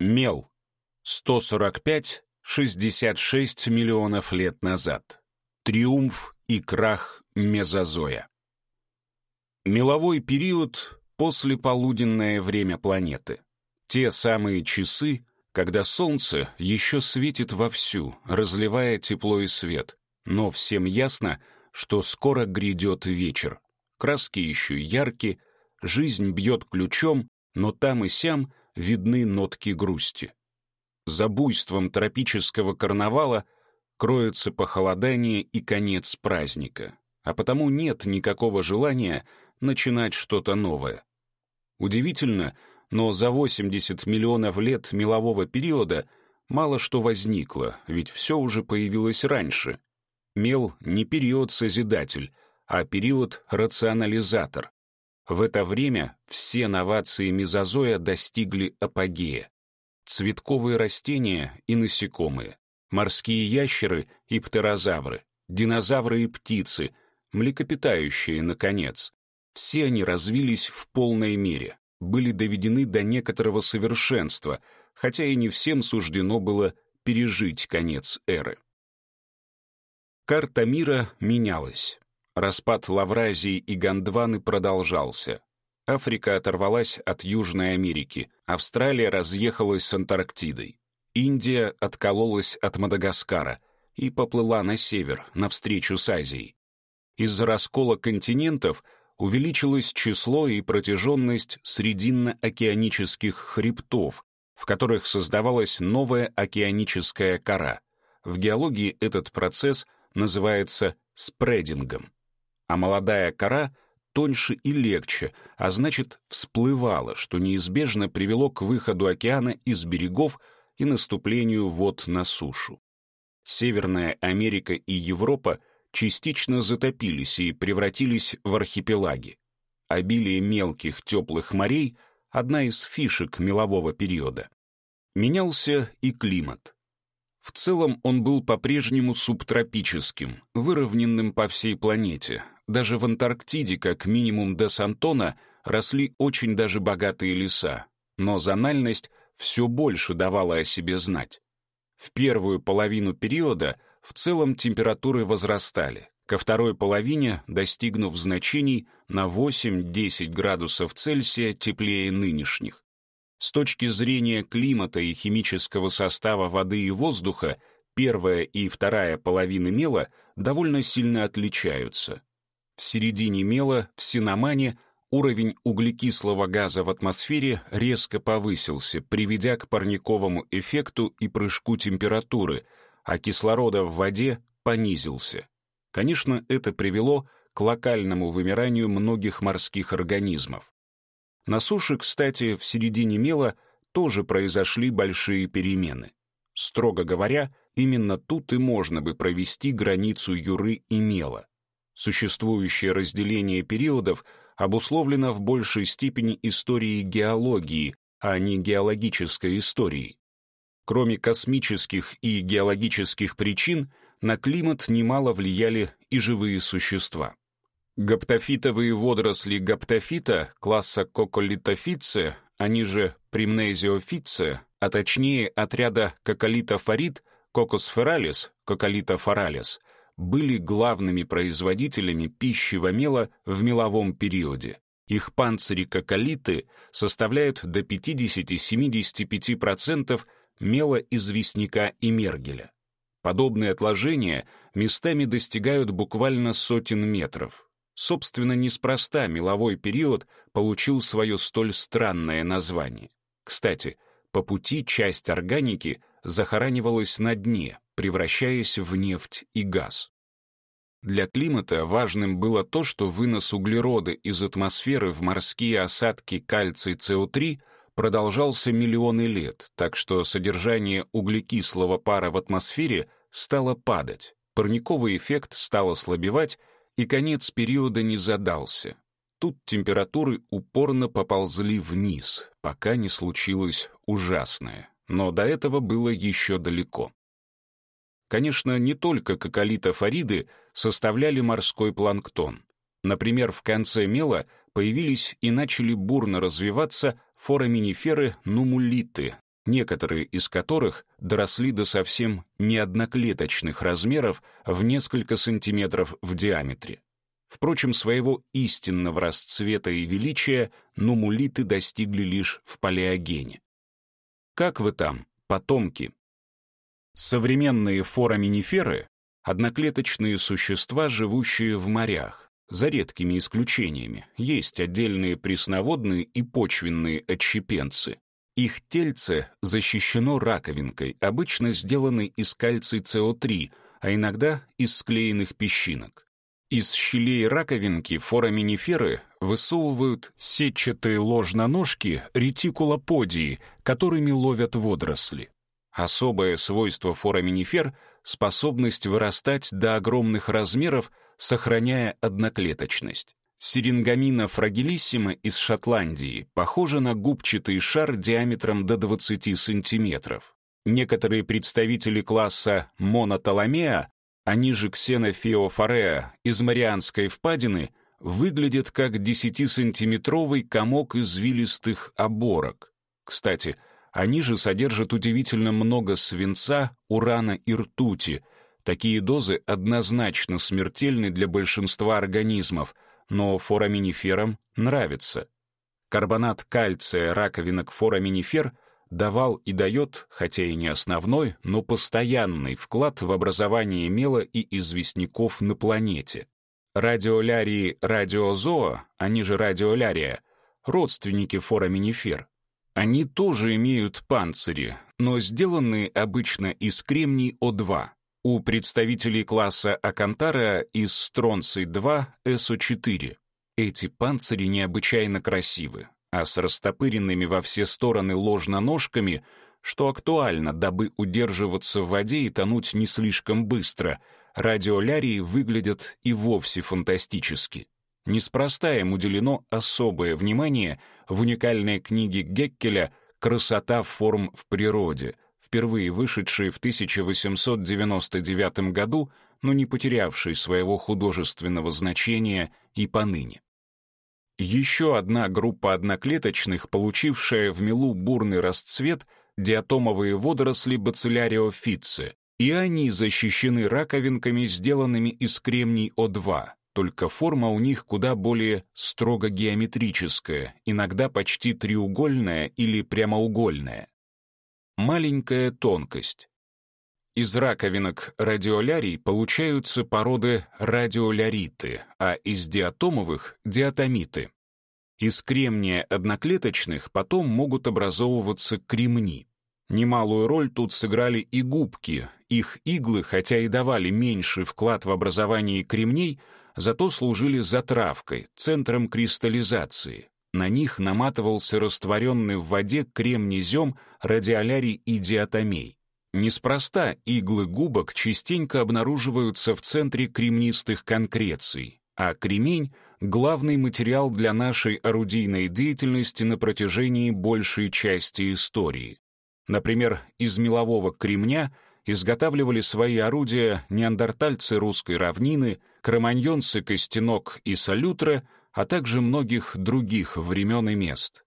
Мел. 145-66 миллионов лет назад. Триумф и крах мезозоя. Меловой период — послеполуденное время планеты. Те самые часы, когда солнце еще светит вовсю, разливая тепло и свет, но всем ясно, что скоро грядет вечер. Краски еще яркие, жизнь бьет ключом, но там и сям видны нотки грусти. За буйством тропического карнавала кроется похолодание и конец праздника, а потому нет никакого желания начинать что-то новое. Удивительно, но за 80 миллионов лет мелового периода мало что возникло, ведь все уже появилось раньше. Мел не период-созидатель, а период-рационализатор. В это время все новации мезозоя достигли апогея. Цветковые растения и насекомые, морские ящеры и птерозавры, динозавры и птицы, млекопитающие, наконец. Все они развились в полной мере, были доведены до некоторого совершенства, хотя и не всем суждено было пережить конец эры. Карта мира менялась. Распад Лавразии и Гондваны продолжался. Африка оторвалась от Южной Америки, Австралия разъехалась с Антарктидой. Индия откололась от Мадагаскара и поплыла на север, навстречу с Азией. Из-за раскола континентов увеличилось число и протяженность срединно-океанических хребтов, в которых создавалась новая океаническая кора. В геологии этот процесс называется спредингом. А молодая кора тоньше и легче, а значит, всплывала, что неизбежно привело к выходу океана из берегов и наступлению вод на сушу. Северная Америка и Европа частично затопились и превратились в архипелаги. Обилие мелких теплых морей — одна из фишек мелового периода. Менялся и климат. В целом он был по-прежнему субтропическим, выровненным по всей планете. Даже в Антарктиде, как минимум до Сантона, росли очень даже богатые леса. Но зональность все больше давала о себе знать. В первую половину периода в целом температуры возрастали, ко второй половине достигнув значений на 8-10 градусов Цельсия теплее нынешних. С точки зрения климата и химического состава воды и воздуха первая и вторая половины мела довольно сильно отличаются. В середине мела, в Синомане, уровень углекислого газа в атмосфере резко повысился, приведя к парниковому эффекту и прыжку температуры, а кислорода в воде понизился. Конечно, это привело к локальному вымиранию многих морских организмов. На суше, кстати, в середине мела тоже произошли большие перемены. Строго говоря, именно тут и можно бы провести границу Юры и мела. Существующее разделение периодов обусловлено в большей степени историей геологии, а не геологической историей. Кроме космических и геологических причин, на климат немало влияли и живые существа. Гаптофитовые водоросли гаптофита класса коколитофице, они же примнезиофице, а точнее отряда коколитофорид, кокосфералис, коколитофоралис, были главными производителями пищевого мела в меловом периоде. Их панцири-коколиты составляют до 50-75% мела известняка и мергеля. Подобные отложения местами достигают буквально сотен метров. Собственно, неспроста меловой период получил свое столь странное название. Кстати, по пути часть органики захоранивалась на дне, превращаясь в нефть и газ. Для климата важным было то, что вынос углерода из атмосферы в морские осадки кальций-СО3 продолжался миллионы лет, так что содержание углекислого пара в атмосфере стало падать, парниковый эффект стал ослабевать, и конец периода не задался. Тут температуры упорно поползли вниз, пока не случилось ужасное. Но до этого было еще далеко. Конечно, не только коколитофориды составляли морской планктон. Например, в конце мела появились и начали бурно развиваться фораминиферы нумулиты, некоторые из которых доросли до совсем неодноклеточных размеров в несколько сантиметров в диаметре. Впрочем, своего истинного расцвета и величия нумулиты достигли лишь в палеогене. Как вы там, потомки? Современные фораминиферы — одноклеточные существа, живущие в морях, за редкими исключениями. Есть отдельные пресноводные и почвенные отщепенцы. Их тельце защищено раковинкой, обычно сделанной из кальций СО3, а иногда из склеенных песчинок. Из щелей раковинки фораминиферы высовывают сетчатые ложноножки ретикулоподии, которыми ловят водоросли. Особое свойство фораминифер — способность вырастать до огромных размеров, сохраняя одноклеточность. Сирингамина фрагилиссима из Шотландии похожа на губчатый шар диаметром до 20 сантиметров. Некоторые представители класса монотоломеа они же ксенофеофореа из Марианской впадины выглядят как 10-сантиметровый комок извилистых оборок. Кстати, они же содержат удивительно много свинца, урана и ртути. Такие дозы однозначно смертельны для большинства организмов, но фораминиферам нравится. Карбонат кальция раковинок фораминифер — давал и дает, хотя и не основной, но постоянный вклад в образование мела и известняков на планете. Радиолярии радиозоа, они же радиолярия, родственники фораминифер. Они тоже имеют панцири, но сделанные обычно из кремний О2. У представителей класса Акантара из стронций-2 СО4. Эти панцири необычайно красивы, а с растопыренными во все стороны ложноножками, что актуально, дабы удерживаться в воде и тонуть не слишком быстро, радиолярии выглядят и вовсе фантастически. Неспроста им уделено особое внимание в уникальной книге Геккеля «Красота форм в природе», впервые вышедшей в 1899 году, но не потерявшей своего художественного значения и поныне. Еще одна группа одноклеточных, получившая в мелу бурный расцвет, диатомовые водоросли бацилляриофитцы, и они защищены раковинками, сделанными из кремний О2, только форма у них куда более строго геометрическая, иногда почти треугольная или прямоугольная. Маленькая тонкость. Из раковинок радиолярий получаются породы радиоляриты, а из диатомовых — диатомиты. Из кремния одноклеточных потом могут образовываться кремни. Немалую роль тут сыграли и губки. Их иглы, хотя и давали меньший вклад в образование кремней, зато служили затравкой, центром кристаллизации. На них наматывался растворенный в воде кремнезем, радиолярий и диатомей. Неспроста иглы губок частенько обнаруживаются в центре кремнистых конкреций, а кремень — главный материал для нашей орудийной деятельности на протяжении большей части истории. Например, из мелового кремня изготавливали свои орудия неандертальцы русской равнины, кроманьонцы Костенок и Салютра, а также многих других времен и мест.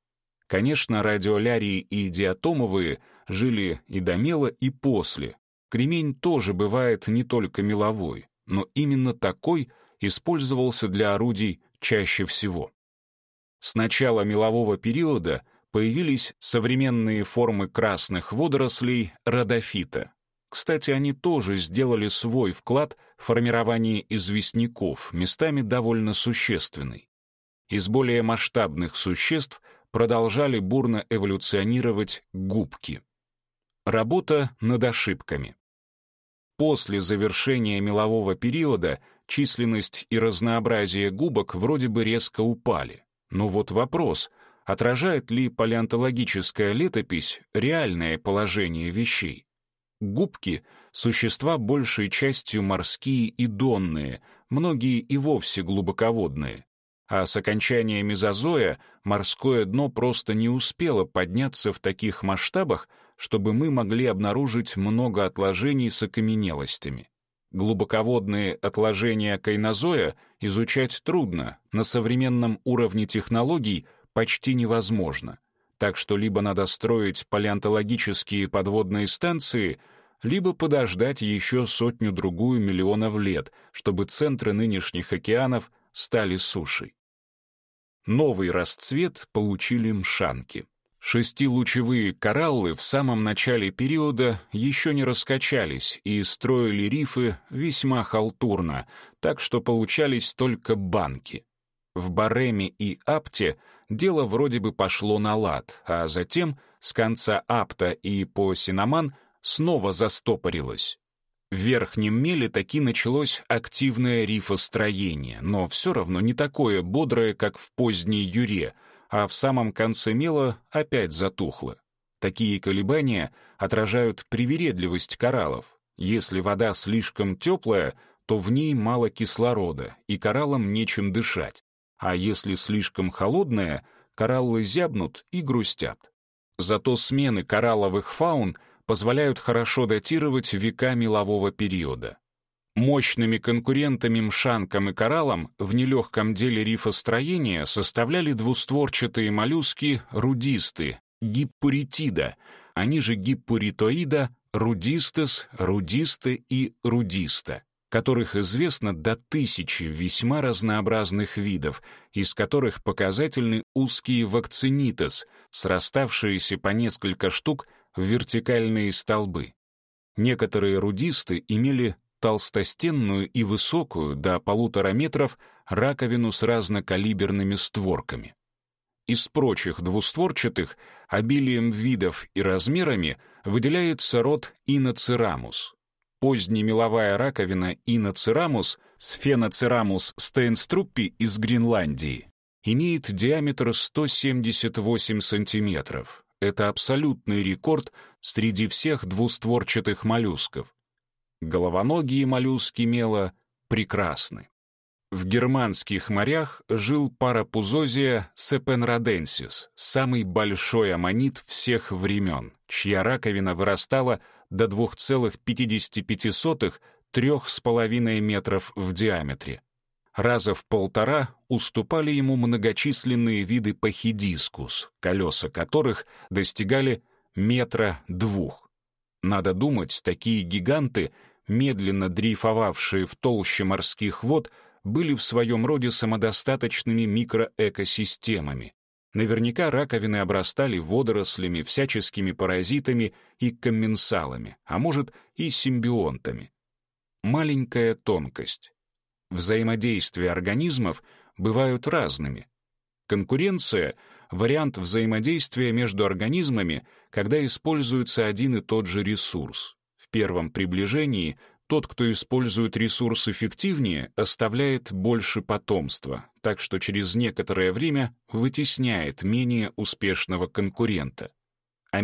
Конечно, радиолярии и диатомовые — жили и до мела, и после. Кремень тоже бывает не только меловой, но именно такой использовался для орудий чаще всего. С начала мелового периода появились современные формы красных водорослей родофита. Кстати, они тоже сделали свой вклад формирование известняков, местами довольно существенный. Из более масштабных существ продолжали бурно эволюционировать губки. Работа над ошибками. После завершения мелового периода численность и разнообразие губок вроде бы резко упали. Но вот вопрос, отражает ли палеонтологическая летопись реальное положение вещей? Губки — существа большей частью морские и донные, многие и вовсе глубоководные. А с окончания мезозоя морское дно просто не успело подняться в таких масштабах, чтобы мы могли обнаружить много отложений с окаменелостями. Глубоководные отложения кайнозоя изучать трудно, на современном уровне технологий почти невозможно. так что либо надо строить палеонтологические подводные станции, либо подождать еще сотню-другую миллионов лет, чтобы центры нынешних океанов стали сушей. Новый расцвет получили мшанки. Шестилучевые кораллы в самом начале периода еще не раскачались и строили рифы весьма халтурно, так что получались только банки. В Бареме и Апте дело вроде бы пошло на лад, а затем с конца Апта и по Синаман снова застопорилось. В Верхнем Меле таки началось активное рифостроение, но все равно не такое бодрое, как в поздней Юре — а в самом конце мела опять затухло. Такие колебания отражают привередливость кораллов. Если вода слишком теплая, то в ней мало кислорода, и кораллам нечем дышать. А если слишком холодная, кораллы зябнут и грустят. Зато смены коралловых фаун позволяют хорошо датировать века мелового периода. Мощными конкурентами мшанкам и кораллам в нелегком деле рифостроения составляли двустворчатые моллюски рудисты, гиппуритида, они же гиппуритоида, рудистес, рудисты и рудиста, которых известно до тысячи весьма разнообразных видов, из которых показательны узкие вакцинитес, сраставшиеся по несколько штук в вертикальные столбы. Некоторые рудисты имели толстостенную и высокую, до полутора метров, раковину с разнокалиберными створками. Из прочих двустворчатых обилием видов и размерами выделяется род Иноцерамус. Позднемеловая раковина Иноцерамус Сфеноцерамус стейнструппи из Гренландии имеет диаметр 178 сантиметров. Это абсолютный рекорд среди всех двустворчатых моллюсков. Головоногие моллюски мела прекрасны. В германских морях жил парапузозия сепенроденсис, самый большой аммонит всех времен, чья раковина вырастала до 2,55-3,5 метров в диаметре. Раза в полтора уступали ему многочисленные виды пахидискус, колеса которых достигали метра двух. Надо думать, такие гиганты — медленно дрейфовавшие в толще морских вод, были в своем роде самодостаточными микроэкосистемами. Наверняка раковины обрастали водорослями, всяческими паразитами и комменсалами, а может и симбионтами. Маленькая тонкость. Взаимодействия организмов бывают разными. Конкуренция — вариант взаимодействия между организмами, когда используется один и тот же ресурс первом приближении тот, кто использует ресурс эффективнее, оставляет больше потомства, так что через некоторое время вытесняет менее успешного конкурента. А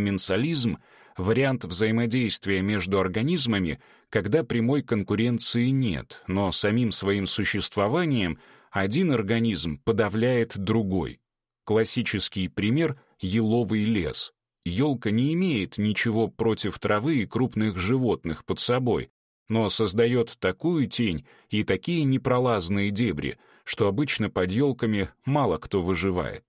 вариант взаимодействия между организмами, когда прямой конкуренции нет, но самим своим существованием один организм подавляет другой. Классический пример — еловый лес — елка не имеет ничего против травы и крупных животных под собой, но создает такую тень и такие непролазные дебри, что обычно под елками мало кто выживает.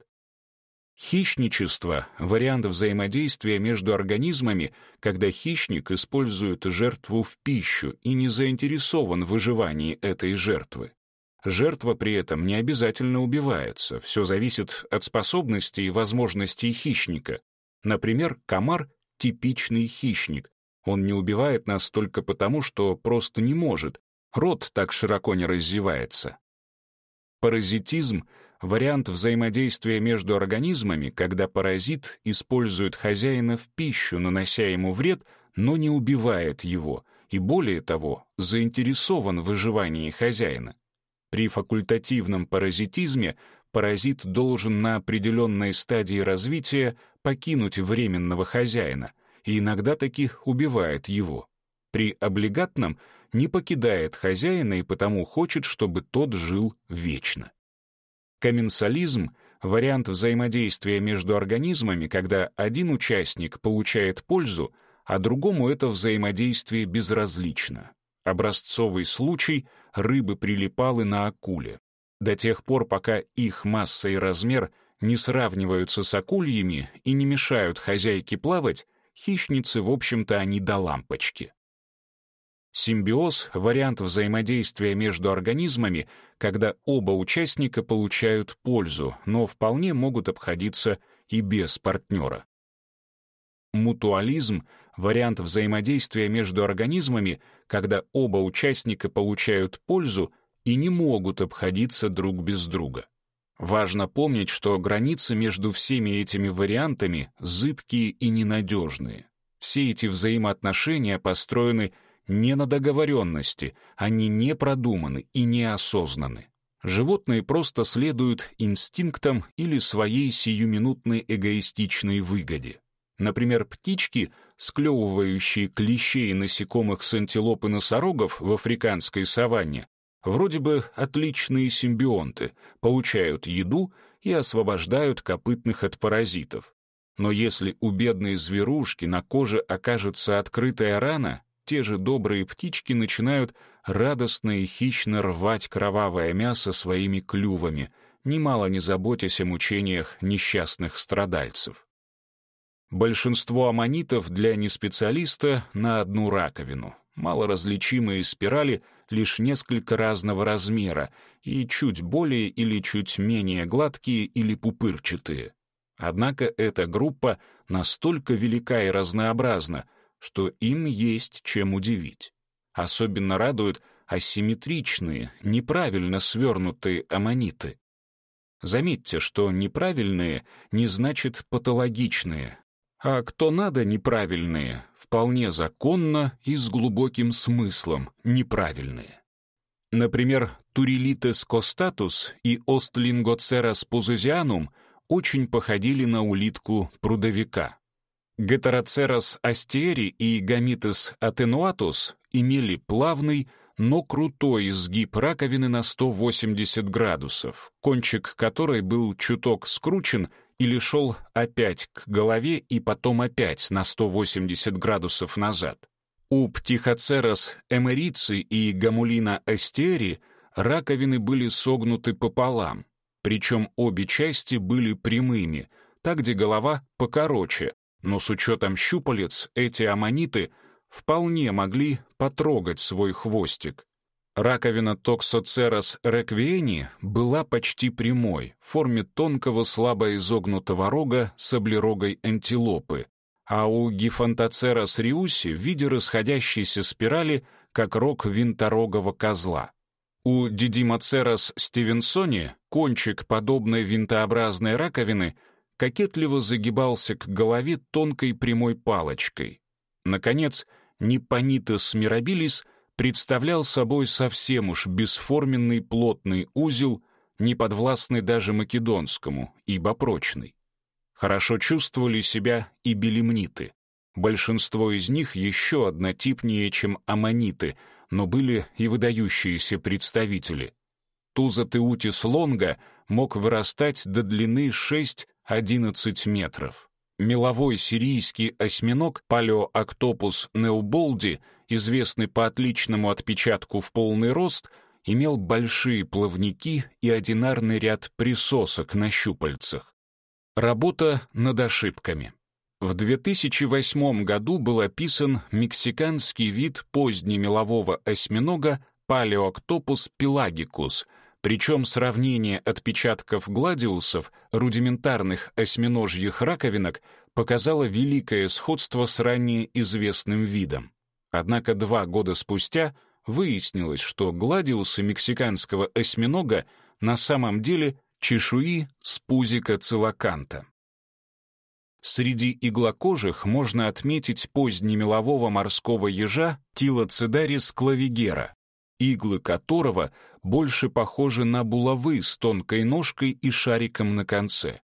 Хищничество — вариант взаимодействия между организмами, когда хищник использует жертву в пищу и не заинтересован в выживании этой жертвы. Жертва при этом не обязательно убивается, все зависит от способностей и возможностей хищника. Например, комар — типичный хищник. Он не убивает нас только потому, что просто не может. Рот так широко не раздевается. Паразитизм — вариант взаимодействия между организмами, когда паразит использует хозяина в пищу, нанося ему вред, но не убивает его, и более того, заинтересован в выживании хозяина. При факультативном паразитизме паразит должен на определенной стадии развития покинуть временного хозяина и иногда таки убивает его. При облигатном не покидает хозяина и потому хочет, чтобы тот жил вечно. Комменсализм — вариант взаимодействия между организмами, когда один участник получает пользу, а другому это взаимодействие безразлично. Образцовый случай — рыбы прилипалы на акуле. До тех пор, пока их масса и размер не сравниваются с акульями и не мешают хозяйке плавать, хищницы, в общем-то, они до лампочки. Симбиоз — вариант взаимодействия между организмами, когда оба участника получают пользу, но вполне могут обходиться и без партнера. Мутуализм — вариант взаимодействия между организмами, когда оба участника получают пользу и не могут обходиться друг без друга. Важно помнить, что границы между всеми этими вариантами зыбкие и ненадежные. Все эти взаимоотношения построены не на договоренности, они не продуманы и не осознаны. Животные просто следуют инстинктам или своей сиюминутной эгоистичной выгоде. Например, птички, склевывающие клещей насекомых с антилоп и носорогов в африканской саванне, вроде бы отличные симбионты, получают еду и освобождают копытных от паразитов. Но если у бедной зверушки на коже окажется открытая рана, те же добрые птички начинают радостно и хищно рвать кровавое мясо своими клювами, немало не заботясь о мучениях несчастных страдальцев. Большинство аммонитов для неспециалиста на одну раковину. Малоразличимые спирали лишь несколько разного размера и чуть более или чуть менее гладкие или пупырчатые. Однако эта группа настолько велика и разнообразна, что им есть чем удивить. Особенно радуют асимметричные, неправильно свернутые аммониты. Заметьте, что неправильные не значит патологичные, а кто надо неправильные, вполне законно и с глубоким смыслом неправильные. Например, Турилитес костатус и Остлингоцерас пузезианум очень походили на улитку-прудовика. Гетероцерос астери и Гамитес атенуатус имели плавный, но крутой изгиб раковины на 180 градусов, кончик которой был чуток скручен или шел опять к голове и потом опять на 180 градусов назад. У птихоцерос эмерици и гамулина астери раковины были согнуты пополам, причем обе части были прямыми, так где голова покороче, но с учетом щупалец эти аммониты вполне могли потрогать свой хвостик. Раковина Toxoceras requieni была почти прямой, в форме тонкого слабо изогнутого рога с облерогой антилопы, а у Гифантоцерас риуси в виде расходящейся спирали, как рог винторогого козла. У Дидимоцерас стивенсони кончик подобной винтообразной раковины — кокетливо загибался к голове тонкой прямой палочкой. Наконец, Непонитес мирабилис представлял собой совсем уж бесформенный плотный узел, не подвластный даже македонскому, ибо прочный. Хорошо чувствовали себя и белемниты. Большинство из них еще однотипнее, чем аммониты, но были и выдающиеся представители. Тузатеутис лонга мог вырастать до длины 6 11 метров. Меловой сирийский осьминог Палеоактопус неуболди, известный по отличному отпечатку в полный рост, имел большие плавники и одинарный ряд присосок на щупальцах. Работа над ошибками. В 2008 году был описан мексиканский вид позднемелового осьминога Палеоактопус пелагикус — причем сравнение отпечатков гладиусов, рудиментарных осьминожьих раковинок, показало великое сходство с ранее известным видом. Однако два года спустя выяснилось, что гладиусы мексиканского осьминога на самом деле чешуи с пузика целоканта. Среди иглокожих можно отметить позднемелового морского ежа Тилоцедарис клавигера, иглы которого больше похожи на булавы с тонкой ножкой и шариком на конце.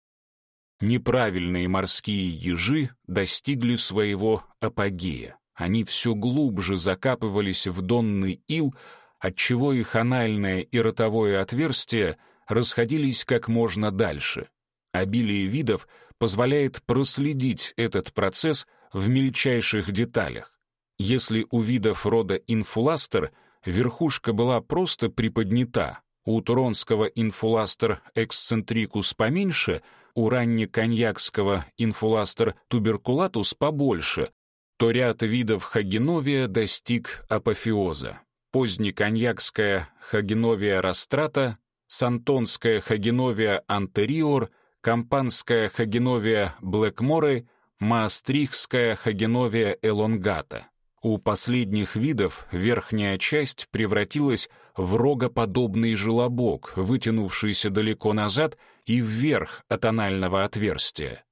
Неправильные морские ежи достигли своего апогея. Они все глубже закапывались в донный ил, отчего их анальное и ротовое отверстия расходились как можно дальше. Обилие видов позволяет проследить этот процесс в мельчайших деталях. Если у видов рода инфуластер верхушка была просто приподнята, у туронского инфуластер эксцентрикус поменьше, у раннеконьякского инфуластер туберкулатус побольше, то ряд видов хагеновия достиг апофеоза. Позднеконьякская хагеновия растрата, сантонская хагеновия антериор, кампанская хагеновия блэкморы, маастрихская хагеновия элонгата. У последних видов верхняя часть превратилась в рогоподобный желобок, вытянувшийся далеко назад и вверх от анального отверстия.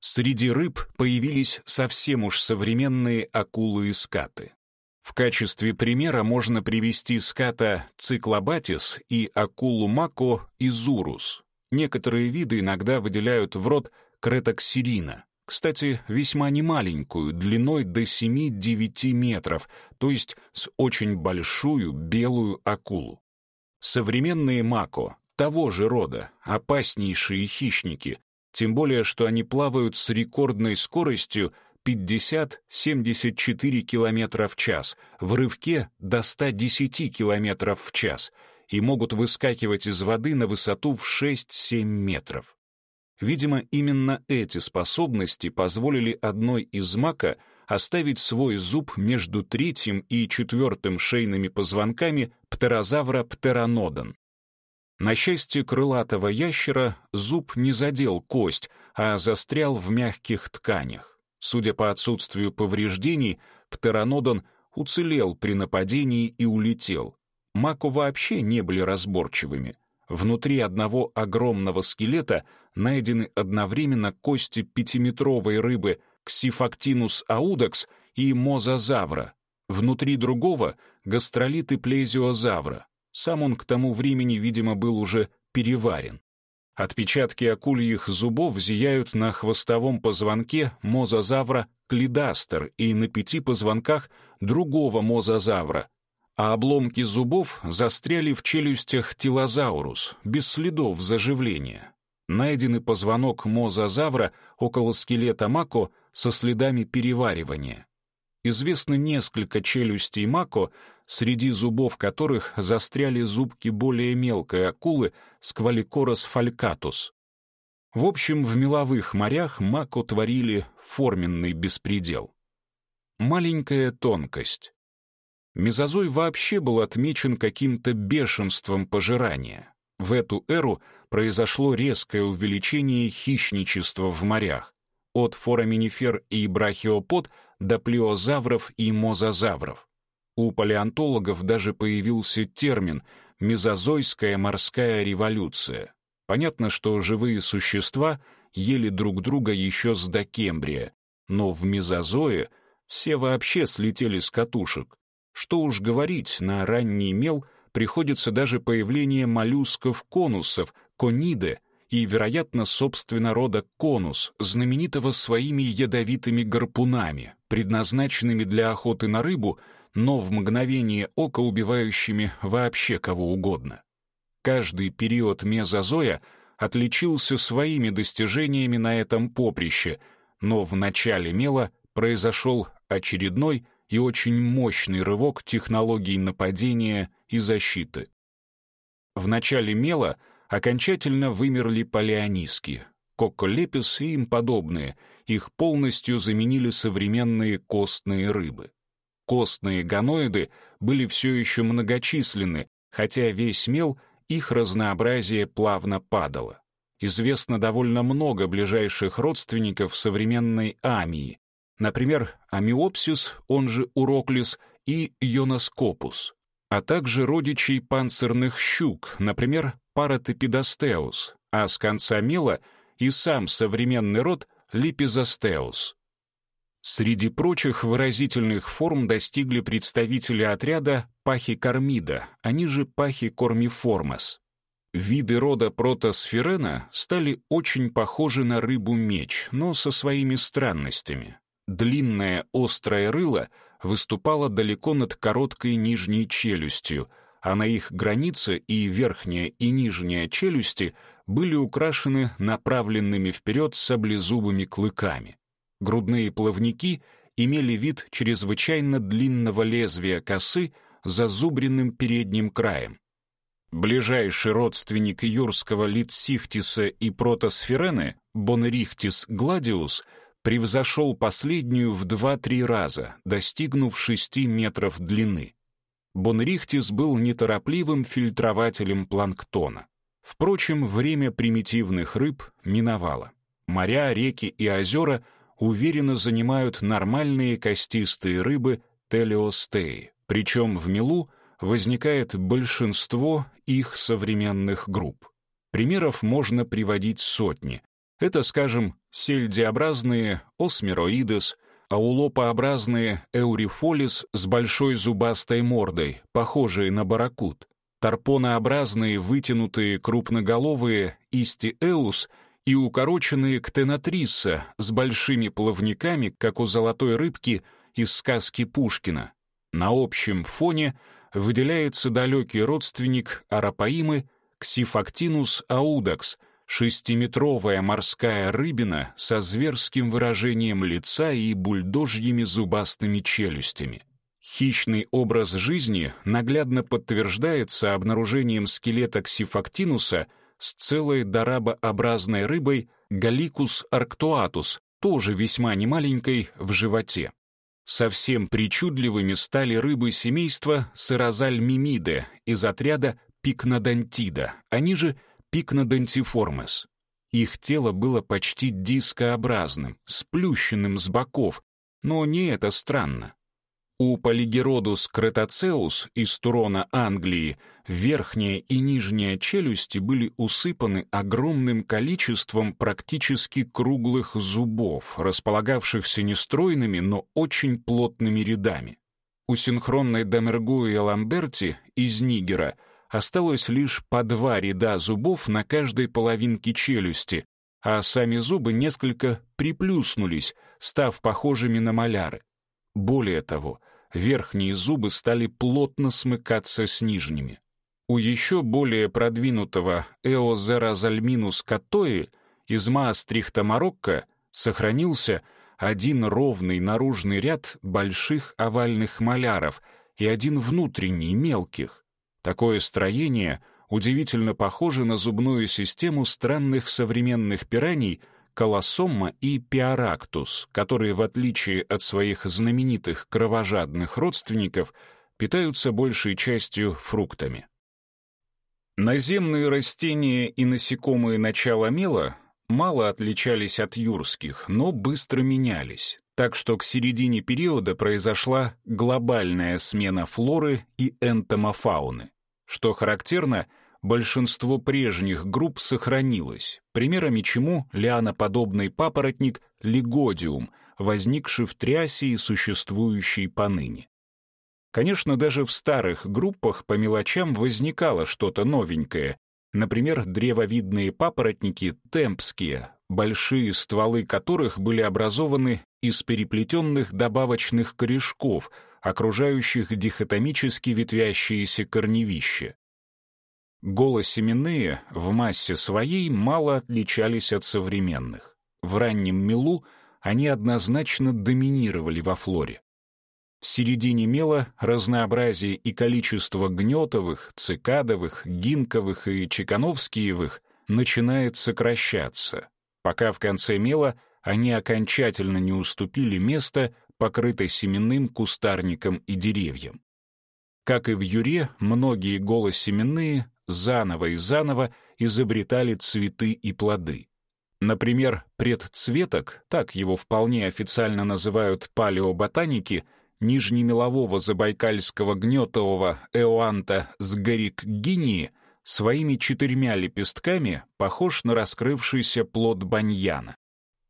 Среди рыб появились совсем уж современные акулы и скаты. В качестве примера можно привести ската циклобатис и акулу мако изурус. Некоторые виды иногда выделяют в рот кретоксирина, кстати, весьма немаленькую, длиной до 7-9 метров, то есть с очень большую белую акулу. Современные мако того же рода, опаснейшие хищники, тем более, что они плавают с рекордной скоростью 50-74 км в час, в рывке до 110 км в час и могут выскакивать из воды на высоту в 6-7 метров. Видимо, именно эти способности позволили одной из мака оставить свой зуб между третьим и четвертым шейными позвонками птерозавра птеранодон. На счастье крылатого ящера зуб не задел кость, а застрял в мягких тканях. Судя по отсутствию повреждений, птеранодон уцелел при нападении и улетел. Маку вообще не были разборчивыми. Внутри одного огромного скелета найдены одновременно кости пятиметровой рыбы Ксифактинус аудакс и мозазавра. Внутри другого — гастролиты плезиозавра. Сам он к тому времени, видимо, был уже переварен. Отпечатки акульих зубов зияют на хвостовом позвонке мозазавра клидастер и на пяти позвонках другого мозазавра, а обломки зубов застряли в челюстях тилозаурус, без следов заживления. Найденный позвонок мозазавра около скелета мако со следами переваривания. Известно несколько челюстей мако, среди зубов которых застряли зубки более мелкой акулы скваликорос фалькатус. В общем, в меловых морях мако творили форменный беспредел. Маленькая тонкость. Мезозой вообще был отмечен каким-то бешенством пожирания. В эту эру произошло резкое увеличение хищничества в морях, от фораминифер и брахиопод до плеозавров и мозазавров. У палеонтологов даже появился термин «мезозойская морская революция». Понятно, что живые существа ели друг друга еще с докембрия, но в мезозое все вообще слетели с катушек. Что уж говорить, на ранний мел приходится даже появление моллюсков-конусов, кониде и, вероятно, собственно рода конус, знаменитого своими ядовитыми гарпунами, предназначенными для охоты на рыбу — но в мгновение ока убивающими вообще кого угодно. Каждый период мезозоя отличился своими достижениями на этом поприще, но в начале мела произошел очередной и очень мощный рывок технологий нападения и защиты. В начале мела окончательно вымерли палеониски, коколепис и им подобные, их полностью заменили современные костные рыбы. Костные гоноиды были все еще многочисленны, хотя весь мел их разнообразие плавно падало. Известно довольно много ближайших родственников современной амии, например, амиопсис, он же уроклис, и ионоскопус, а также родичей панцирных щук, например, паратепидостеус, а с конца мела и сам современный род липизостеус. Среди прочих выразительных форм достигли представители отряда пахикормида, они же пахикормиформас. Виды рода протосферена стали очень похожи на рыбу-меч, но со своими странностями. Длинное острое рыло выступало далеко над короткой нижней челюстью, а на их границе и верхняя, и нижняя челюсти были украшены направленными вперед саблезубыми клыками. Грудные плавники имели вид чрезвычайно длинного лезвия косы зазубренным передним краем. Ближайший родственник юрского литсихтиса и протосферены, Бонерихтис гладиус, превзошел последнюю в 2-3 раза, достигнув 6 метров длины. Бонрихтис был неторопливым фильтрователем планктона. Впрочем, время примитивных рыб миновало. Моря, реки и озера уверенно занимают нормальные костистые рыбы телеостеи, причем в мелу возникает большинство их современных групп. Примеров можно приводить сотни. Это, скажем, сельдеобразные осмироидес, аулопообразные эурифолис с большой зубастой мордой, похожие на барракуд, тарпонообразные вытянутые крупноголовые истиэус и укороченные ктенатриса с большими плавниками, как у золотой рыбки из сказки Пушкина. На общем фоне выделяется далекий родственник арапаимы Ксифактинус аудакс, шестиметровая морская рыбина со зверским выражением лица и бульдожьими зубастыми челюстями. Хищный образ жизни наглядно подтверждается обнаружением скелета Ксифактинуса с целой дарабообразной рыбой Галикус арктуатус, тоже весьма немаленькой в животе. Совсем причудливыми стали рыбы семейства Сырозальмимиде из отряда Пикнодонтида, они же Пикнодонтиформес. Их тело было почти дискообразным, сплющенным с боков, но не это странно. У Полигеродус кретацеус из Турона Англии верхняя и нижняя челюсти были усыпаны огромным количеством практически круглых зубов, располагавшихся нестройными, но очень плотными рядами. У синхронной Дамергуи Ламберти из Нигера осталось лишь по два ряда зубов на каждой половинке челюсти, а сами зубы несколько приплюснулись, став похожими на маляры. Более того, верхние зубы стали плотно смыкаться с нижними. У еще более продвинутого Эозеразальминус катои из Маастрихта Марокко сохранился один ровный наружный ряд больших овальных маляров и один внутренний, мелких. Такое строение удивительно похоже на зубную систему странных современных пираний — колосомма и пиарактус, которые, в отличие от своих знаменитых кровожадных родственников, питаются большей частью фруктами. Наземные растения и насекомые начала мела мало отличались от юрских, но быстро менялись, так что к середине периода произошла глобальная смена флоры и энтомофауны. Что характерно — большинство прежних групп сохранилось, примерами чему лианоподобный папоротник лигодиум, возникший в Триасе и существующий поныне. Конечно, даже в старых группах по мелочам возникало что-то новенькое, например, древовидные папоротники темпские, большие стволы которых были образованы из переплетенных добавочных корешков, окружающих дихотомически ветвящиеся корневища. Голосеменные в массе своей мало отличались от современных. В раннем мелу они однозначно доминировали во флоре. В середине мела разнообразие и количество гнетовых, цикадовых, гинковых и чекановскиевых начинает сокращаться, пока в конце мела они окончательно не уступили место покрытой семенным кустарником и деревьям. Как и в юре, многие голосеменные заново и заново изобретали цветы и плоды. Например, предцветок, так его вполне официально называют палеоботаники, нижнемелового забайкальского гнетового эоанта с гинии своими четырьмя лепестками похож на раскрывшийся плод баньяна.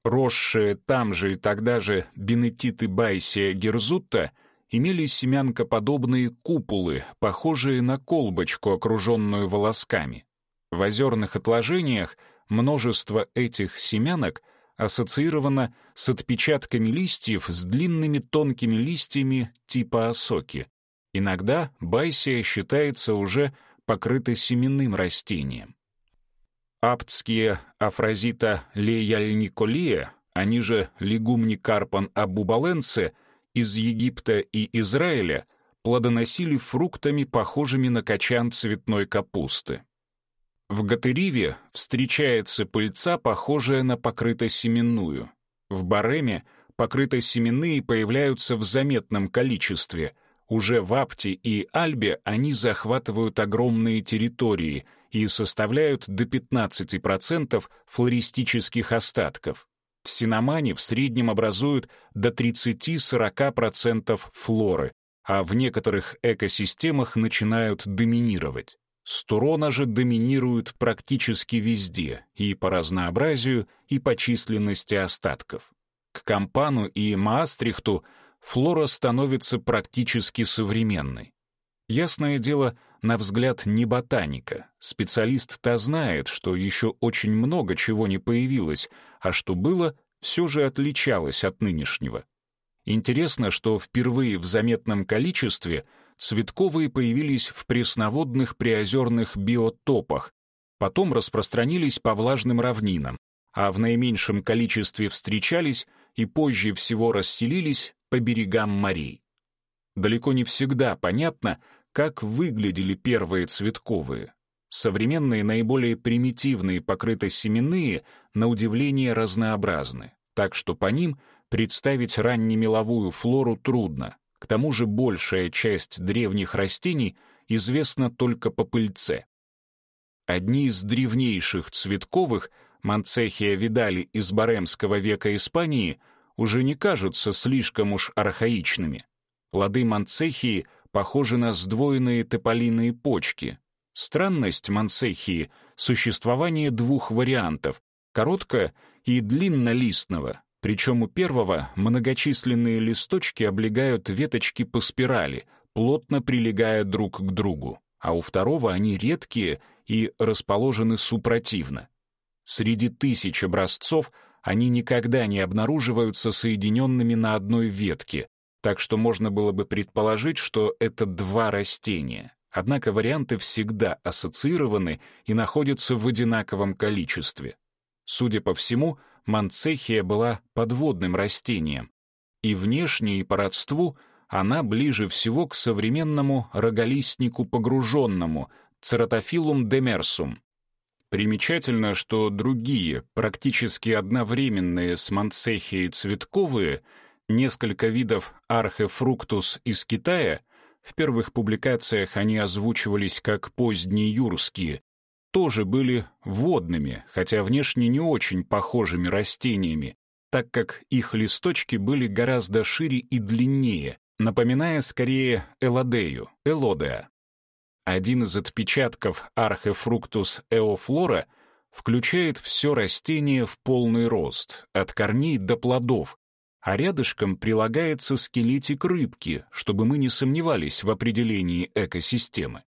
Росшие там же и тогда же бенетиты байсия герзутта — имели семянкоподобные куполы, похожие на колбочку, окруженную волосками. В озерных отложениях множество этих семянок ассоциировано с отпечатками листьев с длинными тонкими листьями типа осоки. Иногда байсия считается уже покрытой семенным растением. Аптские афразита леяльниколия, они же легумникарпан абубаленце — из Египта и Израиля плодоносили фруктами, похожими на качан цветной капусты. В Гатериве встречается пыльца, похожая на покрытосеменную. В Бареме покрытосеменные появляются в заметном количестве. Уже в Апте и Альбе они захватывают огромные территории и составляют до 15% флористических остатков. В Синомане в среднем образуют до 30-40% флоры, а в некоторых экосистемах начинают доминировать. Стурона же доминирует практически везде, и по разнообразию, и по численности остатков. К Кампану и Маастрихту флора становится практически современной. Ясное дело, на взгляд не ботаника. Специалист-то знает, что еще очень много чего не появилось, а что было, все же отличалось от нынешнего. Интересно, что впервые в заметном количестве — цветковые появились в пресноводных приозерных биотопах, потом распространились по влажным равнинам, а в наименьшем количестве встречались и позже всего расселились по берегам морей. Далеко не всегда понятно, как выглядели первые цветковые. Современные наиболее примитивные покрытосеменные на удивление разнообразны, так что по ним представить раннемеловую флору трудно. К тому же большая часть древних растений известна только по пыльце. Одни из древнейших цветковых, Манцехия видали из баремского века Испании, уже не кажутся слишком уж архаичными. Плоды Манцехии похожи на сдвоенные тополиные почки. Странность Манцехии — существование двух вариантов — короткое и длиннолистного, причем у первого многочисленные листочки облегают веточки по спирали, плотно прилегая друг к другу, а у второго они редкие и расположены супротивно. Среди тысяч образцов они никогда не обнаруживаются соединенными на одной ветке, так что можно было бы предположить, что это два растения. Однако варианты всегда ассоциированы и находятся в одинаковом количестве. Судя по всему, манцехия была подводным растением, и внешне и по родству она ближе всего к современному роголистнику погруженному, Цератофилум демерсум. Примечательно, что другие, практически одновременные с манцехией цветковые, несколько видов архефруктус из Китая, в первых публикациях они озвучивались как позднеюрские, тоже были водными, хотя внешне не очень похожими растениями, так как их листочки были гораздо шире и длиннее, напоминая скорее элодею, элодеа. Один из отпечатков архефруктус эофлора включает все растение в полный рост, от корней до плодов, а рядышком прилагается скелетик рыбки, чтобы мы не сомневались в определении экосистемы.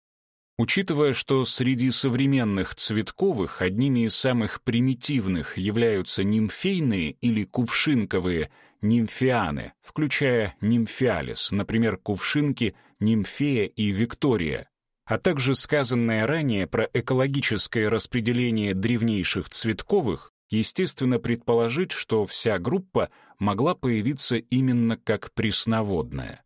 Учитывая, что среди современных цветковых одними из самых примитивных являются нимфейные или кувшинковые нимфианы, включая нимфиалис, например, кувшинки нимфея и Виктория, а также сказанное ранее про экологическое распределение древнейших цветковых, естественно предположить, что вся группа могла появиться именно как пресноводная.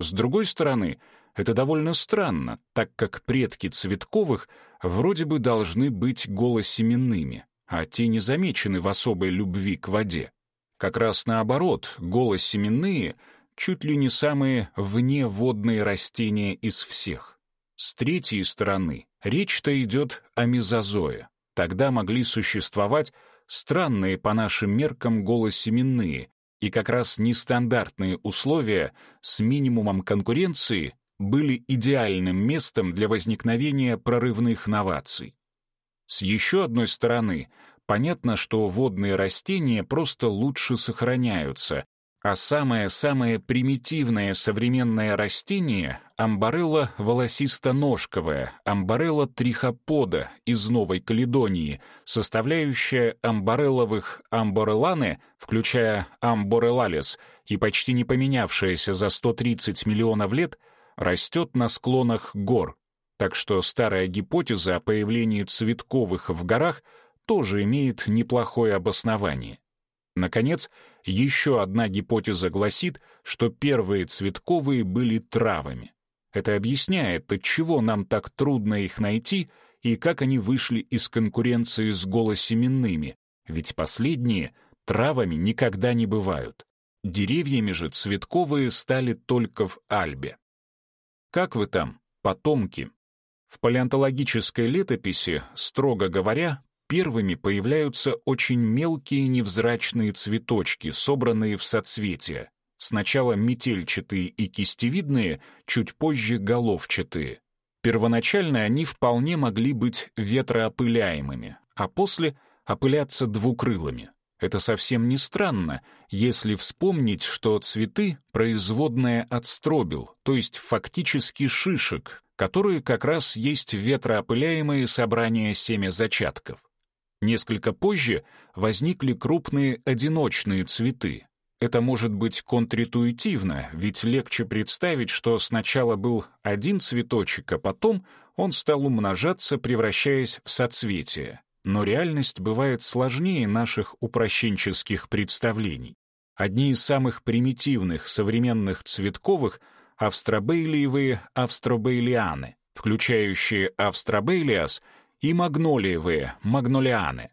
С другой стороны, это довольно странно, так как предки Цветковых вроде бы должны быть голосеменными, а те не замечены в особой любви к воде. Как раз наоборот, голосеменные чуть ли не самые вневодные растения из всех. С третьей стороны речь-то идет о мезозое. Тогда могли существовать странные по нашим меркам голосеменные, и как раз нестандартные условия с минимумом конкуренции были идеальным местом для возникновения прорывных новаций. С еще одной стороны, понятно, что водные растения просто лучше сохраняются, а самое-самое примитивное современное растение — амбарелла волосисто-ножковая, амбарелла трихопода из Новой Каледонии, составляющая амбарелловых амборелланы, включая амборелалис, и почти не поменявшаяся за 130 миллионов лет — растет на склонах гор, так что старая гипотеза о появлении цветковых в горах тоже имеет неплохое обоснование. Наконец, еще одна гипотеза гласит, что первые цветковые были травами. Это объясняет, отчего нам так трудно их найти и как они вышли из конкуренции с голосеменными, ведь последние травами никогда не бывают. Деревьями же цветковые стали только в Альбе. Как вы там, потомки? В палеонтологической летописи, строго говоря, первыми появляются очень мелкие невзрачные цветочки, собранные в соцветия. Сначала метельчатые и кистевидные, чуть позже головчатые. Первоначально они вполне могли быть ветроопыляемыми, а после опыляться двукрылыми. Это совсем не странно, если вспомнить, что цветы — производная от стробил, то есть фактически шишек, которые как раз есть ветроопыляемые собрания семязачатков. Несколько позже возникли крупные одиночные цветы. Это может быть контринтуитивно, ведь легче представить, что сначала был один цветочек, а потом он стал умножаться, превращаясь в соцветие. Но реальность бывает сложнее наших упрощенческих представлений. Одни из самых примитивных современных цветковых — австробейлиевые австробейлианы, включающие австробейлиас — и магнолиевые, магнолианы.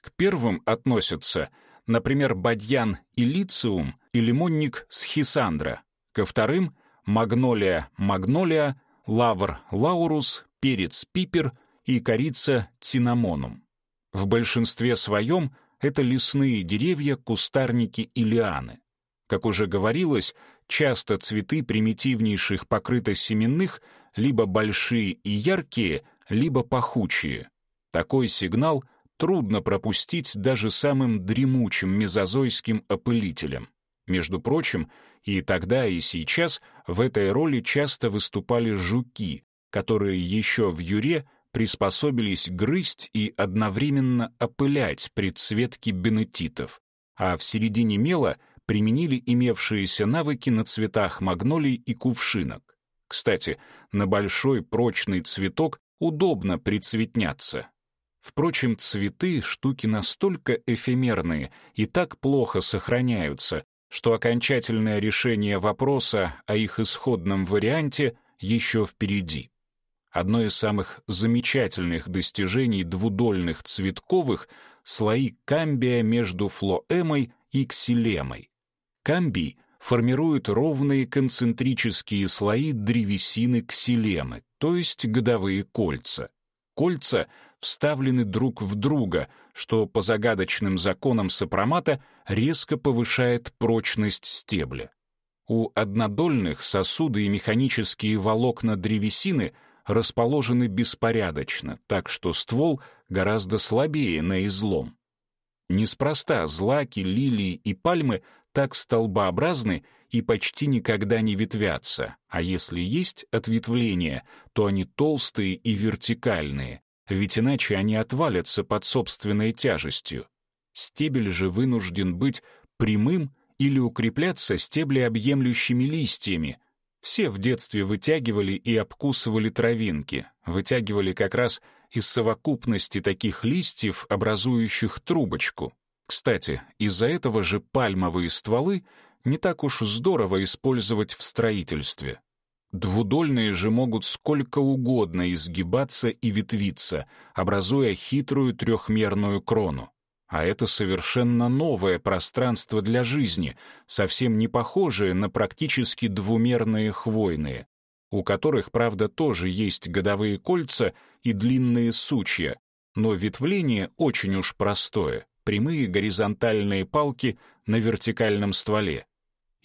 К первым относятся, например, бадьян илициум и лимонник схисандра, ко вторым — магнолия магнолия, лавр лаурус, перец пипер и корица цинамонум. В большинстве своем это лесные деревья, кустарники и лианы. Как уже говорилось, часто цветы примитивнейших покрытосеменных либо большие и яркие — либо пахучие. Такой сигнал трудно пропустить даже самым дремучим мезозойским опылителям. Между прочим, и тогда, и сейчас в этой роли часто выступали жуки, которые еще в юре приспособились грызть и одновременно опылять предцветки бенетитов, а в середине мела применили имевшиеся навыки на цветах магнолий и кувшинок. Кстати, на большой прочный цветок удобно прицветняться. Впрочем, цветы — штуки настолько эфемерные и так плохо сохраняются, что окончательное решение вопроса о их исходном варианте еще впереди. Одно из самых замечательных достижений двудольных цветковых — слои камбия между флоэмой и ксилемой. Камбий формирует ровные концентрические слои древесины ксилемы, то есть годовые кольца. Кольца вставлены друг в друга, что по загадочным законам сопромата резко повышает прочность стебля. У однодольных сосуды и механические волокна древесины расположены беспорядочно, так что ствол гораздо слабее на излом. Неспроста злаки, лилии и пальмы так столбообразны и почти никогда не ветвятся, а если есть ответвления, то они толстые и вертикальные, ведь иначе они отвалятся под собственной тяжестью. Стебель же вынужден быть прямым или укрепляться стеблеобъемлющими листьями. Все в детстве вытягивали и обкусывали травинки, вытягивали как раз из совокупности таких листьев, образующих трубочку. Кстати, из-за этого же пальмовые стволы не так уж здорово использовать в строительстве. Двудольные же могут сколько угодно изгибаться и ветвиться, образуя хитрую трехмерную крону. А это совершенно новое пространство для жизни, совсем не похожее на практически двумерные хвойные, у которых, правда, тоже есть годовые кольца и длинные сучья, но ветвление очень уж простое, прямые горизонтальные палки на вертикальном стволе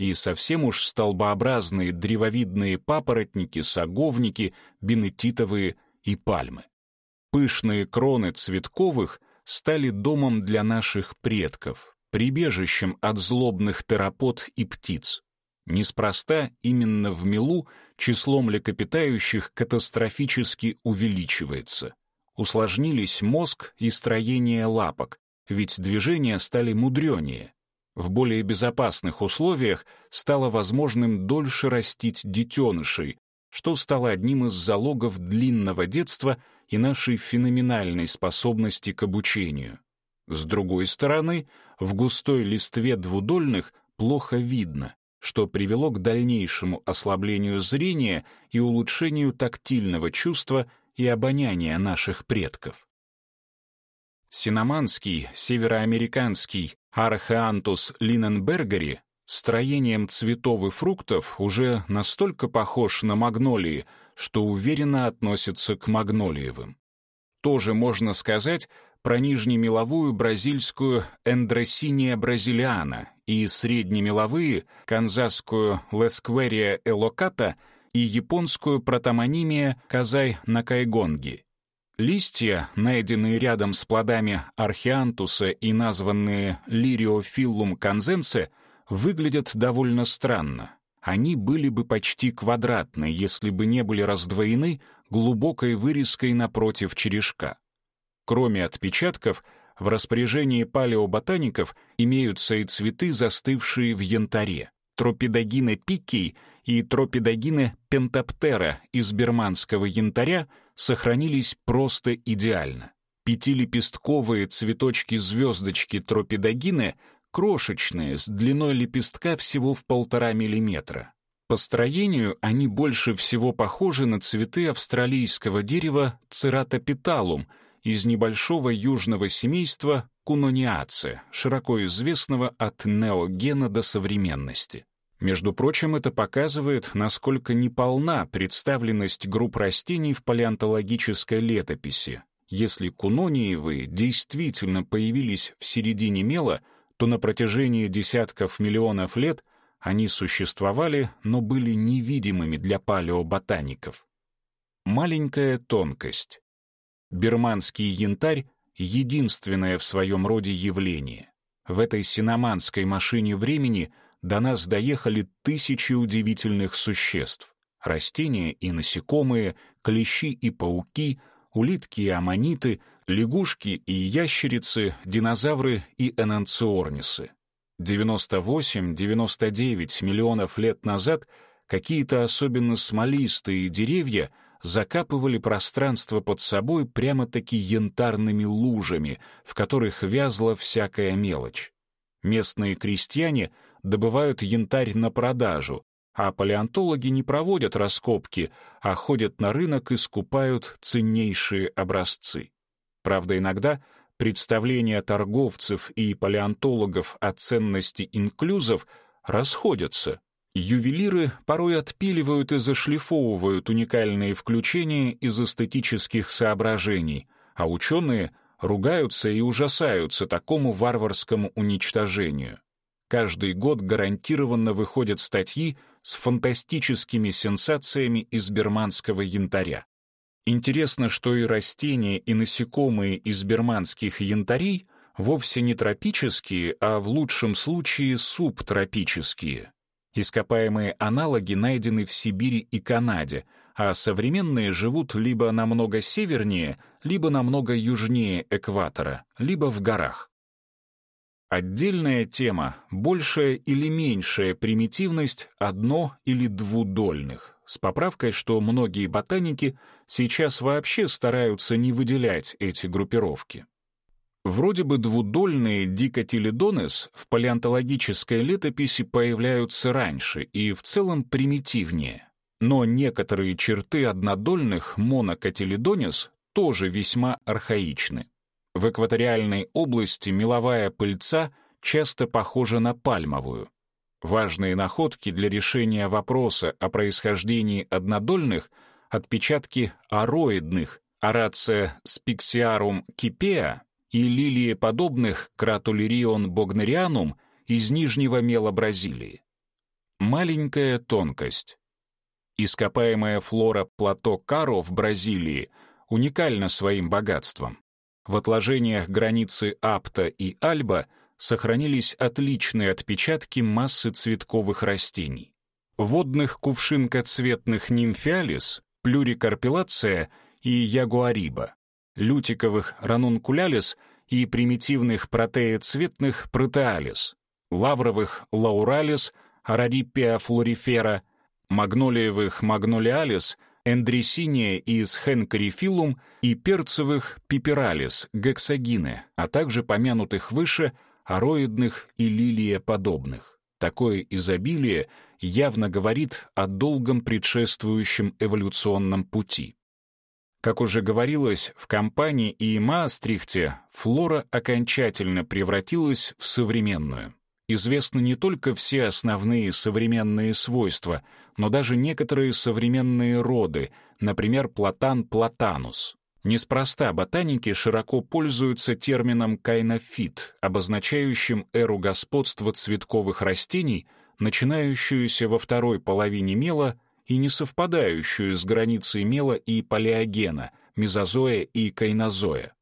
и совсем уж столбообразные древовидные папоротники, саговники, бенетитовые и пальмы. Пышные кроны цветковых стали домом для наших предков, прибежищем от злобных терапот и птиц. Неспроста именно в мелу число млекопитающих катастрофически увеличивается. Усложнились мозг и строение лапок, ведь движения стали мудренее, в более безопасных условиях стало возможным дольше растить детенышей, что стало одним из залогов длинного детства и нашей феноменальной способности к обучению. С другой стороны, в густой листве двудольных плохо видно, что привело к дальнейшему ослаблению зрения и улучшению тактильного чувства и обоняния наших предков. Синоманский, североамериканский Археантус линенбергери строением цветов и фруктов уже настолько похож на магнолии, что уверенно относится к магнолиевым. Тоже можно сказать про нижнемеловую бразильскую эндросиния бразилиана и среднемеловые канзасскую лескверия элоката и японскую протомонимия казай накайгонги. Листья, найденные рядом с плодами археантуса и названные лириофиллум канзенсе, выглядят довольно странно. Они были бы почти квадратны, если бы не были раздвоены глубокой вырезкой напротив черешка. Кроме отпечатков, в распоряжении палеоботаников имеются и цветы, застывшие в янтаре, тропидогины пикий и тропидогины пентаптера из берманского янтаря сохранились просто идеально. Пятилепестковые цветочки-звездочки тропидогины крошечные, с длиной лепестка всего в полтора миллиметра. По строению они больше всего похожи на цветы австралийского дерева цератопиталум из небольшого южного семейства кунониаце, широко известного от неогена до современности. Между прочим, это показывает, насколько неполна представленность групп растений в палеонтологической летописи. Если кунониевые действительно появились в середине мела — то на протяжении десятков миллионов лет они существовали, но были невидимыми для палеоботаников. Маленькая тонкость. Берманский янтарь — единственное в своем роде явление. В этой синоманской машине времени до нас доехали тысячи удивительных существ. Растения и насекомые, клещи и пауки, улитки и аммониты — лягушки и ящерицы, динозавры и энанциорнисы. 98-99 миллионов лет назад какие-то особенно смолистые деревья закапывали пространство под собой прямо-таки янтарными лужами, в которых вязла всякая мелочь. Местные крестьяне добывают янтарь на продажу, а палеонтологи не проводят раскопки, а ходят на рынок и скупают ценнейшие образцы. Правда, иногда представления торговцев и палеонтологов о ценности инклюзов расходятся. Ювелиры порой отпиливают и зашлифовывают уникальные включения из эстетических соображений, а ученые ругаются и ужасаются такому варварскому уничтожению. Каждый год гарантированно выходят статьи с фантастическими сенсациями из берманского янтаря. Интересно, что и растения, и насекомые из берманских янтарей вовсе не тропические, а в лучшем случае субтропические. Ископаемые аналоги найдены в Сибири и Канаде, а современные живут либо намного севернее, либо намного южнее экватора, либо в горах. Отдельная тема — большая или меньшая примитивность одно- или двудольных с поправкой, что многие ботаники сейчас вообще стараются не выделять эти группировки. Вроде бы двудольные дикотилидонес в палеонтологической летописи появляются раньше и в целом примитивнее. Но некоторые черты однодольных монокотилидонес тоже весьма архаичны. В экваториальной области меловая пыльца часто похожа на пальмовую. Важные находки для решения вопроса о происхождении однодольных — отпечатки ароидных, арация спиксиарум кипеа и лилиеподобных кратулерион богнерианум из нижнего мела Бразилии. Маленькая тонкость. Ископаемая флора плато Каро в Бразилии уникальна своим богатством. В отложениях границы Апта и Альба — сохранились отличные отпечатки массы цветковых растений. Водных кувшинкоцветных нимфиалис, плюрикарпелация и ягуариба, лютиковых ранункулялис и примитивных протеоцветных протеалис, лавровых лауралис, арарипия флорифера, магнолиевых магнолиалис, эндресиния из хенкарифилум и перцевых пипералис, гексагины, а также помянутых выше ароидных и лилиеподобных. такое изобилие явно говорит о долгом предшествующем эволюционном пути. Как уже говорилось, в Кампании и Маастрихте флора окончательно превратилась в современную. Известны не только все основные современные свойства, но даже некоторые современные роды, например, платан платанус. Неспроста ботаники широко пользуются термином кайнофит, обозначающим эру господства цветковых растений, начинающуюся во второй половине мела и не совпадающую с границей мела и палеогена, мезозоя и кайнозоя.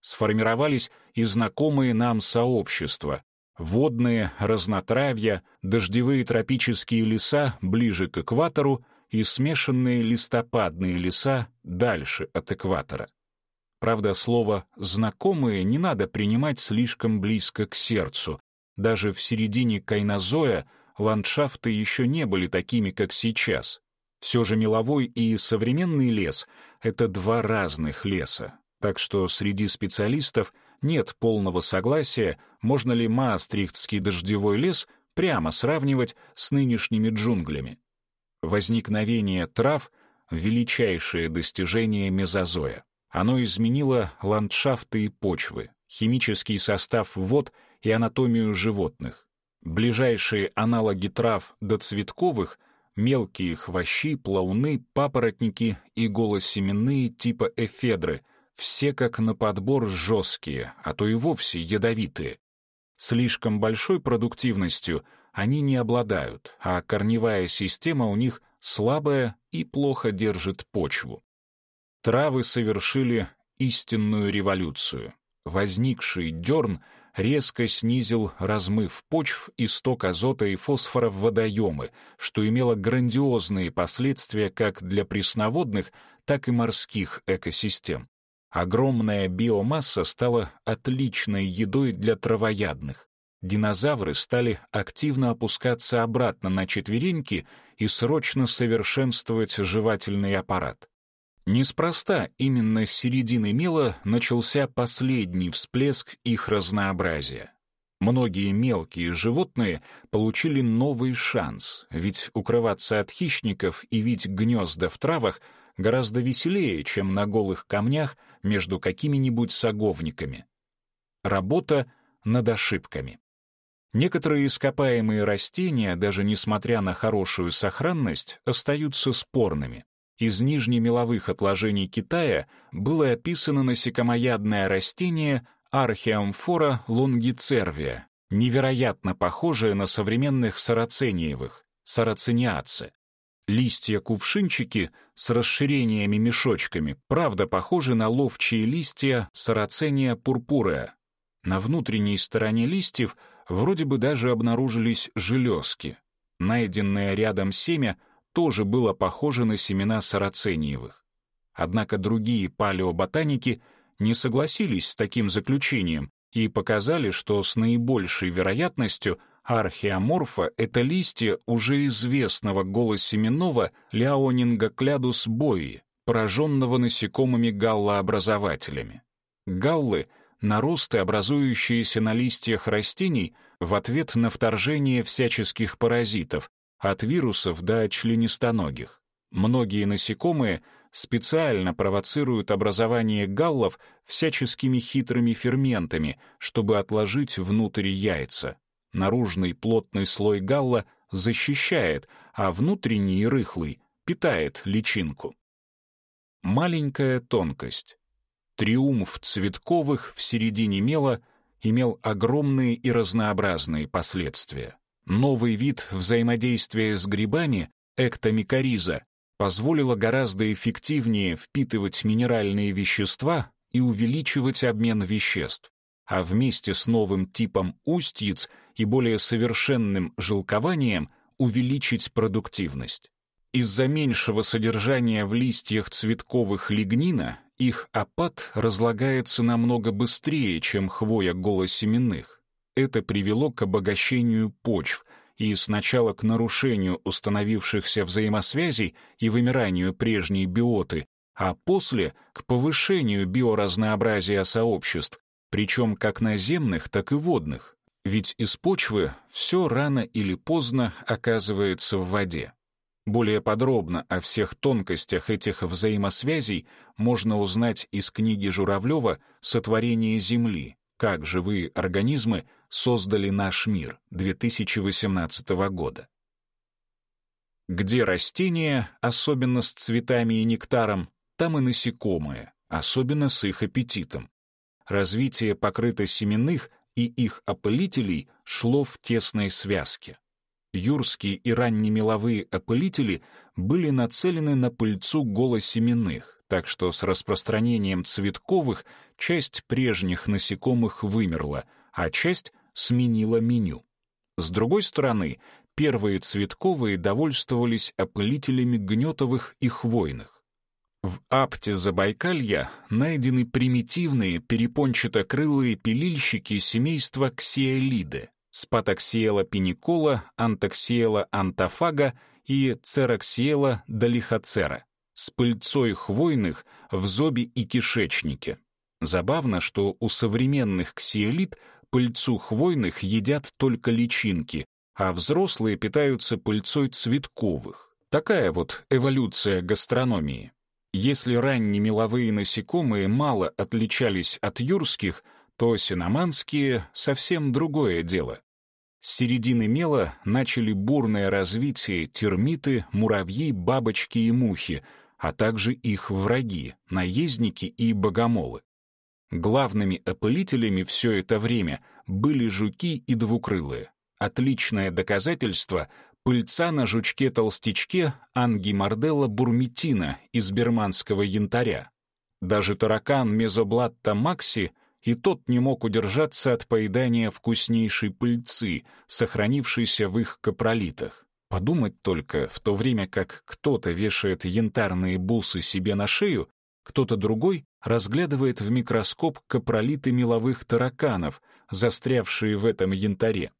Сформировались и знакомые нам сообщества — водные, разнотравья, дождевые тропические леса ближе к экватору и смешанные листопадные леса дальше от экватора. Правда, слово «знакомые» не надо принимать слишком близко к сердцу. Даже в середине кайнозоя — ландшафты еще не были такими, как сейчас. Все же меловой и современный лес — это два разных леса, так что среди специалистов нет полного согласия, можно ли Маастрихтский дождевой лес прямо сравнивать с нынешними джунглями. Возникновение трав — величайшее достижение мезозоя. Оно изменило ландшафты и почвы, химический состав вод и анатомию животных. Ближайшие аналоги трав до цветковых — мелкие хвощи, плауны, папоротники и голосеменные типа эфедры — все как на подбор жесткие, а то и вовсе ядовитые. Слишком большой продуктивностью они не обладают, а корневая система у них слабая и плохо держит почву. Травы совершили истинную революцию. Возникший дерн — резко снизил размыв почв и сток азота и фосфора в водоемы, что имело грандиозные последствия как для пресноводных, так и морских экосистем. Огромная биомасса стала отличной едой для травоядных. Динозавры стали активно опускаться обратно на четвереньки и срочно совершенствовать жевательный аппарат. Неспроста именно с середины мела начался последний всплеск их разнообразия. Многие мелкие животные получили новый шанс, ведь укрываться от хищников и вить гнезда в травах гораздо веселее, чем на голых камнях между какими-нибудь саговниками. Работа над ошибками. Некоторые ископаемые растения, даже несмотря на хорошую сохранность, остаются спорными. Из нижнемеловых отложений Китая было описано насекомоядное растение Археамфора лонгицервия, невероятно похожее на современных сарацениевых, сарацениаце. Листья-кувшинчики с расширениями-мешочками, правда, похожи на ловчие листья сарацения пурпуреа. На внутренней стороне листьев вроде бы даже обнаружились железки. Найденное рядом семя — тоже было похоже на семена сарацениевых. Однако другие палеоботаники не согласились с таким заключением и показали, что с наибольшей вероятностью археоморфа — это листья уже известного голосеменного Ляонинга-клядус бои, пораженного насекомыми галлообразователями. Галлы — наросты, образующиеся на листьях растений в ответ на вторжение всяческих паразитов, от вирусов до членистоногих. Многие насекомые специально провоцируют образование галлов всяческими хитрыми ферментами, чтобы отложить внутрь яйца. Наружный плотный слой галла защищает, а внутренний рыхлый питает личинку. Маленькая тонкость. Триумф цветковых в середине мела имел огромные и разнообразные последствия. Новый вид взаимодействия с грибами, эктомикориза, позволило гораздо эффективнее впитывать минеральные вещества и увеличивать обмен веществ, а вместе с новым типом устьиц и более совершенным жилкованием увеличить продуктивность. Из-за меньшего содержания в листьях цветковых лигнина их опад разлагается намного быстрее, чем хвоя голосеменных. Это привело к обогащению почв и сначала к нарушению установившихся взаимосвязей и вымиранию прежней биоты, а после — к повышению биоразнообразия сообществ, причем как наземных, так и водных. Ведь из почвы все рано или поздно оказывается в воде. Более подробно о всех тонкостях этих взаимосвязей можно узнать из книги Журавлева «Сотворение Земли. Как живые организмы создали наш мир» 2018 года. Где растения, особенно с цветами и нектаром, там и насекомые, особенно с их аппетитом. Развитие покрытосеменных и их опылителей шло в тесной связке. Юрские и раннемеловые опылители были нацелены на пыльцу голосеменных, так что с распространением цветковых часть прежних насекомых вымерла, а часть сменила меню. С другой стороны, первые цветковые довольствовались опылителями гнетовых и хвойных. В апте Забайкалья найдены примитивные перепончатокрылые пилильщики семейства ксиолиды, спатоксиела пеникола, антоксиела антофага и цероксиела долихоцера с пыльцой хвойных в зобе и кишечнике. Забавно, что у современных ксиолит пыльцу хвойных едят только личинки, а взрослые питаются пыльцой цветковых. Такая вот эволюция гастрономии. Если ранние меловые насекомые мало отличались от юрских, то синоманские — совсем другое дело. С середины мела начали бурное развитие термиты, муравьи, бабочки и мухи, а также их враги, наездники и богомолы. Главными опылителями все это время были жуки и двукрылые. Отличное доказательство — пыльца на жучке-толстячке ангимарделла бурмитина из берманского янтаря. Даже таракан мезоблатта макси и тот не мог удержаться от поедания вкуснейшей пыльцы, сохранившейся в их капролитах. Подумать только, в то время как кто-то вешает янтарные бусы себе на шею, кто-то другой разглядывает в микроскоп капролиты меловых тараканов, застрявшие в этом янтаре.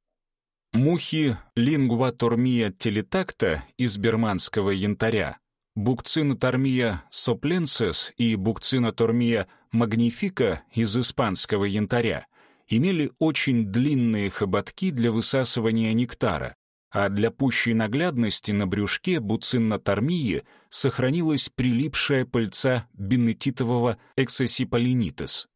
Мухи лингватормия телетакта из берманского янтаря, букцинотормия сопленцес и букцинотормия магнифика из испанского янтаря имели очень длинные хоботки для высасывания нектара, а для пущей наглядности на брюшке буциннотормии сохранилась прилипшая пыльца бенетитового эксосиполинитес.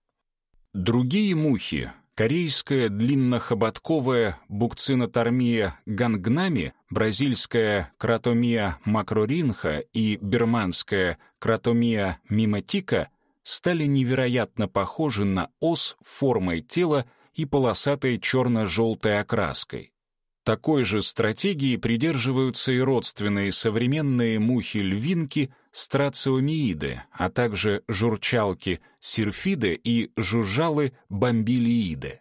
Другие мухи корейская длинноходковая букцинотормия гангнами, бразильская кротомия макроринха и берманская кротомия мимотика стали невероятно похожи на ос формой тела и полосатой черно-желтой окраской. Такой же стратегии придерживаются и родственные современные мухи-львинки страциомииды, а также журчалки сирфиды и жужжалы бомбилииды.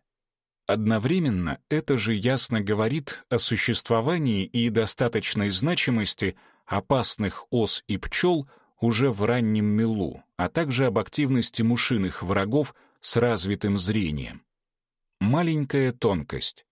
Одновременно это же ясно говорит о существовании и достаточной значимости опасных ос и пчел уже в раннем мелу, а также об активности мушиных врагов с развитым зрением. Маленькая тонкость.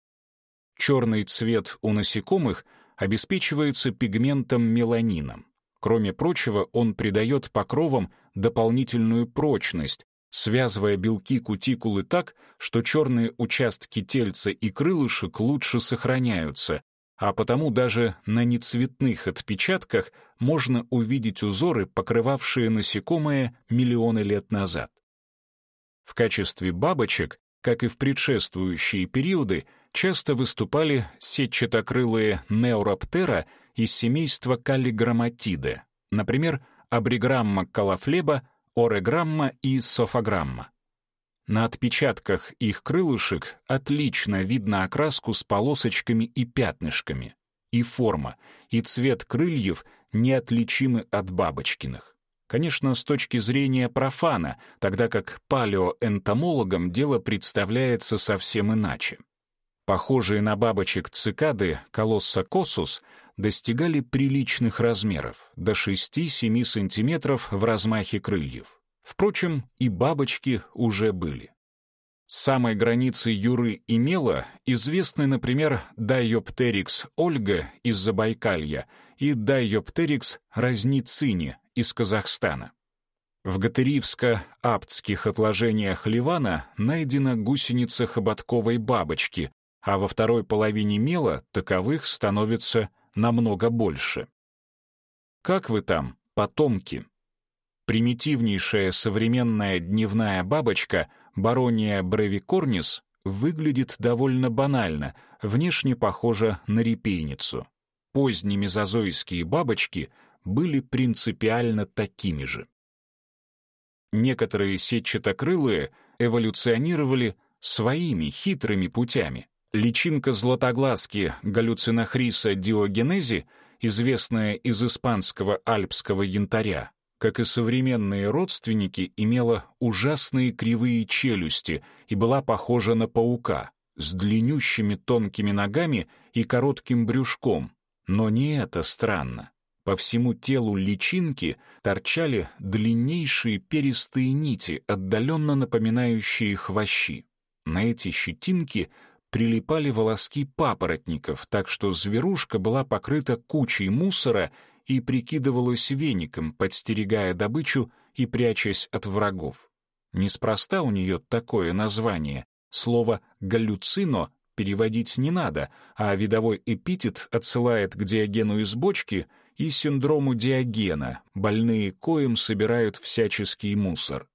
Черный цвет у насекомых обеспечивается пигментом меланином. Кроме прочего, он придает покровам дополнительную прочность, связывая белки кутикулы так, что черные участки тельца и крылышек лучше сохраняются, а потому даже на нецветных отпечатках можно увидеть узоры, покрывавшие насекомое миллионы лет назад. В качестве бабочек, как и в предшествующие периоды, часто выступали сетчатокрылые неуроптера из семейства каллиграмматиды, например, абриграмма калафлеба, ореграмма и софограмма. На отпечатках их крылышек отлично видно окраску с полосочками и пятнышками. И форма, и цвет крыльев неотличимы от бабочкиных. Конечно, с точки зрения профана, тогда как палеоэнтомологам дело представляется совсем иначе. Похожие на бабочек цикады колосса косус достигали приличных размеров, до 6-7 сантиметров в размахе крыльев. Впрочем, и бабочки уже были. Самой границы Юры и Мела известны, например, Дайоптерикс ольга из Забайкалья и Дайоптерикс разницини из Казахстана. В Гатыривско-Аптских отложениях Ливана найдена гусеница хоботковой бабочки, а во второй половине мела таковых становится намного больше. Как вы там, потомки? Примитивнейшая современная дневная бабочка Барония бревикорнис выглядит довольно банально, внешне похожа на репейницу. Поздние мезозойские бабочки были принципиально такими же. Некоторые сетчатокрылые эволюционировали своими хитрыми путями. Личинка златоглазки галлюцинохриса диогенези, известная из испанского альпского янтаря, как и современные родственники, имела ужасные кривые челюсти и была похожа на паука с длиннющими тонкими ногами и коротким брюшком. Но не это странно. По всему телу личинки торчали длиннейшие перистые нити, отдаленно напоминающие хвощи. На эти щетинки прилипали волоски папоротников, так что зверушка была покрыта кучей мусора и прикидывалась веником, подстерегая добычу и прячась от врагов. Неспроста у нее такое название. Слово «галлюцино» переводить не надо, а видовой эпитет отсылает к Диогену из бочки и синдрому Диогена, больные коем собирают всяческий мусор.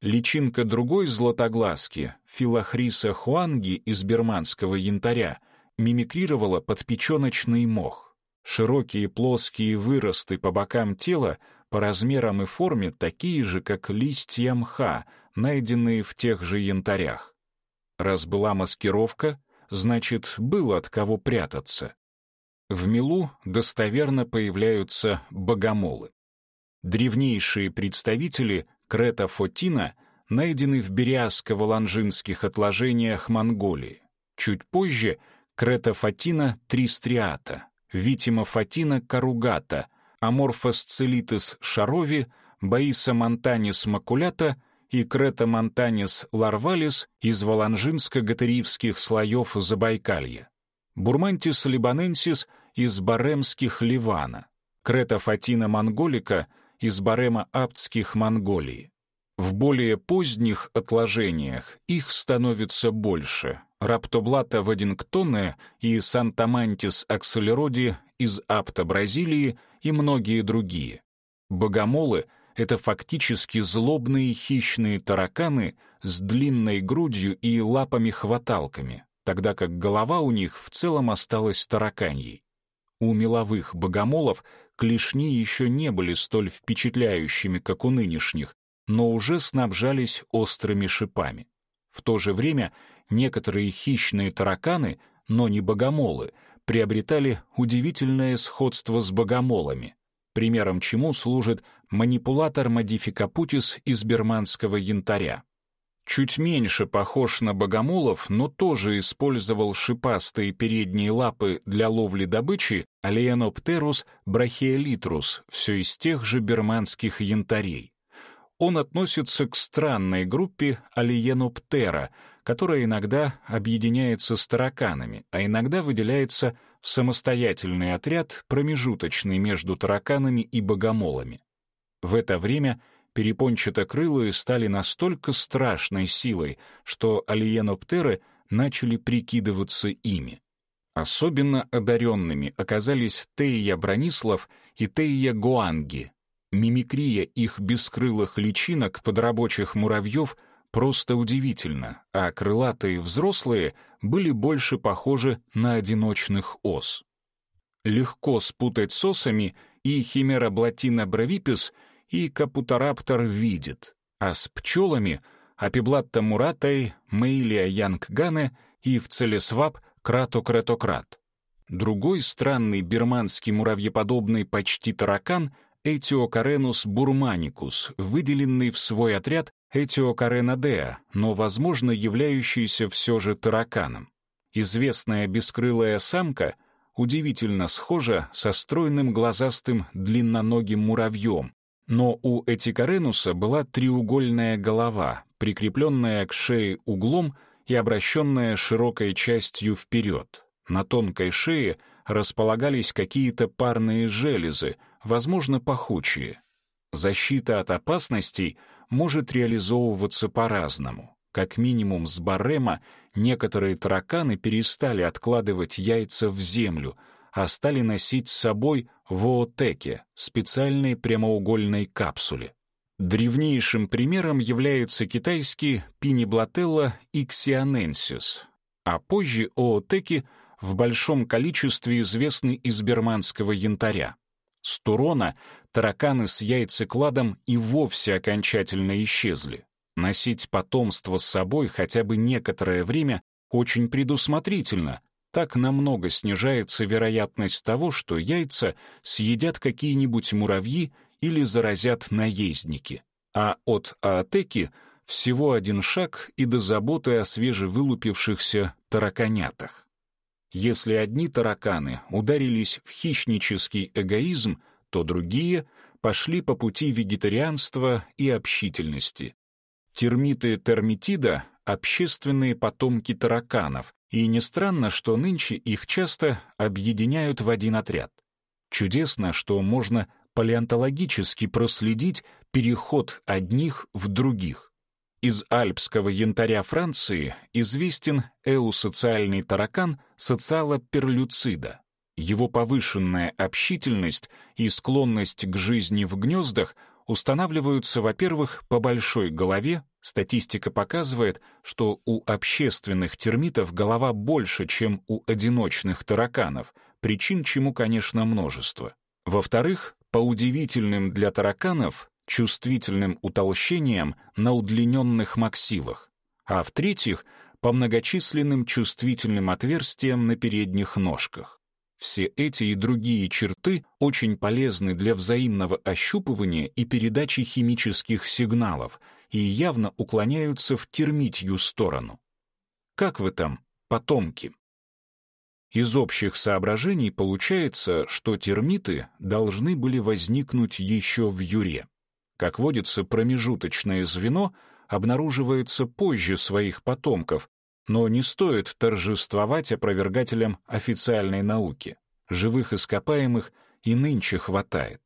Личинка другой златоглазки, филохриса хуанги из берманского янтаря, мимикрировала под печеночный мох. Широкие плоские выросты по бокам тела по размерам и форме такие же, как листья мха, найденные в тех же янтарях. Раз была маскировка, значит, было от кого прятаться. В милу достоверно появляются богомолы. Древнейшие представители Крета фотина найдены в бериаско-валанжинских отложениях Монголии. Чуть позже Крета фотина тристриата, Витима фотина каругата, Аморфосцелитес шарови, Баиса монтанис макулята и Крета монтанис ларвалис из валанжинско-гатериевских слоев Забайкалья, Бурмантис либаненсис из баремских Ливана, Крета фотина монголика — из барема аптских Монголии. В более поздних отложениях их становится больше. Раптоблата Вадингтоне и Сантамантис акселероди из Апта Бразилии и многие другие. Богомолы — это фактически злобные хищные тараканы с длинной грудью и лапами-хваталками, тогда как голова у них в целом осталась тараканьей. У меловых богомолов клешни еще не были столь впечатляющими, как у нынешних, но уже снабжались острыми шипами. В то же время некоторые хищные тараканы, но не богомолы, приобретали удивительное сходство с богомолами, примером чему служит манипулятор модификапутис из берманского янтаря чуть меньше похож на богомолов, но тоже использовал шипастые передние лапы для ловли добычи Алиеноптерус брахиолитрус, все из тех же берманских янтарей. Он относится к странной группе Алиеноптера, которая иногда объединяется с тараканами, а иногда выделяется в самостоятельный отряд, промежуточный между тараканами и богомолами. В это время перепончатокрылые стали настолько страшной силой, что алиеноптеры начали прикидываться ими. Особенно одаренными оказались Теия Бронислав и Теия Гуанги. Мимикрия их бескрылых личинок под рабочих муравьев просто удивительна, а крылатые взрослые были больше похожи на одиночных ос. Легко спутать с осами и химера блатина бравипис — и капутараптор видит, а с пчелами апиблатта муратой, мейлия янггане и в целесвап кратокретократ. Другой странный бирманский муравьеподобный почти таракан Этиокаренус бурманикус, выделенный в свой отряд Этиокаренадеа, но, возможно, являющийся все же тараканом. Известная бескрылая самка удивительно схожа со стройным глазастым длинноногим муравьем, но у Этикаренуса была треугольная голова, прикрепленная к шее углом и обращенная широкой частью вперед. На тонкой шее располагались какие-то парные железы, возможно, пахучие. Защита от опасностей может реализовываться по-разному. Как минимум с барема некоторые тараканы перестали откладывать яйца в землю, а стали носить с собой в оотеке, специальной прямоугольной капсуле. Древнейшим примером является китайский пиниблателла иксианенсис, а позже оотеки в большом количестве известны из берманского янтаря. С Турона тараканы с яйцекладом и вовсе окончательно исчезли. Носить потомство с собой хотя бы некоторое время очень предусмотрительно. Так намного снижается вероятность того, что яйца съедят какие-нибудь муравьи или заразят наездники. А от аотеки всего один шаг и до заботы о свежевылупившихся тараканятах. Если одни тараканы ударились в хищнический эгоизм, то другие пошли по пути вегетарианства и общительности. Термиты термитида — общественные потомки тараканов, и не странно, что нынче их часто объединяют в один отряд. Чудесно, что можно палеонтологически проследить переход одних в других. Из альпского янтаря Франции известен эусоциальный таракан социала перлюцида. Его повышенная общительность и склонность к жизни в гнездах устанавливаются, во-первых, по большой голове, статистика показывает, что у общественных термитов голова больше, чем у одиночных тараканов, причин чему, конечно, множество. Во-вторых, по удивительным для тараканов чувствительным утолщением на удлиненных максилах, а в-третьих, по многочисленным чувствительным отверстиям на передних ножках. Все эти и другие черты очень полезны для взаимного ощупывания и передачи химических сигналов и явно уклоняются в термитью сторону. Как вы там, потомки? Из общих соображений получается, что термиты должны были возникнуть еще в Юре. Как водится, промежуточное звено обнаруживается позже своих потомков, но не стоит торжествовать опровергателям официальной науки. Живых ископаемых и нынче хватает.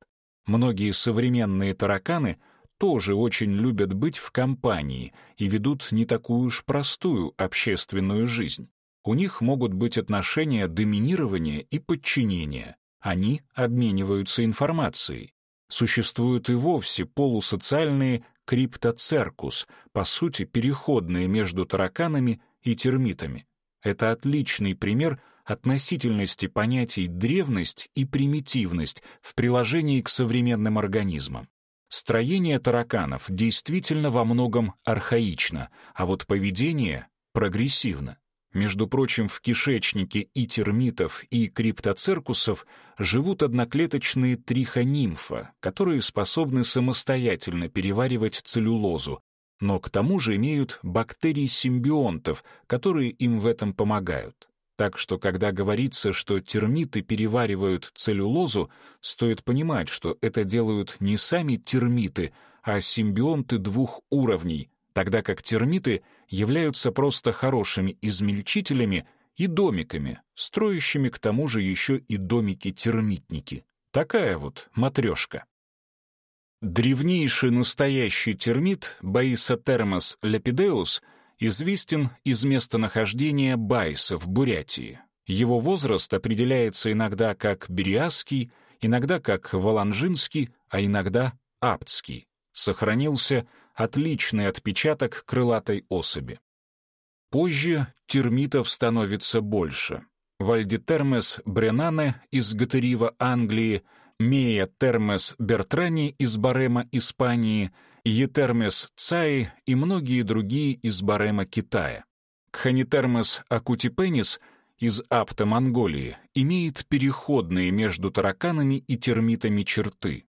Многие современные тараканы тоже очень любят быть в компании и ведут не такую уж простую общественную жизнь. У них могут быть отношения доминирования и подчинения. Они обмениваются информацией. Существуют и вовсе полусоциальные криптоцеркус, по сути, переходные между тараканами и термитами. Это отличный пример относительности понятий древность и примитивность в приложении к современным организмам. Строение тараканов действительно во многом архаично, а вот поведение прогрессивно. Между прочим, в кишечнике и термитов, и криптоцеркусов живут одноклеточные трихонимфа, которые способны самостоятельно переваривать целлюлозу, но к тому же имеют бактерий-симбионтов, которые им в этом помогают. Так что, когда говорится, что термиты переваривают целлюлозу, стоит понимать, что это делают не сами термиты, а симбионты двух уровней, тогда как термиты являются просто хорошими измельчителями и домиками, строящими к тому же еще и домики-термитники. Такая вот матрешка. Древнейший настоящий термит Баисотермос ляпидеус известен из местонахождения Байса в Бурятии. Его возраст определяется иногда как бериасский, иногда как валанжинский, а иногда аптский. Сохранился отличный отпечаток крылатой особи. Позже термитов становится больше. Вальдитермес бренане из Гатерива Англии, Мея термес бертрани из Барема Испании, Етермес цаи и многие другие из Барема Китая. Кханитермес акутипенис из Апта Монголии имеет переходные между тараканами и термитами черты.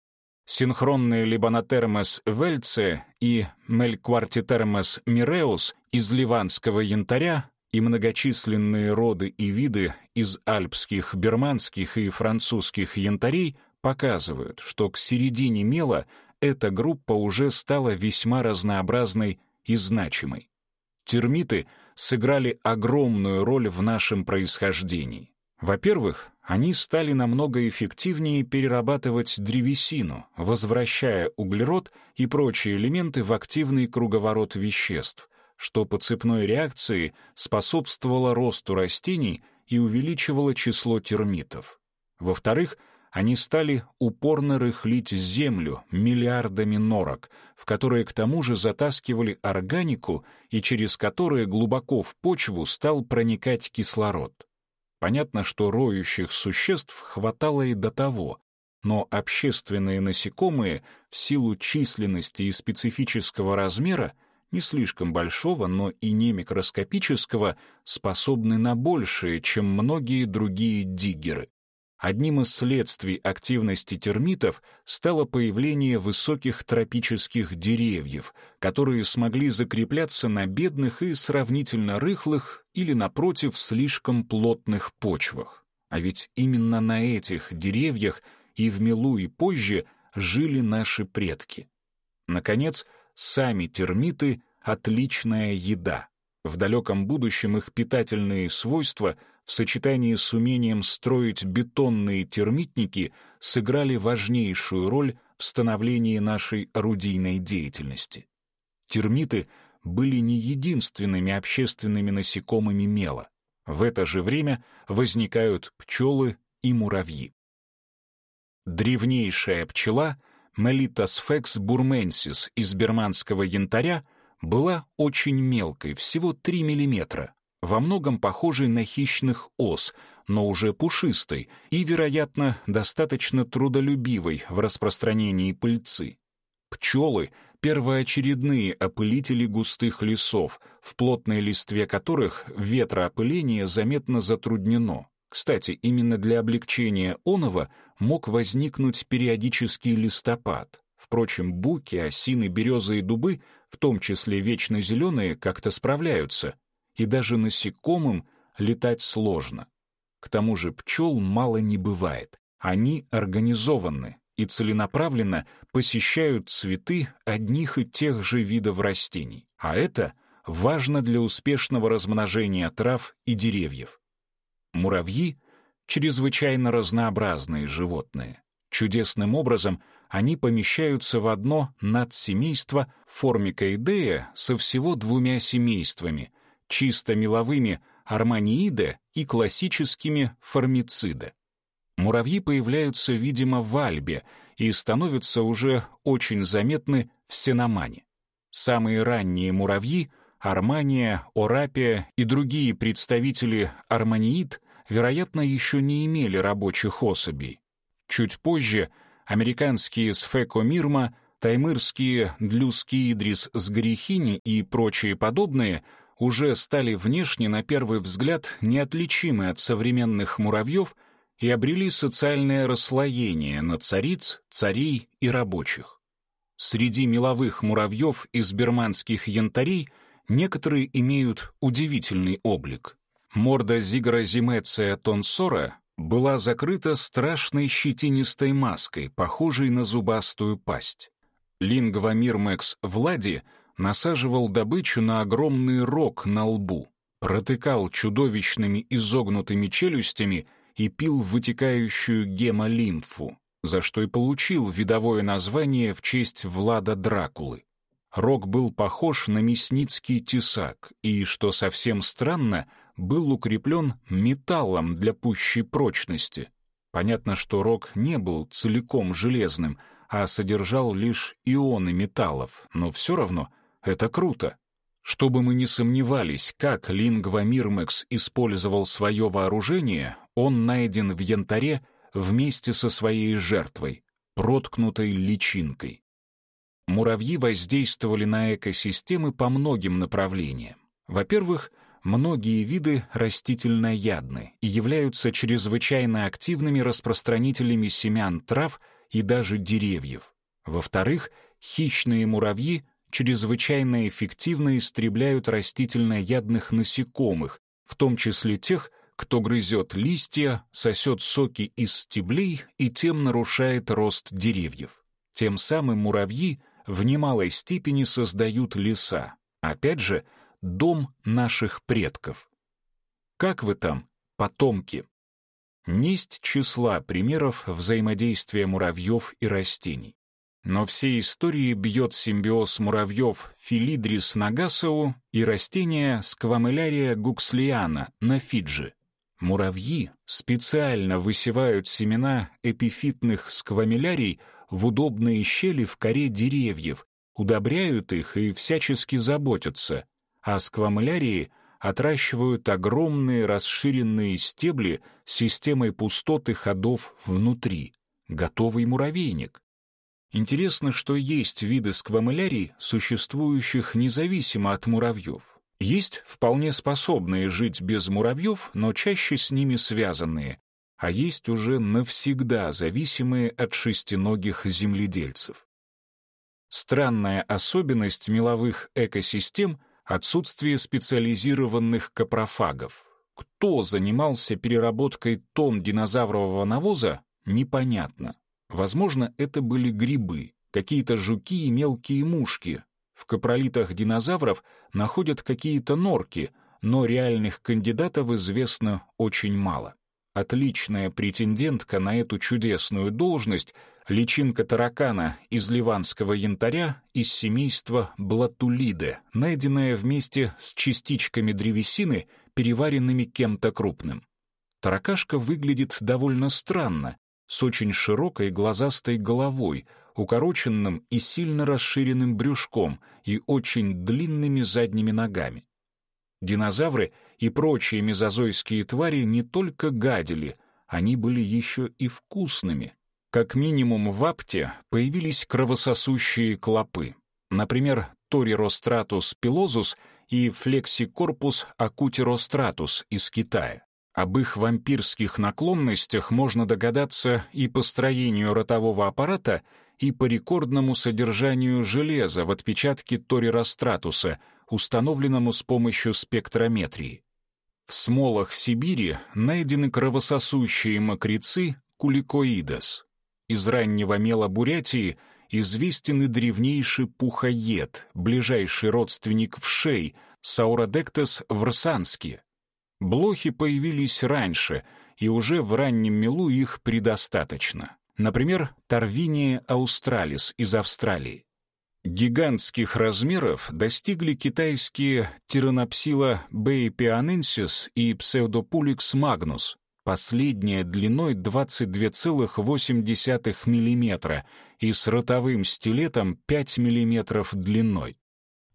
Синхронные Либанотермес вельце и Мельквартитермес миреус из ливанского янтаря и многочисленные роды и виды из альпских, берманских и французских янтарей показывают, что к середине мела эта группа уже стала весьма разнообразной и значимой. Термиты сыграли огромную роль в нашем происхождении. Во-первых, они стали намного эффективнее перерабатывать древесину, возвращая углерод и прочие элементы в активный круговорот веществ, что по цепной реакции способствовало росту растений и увеличивало число термитов. Во-вторых, они стали упорно рыхлить землю миллиардами норок, в которые к тому же затаскивали органику и через которые глубоко в почву стал проникать кислород. Понятно, что роющих существ хватало и до того, но общественные насекомые в силу численности и специфического размера не слишком большого, но и не микроскопического, способны на большее, чем многие другие диггеры. Одним из следствий активности термитов стало появление высоких тропических деревьев, которые смогли закрепляться на бедных и сравнительно рыхлых или, напротив, слишком плотных почвах. А ведь именно на этих деревьях и в Милу и позже жили наши предки. Наконец, сами термиты — отличная еда. В далеком будущем их питательные свойства — в сочетании с умением строить бетонные термитники сыграли важнейшую роль в становлении нашей орудийной деятельности. Термиты были не единственными общественными насекомыми мела. В это же время возникают пчелы и муравьи. Древнейшая пчела Melitosfex burmensis из берманского янтаря была очень мелкой, всего 3 мм, во многом похожей на хищных ос, но уже пушистой и, вероятно, достаточно трудолюбивой в распространении пыльцы. Пчелы — первоочередные опылители густых лесов, в плотной листве которых ветроопыление заметно затруднено. Кстати, именно для облегчения оного мог возникнуть периодический листопад. Впрочем, буки, осины, березы и дубы, в том числе вечно зеленые, как-то справляются, и даже насекомым летать сложно. К тому же пчел мало не бывает. Они организованы и целенаправленно посещают цветы одних и тех же видов растений, а это важно для успешного размножения трав и деревьев. Муравьи — чрезвычайно разнообразные животные. Чудесным образом они помещаются в одно надсемейство формикоидея со всего двумя семействами — чисто меловыми арманииде и классическими формициде. Муравьи появляются, видимо, в Альбе и становятся уже очень заметны в Сеномане. Самые ранние муравьи — Армания, Орапия и другие представители арманиид, вероятно, еще не имели рабочих особей. Чуть позже американские сфекомирма, таймырские длюскиидрис с грехини и прочие подобные — уже стали внешне, на первый взгляд, неотличимы от современных муравьев и обрели социальное расслоение на цариц, царей и рабочих. Среди меловых муравьев из берманских янтарей некоторые имеют удивительный облик. Морда зигрозимеция тонсора была закрыта страшной щетинистой маской, похожей на зубастую пасть. Лингва мирмекс влади — насаживал добычу на огромный рог на лбу, протыкал чудовищными изогнутыми челюстями и пил вытекающую гемолимфу, за что и получил видовое название в честь Влада Дракулы. Рог был похож на мясницкий тесак и, что совсем странно, был укреплен металлом для пущей прочности. Понятно, что рог не был целиком железным, а содержал лишь ионы металлов, но все равно — это круто. Чтобы мы не сомневались, как Лингва Мирмекс использовал свое вооружение, он найден в янтаре вместе со своей жертвой, проткнутой личинкой. Муравьи воздействовали на экосистемы по многим направлениям. Во-первых, многие виды растительноядны и являются чрезвычайно активными распространителями семян трав и даже деревьев. Во-вторых, хищные муравьи чрезвычайно эффективно истребляют растительноядных насекомых, в том числе тех, кто грызет листья, сосет соки из стеблей и тем нарушает рост деревьев. Тем самым муравьи в немалой степени создают леса, опять же, дом наших предков. Как вы там, потомки? Несть числа примеров взаимодействия муравьев и растений. Но всей истории бьет симбиоз муравьев Филидрис нагасоу и растения Сквамелярия гукслиана на Фиджи. Муравьи специально высевают семена эпифитных сквамелярий в удобные щели в коре деревьев, удобряют их и всячески заботятся, а сквамелярии отращивают огромные расширенные стебли системой пустоты ходов внутри. Готовый муравейник. Интересно, что есть виды сквамелярий, существующих независимо от муравьев. Есть вполне способные жить без муравьев, но чаще с ними связанные, а есть уже навсегда зависимые от шестиногих земледельцев. Странная особенность меловых экосистем — отсутствие специализированных капрофагов. Кто занимался переработкой тонн динозаврового навоза, непонятно. Возможно, это были грибы, какие-то жуки и мелкие мушки. В капролитах динозавров находят какие-то норки, но реальных кандидатов известно очень мало. Отличная претендентка на эту чудесную должность — личинка таракана из ливанского янтаря из семейства блатулиде, найденная вместе с частичками древесины, переваренными кем-то крупным. Таракашка выглядит довольно странно, с очень широкой глазастой головой, укороченным и сильно расширенным брюшком и очень длинными задними ногами. Динозавры и прочие мезозойские твари не только гадили, они были еще и вкусными. Как минимум в апте появились кровососущие клопы. Например, Ториростратус пилозус и Флексикорпус акутиростратус из Китая. Об их вампирских наклонностях можно догадаться и по строению ротового аппарата, и по рекордному содержанию железа в отпечатке Ториростратуса, установленному с помощью спектрометрии. В смолах Сибири найдены кровососущие мокрецы куликоидес. Из раннего мела Бурятии известен и древнейший пухоед, ближайший родственник вшей, Сауродектес врсански, Блохи появились раньше, и уже в раннем мелу их предостаточно. Например, Тарвиния аустралис из Австралии. Гигантских размеров достигли китайские Тиранопсила бейпианенсис и Псевдопуликс магнус, последняя длиной 22,8 мм и с ротовым стилетом 5 мм длиной.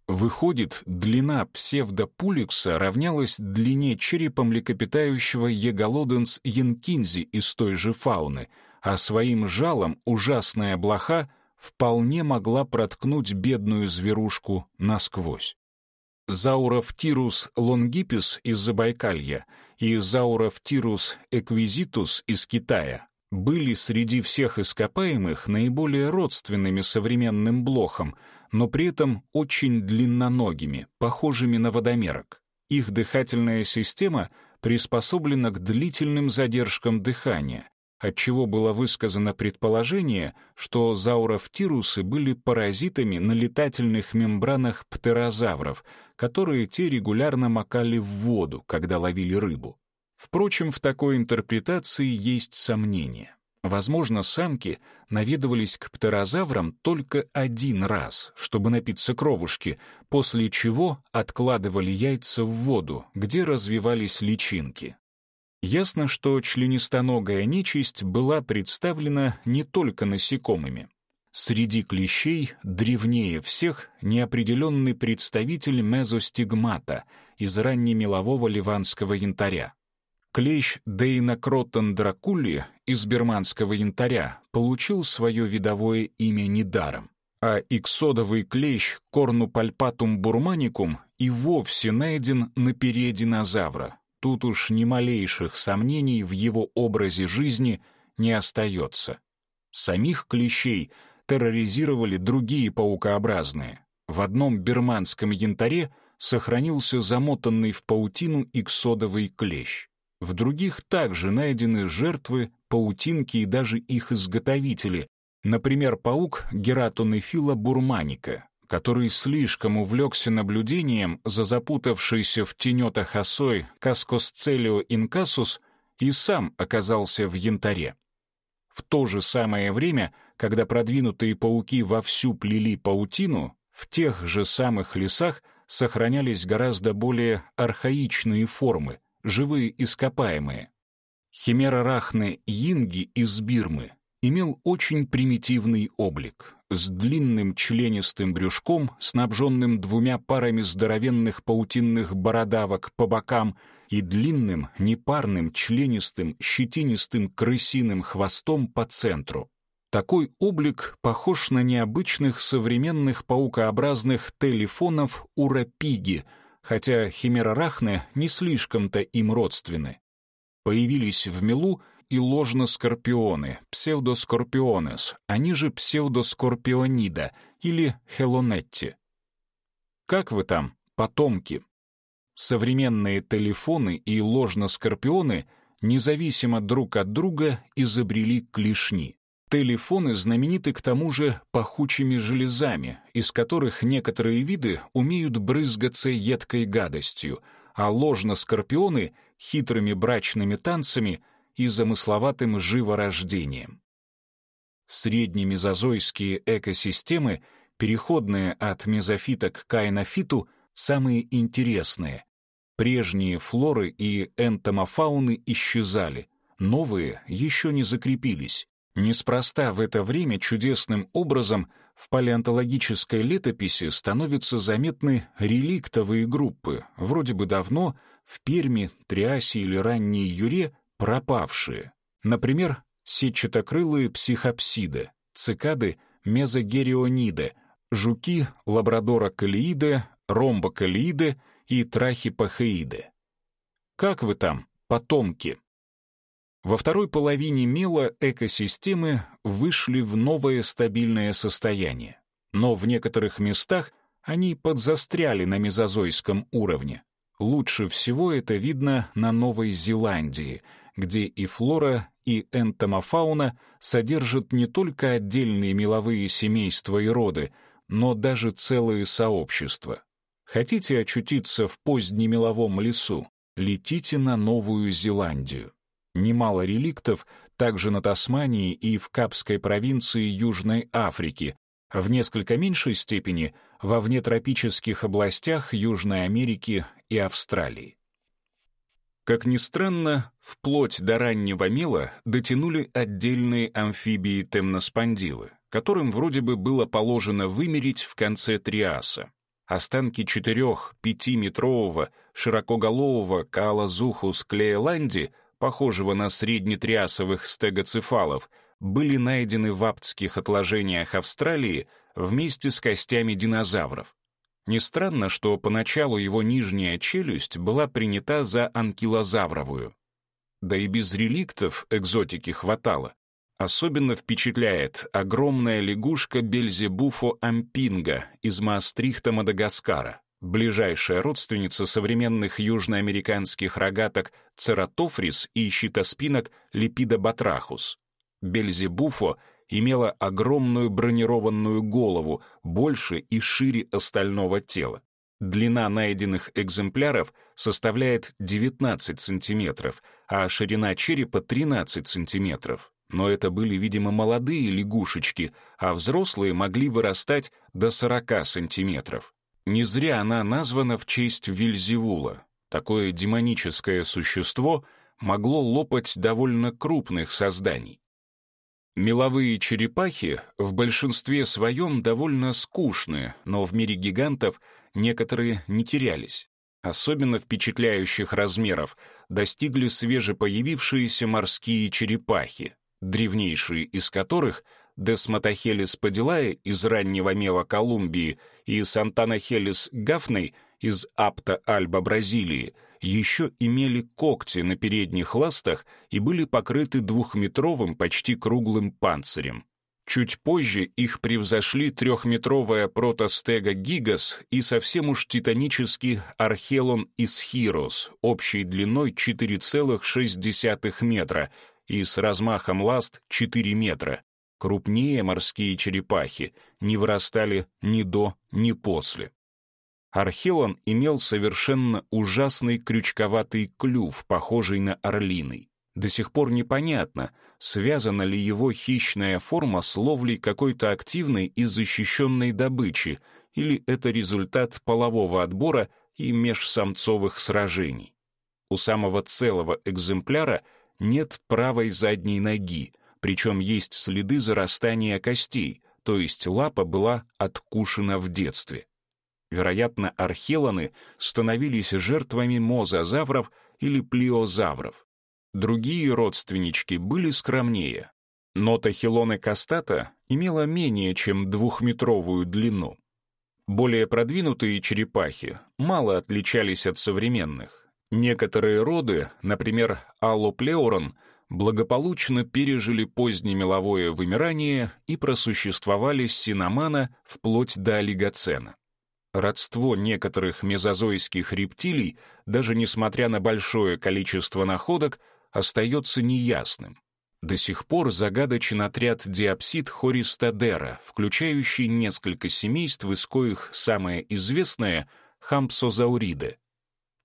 Выходит, длина псевдопулекса равнялась длине черепа млекопитающего Jeholodens jenkinsi из той же фауны, а своим жалом ужасная блоха вполне могла проткнуть бедную зверушку насквозь. Saurophthirus longipes из Забайкалья и Saurophthirus exquisitus из Китая были среди всех ископаемых наиболее родственными современным блохам — но при этом очень длинноногими, похожими на водомерок. Их дыхательная система приспособлена к длительным задержкам дыхания, отчего было высказано предположение, что заурофтирусы были паразитами на летательных мембранах птерозавров, которые те регулярно макали в воду, когда ловили рыбу. Впрочем, в такой интерпретации есть сомнения. Возможно, самки наведывались к птерозаврам только один раз, чтобы напиться кровушки, после чего откладывали яйца в воду, где развивались личинки. Ясно, что членистоногая нечисть была представлена не только насекомыми. Среди клещей древнее всех неопределенный представитель мезостигмата из раннемелового ливанского янтаря. Клещ Дейнокротон дракули из берманского янтаря получил свое видовое имя недаром, а иксодовый клещ Корнупальпатум бурманикум и вовсе найден на пере динозавра. Тут уж ни малейших сомнений в его образе жизни не остается. Самих клещей терроризировали другие паукообразные. В одном берманском янтаре сохранился замотанный в паутину иксодовый клещ. В других также найдены жертвы, паутинки и даже их изготовители, например, паук Гератонефила бурманика, который слишком увлекся наблюдением за запутавшейся в тенетах осой Каскосцелио инкасус и сам оказался в янтаре. В то же самое время когда продвинутые пауки вовсю плели паутину, в тех же самых лесах сохранялись гораздо более архаичные формы, живые ископаемые. Химера Рахны Йинги из Бирмы имел очень примитивный облик, с длинным членистым брюшком, снабженным двумя парами здоровенных паутинных бородавок по бокам и длинным, непарным, членистым, щетинистым крысиным хвостом по центру. Такой облик похож на необычных современных паукообразных телефонов урапиги, хотя химерарахны не слишком-то им родственны. Появились в мелу и ложноскорпионы, псевдоскорпионес, они же псевдоскорпионида или хелонетти. Как вы там, потомки? Современные телефоны и ложноскорпионы независимо друг от друга изобрели клешни. Телефоны знамениты к тому же пахучими железами, из которых некоторые виды умеют брызгаться едкой гадостью, а ложноскорпионы — хитрыми брачными танцами и замысловатым живорождением. Среднемезозойские экосистемы, переходные от мезофита к кайнофиту, самые интересные. Прежние флоры и энтомофауны исчезали, новые еще не закрепились. Неспроста в это время чудесным образом в палеонтологической летописи становятся заметны реликтовые группы, вроде бы давно в Перми, Триасе или ранней Юре пропавшие. Например, сетчатокрылые психопсиды, цикады мезогериониды, жуки лабрадорокалииды, ромбокалииды и трахипахеиды. Как вы там, потомки? Во второй половине мела экосистемы вышли в новое стабильное состояние, но в некоторых местах они подзастряли на мезозойском уровне. Лучше всего это видно на Новой Зеландии — где и флора, и энтомофауна содержат не только отдельные меловые семейства и роды, но даже целые сообщества. Хотите очутиться в позднемеловом лесу? Летите на Новую Зеландию. Немало реликтов также на Тасмании и в Капской провинции Южной Африки, в несколько меньшей степени во внетропических областях Южной Америки и Австралии. Как ни странно, вплоть до раннего мела дотянули отдельные амфибии темноспондилы, которым вроде бы было положено вымереть в конце триаса. Останки четырех-пятиметрового широкоголового каалазухус клееланди, похожего на среднетриасовых стегоцефалов, были найдены в аптских отложениях Австралии вместе с костями динозавров. Не странно, что поначалу его нижняя челюсть была принята за анкилозавровую. Да и без реликтов экзотики хватало. Особенно впечатляет огромная лягушка Бельзебуфо ампинга из Маастрихта, Мадагаскара, ближайшая родственница современных южноамериканских рогаток цератофрис и щитоспинок липидобатрахус. Бельзебуфо имела огромную бронированную голову, больше и шире остального тела. Длина найденных экземпляров составляет 19 сантиметров, а ширина черепа 13 сантиметров. Но это были, видимо, молодые лягушечки, а взрослые могли вырастать до 40 сантиметров. Не зря она названа в честь Вильзевула. Такое демоническое существо могло лопать довольно крупных созданий. Меловые черепахи в большинстве своем довольно скучные, но в мире гигантов некоторые не терялись. Особенно впечатляющих размеров достигли свежепоявившиеся морские черепахи, древнейшие из которых Десматохелис падилае из раннего мела Колумбии и Сантанахелис гафней из Апта Альба Бразилии — еще имели когти на передних ластах и были покрыты двухметровым, почти круглым панцирем. Чуть позже их превзошли трехметровая протостега гигас и совсем уж титанический архелон исхирос общей длиной 4,6 метра и с размахом ласт 4 метра. Крупнее морские черепахи не вырастали ни до, ни после. Архилон имел совершенно ужасный крючковатый клюв, похожий на орлиный. До сих пор непонятно, связана ли его хищная форма с ловлей какой-то активной и защищенной добычи, или это результат полового отбора и межсамцовых сражений. У самого целого экземпляра нет правой задней ноги, причем есть следы зарастания костей, то есть лапа была откушена в детстве. Вероятно, архелоны становились жертвами мозазавров или плиозавров. Другие родственнички были скромнее. Нота хилоны кастата имела менее чем двухметровую длину. Более продвинутые черепахи мало отличались от современных. Некоторые роды, например, аллоплеурон, благополучно пережили позднемеловое вымирание и просуществовали с синомана вплоть до олигоцена. Родство некоторых мезозойских рептилий, даже несмотря на большое количество находок, остается неясным. До сих пор загадочен отряд диапсид хористадера, включающий несколько семейств, из коих самое известное — хампсозауриды.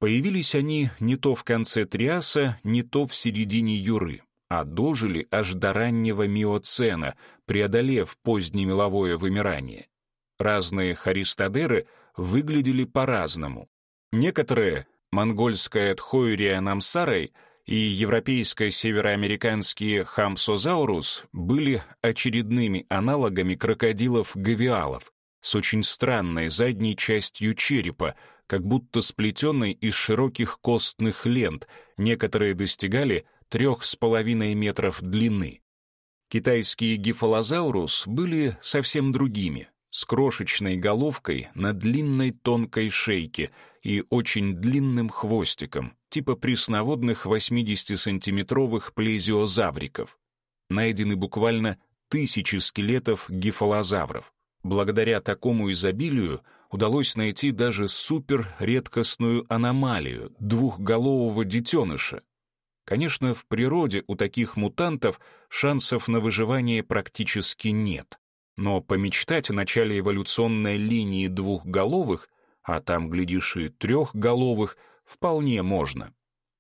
Появились они не то в конце Триаса, не то в середине Юры, а дожили аж до раннего миоцена, преодолев позднемеловое вымирание. Разные харистадеры выглядели по-разному. Некоторые, монгольская Тхойрия намсарой и европейско североамериканские хамсозаурус, были очередными аналогами крокодилов-гавиалов с очень странной задней частью черепа, как будто сплетенной из широких костных лент, некоторые достигали трех с половиной метров длины. Китайские гифалозаурус были совсем другими с крошечной головкой на длинной тонкой шейке и очень длинным хвостиком, типа пресноводных 80-сантиметровых плезиозавриков. Найдены буквально тысячи скелетов гифалозавров. Благодаря такому изобилию удалось найти даже суперредкостную аномалию двухголового детеныша. Конечно, в природе у таких мутантов шансов на выживание практически нет. Но помечтать о начале эволюционной линии двухголовых, а там, глядишь, и трехголовых, вполне можно.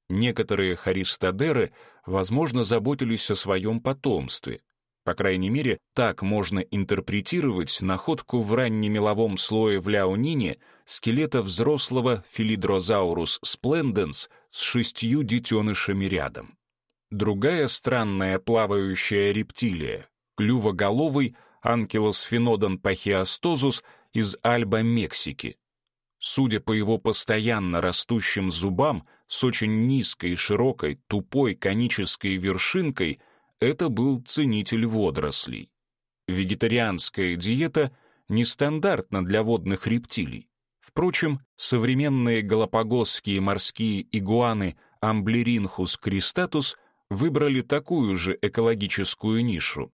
Некоторые харистодеры, возможно, заботились о своем потомстве. По крайней мере, так можно интерпретировать находку в раннемеловом слое в Ляонине скелета взрослого Филидрозаурус спленденс с шестью детенышами рядом. Другая странная плавающая рептилия, клювоголовый Анкилос фенодон пахиастозус из Альба, Мексики. Судя по его постоянно растущим зубам с очень низкой, широкой, тупой конической вершинкой, это был ценитель водорослей. Вегетарианская диета нестандартна для водных рептилий. Впрочем, современные галапагосские морские игуаны Амблеринхус кристатус выбрали такую же экологическую нишу.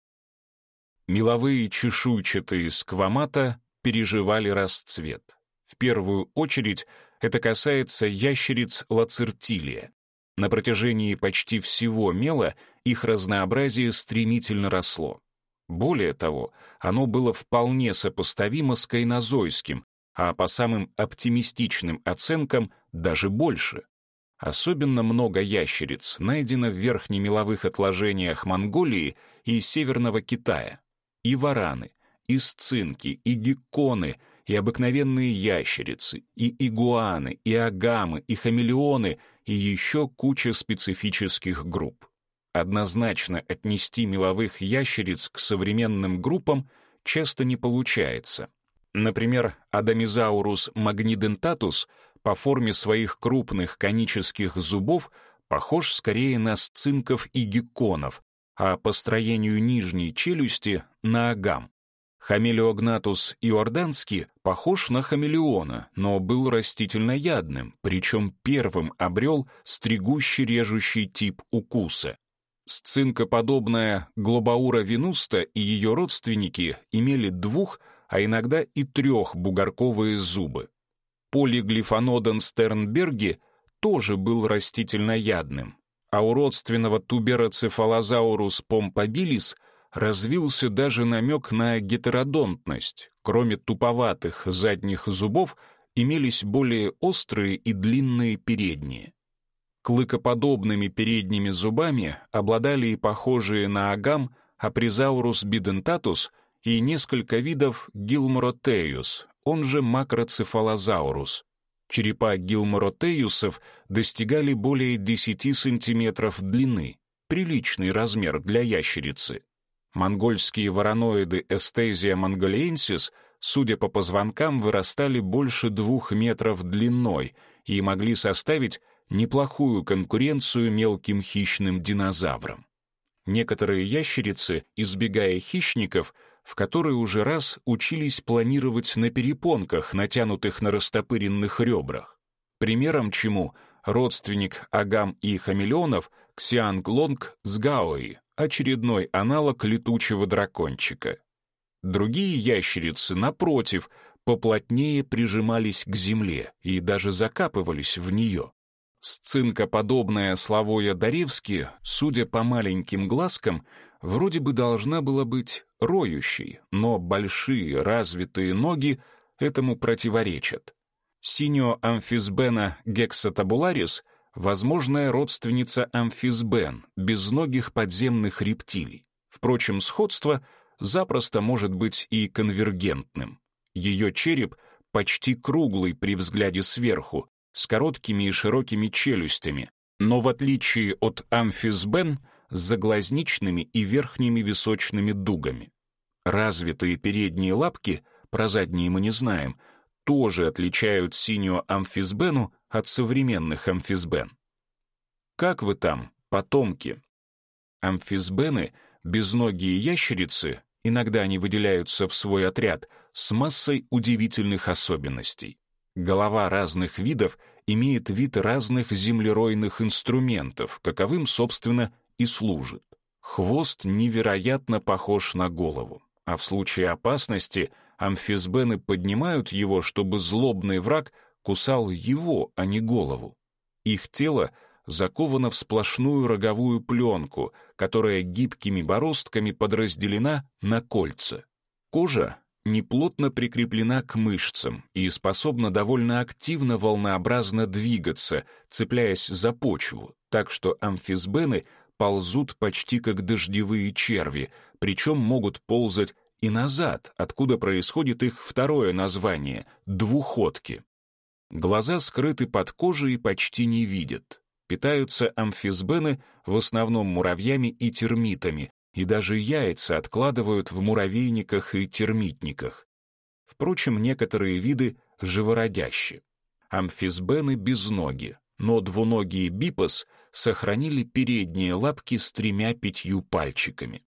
Меловые чешуйчатые сквамата переживали расцвет. В первую очередь это касается ящериц лацертилия. На протяжении почти всего мела их разнообразие стремительно росло. Более того, оно было вполне сопоставимо с кайнозойским, а по самым оптимистичным оценкам даже больше. Особенно много ящериц найдено в верхнемеловых отложениях Монголии и Северного Китая и вараны, и сцинки, и гекконы, и обыкновенные ящерицы, и игуаны, и агамы, и хамелеоны, и еще куча специфических групп. Однозначно отнести меловых ящериц к современным группам часто не получается. Например, Адамизаурус магнидентатус по форме своих крупных конических зубов похож скорее на сцинков и гекконов, а по строению нижней челюсти — на агам. Хамелеогнатус иорданский похож на хамелеона, но был растительноядным, причем первым обрел стригущий-режущий тип укуса. Сцинкоподобная глобаура венуста и ее родственники имели двух, а иногда и трех бугорковые зубы. Полиглифанодон стернберги тоже был растительноядным, а у родственного тубероцефалозаурус помпабилис развился даже намек на гетеродонтность. Кроме туповатых задних зубов имелись более острые и длинные передние. Клыкоподобными передними зубами обладали и похожие на агам апризаурус бидентатус и несколько видов гилморотеюс, он же макроцефалозаурус. Черепа гилморотеюсов достигали более 10 сантиметров длины, приличный размер для ящерицы. Монгольские вороноиды Эстезия монголиенсис, судя по позвонкам, вырастали больше двух метров длиной и могли составить неплохую конкуренцию мелким хищным динозаврам. Некоторые ящерицы, избегая хищников, в которые уже раз учились планировать на перепонках, натянутых на растопыренных ребрах. Примером чему родственник агам и хамелеонов Ксианг-Лонг сгауи, очередной аналог летучего дракончика. Другие ящерицы, напротив, поплотнее прижимались к земле и даже закапывались в нее. Сцинкоподобная Славоя Даревски, судя по маленьким глазкам, вроде бы должна была быть роющей, но большие развитые ноги этому противоречат. Синьо амфисбена гексатабуларис — возможная родственница амфисбен, безногих подземных рептилий. Впрочем, сходство запросто может быть и конвергентным. Ее череп почти круглый при взгляде сверху, с короткими и широкими челюстями, но в отличие от амфисбен, с заглазничными и верхними височными дугами. Развитые передние лапки, про задние мы не знаем, тоже отличают синюю амфисбену от современных амфисбен. Как вы там, потомки? Амфисбены — безногие ящерицы, иногда они выделяются в свой отряд, с массой удивительных особенностей. Голова разных видов имеет вид разных землеройных инструментов, каковым, собственно, и служит. Хвост невероятно похож на голову, а в случае опасности амфисбены поднимают его, чтобы злобный враг кусал его, а не голову. Их тело заковано в сплошную роговую пленку, которая гибкими бороздками подразделена на кольца. Кожа неплотно прикреплена к мышцам и способна довольно активно волнообразно двигаться, цепляясь за почву, так что амфисбены ползут почти как дождевые черви, причем могут ползать и назад, откуда происходит их второе название — двуходки. Глаза скрыты под кожей и почти не видят. Питаются амфисбены в основном муравьями и термитами, и даже яйца откладывают в муравейниках и термитниках. Впрочем, некоторые виды живородящие. Амфисбены без ноги, но двуногие бипос сохранили передние лапки с тремя-пятью пальчиками.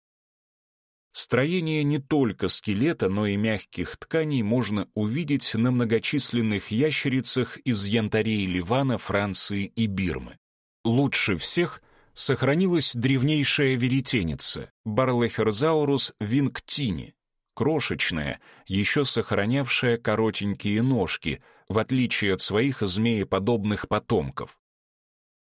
Строение не только скелета, но и мягких тканей можно увидеть на многочисленных ящерицах из янтарей Ливана, Франции и Бирмы. Лучше всех сохранилась древнейшая веретеница Барлехерзаурус винктини, крошечная, еще сохранявшая коротенькие ножки, в отличие от своих змееподобных потомков.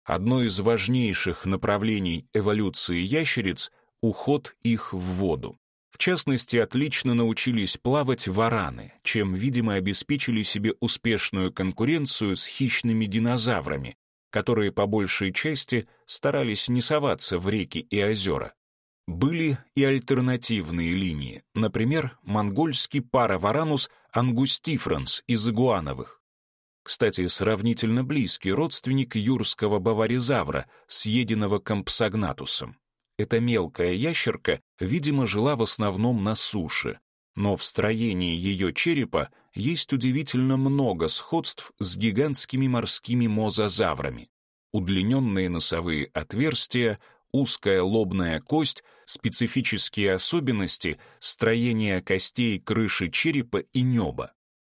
Одно из важнейших направлений эволюции ящериц — уход их в воду. В частности, отлично научились плавать вараны, чем, видимо, обеспечили себе успешную конкуренцию с хищными динозаврами, которые по большей части старались не соваться в реки и озера. Были и альтернативные линии, например, монгольский параваранус ангустифранс из игуановых. Кстати, сравнительно близкий родственник юрского баваризавра, съеденного компсогнатусом. Эта мелкая ящерка, видимо, жила в основном на суше, но в строении ее черепа есть удивительно много сходств с гигантскими морскими мозазаврами. Удлиненные носовые отверстия, узкая лобная кость, специфические особенности строения костей крыши черепа и неба.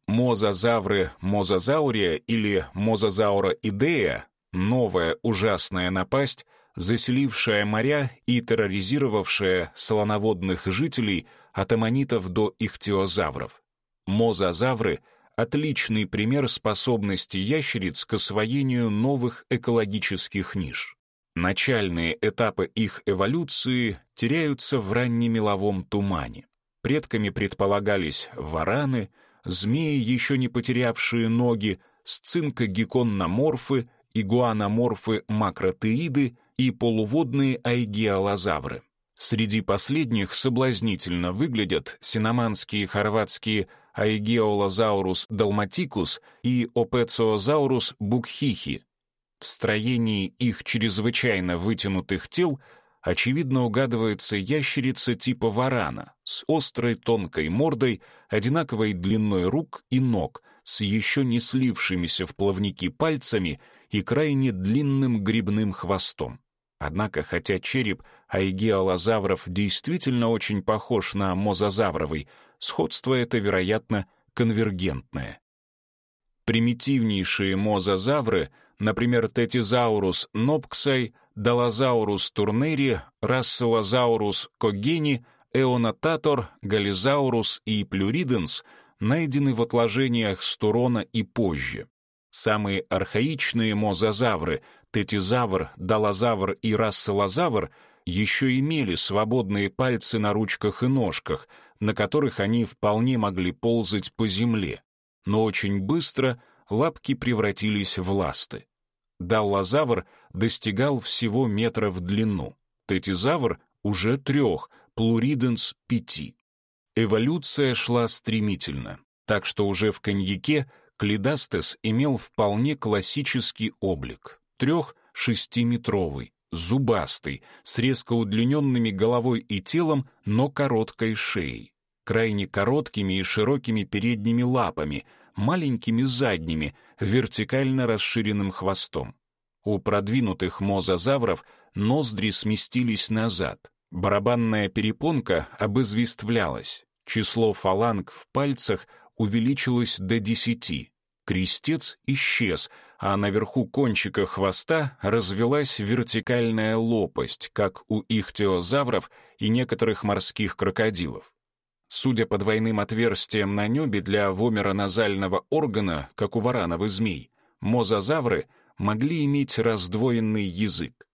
Мозазавры мозазаурия или мозазаура идея — новая ужасная напасть, заселившая моря и терроризировавшая слоноводных жителей — от аммонитов до ихтиозавров. Мозазавры — отличный пример способности ящериц к освоению новых экологических ниш. Начальные этапы их эволюции теряются в раннемеловом тумане. Предками предполагались вараны, змеи, еще не потерявшие ноги, сцинкогекконноморфы игуаноморфы макротеиды и полуводные айгеолозавры. Среди последних соблазнительно выглядят синоманские хорватские Aegeolozauros dalmaticus и Opetiosaurus bukhihi. В строении их чрезвычайно вытянутых тел очевидно угадывается ящерица типа варана с острой тонкой мордой, одинаковой длиной рук и ног, с еще не слившимися в плавники пальцами и крайне длинным грибным хвостом. Однако, хотя череп айгеолозавров действительно очень похож на мозазавровый, сходство это, вероятно, конвергентное. Примитивнейшие мозазавры, например, Тетизаурус нопксай, Долозаурус турнери, Расселозаурус когени, Эонататор, Гализаурус и Плюриденс, найдены в отложениях Стурона и позже. Самые архаичные мозазавры — тетизавр, долозавр и расселозавр еще имели свободные пальцы на ручках и ножках, на которых они вполне могли ползать по земле, но очень быстро лапки превратились в ласты. Даллозавр достигал всего метра в длину, тетизавр — уже трех, плуриденс — пяти. Эволюция шла стремительно, так что уже в коньяке Клидастес имел вполне классический облик трех-шестиметровый, зубастый, с резко удлиненными головой и телом, но короткой шеей, крайне короткими и широкими передними лапами, маленькими задними, вертикально расширенным хвостом. У продвинутых мозазавров ноздри сместились назад, барабанная перепонка обызвествлялась, число фаланг в пальцах увеличилось до десяти, крестец исчез — а наверху кончика хвоста развелась вертикальная лопасть, как у ихтиозавров и некоторых морских крокодилов. Судя по двойным отверстиям на небе для вомероназального органа, как у варанов и змей, мозазавры могли иметь раздвоенный язык.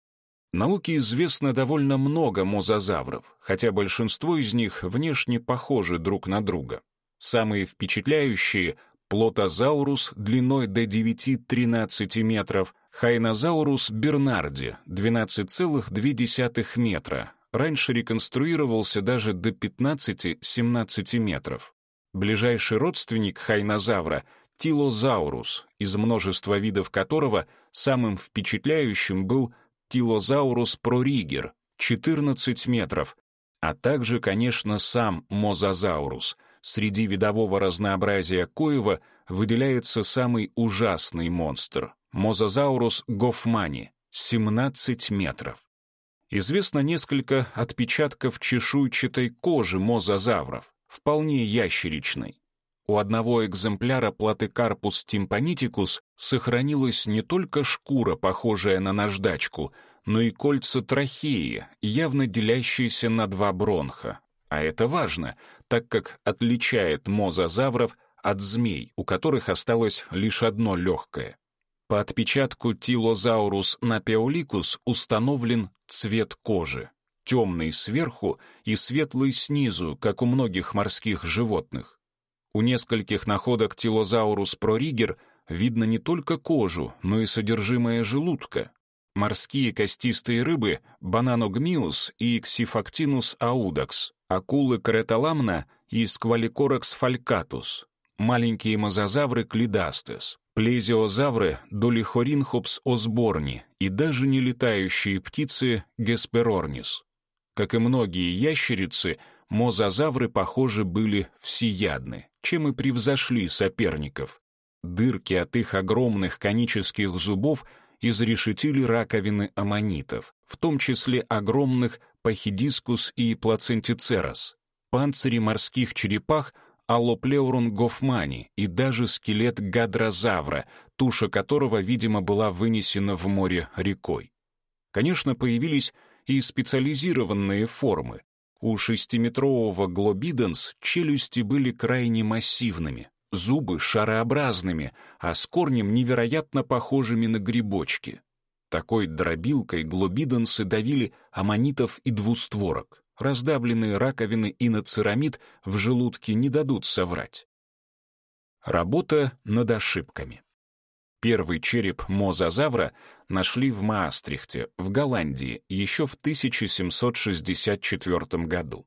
Науке известно довольно много мозазавров, хотя большинство из них внешне похожи друг на друга. Самые впечатляющие Плотозаурус длиной до 9-13 метров, Хайнозаурус бернарди 12,2 метра. Раньше реконструировался даже до 15-17 метров. Ближайший родственник хайнозавра — Тилозаурус, из множества видов которого самым впечатляющим был Тилозаурус проригер 14 метров, а также, конечно, сам Мозазаурус — Среди видового разнообразия коева выделяется самый ужасный монстр — Мозазаурус гофмани, 17 метров. Известно несколько отпечатков чешуйчатой кожи мозазавров, вполне ящеричной. У одного экземпляра платыкарпус тимпанитикус сохранилась не только шкура, похожая на наждачку, но и кольца трахеи, явно делящиеся на два бронха. А это важно, так как отличает мозазавров от змей, у которых осталось лишь одно легкое. По отпечатку Тилозаурус напеоликус установлен цвет кожи. Темный сверху и светлый снизу, как у многих морских животных. У нескольких находок Тилозаурус проригер видно не только кожу, но и содержимое желудка. Морские костистые рыбы Бананогмиус и Ксифактинус аудакс акулы кареталамна и скваликоракс фалькатус, маленькие мозазавры клидастес, плезиозавры долихоринхопс осборни и даже нелетающие птицы гесперорнис. Как и многие ящерицы, мозазавры, похоже, были всеядны, чем и превзошли соперников. Дырки от их огромных конических зубов изрешетили раковины аммонитов, в том числе огромных пахидискус и плацентицерас, панцири морских черепах аллоплеурун гофмани и даже скелет гадрозавра, туша которого, видимо, была вынесена в море рекой. Конечно, появились и специализированные формы. У шестиметрового глобиденс челюсти были крайне массивными, зубы шарообразными, а с корнем невероятно похожими на грибочки. Такой дробилкой глобидонсы давили аммонитов и двустворок. Раздавленные раковины и нацерамид в желудке не дадут соврать. Работа над ошибками. Первый череп мозазавра нашли в Маастрихте, в Голландии, еще в 1764 году.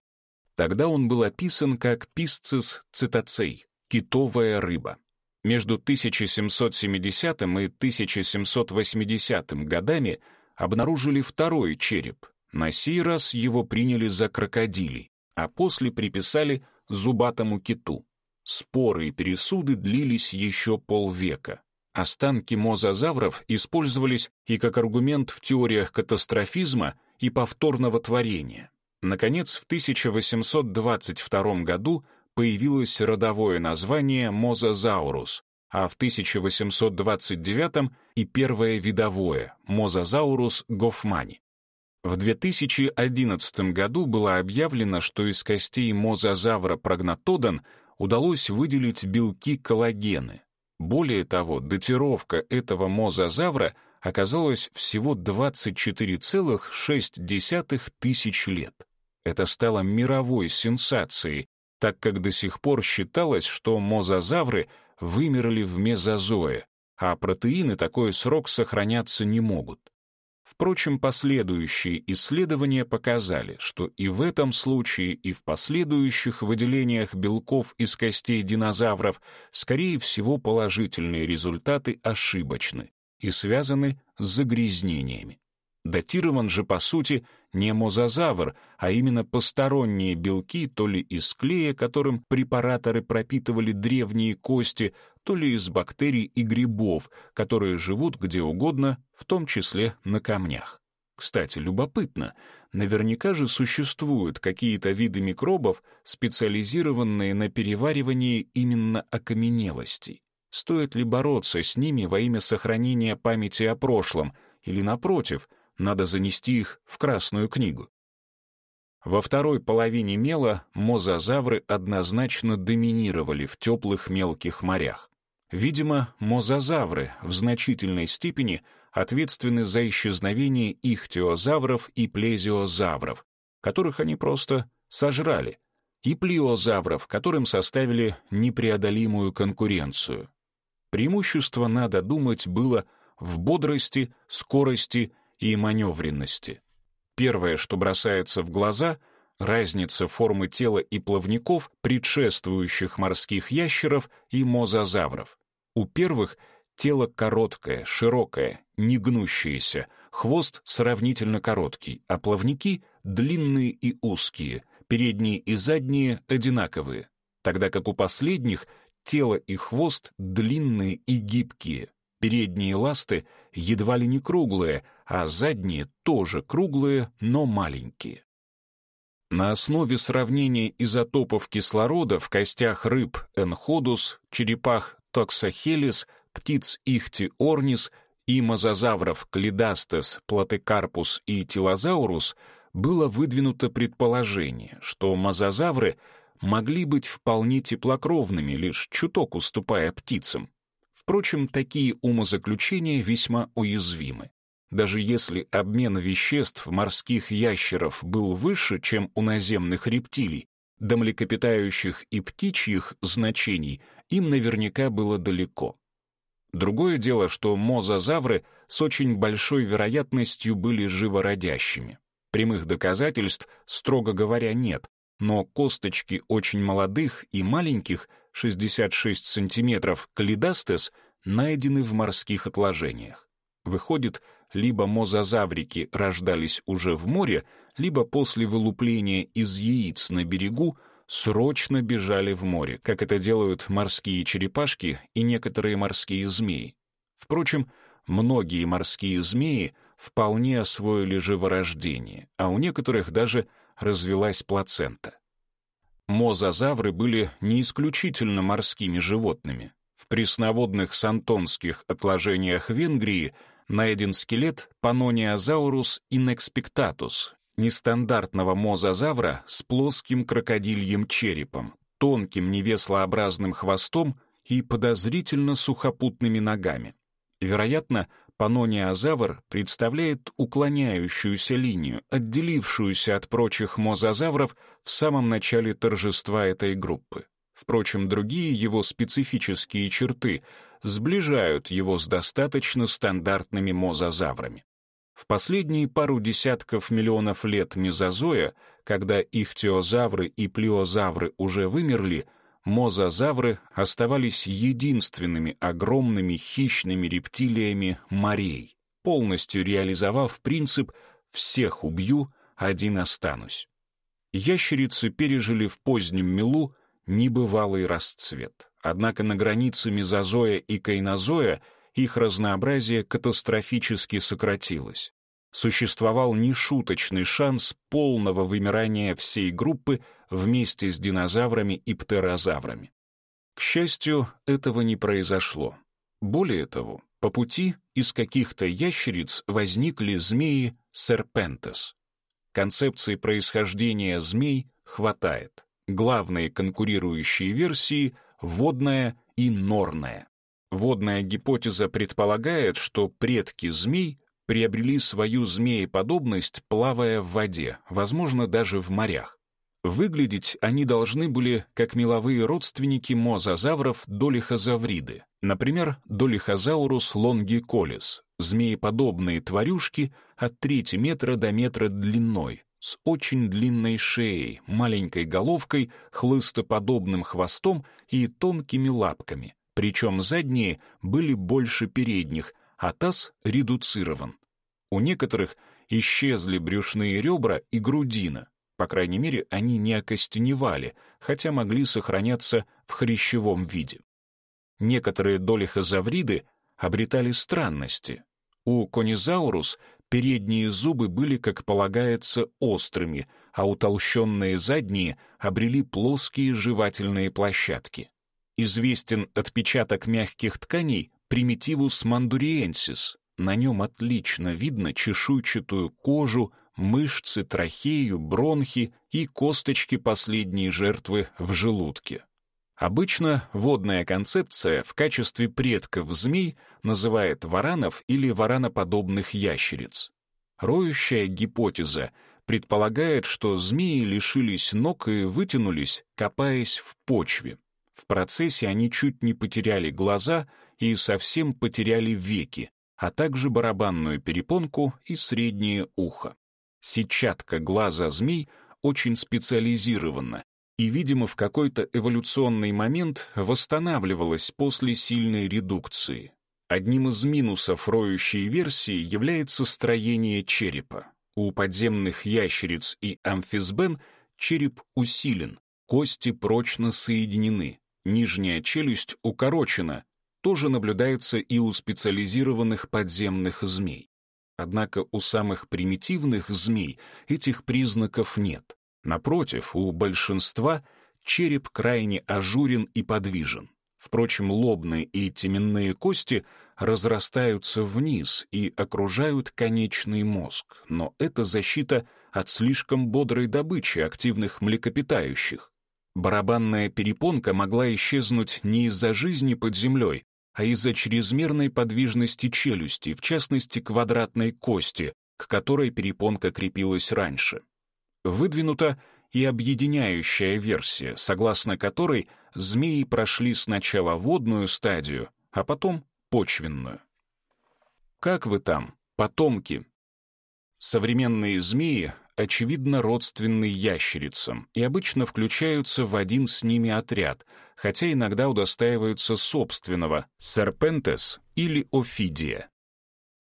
Тогда он был описан как писцис цитоцей, китовая рыба. Между 1770 и 1780 годами обнаружили второй череп. На сей раз его приняли за крокодилей, а после приписали зубатому киту. Споры и пересуды длились еще полвека. Останки мозазавров использовались и как аргумент в теориях катастрофизма и повторного творения. Наконец, в 1822 году появилось родовое название мозазаурус, а в 1829 и первое видовое мозазаурус гофмани. В 2011 году было объявлено, что из костей мозазавра прогнатодон удалось выделить белки коллагены. Более того, датировка этого мозазавра оказалась всего 24,6 тысяч лет. Это стало мировой сенсацией, так как до сих пор считалось, что мозазавры вымерли в мезозое, а протеины такой срок сохраняться не могут. Впрочем, последующие исследования показали, что и в этом случае, и в последующих выделениях белков из костей динозавров, скорее всего, положительные результаты ошибочны и связаны с загрязнениями. Датирован же, по сути, не мозазавр, а именно посторонние белки то ли из клея, которым препараторы пропитывали древние кости, то ли из бактерий и грибов, которые живут где угодно, в том числе на камнях. Кстати, любопытно, наверняка же существуют какие-то виды микробов, специализированные на переваривании именно окаменелостей. Стоит ли бороться с ними во имя сохранения памяти о прошлом, или, напротив, надо занести их в Красную книгу. Во второй половине мела мозазавры однозначно доминировали в теплых мелких морях. Видимо, мозазавры в значительной степени ответственны за исчезновение ихтиозавров и плезиозавров, которых они просто сожрали, и плиозавров, которым составили непреодолимую конкуренцию. Преимущество, надо думать, было в бодрости, скорости и маневренности. Первое, что бросается в глаза — разница формы тела и плавников предшествующих морских ящеров и мозазавров. У первых тело короткое, широкое, не гнущееся, хвост сравнительно короткий, а плавники — длинные и узкие, передние и задние — одинаковые, тогда как у последних тело и хвост длинные и гибкие, передние ласты едва ли не круглые, а задние тоже круглые, но маленькие. На основе сравнения изотопов кислорода в костях рыб энходус, черепах токсохелис, птиц ихти орнис и мозазавров клидастес, платекарпус и тилозаурус было выдвинуто предположение, что мозазавры могли быть вполне теплокровными, лишь чуток уступая птицам. Впрочем, такие умозаключения весьма уязвимы. Даже если обмен веществ морских ящеров был выше, чем у наземных рептилий, до млекопитающих и птичьих значений им наверняка было далеко. Другое дело, что мозазавры с очень большой вероятностью были живородящими. Прямых доказательств, строго говоря, нет, но косточки очень молодых и маленьких, 66 сантиметров, калидастес, найдены в морских отложениях. Выходит, либо мозазаврики рождались уже в море, либо после вылупления из яиц на берегу срочно бежали в море, как это делают морские черепашки и некоторые морские змеи. Впрочем, многие морские змеи вполне освоили живорождение, а у некоторых даже развелась плацента. Мозазавры были не исключительно морскими животными. В пресноводных сантонских отложениях Венгрии найден скелет Панониозаурус инэкспектатус, нестандартного мозазавра с плоским крокодильем черепом, тонким невеслообразным хвостом и подозрительно сухопутными ногами. Вероятно, панониозавр представляет уклоняющуюся линию, отделившуюся от прочих мозазавров в самом начале торжества этой группы. Впрочем, другие его специфические черты сближают его с достаточно стандартными мозазаврами. В последние пару десятков миллионов лет мезозоя, когда ихтиозавры и плиозавры уже вымерли, мозазавры оставались единственными огромными хищными рептилиями морей, полностью реализовав принцип «всех убью, один останусь». Ящерицы пережили в позднем мелу небывалый расцвет. Однако на границе мезозоя и кайнозоя их разнообразие катастрофически сократилось. Существовал нешуточный шанс полного вымирания всей группы вместе с динозаврами и птерозаврами. К счастью, этого не произошло. Более того, по пути из каких-то ящериц возникли змеи серпентес. Концепции происхождения змей хватает. Главные конкурирующие версии — водная и норная. Водная гипотеза предполагает, что предки змей приобрели свою змееподобность, плавая в воде, возможно, даже в морях. Выглядеть они должны были как меловые родственники мозазавров долихозавриды, например, долихозаурус лонгиколис, змееподобные тварюшки от трети метра до метра длиной, с очень длинной шеей, маленькой головкой, хлыстоподобным хвостом и тонкими лапками, причем задние были больше передних, а таз редуцирован. У некоторых исчезли брюшные ребра и грудина, по крайней мере, они не окостеневали, хотя могли сохраняться в хрящевом виде. Некоторые долихозавриды обретали странности. У конизаурус передние зубы были, как полагается, острыми, а утолщенные задние обрели плоские жевательные площадки. Известен отпечаток мягких тканей примитивус мандуриенсис. На нем отлично видно чешуйчатую кожу, мышцы, трахею, бронхи и косточки последней жертвы в желудке. Обычно водная концепция в качестве предков змей называет варанов или вараноподобных ящериц. Роющая гипотеза предполагает, что змеи лишились ног и вытянулись, копаясь в почве. В процессе они чуть не потеряли глаза и совсем потеряли веки, а также барабанную перепонку и среднее ухо. Сетчатка глаза змей очень специализирована и, видимо, в какой-то эволюционный момент восстанавливалась после сильной редукции. Одним из минусов роющей версии является строение черепа. У подземных ящериц и амфисбен череп усилен, кости прочно соединены, нижняя челюсть укорочена, тоже наблюдается и у специализированных подземных змей. Однако у самых примитивных змей этих признаков нет. Напротив, у большинства череп крайне ажурен и подвижен. Впрочем, лобные и теменные кости разрастаются вниз и окружают конечный мозг, но это защита от слишком бодрой добычи активных млекопитающих. Барабанная перепонка могла исчезнуть не из-за жизни под землей, а из-за чрезмерной подвижности челюсти, в частности квадратной кости, к которой перепонка крепилась раньше. Выдвинута и объединяющая версия, согласно которой змеи прошли сначала водную стадию, а потом почвенную. Как вы там, потомки? Современные змеи очевидно родственны ящерицам и обычно включаются в один с ними отряд, хотя иногда удостаиваются собственного серпентес или офидия.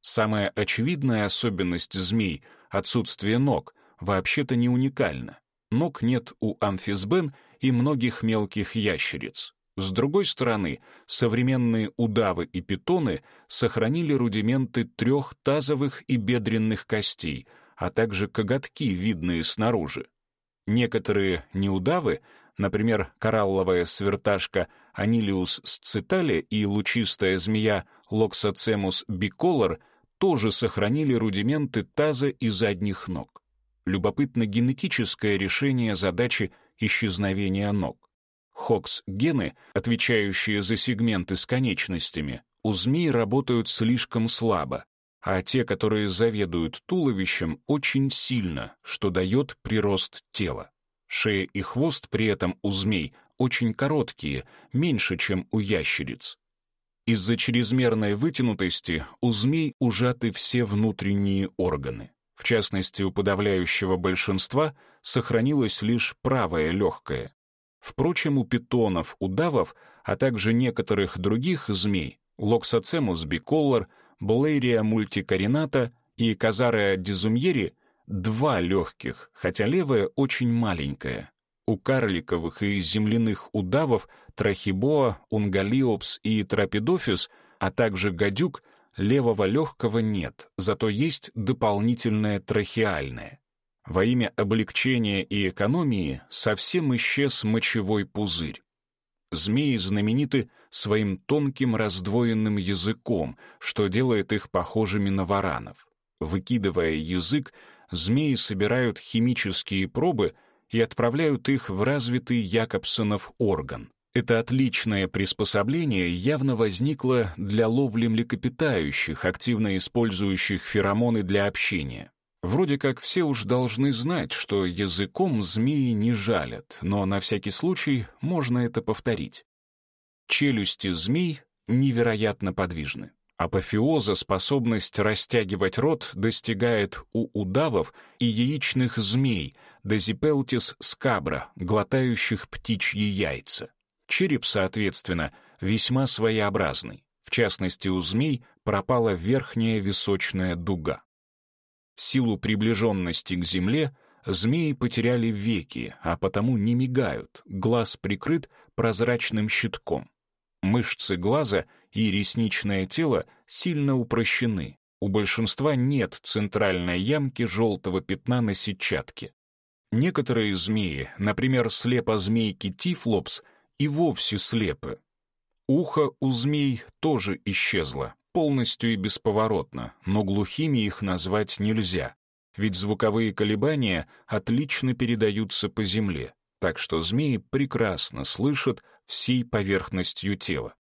Самая очевидная особенность змей — отсутствие ног — вообще-то не уникальна. Ног нет у амфисбен и многих мелких ящериц. С другой стороны, современные удавы и питоны сохранили рудименты трех тазовых и бедренных костей — а также коготки, видные снаружи. Некоторые неудавы, например, коралловая сверташка Анилиус сцитали и лучистая змея Локсоцемус биколор, тоже сохранили рудименты таза и задних ног. Любопытно генетическое решение задачи исчезновения ног. Хокс-гены, отвечающие за сегменты с конечностями, у змей работают слишком слабо, а те, которые заведуют туловищем, очень сильно, что дает прирост тела. Шея и хвост при этом у змей очень короткие, меньше, чем у ящериц. Из-за чрезмерной вытянутости у змей ужаты все внутренние органы. В частности, у подавляющего большинства сохранилось лишь правое легкое. Впрочем, у питонов, удавов, а также некоторых других змей, Локсоцемус биколор, Блейрия мультикарината и Казарея дизумьери, два легких, хотя левое очень маленькое. У карликовых и земляных удавов трахибоа, унгалиопс и трапидофис, а также гадюк, левого легкого нет, зато есть дополнительное трахеальное. Во имя облегчения и экономии совсем исчез мочевой пузырь. Змеи знамениты своим тонким раздвоенным языком, что делает их похожими на варанов. Выкидывая язык, змеи собирают химические пробы — и отправляют их в развитый Якобсонов орган. Это отличное приспособление явно возникло для ловли млекопитающих, активно использующих феромоны для общения. Вроде как все уж должны знать, что языком змеи не жалят, но на всякий случай можно это повторить. Челюсти змей невероятно подвижны. Апофеоза способность растягивать рот достигает у удавов и яичных змей, дезипелтис скабра, глотающих птичьи яйца. Череп, соответственно, весьма своеобразный. В частности, у змей пропала верхняя височная дуга. В силу приближенности к земле змеи потеряли веки, а потому не мигают, глаз прикрыт прозрачным щитком. Мышцы глаза — и ресничное тело сильно упрощены. У большинства нет центральной ямки желтого пятна на сетчатке. Некоторые змеи, например, слепозмейки тифлопс, и вовсе слепы. Ухо у змей тоже исчезло, полностью и бесповоротно, но глухими их назвать нельзя, ведь звуковые колебания отлично передаются по земле, так что змеи прекрасно слышат всей поверхностью тела.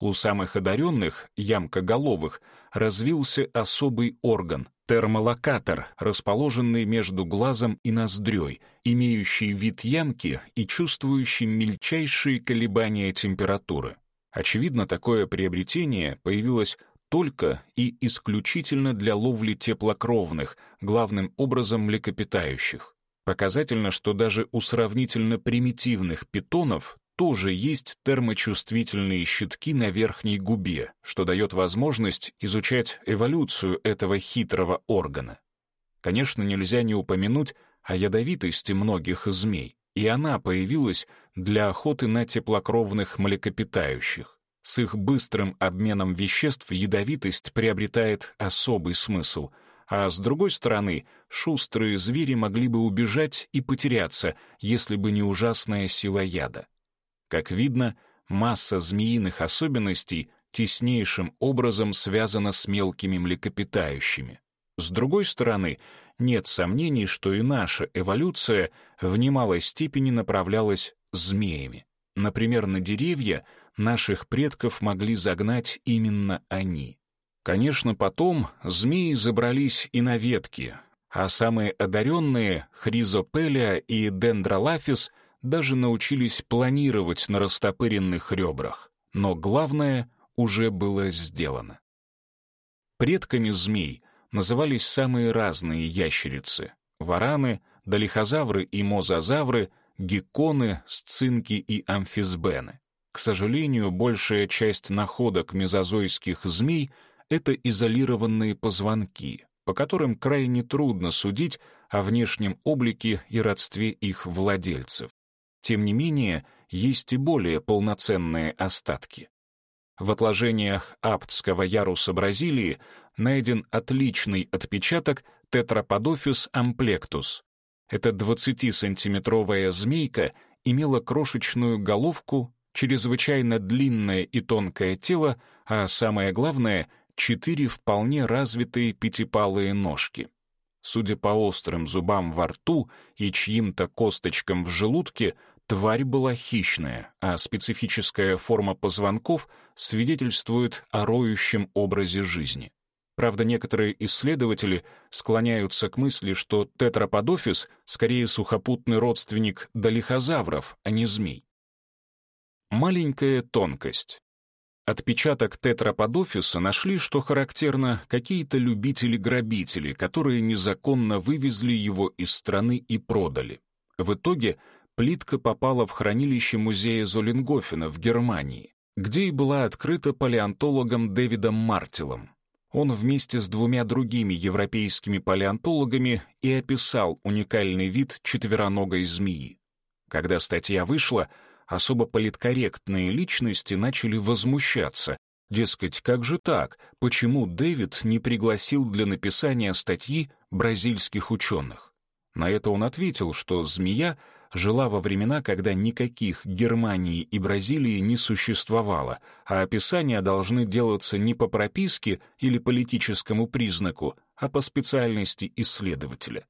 У самых одаренных, ямкоголовых, развился особый орган — термолокатор, расположенный между глазом и ноздрёй, имеющий вид ямки и чувствующий мельчайшие колебания температуры. Очевидно, такое приобретение появилось только и исключительно для ловли теплокровных, главным образом млекопитающих. Показательно, что даже у сравнительно примитивных питонов тоже есть термочувствительные щитки на верхней губе, что дает возможность изучать эволюцию этого хитрого органа. Конечно, нельзя не упомянуть о ядовитости многих змей, и она появилась для охоты на теплокровных млекопитающих. С их быстрым обменом веществ ядовитость приобретает особый смысл, а с другой стороны, шустрые звери могли бы убежать и потеряться, если бы не ужасная сила яда. Как видно, масса змеиных особенностей теснейшим образом связана с мелкими млекопитающими. С другой стороны, нет сомнений, что и наша эволюция в немалой степени направлялась змеями. Например, на деревья наших предков могли загнать именно они. Конечно, потом змеи забрались и на ветки, а самые одаренные, хризопелия и дендролафис, даже научились планировать на растопыренных ребрах, но главное уже было сделано. Предками змей назывались самые разные ящерицы — вараны, долихозавры и мозазавры, гекконы, сцинки и амфисбены. К сожалению, большая часть находок мезозойских змей — это изолированные позвонки, по которым крайне трудно судить о внешнем облике и родстве их владельцев. Тем не менее, есть и более полноценные остатки. В отложениях Аптского яруса Бразилии найден отличный отпечаток Тетраподофис амплектус. Эта 20-сантиметровая змейка имела крошечную головку, чрезвычайно длинное и тонкое тело, а самое главное — четыре вполне развитые пятипалые ножки. Судя по острым зубам во рту и чьим-то косточкам в желудке, Тварь была хищная, а специфическая форма позвонков свидетельствует о роющем образе жизни. Правда, некоторые исследователи склоняются к мысли, что тетраподофис скорее сухопутный родственник долихозавров, а не змей. Маленькая тонкость. Отпечаток тетраподофиса нашли, что характерно, какие-то любители-грабители, которые незаконно вывезли его из страны и продали. В итоге плитка попала в хранилище музея Золингофена в Германии, где и была открыта палеонтологом Дэвидом Мартилом. Он вместе с двумя другими европейскими палеонтологами и описал уникальный вид четвероногой змеи. Когда статья вышла, особо политкорректные личности начали возмущаться. Дескать, как же так? Почему Дэвид не пригласил для написания статьи бразильских ученых? На это он ответил, что змея жила во времена, когда никаких Германии и Бразилии не существовало, а описания должны делаться не по прописке или политическому признаку, а по специальности исследователя.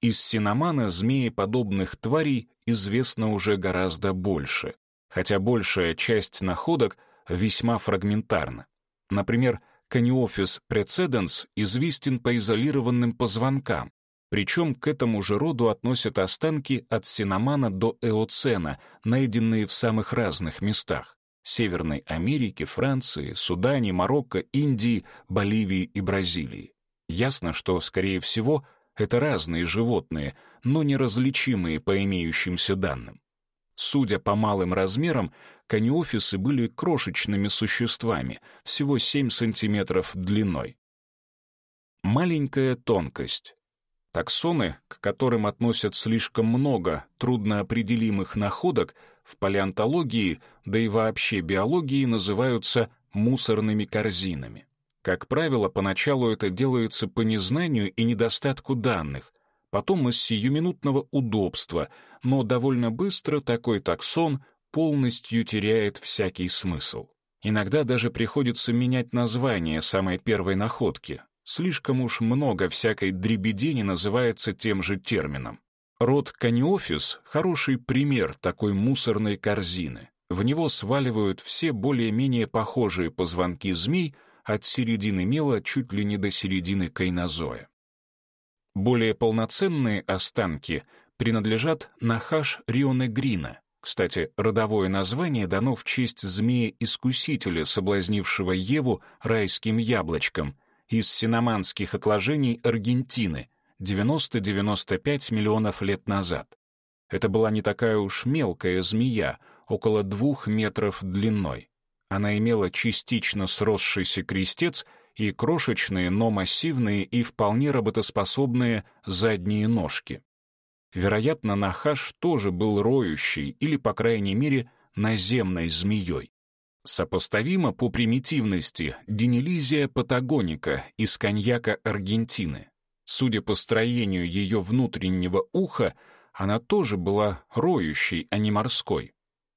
Из синомана змееподобных тварей известно уже гораздо больше, хотя большая часть находок весьма фрагментарна. Например, Каниофис прецеденс известен по изолированным позвонкам, причем к этому же роду относят останки от синомана до эоцена, найденные в самых разных местах — Северной Америке, Франции, Судане, Марокко, Индии, Боливии и Бразилии. Ясно, что, скорее всего, это разные животные, но неразличимые по имеющимся данным. Судя по малым размерам, каниофисы были крошечными существами, всего 7 сантиметров длиной. Маленькая тонкость. Таксоны, к которым относят слишком много трудноопределимых находок, в палеонтологии, да и вообще биологии называются мусорными корзинами. Как правило, поначалу это делается по незнанию и недостатку данных, потом из сиюминутного удобства, но довольно быстро такой таксон полностью теряет всякий смысл. Иногда даже приходится менять название самой первой находки. Слишком уж много всякой дребедени называется тем же термином. Род Каниофис — хороший пример такой мусорной корзины. В него сваливают все более-менее похожие позвонки змей — от середины мела чуть ли не до середины кайнозоя. Более полноценные останки принадлежат Нахаш рионегрина. Кстати, родовое название дано в честь змея-искусителя, соблазнившего Еву райским яблочком, из синоманских отложений Аргентины 90-95 миллионов лет назад. Это была не такая уж мелкая змея, около двух метров длиной. Она имела частично сросшийся крестец и крошечные, но массивные и вполне работоспособные задние ножки. Вероятно, Нахаш тоже был роющий или, по крайней мере, наземной змеей. Сопоставимо по примитивности Денилизия патагоника из коньяка Аргентины. Судя по строению ее внутреннего уха, она тоже была роющей, а не морской.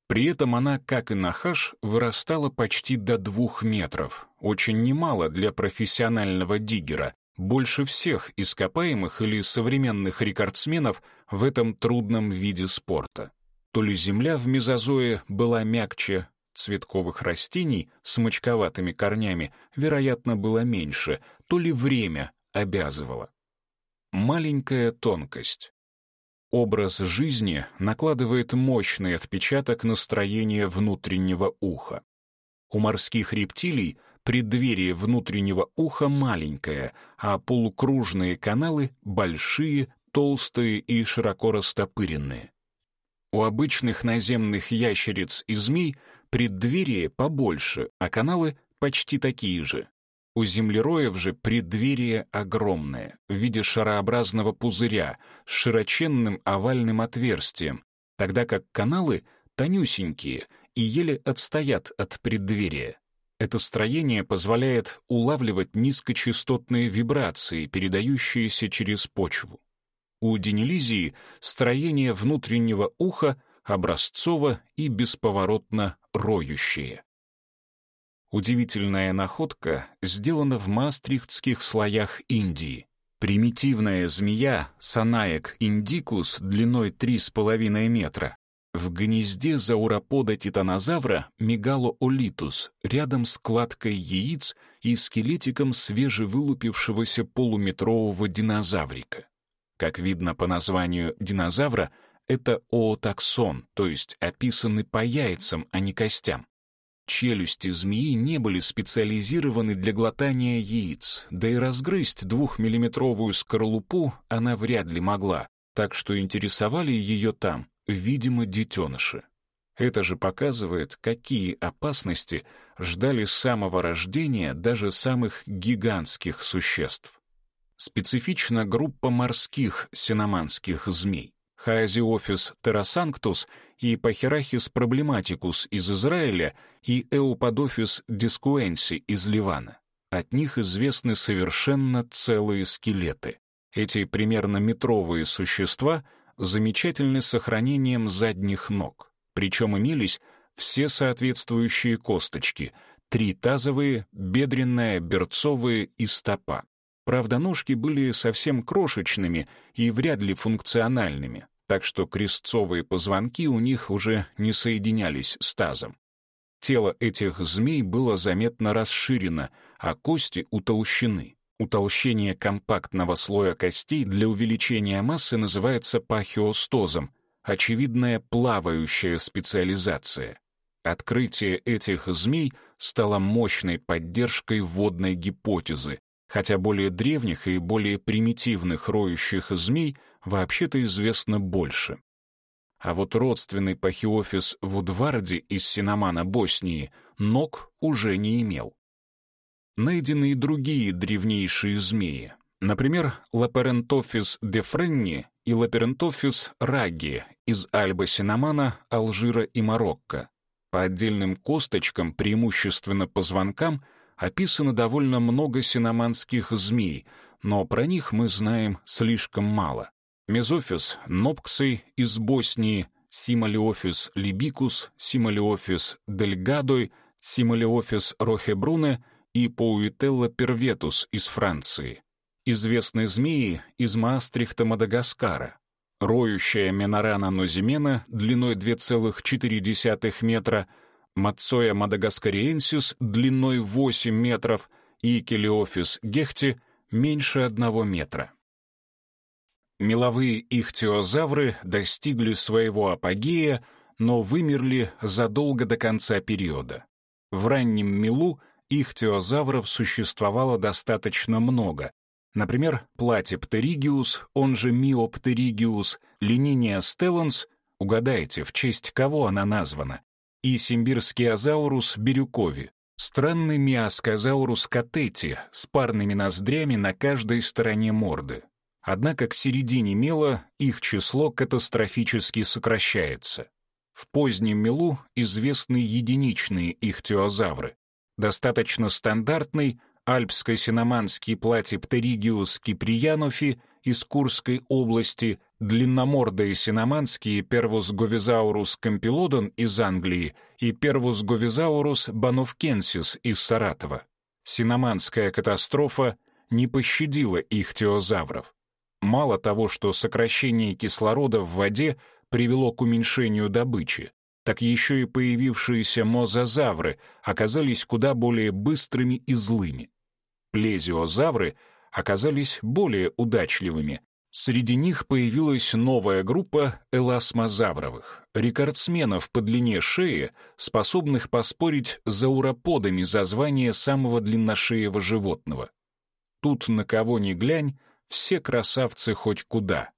При этом она, как и нахаш, вырастала почти до двух метров. Очень немало для профессионального диггера. Больше всех ископаемых или современных рекордсменов в этом трудном виде спорта. То ли земля в мезозое была мягче, цветковых растений с мочковатыми корнями, вероятно, было меньше, то ли время обязывало. Маленькая тонкость. Образ жизни накладывает мощный отпечаток настроения внутреннего уха. У морских рептилий преддверие внутреннего уха маленькое, а полукружные каналы большие, толстые и широко растопыренные. У обычных наземных ящериц и змей преддверие побольше, а каналы почти такие же. У землероев же преддверие огромное, в виде шарообразного пузыря с широченным овальным отверстием, тогда как каналы тонюсенькие и еле отстоят от преддверия. Это строение позволяет улавливать низкочастотные вибрации, передающиеся через почву. У денилизии строение внутреннего уха образцово и бесповоротно роющее. Удивительная находка сделана в мастрихтских слоях Индии. Примитивная змея Санаек индикус длиной 3,5 метра в гнезде зауропода титанозавра мегалоолитус рядом с кладкой яиц и скелетиком свежевылупившегося полуметрового динозаврика. Как видно по названию динозавра, это оотаксон, то есть описаны по яйцам, а не костям. Челюсти змеи не были специализированы для глотания яиц, да и разгрызть двухмиллиметровую скорлупу она вряд ли могла, так что интересовали ее там, видимо, детеныши. Это же показывает, какие опасности ждали с самого рождения даже самых гигантских существ. Специфична группа морских синоманских змей. Хаазиофис террасанктус и Пахерахис проблематикус из Израиля и Эуподофис дискуэнси из Ливана. От них известны совершенно целые скелеты. Эти примерно метровые существа замечательны сохранением задних ног, причем имелись все соответствующие косточки — три тазовые, бедренная, берцовые и стопа. Правда, ножки были совсем крошечными и вряд ли функциональными, так что крестцовые позвонки у них уже не соединялись с тазом. Тело этих змей было заметно расширено, а кости утолщены. Утолщение компактного слоя костей для увеличения массы называется пахиостозом, очевидная плавающая специализация. Открытие этих змей стало мощной поддержкой водной гипотезы, хотя более древних и более примитивных роющих змей вообще-то известно больше. А вот родственный пахиофис Вудварди из Синамана Боснии ног уже не имел. Найдены и другие древнейшие змеи, например, Лаперентофис дефренни и Лаперентофис раги из Альба Синамана, Алжира и Марокко. По отдельным косточкам, преимущественно позвонкам, описано довольно много синаманских змей, но про них мы знаем слишком мало. Мезофис нопксой из Боснии, Сималиофис либикус, Сималиофис дельгадой, Сималиофис рохебруне и Пауителла перветус из Франции. Известны змеи из Маастрихта Мадагаскара. Роющая Менарана нозимена длиной 2,4 метра — Мацоя мадагаскариенсис длиной 8 метров и Келиофис гехти меньше 1 метра. Меловые ихтиозавры достигли своего апогея, но вымерли задолго до конца периода. В раннем мелу ихтиозавров существовало достаточно много. Например, платиптеригиус, он же миоптеригиус, линия стелланс, угадайте, в честь кого она названа, и симбирский азаурус бирюкови, странный миаскозаурус катети с парными ноздрями на каждой стороне морды. Однако к середине мела их число катастрофически сокращается. В позднем мелу известны единичные ихтиозавры. Достаточно стандартный альпско-синоманский платиптеригиус киприянофи из Курской области длинномордые синаманские Первус кампилодон из Англии и Первус говизаурус бановкенсис из Саратова. Синаманская катастрофа не пощадила их теозавров. Мало того, что сокращение кислорода в воде привело к уменьшению добычи, так еще и появившиеся мозазавры оказались куда более быстрыми и злыми. Плезиозавры оказались более удачливыми, Среди них появилась новая группа эласмозавровых, рекордсменов по длине шеи, способных поспорить за уроподами за звание самого длинношеего животного. Тут на кого ни глянь, все красавцы хоть куда.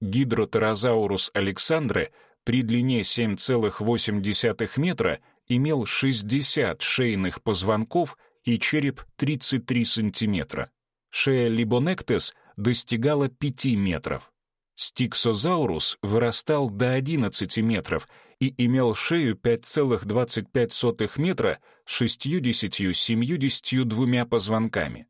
Гидротерозаурус Александре при длине 7,8 метра имел 60 шейных позвонков и череп 33 сантиметра. Шея либонектес достигала 5 метров. Стиксозаурус вырастал до 11 метров и имел шею 5,25 метра с 60-72 позвонками.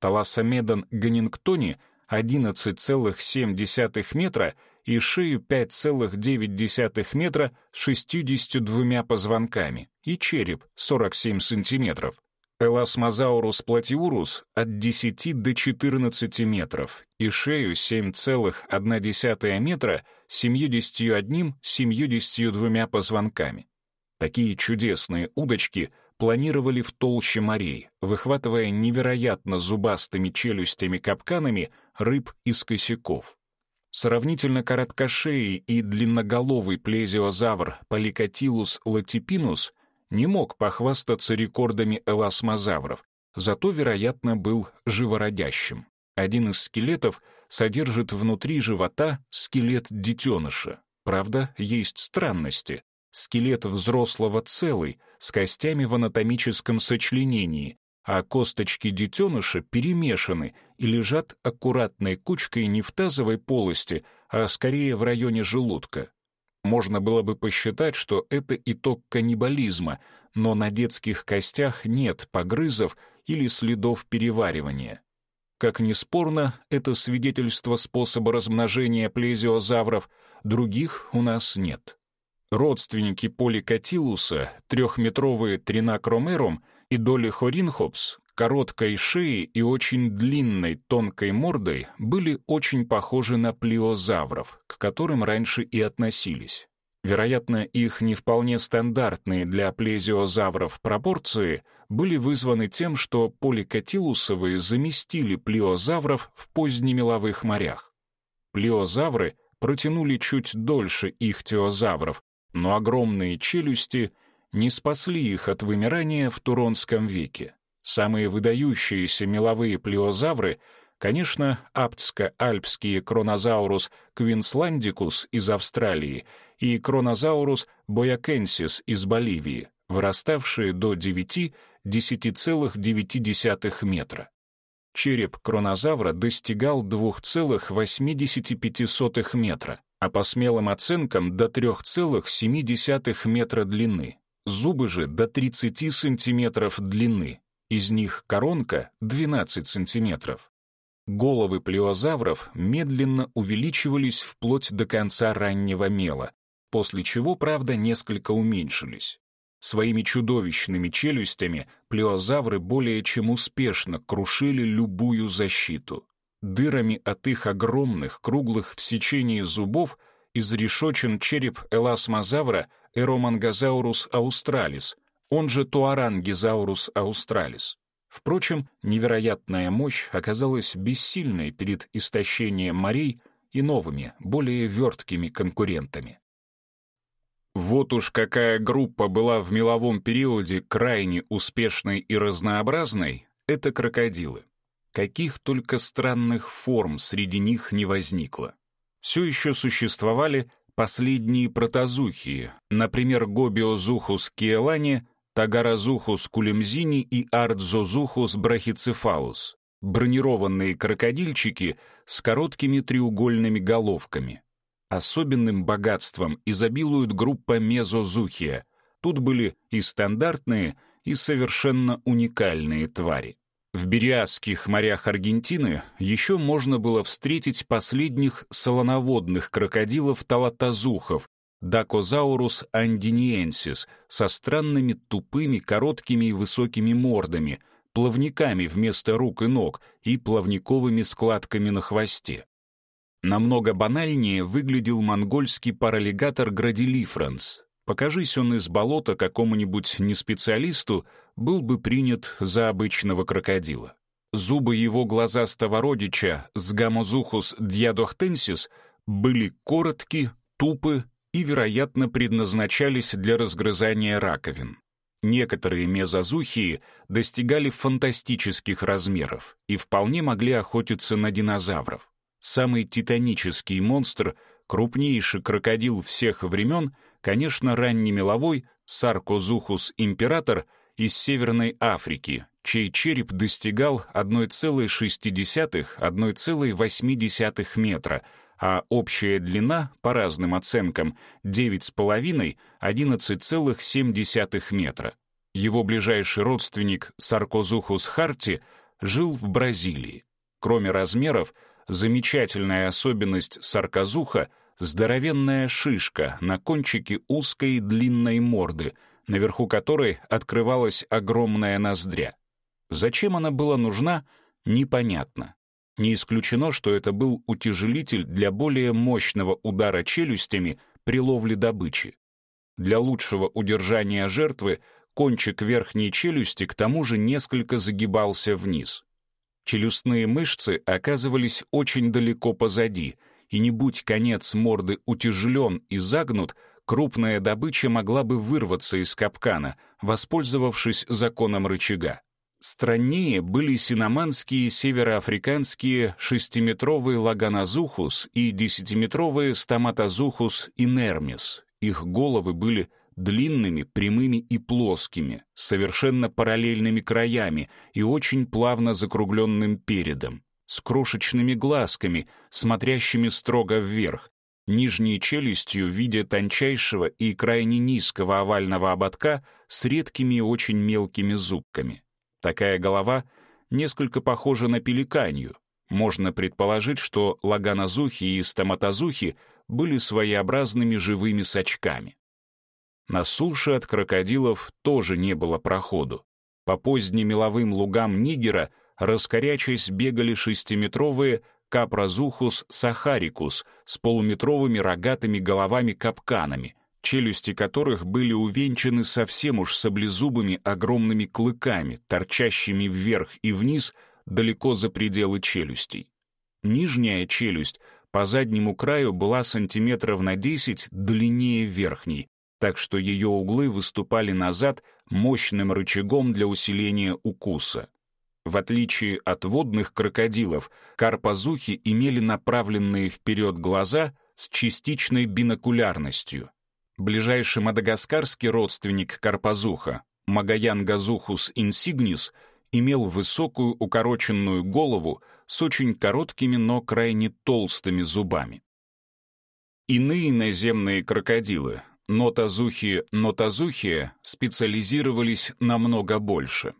Таласомедон ганингтони 11,7 метра и шею 5,9 метра с 62 позвонками и череп 47 сантиметров. Эласмозаурус платиурус от 10 до 14 метров и шею 7,1 метра 71-72 позвонками. Такие чудесные удочки планировали в толще морей, выхватывая невероятно зубастыми челюстями-капканами рыб из косяков. Сравнительно короткошеий и длинноголовый плезиозавр Поликатилус латипинус не мог похвастаться рекордами эласмозавров, зато, вероятно, был живородящим. Один из скелетов содержит внутри живота скелет детеныша. Правда, есть странности. Скелет взрослого целый, с костями в анатомическом сочленении, а косточки детеныша перемешаны и лежат аккуратной кучкой не в тазовой полости, а скорее в районе желудка. Можно было бы посчитать, что это итог каннибализма, но на детских костях нет погрызов или следов переваривания. Как ни спорно, это свидетельство способа размножения плезиозавров, других у нас нет. Родственники поликатилуса, трехметровые тринакромерум и долихоринхопс, короткой шеей и очень длинной тонкой мордой, были очень похожи на плиозавров, к которым раньше и относились. Вероятно, их не вполне стандартные для плезиозавров пропорции были вызваны тем, что поликатилусовые заместили плиозавров в позднемеловых морях. Плиозавры протянули чуть дольше ихтиозавров, но огромные челюсти не спасли их от вымирания в Туронском веке. Самые выдающиеся меловые плиозавры — Конечно, аптско-альпские кронозаурус квинсландикус из Австралии и кронозаурус боякенсис из Боливии, выраставшие до 9-10,9 метра. Череп кронозавра достигал 2,85 метра, а по смелым оценкам до 3,7 метра длины. Зубы же до 30 сантиметров длины, из них коронка — 12 сантиметров. Головы плеозавров медленно увеличивались вплоть до конца раннего мела, после чего, правда, несколько уменьшились. Своими чудовищными челюстями плиозавры более чем успешно крушили любую защиту. Дырами от их огромных, круглых в сечении зубов изрешечен череп эласмозавра Eromangasaurus australis, он же Tuarangisaurus australis. Впрочем, невероятная мощь оказалась бессильной перед истощением морей и новыми, более верткими конкурентами. Вот уж какая группа была в меловом периоде крайне успешной и разнообразной, это крокодилы. Каких только странных форм среди них не возникло. Все еще существовали последние протозухи, например, Гобиозухус киелани Тагаразухус кулемзини и Ардзозухус брахицефалус, бронированные крокодильчики с короткими треугольными головками. Особенным богатством изобилует группа мезозухия. Тут были и стандартные, и совершенно уникальные твари. В Бериасских морях Аргентины еще можно было встретить последних солоноводных крокодилов-талатазухов, Дакозаурус андиниенсис со странными тупыми, короткими и высокими мордами, плавниками вместо рук и ног и плавниковыми складками на хвосте. Намного банальнее выглядел монгольский параллигатор градилифранс. Покажись он из болота какому-нибудь неспециалисту, был бы принят за обычного крокодила. Зубы его глазастого родича с гамозухус дьядохтенсис были коротки, тупы и, вероятно, предназначались для разгрызания раковин. Некоторые мезозухии достигали фантастических размеров и вполне могли охотиться на динозавров. Самый титанический монстр, крупнейший крокодил всех времен, конечно, раннемеловой Саркозухус император из Северной Африки, чей череп достигал 1,6-1,8 метра — а общая длина, по разным оценкам, 9,5-11,7 метра. Его ближайший родственник Саркозухус харти жил в Бразилии. Кроме размеров, замечательная особенность саркозуха — здоровенная шишка на кончике узкой длинной морды, наверху которой открывалась огромная ноздря. Зачем она была нужна, непонятно. Не исключено, что это был утяжелитель для более мощного удара челюстями при ловле добычи. Для лучшего удержания жертвы кончик верхней челюсти к тому же несколько загибался вниз. Челюстные мышцы оказывались очень далеко позади, и не будь конец морды утяжелен и загнут, крупная добыча могла бы вырваться из капкана, воспользовавшись законом рычага. Страннее были синоманские североафриканские шестиметровые лаганозухус и десятиметровые стоматозухус инермис. Их головы были длинными, прямыми и плоскими, совершенно параллельными краями и очень плавно закругленным передом, с крошечными глазками, смотрящими строго вверх, нижней челюстью в виде тончайшего и крайне низкого овального ободка с редкими и очень мелкими зубками. Такая голова несколько похожа на пеликанью. Можно предположить, что лаганозухи и стоматозухи были своеобразными живыми сачками. На суше от крокодилов тоже не было проходу. По позднемеловым лугам Нигера раскорячаясь бегали шестиметровые капрозухус сахарикус с полуметровыми рогатыми головами-капканами, челюсти которых были увенчаны совсем уж саблезубыми огромными клыками, торчащими вверх и вниз далеко за пределы челюстей. Нижняя челюсть по заднему краю была сантиметров на 10 длиннее верхней, так что ее углы выступали назад мощным рычагом для усиления укуса. В отличие от водных крокодилов, карпозухи имели направленные вперед глаза с частичной бинокулярностью. Ближайший мадагаскарский родственник карпозуха, Магаянгазухус инсигнис, имел высокую укороченную голову с очень короткими, но крайне толстыми зубами. Иные наземные крокодилы, нотазухи-нотазухи, специализировались намного больше.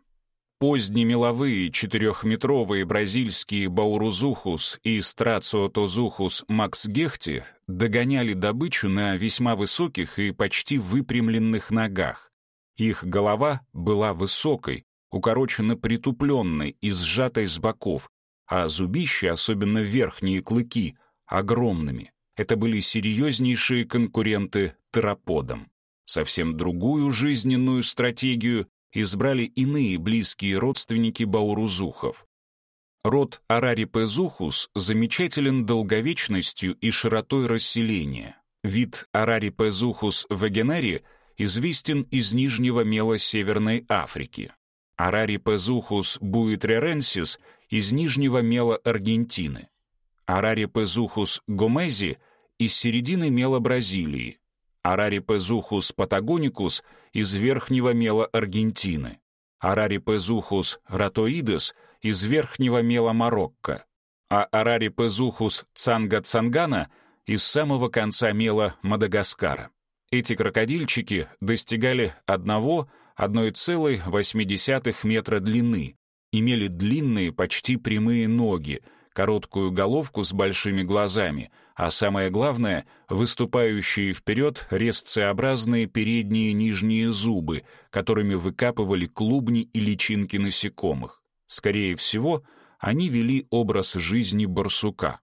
Позднемеловые четырехметровые бразильские Баурузухус и Страциотозухус Макс Гехти догоняли добычу на весьма высоких и почти выпрямленных ногах. Их голова была высокой, укороченно притупленной и сжатой с боков, а зубища, особенно верхние клыки, огромными. Это были серьезнейшие конкуренты тероподам. Совсем другую жизненную стратегию избрали иные близкие родственники баурузухов. Род Арарипезухус замечателен долговечностью и широтой расселения. Вид Арарипезухус вегенари известен из нижнего мела Северной Африки. Арарипезухус буитреренсис из нижнего мела Аргентины. Арарипезухус гомези из середины мела Бразилии. Арарипезухус патагоникус из верхнего мела Аргентины, Арарипезухус ратоидес из верхнего мела Марокко, а Арарипезухус цанга-цангана из самого конца мела Мадагаскара. Эти крокодильчики достигали 1,1,8 метра длины, имели длинные, почти прямые ноги, короткую головку с большими глазами, а самое главное — выступающие вперед резцеобразные передние нижние зубы, которыми выкапывали клубни и личинки насекомых. Скорее всего, они вели образ жизни барсука.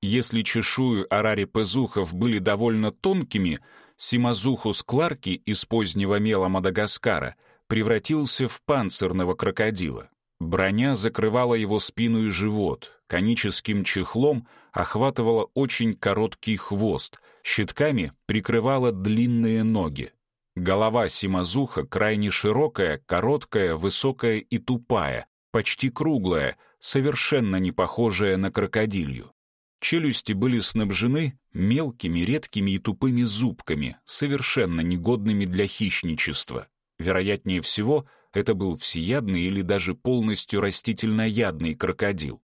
Если чешую арари-пезухов были довольно тонкими, симазухус кларки из позднего мела Мадагаскара превратился в панцирного крокодила. Броня закрывала его спину и живот, коническим чехлом охватывала очень короткий хвост, щитками прикрывала длинные ноги. Голова Симазуха крайне широкая, короткая, высокая и тупая, почти круглая, совершенно не похожая на крокодилью. Челюсти были снабжены мелкими, редкими и тупыми зубками, совершенно негодными для хищничества. Вероятнее всего, это был всеядный или даже полностью растительноядный крокодил.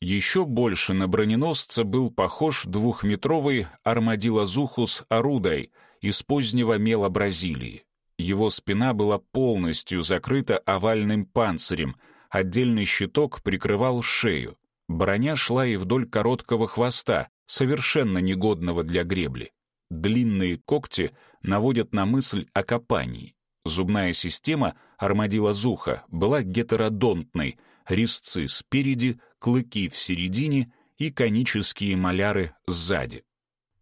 Еще больше на броненосца был похож двухметровый армадилозухус орудой из позднего мела Бразилии. Его спина была полностью закрыта овальным панцирем, отдельный щиток прикрывал шею. Броня шла и вдоль короткого хвоста, совершенно негодного для гребли. Длинные когти наводят на мысль о копании. Зубная система армадилозуха была гетеродонтной, резцы спереди, клыки в середине и конические маляры сзади.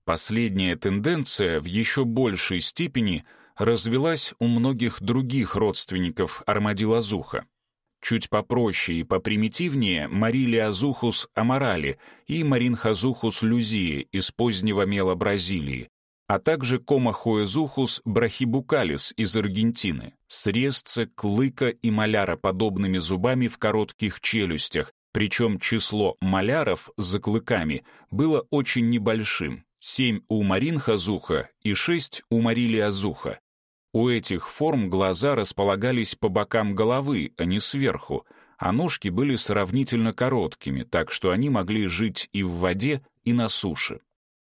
Последняя тенденция в еще большей степени развелась у многих других родственников армадилозуха. Чуть попроще и попримитивнее Марилиазухус аморали и Маринхазухус люзии из позднего мела Бразилии, а также комахоэзухус брахибукалис из Аргентины, с резца, клыка и маляра подобными зубами в коротких челюстях, причем число маляров за клыками было очень небольшим — 7 у маринхазуха и 6 у марилиазуха. У этих форм глаза располагались по бокам головы, а не сверху, а ножки были сравнительно короткими, так что они могли жить и в воде, и на суше.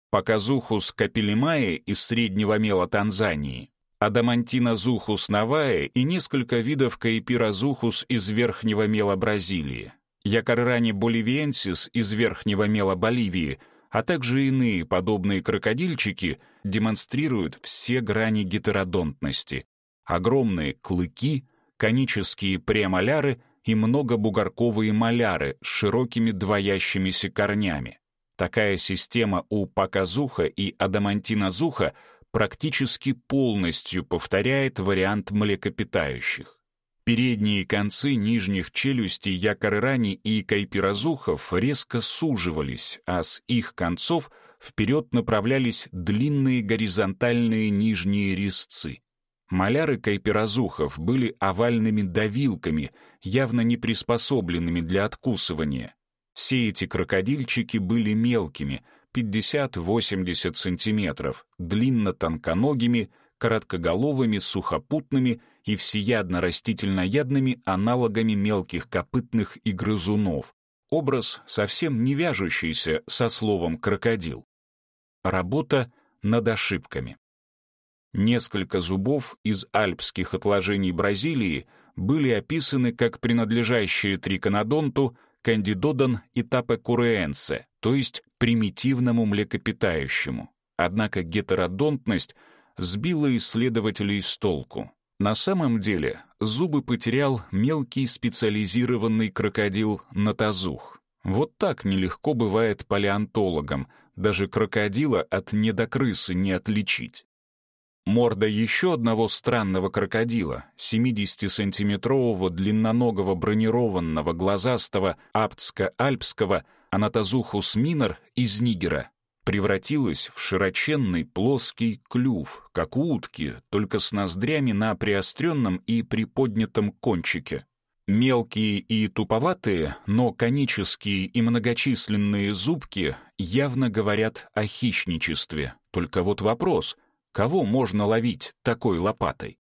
Показухус капилимае из среднего мела Танзании, адамантинозухус навае и несколько видов каипирозухус из верхнего мела Бразилии, якоррани боливиенсис из верхнего мела Боливии, а также иные подобные крокодильчики демонстрируют все грани гетеродонтности. Огромные клыки, конические премоляры и многобугорковые маляры с широкими двоящимися корнями. Такая система у показуха и адамантинозуха практически полностью повторяет вариант млекопитающих. Передние концы нижних челюстей якорырани и кайпирозухов резко суживались, а с их концов вперед направлялись длинные горизонтальные нижние резцы. Маляры кайпирозухов были овальными давилками, явно не приспособленными для откусывания. Все эти крокодильчики были мелкими, 50-80 сантиметров, длинно-тонконогими, короткоголовыми, сухопутными и всеядно-растительноядными аналогами мелких копытных и грызунов. Образ совсем не вяжущийся со словом «крокодил». Работа над ошибками. Несколько зубов из альпских отложений Бразилии были описаны как принадлежащие триконодонту кандидодан и тапекуреенсе, то есть примитивному млекопитающему. Однако гетеродонтность сбила исследователей с толку. На самом деле зубы потерял мелкий специализированный крокодил Натазух. Вот так нелегко бывает палеонтологам, даже крокодила от недокрысы не отличить. Морда еще одного странного крокодила, 70-сантиметрового длинноногого бронированного глазастого аптско-альпского Анатазухус минор из Нигера, превратилась в широченный плоский клюв, как у утки, только с ноздрями на приостренном и приподнятом кончике. Мелкие и туповатые, но конические и многочисленные зубки явно говорят о хищничестве. Только вот вопрос, кого можно ловить такой лопатой?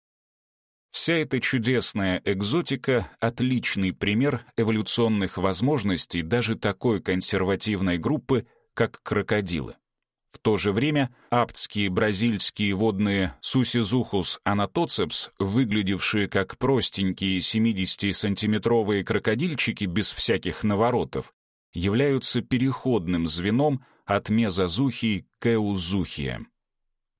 Вся эта чудесная экзотика — отличный пример эволюционных возможностей даже такой консервативной группы, как крокодилы. В то же время аптские бразильские водные сусизухус анатоцепс, выглядевшие как простенькие 70-сантиметровые крокодильчики без всяких наворотов, являются переходным звеном от мезозухии к эузухиям.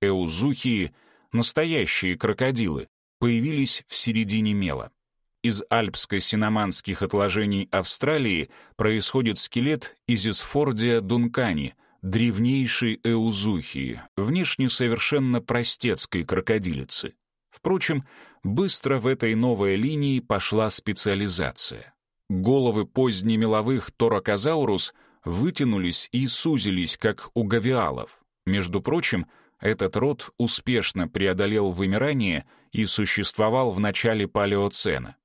Эузухии — настоящие крокодилы, появились в середине мела. Из альпско-синоманских отложений Австралии происходит скелет Изисфордия дункани, древнейшей эузухии, внешне совершенно простецкой крокодилицы. Впрочем, быстро в этой новой линии пошла специализация. Головы позднемеловых торакозаурус вытянулись и сузились, как у гавиалов. Между прочим, этот род успешно преодолел вымирание и существовал в начале палеоцена.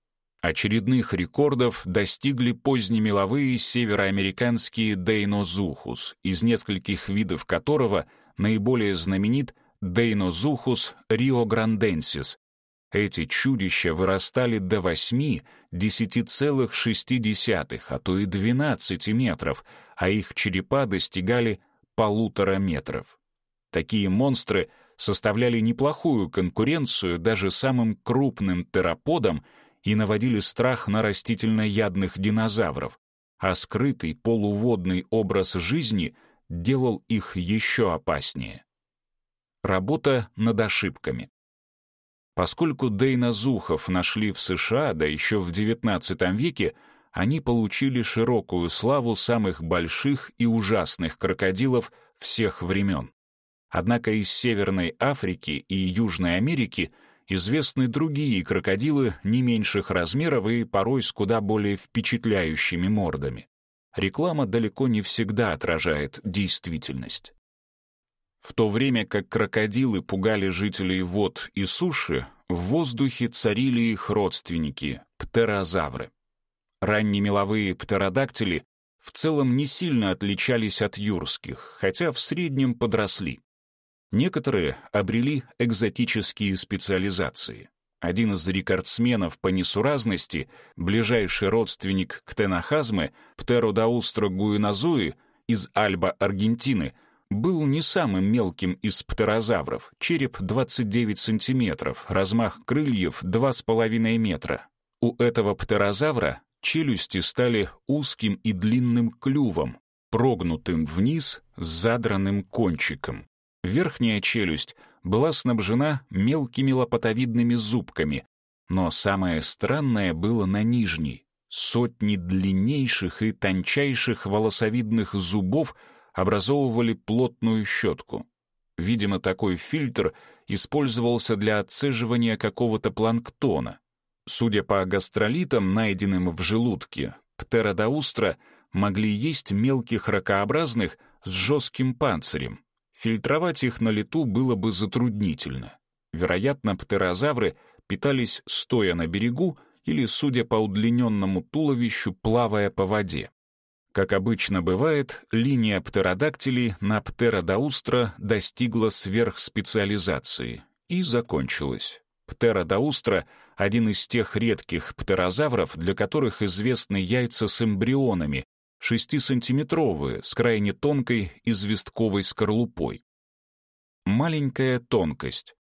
Очередных рекордов достигли позднемеловые североамериканские дейнозухус, из нескольких видов которого наиболее знаменит дейнозухус риогранденсис. Эти чудища вырастали до 8, 10,6, а то и 12 метров, а их черепа достигали полутора метров. Такие монстры составляли неплохую конкуренцию даже самым крупным тераподам — и наводили страх на растительноядных динозавров, а скрытый полуводный образ жизни делал их еще опаснее. Работа над ошибками. Поскольку дейнозухов нашли в США, да еще в XIX веке, они получили широкую славу самых больших и ужасных крокодилов всех времен. Однако из Северной Африки и Южной Америки – известны другие крокодилы не меньших размеров и порой с куда более впечатляющими мордами. Реклама далеко не всегда отражает действительность. В то время как крокодилы пугали жителей вод и суши, в воздухе царили их родственники — птерозавры. Раннемеловые птеродактили в целом не сильно отличались от юрских, хотя в среднем подросли. Некоторые обрели экзотические специализации. Один из рекордсменов по несуразности, ближайший родственник ктенохазмы, Птеродаустро гуинозуи из Альба, Аргентины, был не самым мелким из птерозавров, череп 29 сантиметров, размах крыльев 2,5 метра. У этого птерозавра челюсти стали узким и длинным клювом, прогнутым вниз с задранным кончиком. Верхняя челюсть была снабжена мелкими лопатовидными зубками, но самое странное было на нижней. Сотни длиннейших и тончайших волосовидных зубов образовывали плотную щетку. Видимо, такой фильтр использовался для отцеживания какого-то планктона. Судя по гастролитам, найденным в желудке, птеродоустра могли есть мелких ракообразных с жестким панцирем. Фильтровать их на лету было бы затруднительно. Вероятно, птерозавры питались стоя на берегу или, судя по удлиненному туловищу, плавая по воде. Как обычно бывает, линия птеродактилей на птеродоустра достигла сверхспециализации и закончилась. Птеродоустра — один из тех редких птерозавров, для которых известны яйца с эмбрионами, 6-сантиметровые, с крайне тонкой известковой скорлупой. Маленькая тонкость.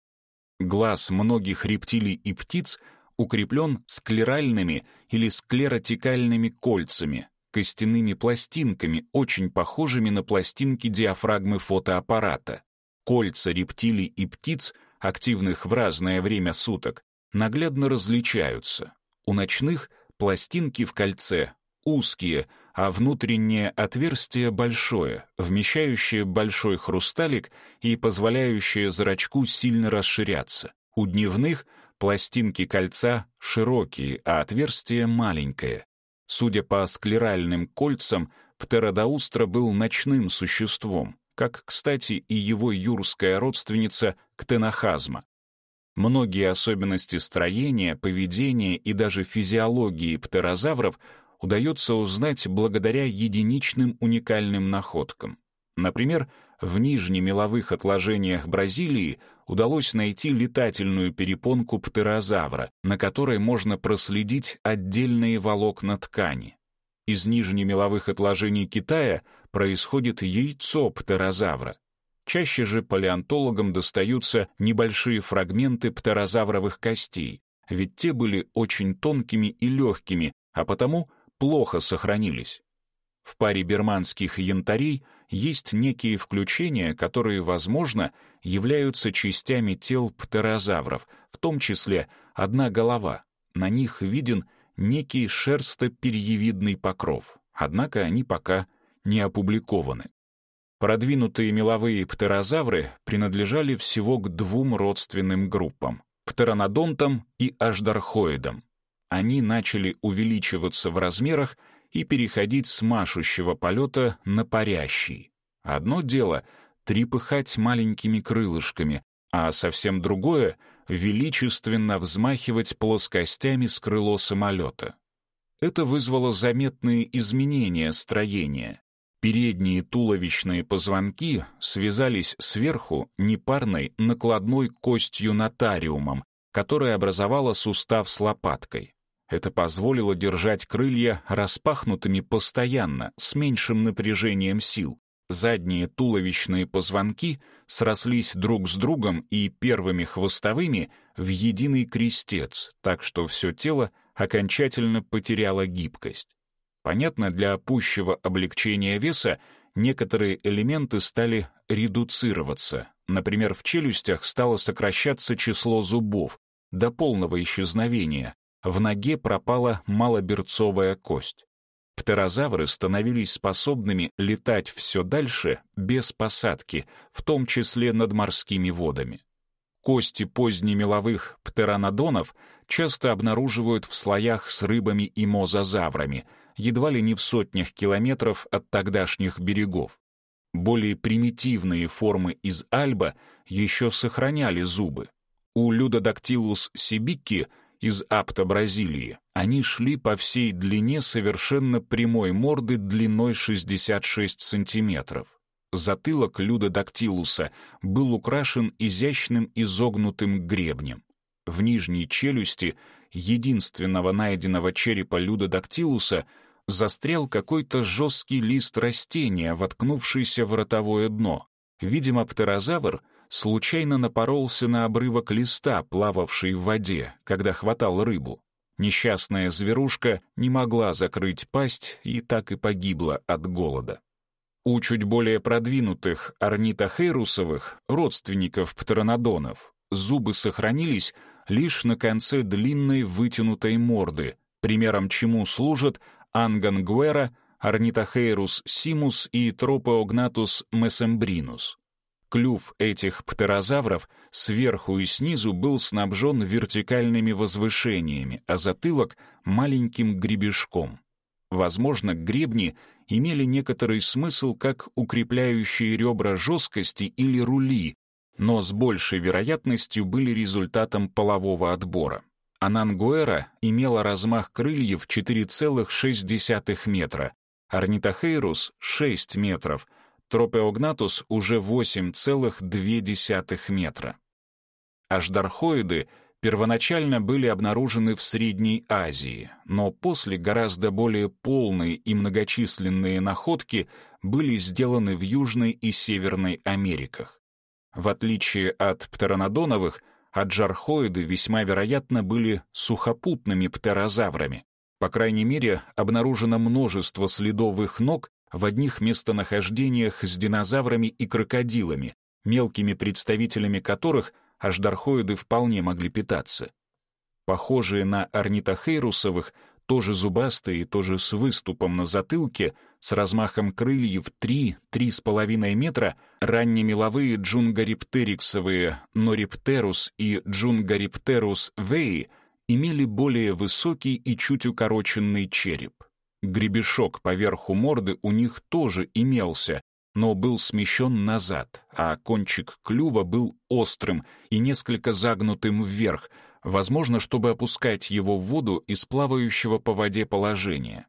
Глаз многих рептилий и птиц укреплен склеральными или склеротикальными кольцами, костяными пластинками, очень похожими на пластинки диафрагмы фотоаппарата. Кольца рептилий и птиц, активных в разное время суток, наглядно различаются. У ночных пластинки в кольце узкие, а внутреннее отверстие большое, вмещающее большой хрусталик и позволяющее зрачку сильно расширяться. У дневных пластинки кольца широкие, а отверстие маленькое. Судя по склеральным кольцам, птеродоустра был ночным существом, как, кстати, и его юрская родственница ктенохазма. Многие особенности строения, поведения и даже физиологии птерозавров удается узнать благодаря единичным уникальным находкам. Например, в нижнемеловых отложениях Бразилии удалось найти летательную перепонку птерозавра, на которой можно проследить отдельные волокна ткани. Из нижнемеловых отложений Китая происходит яйцо птерозавра. Чаще же палеонтологам достаются небольшие фрагменты птерозавровых костей, ведь те были очень тонкими и легкими, а потому плохо сохранились. В паре берманских янтарей есть некие включения, которые, возможно, являются частями тел птерозавров, в том числе одна голова. На них виден некий шерсто-перьевидный покров, однако они пока не опубликованы. Продвинутые меловые птерозавры принадлежали всего к двум родственным группам — птеранодонтам и аждархоидам они начали увеличиваться в размерах и переходить с машущего полета на парящий. Одно дело — трепыхать маленькими крылышками, а совсем другое — величественно взмахивать плоскостями с крыло самолета. Это вызвало заметные изменения строения. Передние туловищные позвонки связались сверху непарной накладной костью нотариумом, которая образовала сустав с лопаткой. Это позволило держать крылья распахнутыми постоянно, с меньшим напряжением сил. Задние туловищные позвонки срослись друг с другом и первыми хвостовыми в единый крестец, так что все тело окончательно потеряло гибкость. Понятно, для пущего облегчения веса некоторые элементы стали редуцироваться. Например, в челюстях стало сокращаться число зубов до полного исчезновения, в ноге пропала малоберцовая кость. Птерозавры становились способными летать все дальше без посадки, в том числе над морскими водами. Кости позднемеловых птеранодонов часто обнаруживают в слоях с рыбами и мозазаврами, едва ли не в сотнях километров от тогдашних берегов. Более примитивные формы из альба еще сохраняли зубы. У Людодактилус сибикки из Апта Бразилии они шли по всей длине совершенно прямой морды длиной 66 сантиметров. Затылок Людодактилуса был украшен изящным изогнутым гребнем. В нижней челюсти единственного найденного черепа Людодактилуса застрял какой-то жесткий лист растения, воткнувшийся в ротовое дно. Видимо, птерозавр случайно напоролся на обрывок листа, плававший в воде, когда хватал рыбу. Несчастная зверушка не могла закрыть пасть и так и погибла от голода. У чуть более продвинутых орнитохейрусовых, родственников птеранодонов, зубы сохранились лишь на конце длинной вытянутой морды, примером чему служат ангангуэра, орнитохейрус симус и тропеогнатус месембринус. Клюв этих птерозавров сверху и снизу был снабжен вертикальными возвышениями, а затылок — маленьким гребешком. Возможно, гребни имели некоторый смысл как укрепляющие ребра жесткости или рули, но с большей вероятностью были результатом полового отбора. Анангуэра имела размах крыльев 4,6 метра, Орнитохейрус — 6 метров, Тропеогнатус уже 8,2 метра. Аждархоиды первоначально были обнаружены в Средней Азии, но после гораздо более полные и многочисленные находки были сделаны в Южной и Северной Америках. В отличие от птеранодоновых, аджархоиды весьма вероятно были сухопутными птерозаврами. По крайней мере, обнаружено множество следов их ног в одних местонахождениях с динозаврами и крокодилами, мелкими представителями которых аждархоиды вполне могли питаться. Похожие на орнитохейрусовых, тоже зубастые, тоже с выступом на затылке, с размахом крыльев 3-3,5 метра, раннемеловые джунгариптериксовые нориптерус и джунгариптерус веи имели более высокий и чуть укороченный череп. Гребешок поверху морды у них тоже имелся, но был смещен назад, а кончик клюва был острым и несколько загнутым вверх, возможно, чтобы опускать его в воду из плавающего по воде положения.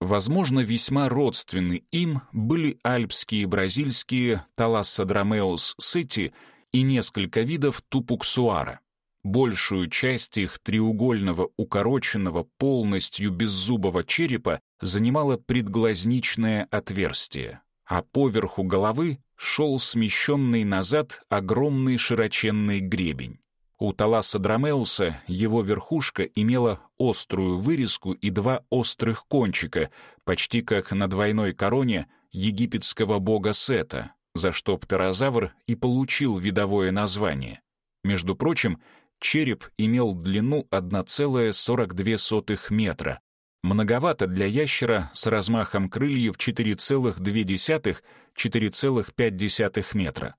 Возможно, весьма родственны им были альпские бразильские Талассодромеус сети и несколько видов тупуксуара. Большую часть их треугольного, укороченного, полностью беззубого черепа занимало предглазничное отверстие, а поверху головы шел смещенный назад огромный широченный гребень. У Таласа Дромеуса его верхушка имела острую вырезку и два острых кончика, почти как на двойной короне египетского бога Сета, за что птерозавр и получил видовое название. Между прочим, череп имел длину 1,42 метра. Многовато для ящера с размахом крыльев 4,2-4,5 метра.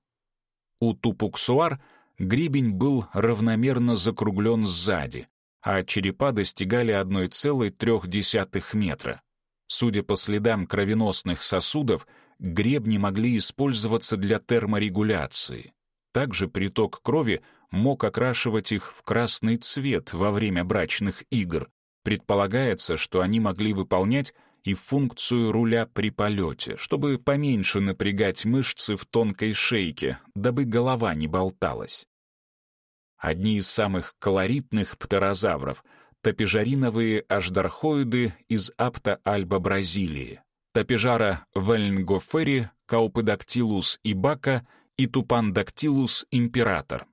У тупуксуар гребень был равномерно закруглен сзади, а черепа достигали 1,3 метра. Судя по следам кровеносных сосудов, гребни могли использоваться для терморегуляции. Также приток крови — мог окрашивать их в красный цвет во время брачных игр. Предполагается, что они могли выполнять и функцию руля при полете, чтобы поменьше напрягать мышцы в тонкой шейке, дабы голова не болталась. Одни из самых колоритных птерозавров — топижариновые аждархоиды из Апта-Альба Бразилии, топижара вельнгофери, каупедактилус ибака и тупандактилус император.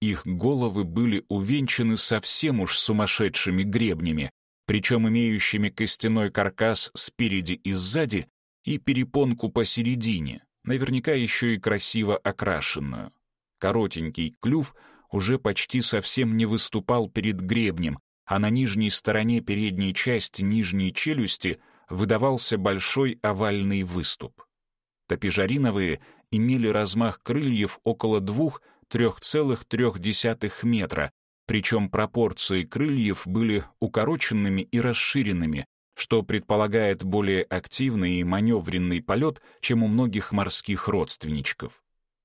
Их головы были увенчаны совсем уж сумасшедшими гребнями, причем имеющими костяной каркас спереди и сзади и перепонку посередине, наверняка еще и красиво окрашенную. Коротенький клюв уже почти совсем не выступал перед гребнем, а на нижней стороне передней части нижней челюсти выдавался большой овальный выступ. Топижариновые имели размах крыльев около двух 3,3 метра, причем пропорции крыльев были укороченными и расширенными, что предполагает более активный и маневренный полет, чем у многих морских родственничков.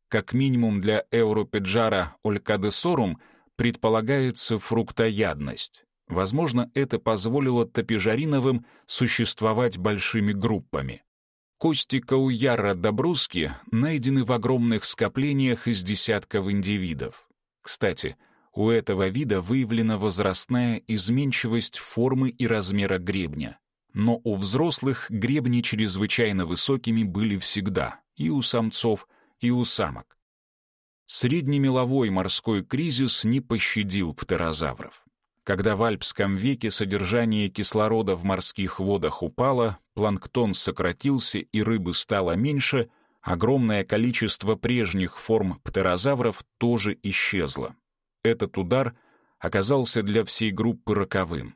Как минимум для Европеджара олькадесорум предполагается фруктоядность. Возможно, это позволило топижариновым существовать большими группами. Кости кауяра добруски найдены в огромных скоплениях из десятков индивидов. Кстати, у этого вида выявлена возрастная изменчивость формы и размера гребня. Но у взрослых гребни чрезвычайно высокими были всегда, и у самцов, и у самок. Среднемеловой морской кризис не пощадил птерозавров. Когда в Альпском веке содержание кислорода в морских водах упало, планктон сократился и рыбы стало меньше, огромное количество прежних форм птерозавров тоже исчезло. Этот удар оказался для всей группы роковым.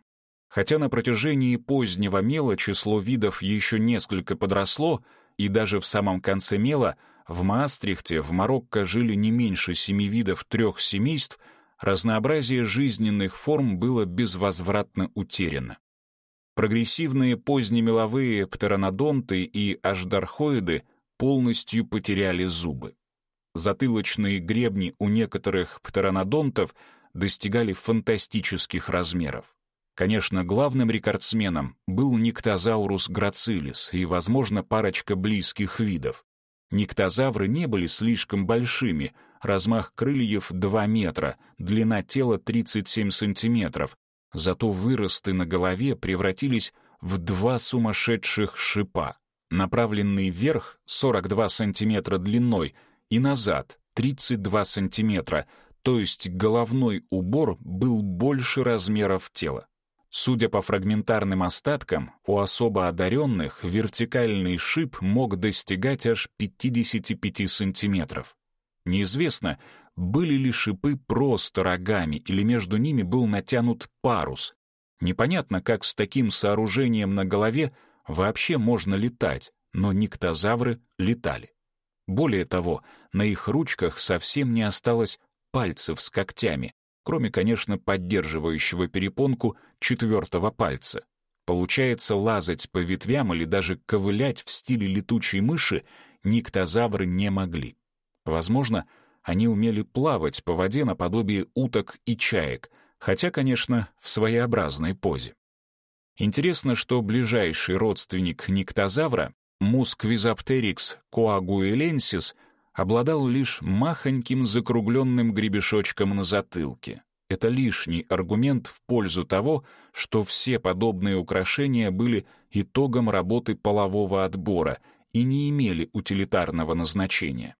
Хотя на протяжении позднего мела число видов еще несколько подросло, и даже в самом конце мела в Маастрихте в Марокко жили не меньше семи видов трех семейств — разнообразие жизненных форм было безвозвратно утеряно. Прогрессивные позднемеловые птеранодонты и аждархоиды полностью потеряли зубы. Затылочные гребни у некоторых птеранодонтов достигали фантастических размеров. Конечно, главным рекордсменом был Никтозаурус грацилис и, возможно, парочка близких видов. Никтозавры не были слишком большими, размах крыльев 2 метра, длина тела 37 сантиметров, зато выросты на голове превратились в два сумасшедших шипа, направленный вверх 42 сантиметра длиной и назад 32 сантиметра, то есть головной убор был больше размеров тела. Судя по фрагментарным остаткам, у особо одаренных вертикальный шип мог достигать аж 55 сантиметров. Неизвестно, были ли шипы просто рогами или между ними был натянут парус. Непонятно, как с таким сооружением на голове вообще можно летать, но никтозавры летали. Более того, на их ручках совсем не осталось пальцев с когтями, кроме, конечно, поддерживающего перепонку четвертого пальца. Получается, лазать по ветвям или даже ковылять в стиле летучей мыши никтозавры не могли. Возможно, они умели плавать по воде наподобие уток и чаек, хотя, конечно, в своеобразной позе. Интересно, что ближайший родственник никтозавра, мусквизоптерикс коагуэленсис, обладал лишь махоньким закругленным гребешочком на затылке. Это лишний аргумент в пользу того, что все подобные украшения были итогом работы полового отбора и не имели утилитарного назначения.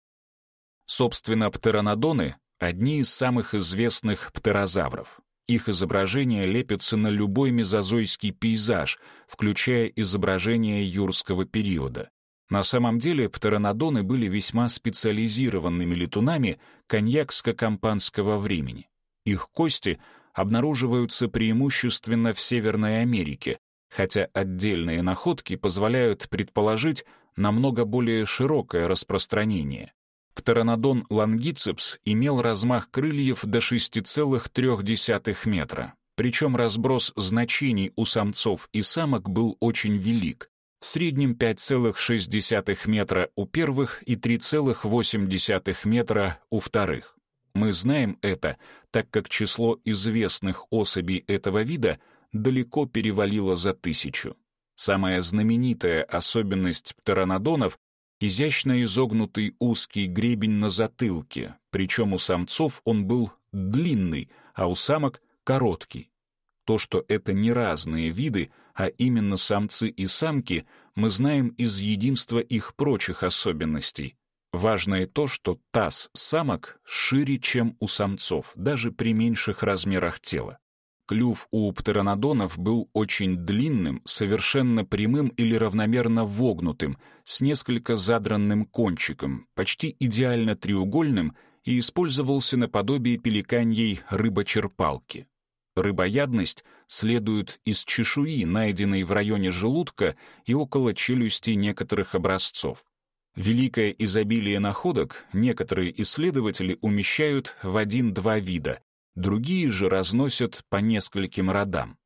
Собственно, птеранодоны — одни из самых известных птерозавров. Их изображения лепятся на любой мезозойский пейзаж, включая изображения юрского периода. На самом деле птеранодоны были весьма специализированными летунами коньякско-кампанского времени. Их кости обнаруживаются преимущественно в Северной Америке, хотя отдельные находки позволяют предположить намного более широкое распространение. Птеранодон лангицепс имел размах крыльев до 6,3 метра, причем разброс значений у самцов и самок был очень велик, в среднем 5,6 метра у первых и 3,8 метра у вторых. Мы знаем это, так как число известных особей этого вида далеко перевалило за тысячу. Самая знаменитая особенность птеранодонов изящно изогнутый узкий гребень на затылке, причем у самцов он был длинный, а у самок — короткий. То, что это не разные виды, а именно самцы и самки, мы знаем из единства их прочих особенностей. Важно и то, что таз самок шире, чем у самцов, даже при меньших размерах тела. Клюв у птеранодонов был очень длинным, совершенно прямым или равномерно вогнутым, с несколько задранным кончиком, почти идеально треугольным и использовался наподобие пеликаньей рыбочерпалки. Рыбоядность следует из чешуи, найденной в районе желудка и около челюсти некоторых образцов. Великое изобилие находок некоторые исследователи умещают в один-два вида, другие же разносят по нескольким родам.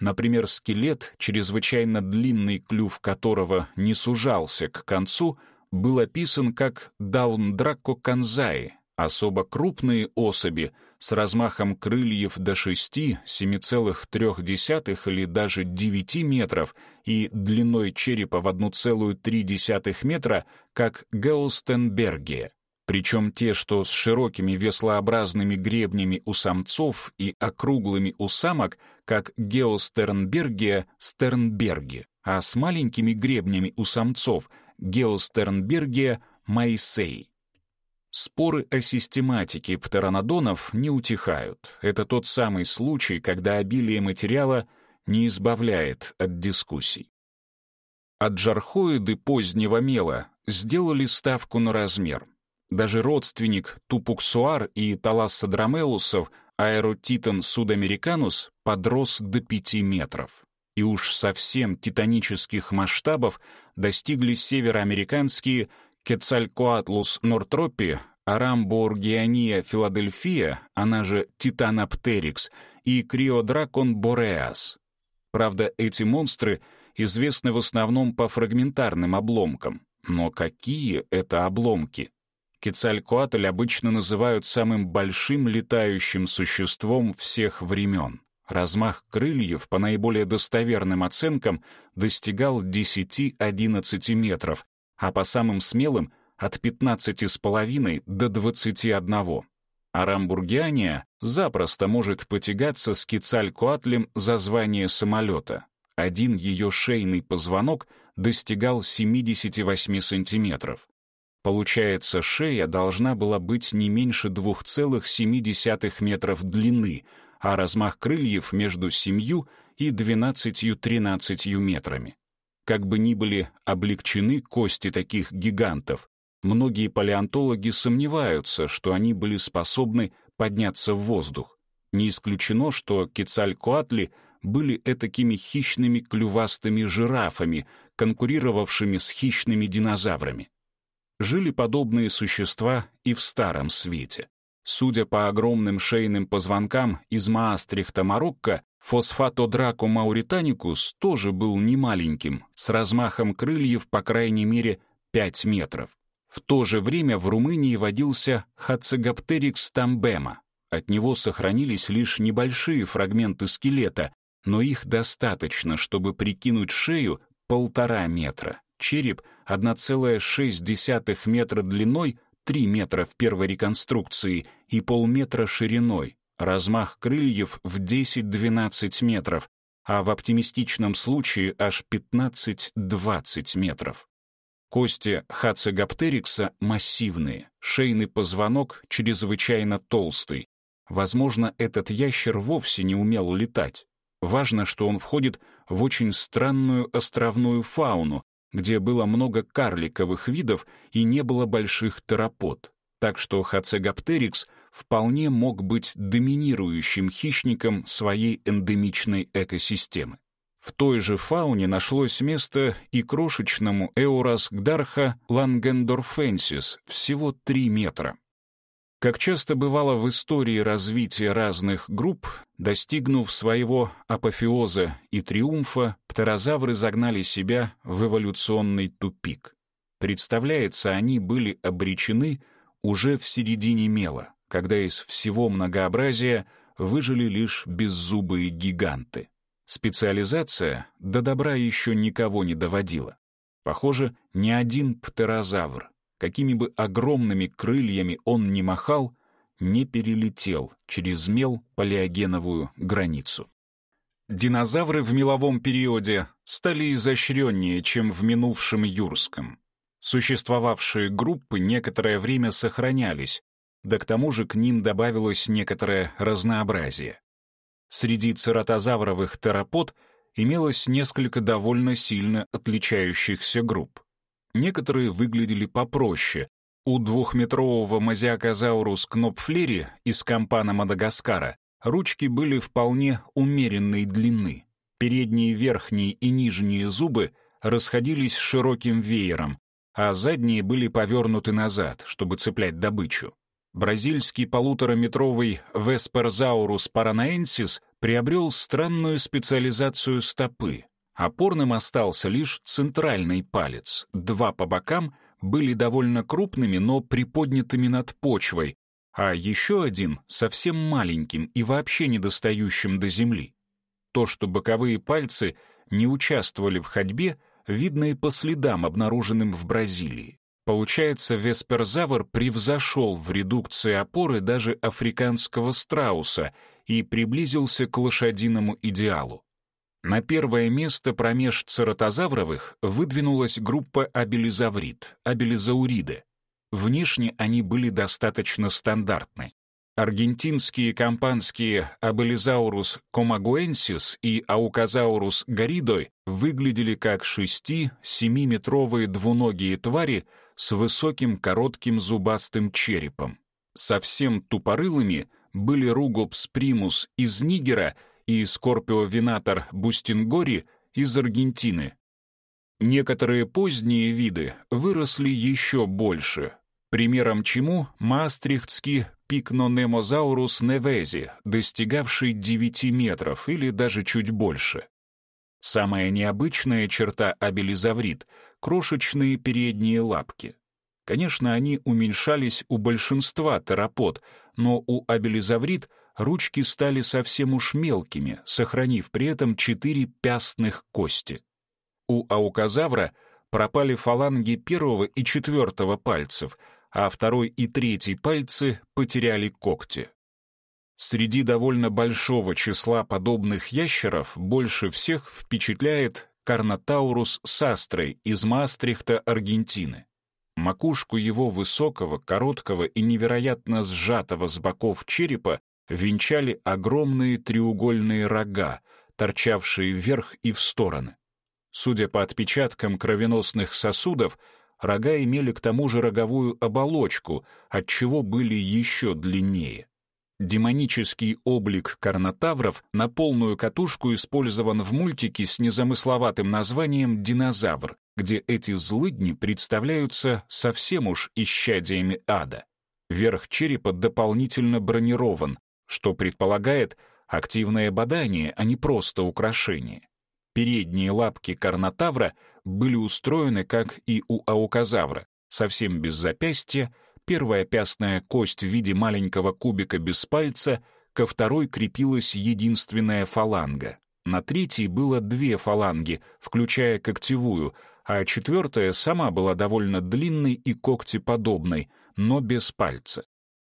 Например, скелет, чрезвычайно длинный клюв которого не сужался к концу, был описан как даундракко канзаи, особо крупные особи с размахом крыльев до 6, 7,3 или даже 9 метров и длиной черепа в 1,3 метра, как Геостенбергия. Причем те, что с широкими веслообразными гребнями у самцов и округлыми у самок, как геостернбергия стернберги, а с маленькими гребнями у самцов геостернбергия майсей. Споры о систематике птеранодонов не утихают. Это тот самый случай, когда обилие материала не избавляет от дискуссий. От джархоиды позднего мела сделали ставку на размер. Даже родственник Тупуксуар и Талассодромеусов, аэротитан судамериканус, подрос до 5 метров. И уж совсем титанических масштабов достигли североамериканские Кецалькоатлус нортропи, Арамбоургиания филадельфия, она же Титаноптерикс, и Криодракон бореас. Правда, эти монстры известны в основном по фрагментарным обломкам. Но какие это обломки? Кецалькоатль обычно называют самым большим летающим существом всех времен. Размах крыльев, по наиболее достоверным оценкам, достигал 10-11 метров, а по самым смелым — от 15,5 до 21. Арамбургиания запросто может потягаться с Кецалькоатлем за звание самолета. Один ее шейный позвонок достигал 78 сантиметров. Получается, шея должна была быть не меньше 2,7 метров длины, а размах крыльев между 7 и 12-13 метрами. Как бы ни были облегчены кости таких гигантов, многие палеонтологи сомневаются, что они были способны подняться в воздух. Не исключено, что кецалькоатли были этакими хищными клювастыми жирафами, конкурировавшими с хищными динозаврами жили подобные существа и в Старом Свете. Судя по огромным шейным позвонкам из Маастрихта Марокко, фосфатодрако мауританикус тоже был немаленьким, с размахом крыльев по крайней мере 5 метров. В то же время в Румынии водился хацегоптерикс тамбема. От него сохранились лишь небольшие фрагменты скелета, но их достаточно, чтобы прикинуть шею полтора метра череп 1,6 метра длиной, 3 метра в первой реконструкции и полметра шириной, размах крыльев в 10-12 метров, а в оптимистичном случае аж 15-20 метров. Кости хацегоптерикса массивные, шейный позвонок чрезвычайно толстый. Возможно, этот ящер вовсе не умел летать. Важно, что он входит в очень странную островную фауну, где было много карликовых видов и не было больших теропод, так что Hatzegopteryx вполне мог быть доминирующим хищником своей эндемичной экосистемы. В той же фауне нашлось место и крошечному Eurazhdarcho langendorfensis, всего 3 метра. Как часто бывало в истории развития разных групп, достигнув своего апофеоза и триумфа, птерозавры загнали себя в эволюционный тупик. Представляется, они были обречены уже в середине мела, когда из всего многообразия выжили лишь беззубые гиганты. Специализация до добра еще никого не доводила. Похоже, ни один птерозавр какими бы огромными крыльями он ни махал, не перелетел через мел палеогеновую границу. Динозавры в меловом периоде стали изощреннее, чем в минувшем юрском. Существовавшие группы некоторое время сохранялись, да к тому же к ним добавилось некоторое разнообразие. Среди цератозавровых терапод имелось несколько довольно сильно отличающихся групп. Некоторые выглядели попроще. У двухметрового мазиакозаурус кнопфлери из компана Мадагаскара ручки были вполне умеренной длины. Передние верхние и нижние зубы расходились широким веером, а задние были повернуты назад, чтобы цеплять добычу. Бразильский полутораметровый Весперзаурус паранаенсис приобрел странную специализацию стопы. Опорным остался лишь центральный палец, два по бокам были довольно крупными, но приподнятыми над почвой, а еще один совсем маленьким и вообще недостающим до земли. То, что боковые пальцы не участвовали в ходьбе, видно и по следам, обнаруженным в Бразилии. Получается, весперзавр превзошел в редукции опоры даже африканского страуса и приблизился к лошадиному идеалу. На первое место промеж цератозавровых выдвинулась группа абелизаврид, абелизауриды. Внешне они были достаточно стандартны. Аргентинские компанские Абелизаурус комагуэнсис и Аукозаурус горидой выглядели как 6-7-метровые двуногие твари с высоким коротким зубастым черепом. Совсем тупорылыми были Rugops primus из Нигера — и Skorpiovenator bustingorryi из Аргентины. Некоторые поздние виды выросли еще больше, примером чему маастрихтский Pycnonemosaurus nevesi, достигавший 9 метров или даже чуть больше. Самая необычная черта абелизаврид — крошечные передние лапки. Конечно, они уменьшались у большинства терапод, но у абелизаврит — ручки стали совсем уж мелкими, сохранив при этом четыре пястных кости. У аукозавра пропали фаланги первого и четвертого пальцев, а второй и третий пальцы потеряли когти. Среди довольно большого числа подобных ящеров больше всех впечатляет Карнотаурус састрой из Маастрихта, Аргентины. Макушку его высокого, короткого и невероятно сжатого с боков черепа венчали огромные треугольные рога, торчавшие вверх и в стороны. Судя по отпечаткам кровеносных сосудов, рога имели к тому же роговую оболочку, отчего были еще длиннее. Демонический облик карнотавров на полную катушку использован в мультике с незамысловатым названием «Динозавр», где эти злыдни представляются совсем уж исчадиями ада. Верх черепа дополнительно бронирован, что предполагает активное бадание, а не просто украшение. Передние лапки карнотавра были устроены, как и у аукозавра, совсем без запястья, первая пястная кость в виде маленького кубика без пальца, ко второй крепилась единственная фаланга. На третьей было две фаланги, включая когтевую, а четвертая сама была довольно длинной и когтеподобной, но без пальца.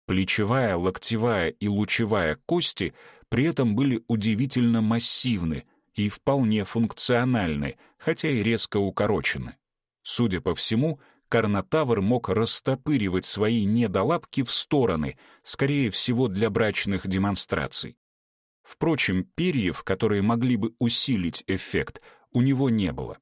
Плечевая, локтевая и лучевая кости при этом были удивительно массивны и вполне функциональны, хотя и резко укорочены. Судя по всему, карнотавр мог растопыривать свои недолапки в стороны, скорее всего для брачных демонстраций. Впрочем, перьев, которые могли бы усилить эффект, у него не было.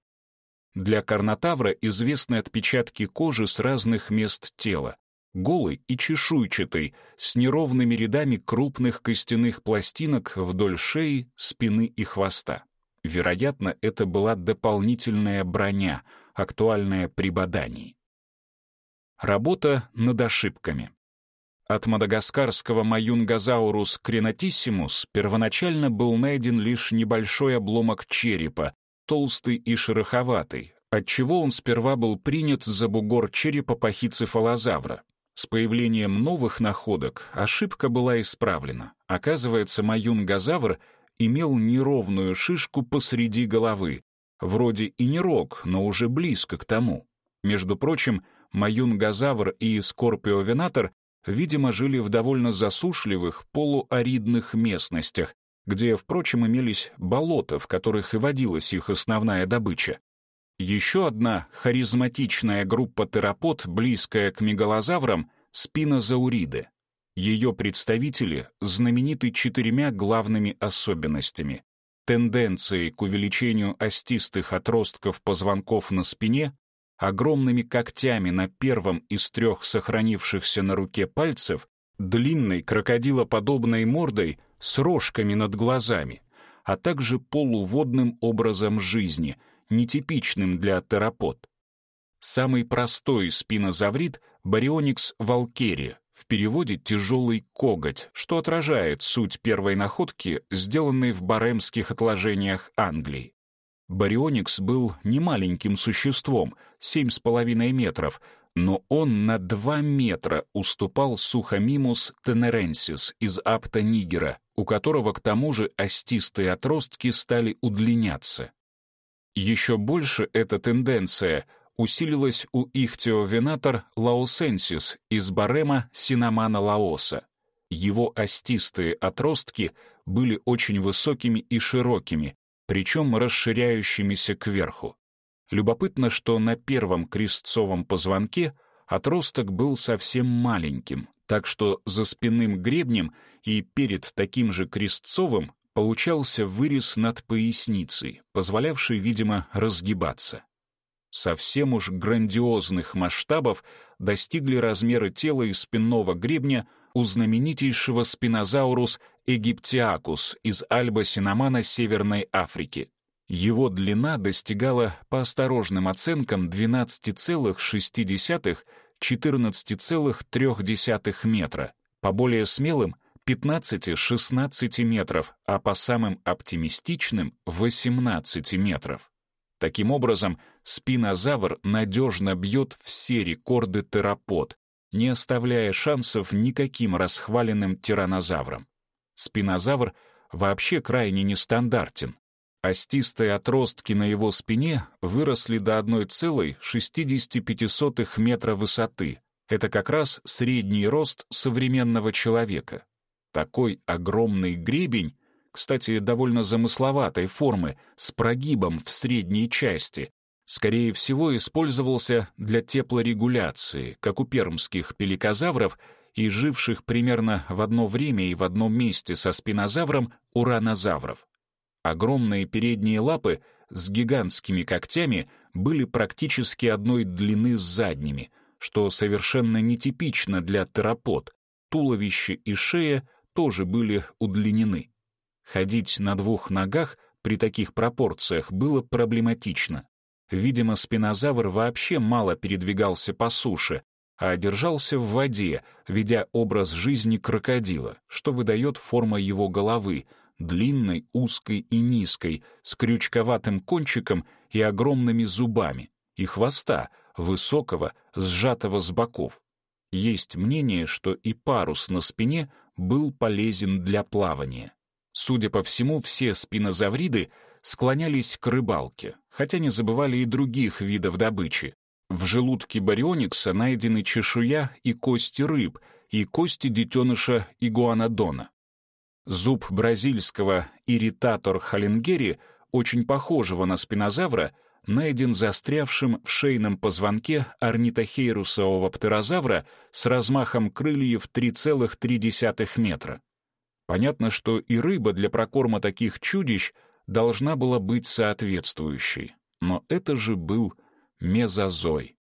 Для карнотавра известны отпечатки кожи с разных мест тела, голый и чешуйчатый, с неровными рядами крупных костяных пластинок вдоль шеи, спины и хвоста. Вероятно, это была дополнительная броня, актуальная при бадании. Работа над ошибками. От мадагаскарского Маюнгазаурус кренатиссимус первоначально был найден лишь небольшой обломок черепа, толстый и шероховатый, отчего он сперва был принят за бугор черепа пахицефалозавра. С появлением новых находок ошибка была исправлена. Оказывается, маюнгазавр имел неровную шишку посреди головы. Вроде и не рог, но уже близко к тому. Между прочим, маюнгазавр и скорпиовенатор, видимо, жили в довольно засушливых полуаридных местностях, где, впрочем, имелись болота, в которых и водилась их основная добыча. Еще одна харизматичная группа терапод, близкая к мегалозаврам, спинозауриды. Ее представители знамениты четырьмя главными особенностями. Тенденцией к увеличению остистых отростков позвонков на спине, огромными когтями на первом из трех сохранившихся на руке пальцев, длинной крокодилоподобной мордой с рожками над глазами, а также полуводным образом жизни — нетипичным для терапод. Самый простой спинозаврит — Барионикс валкерия, в переводе «тяжелый коготь», что отражает суть первой находки, сделанной в баремских отложениях Англии. Барионикс был немаленьким существом, 7,5 метров, но он на 2 метра уступал Сухомимус тенеренсис из апта Нигера, у которого к тому же остистые отростки стали удлиняться. Еще больше эта тенденция усилилась у ихтиовенатор лаосенсис из барема синамана лаоса. Его остистые отростки были очень высокими и широкими, причем расширяющимися кверху. Любопытно, что на первом крестцовом позвонке отросток был совсем маленьким, так что за спинным гребнем и перед таким же крестцовым получался вырез над поясницей, позволявший, видимо, разгибаться. Совсем уж грандиозных масштабов достигли размеры тела и спинного гребня у знаменитейшего спинозаурус египтиакус из Альба Синамана Северной Африки. Его длина достигала по осторожным оценкам 12,6-14,3 метра, по более смелым 15-16 метров, а по самым оптимистичным — 18 метров. Таким образом, спинозавр надежно бьет все рекорды терапод, не оставляя шансов никаким расхваленным тиранозаврам. Спинозавр вообще крайне нестандартен. Остистые отростки на его спине выросли до 1,65 метра высоты. Это как раз средний рост современного человека. Такой огромный гребень, кстати, довольно замысловатой формы, с прогибом в средней части, скорее всего, использовался для теплорегуляции, как у пермских пеликозавров и живших примерно в одно время и в одном месте со спинозавром уранозавров. Огромные передние лапы с гигантскими когтями были практически одной длины с задними, что совершенно нетипично для терапод. Туловище и шея тоже были удлинены. Ходить на двух ногах при таких пропорциях было проблематично. Видимо, спинозавр вообще мало передвигался по суше, а держался в воде, ведя образ жизни крокодила, что выдает форма его головы, длинной, узкой и низкой, с крючковатым кончиком и огромными зубами, и хвоста, высокого, сжатого с боков. Есть мнение, что и парус на спине был полезен для плавания. Судя по всему, все спинозавриды склонялись к рыбалке, хотя не забывали и других видов добычи. В желудке барионикса найдены чешуя и кости рыб, и кости детеныша игуанодона. Зуб бразильского иритатор халингери, очень похожего на спинозавра, найден застрявшим в шейном позвонке орнитохейрусового птерозавра с размахом крыльев 3,3 метра. Понятно, что и рыба для прокорма таких чудищ должна была быть соответствующей. Но это же был мезозой.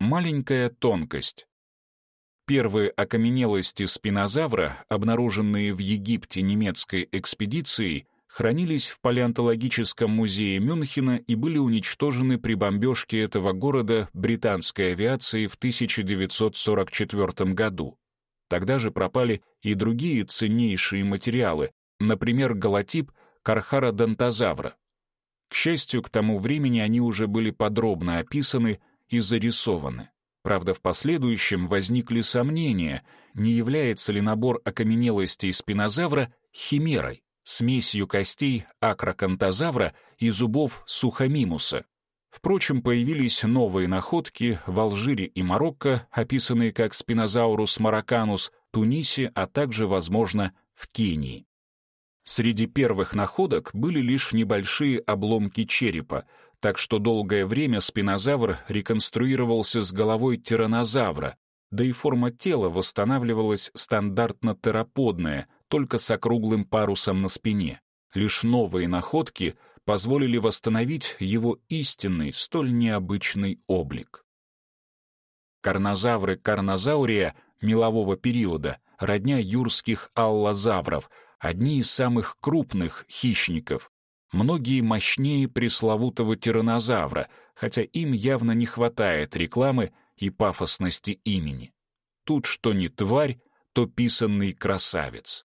Маленькая тонкость. Первые окаменелости спинозавра, обнаруженные в Египте немецкой экспедицией, хранились в палеонтологическом музее Мюнхена и были уничтожены при бомбежке этого города британской авиацией в 1944 году. Тогда же пропали и другие ценнейшие материалы, например, голотип кархара-донтозавра. К счастью, к тому времени они уже были подробно описаны и зарисованы. Правда, в последующем возникли сомнения, не является ли набор окаменелостей спинозавра химерой смесью костей акрокантозавра и зубов сухомимуса. Впрочем, появились новые находки в Алжире и Марокко, описанные как спинозаурус мароканус, Тунисе, а также, возможно, в Кении. Среди первых находок были лишь небольшие обломки черепа, так что долгое время спинозавр реконструировался с головой тиранозавра, да и форма тела восстанавливалась стандартно тераподная, только с округлым парусом на спине. Лишь новые находки позволили восстановить его истинный, столь необычный облик. Карнозавры карнозаурия мелового периода, родня юрских аллозавров, одни из самых крупных хищников. Многие мощнее пресловутого тиранозавра, хотя им явно не хватает рекламы и пафосности имени. тут что не тварь, то писанный красавец.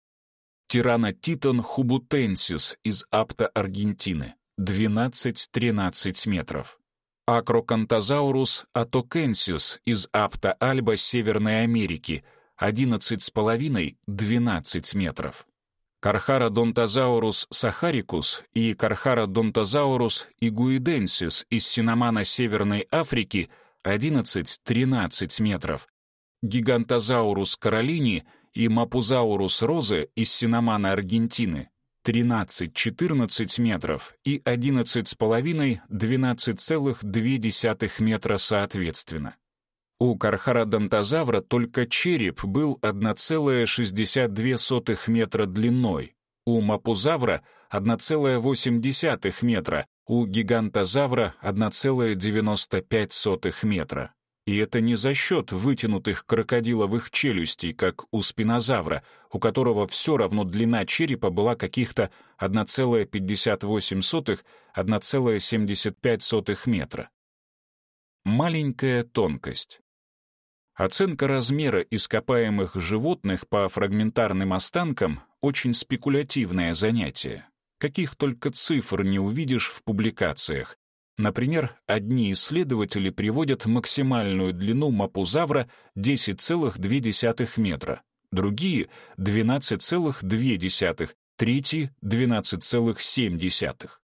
Тиранотитон хубутенсис из Апта Аргентины, 12-13 метров. Акрокантозаурус атокенсис из Апта Альба Северной Америки, 11,5-12 метров. Кархародонтозаурус сахарикус и Кархародонтозаурус игуиденсис из Синамана Северной Африки 11-13 метров. Гигантозаурус каролини и Мапузаурус розы из Синамана Аргентины 13-14 метров и 11,5-12,2 метра соответственно. У кархародонтозавра только череп был 1,62 метра длиной, у мапузавра — 1,8 метра, у гигантозавра — 1,95 метра. И это не за счет вытянутых крокодиловых челюстей, как у спинозавра, у которого все равно длина черепа была каких-то 1,58-1,75 метра. Маленькая тонкость. Оценка размера ископаемых животных по фрагментарным останкам — очень спекулятивное занятие. Каких только цифр не увидишь в публикациях, Например, одни исследователи приводят максимальную длину мапузавра 10,2 метра, другие — 12,2, третьи — 12,7.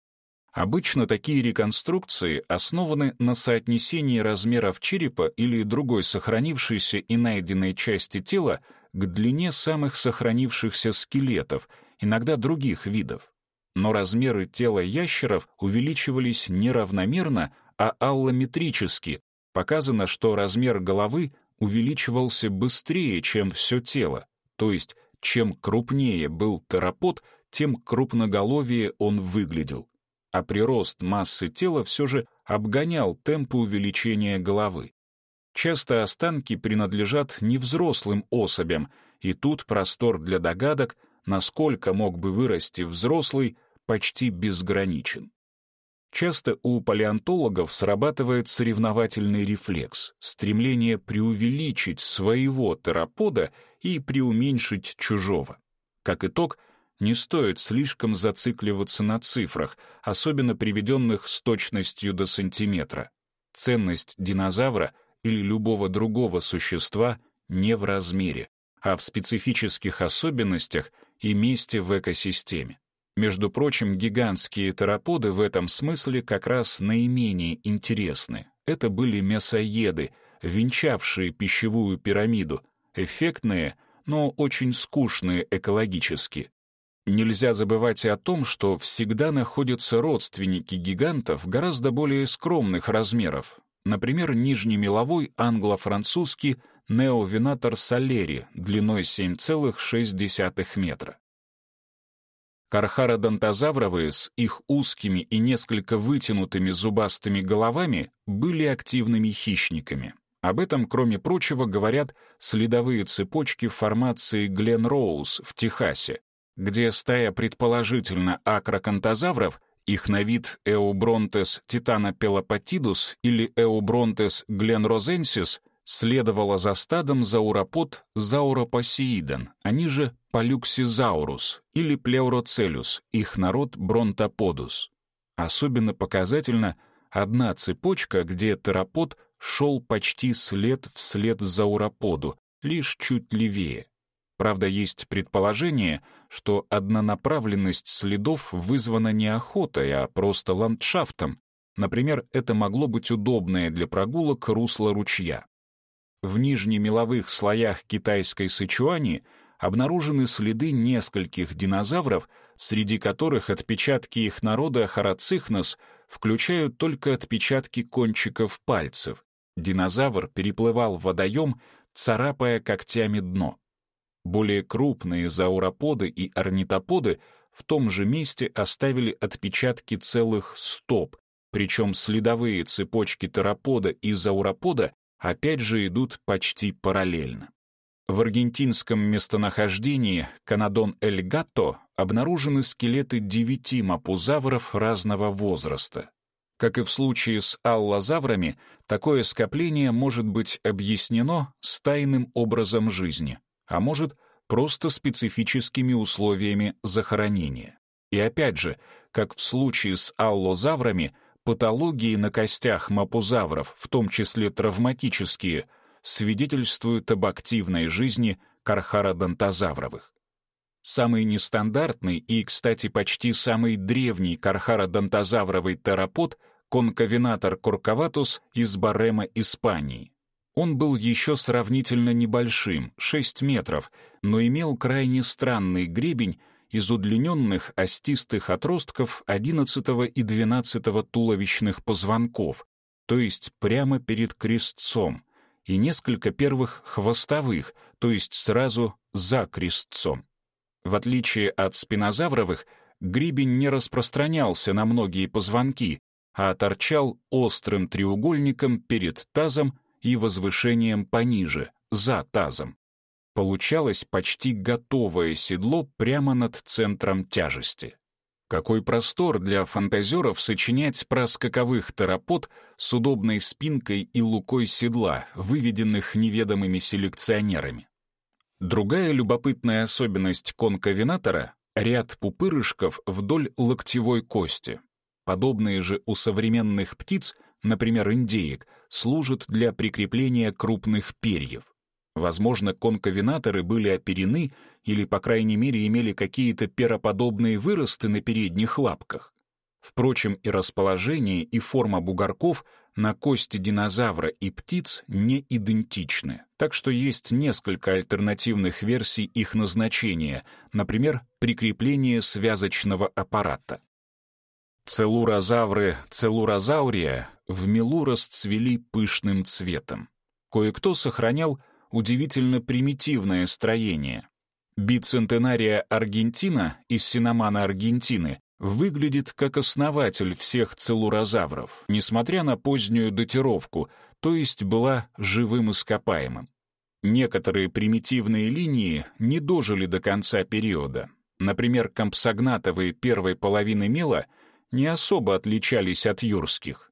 Обычно такие реконструкции основаны на соотнесении размеров черепа или другой сохранившейся и найденной части тела к длине самых сохранившихся скелетов, иногда других видов но размеры тела ящеров увеличивались неравномерно, а аллометрически. Показано, что размер головы увеличивался быстрее, чем все тело, то есть чем крупнее был терапод, тем крупноголовее он выглядел. А прирост массы тела все же обгонял темпы увеличения головы. Часто останки принадлежат невзрослым особям, и тут простор для догадок — насколько мог бы вырасти взрослый, почти безграничен. Часто у палеонтологов срабатывает соревновательный рефлекс, стремление преувеличить своего терапода и преуменьшить чужого. Как итог, не стоит слишком зацикливаться на цифрах, особенно приведенных с точностью до сантиметра. Ценность динозавра или любого другого существа не в размере, а в специфических особенностях и месте в экосистеме. Между прочим, гигантские тераподы в этом смысле как раз наименее интересны. Это были мясоеды, венчавшие пищевую пирамиду, эффектные, но очень скучные экологически. Нельзя забывать и о том, что всегда находятся родственники гигантов гораздо более скромных размеров. Например, нижнемеловой англо-французский неовинатор салери длиной 7,6 метра. Кархародонтозавровые с их узкими и несколько вытянутыми зубастыми головами были активными хищниками. Об этом, кроме прочего, говорят следовые цепочки формации Глен-Роуз в Техасе, где стая предположительно акрокантозавров, их на вид Эубронтес титанопелопатидус или Эубронтес гленрозенсис, следовала за стадом зауропод зауропосеиден, они же полюксизаурус или плеуроцелюс, их народ бронтоподус. Особенно показательна одна цепочка, где терапод шел почти след вслед зауроподу, лишь чуть левее. Правда, есть предположение, что однонаправленность следов вызвана не охотой, а просто ландшафтом. Например, это могло быть удобное для прогулок русло ручья. В нижнемеловых слоях китайской Сычуани обнаружены следы нескольких динозавров, среди которых отпечатки их народа Харацихнос включают только отпечатки кончиков пальцев. Динозавр переплывал водоем, царапая когтями дно. Более крупные зауроподы и орнитоподы в том же месте оставили отпечатки целых стоп, причем следовые цепочки теропода и зауропода опять же идут почти параллельно. В аргентинском местонахождении Канадон-эль-Гатто обнаружены скелеты девяти мапузавров разного возраста. Как и в случае с аллозаврами, такое скопление может быть объяснено стайным образом жизни, а может просто специфическими условиями захоронения. И опять же, как в случае с аллозаврами, патологии на костях мапузавров, в том числе травматические, свидетельствуют об активной жизни кархародонтозавровых. Самый нестандартный и, кстати, почти самый древний кархародонтозавровый терапод — конкавинатор курковатус из Барема, Испании. Он был еще сравнительно небольшим, 6 метров, но имел крайне странный гребень из удлиненных остистых отростков 11 и 12 туловищных позвонков, то есть прямо перед крестцом, и несколько первых хвостовых, то есть сразу за крестцом. В отличие от спинозавровых, гребень не распространялся на многие позвонки, а торчал острым треугольником перед тазом и возвышением пониже, за тазом. Получалось почти готовое седло прямо над центром тяжести. Какой простор для фантазеров сочинять про скаковых терапот с удобной спинкой и лукой седла, выведенных неведомыми селекционерами. Другая любопытная особенность конковинатора — ряд пупырышков вдоль локтевой кости. Подобные же у современных птиц, например, индеек, служат для прикрепления крупных перьев. Возможно, конковинаторы были оперены или, по крайней мере, имели какие-то пероподобные выросты на передних лапках. Впрочем, и расположение, и форма бугорков на кости динозавра и птиц не идентичны, так что есть несколько альтернативных версий их назначения, например, прикрепление связочного аппарата. Целурозавры целурозаурия в милу расцвели пышным цветом. Кое-кто сохранял удивительно примитивное строение. Бицентенария аргентина из синомана Аргентины выглядит как основатель всех целурозавров, несмотря на позднюю датировку, то есть была живым ископаемым. Некоторые примитивные линии не дожили до конца периода. Например, компсогнатовые первой половины мела не особо отличались от юрских.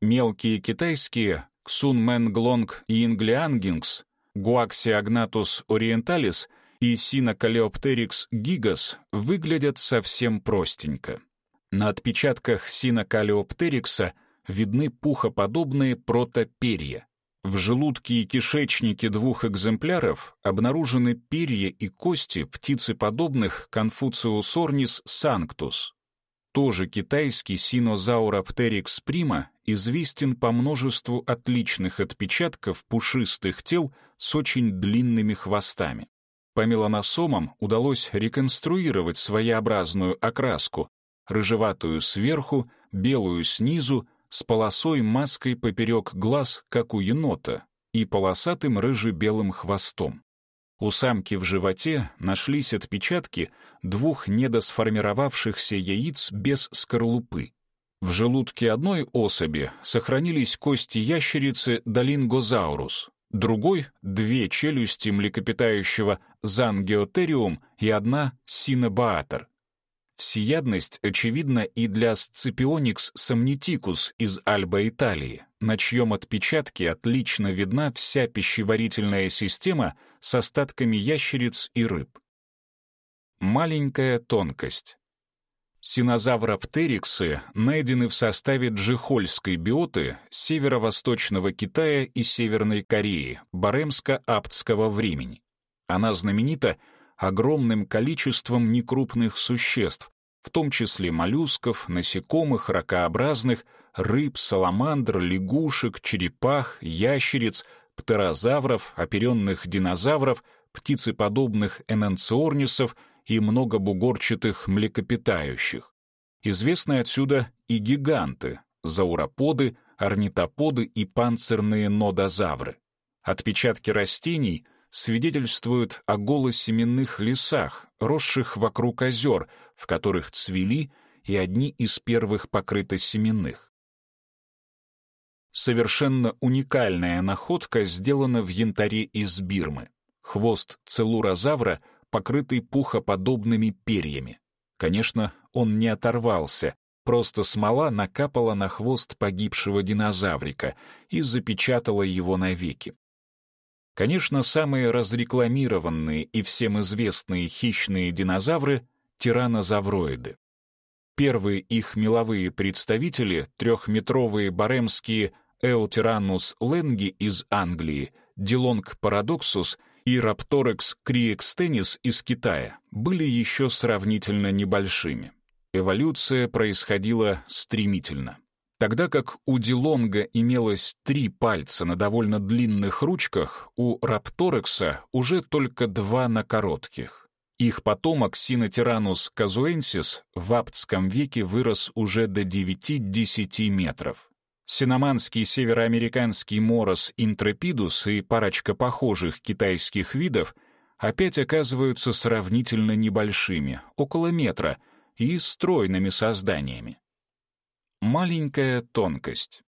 Мелкие китайские Ксунменглонг и Инглиангингс, Гуаксиагнатус ориенталис — и Синокалеоптерикс гигас выглядят совсем простенько. На отпечатках Синокалеоптерикса видны пухоподобные протоперья. В желудке и кишечнике двух экземпляров обнаружены перья и кости птицеподобных Confucius ornis sanctus. Тоже китайский Синозауроптерикс прима известен по множеству отличных отпечатков пушистых тел с очень длинными хвостами. По меланосомам удалось реконструировать своеобразную окраску, рыжеватую сверху, белую снизу, с полосой маской поперек глаз, как у енота, и полосатым рыже-белым хвостом. У самки в животе нашлись отпечатки двух недосформировавшихся яиц без скорлупы. В желудке одной особи сохранились кости ящерицы Долингозаурус, другой — две челюсти млекопитающего Зангеотериум и одна Синобаатор. Всеядность очевидна и для Сципионикс сомнитикус из Альба Италии, на чьем отпечатке отлично видна вся пищеварительная система с остатками ящериц и рыб. Маленькая тонкость. Синозавроптериксы найдены в составе джихольской биоты северо-восточного Китая и Северной Кореи, баремско-аптского времени. Она знаменита огромным количеством некрупных существ, в том числе моллюсков, насекомых, ракообразных, рыб, саламандр, лягушек, черепах, ящериц, птерозавров, оперенных динозавров, птицеподобных энанциорнисов — и многобугорчатых млекопитающих. Известны отсюда и гиганты, зауроподы, орнитоподы и панцирные нодозавры. Отпечатки растений свидетельствуют о голосеменных лесах, росших вокруг озер, в которых цвели и одни из первых покрытосеменных. Совершенно уникальная находка сделана в янтаре из Бирмы. Хвост целурозавра — покрытый пухоподобными перьями. Конечно, он не оторвался, Просто смола накапала на хвост погибшего динозаврика и запечатала его навеки. Конечно, самые разрекламированные и всем известные хищные динозавры — тиранозавроиды. Первые их меловые представители, трехметровые баремские Эутиранус ленги из Англии, Дилонг парадоксус и Рапторекс криекстенис из Китая, были еще сравнительно небольшими. Эволюция происходила стремительно. Тогда как у Дилонга имелось три пальца на довольно длинных ручках, у Рапторекса уже только два на коротких. Их потомок Синотиранус казуэнсис в аптском веке вырос уже до 9-10 метров. Синоманский североамериканский морос интрепидус и парочка похожих китайских видов опять оказываются сравнительно небольшими, около метра, и стройными созданиями. Маленькая тонкость.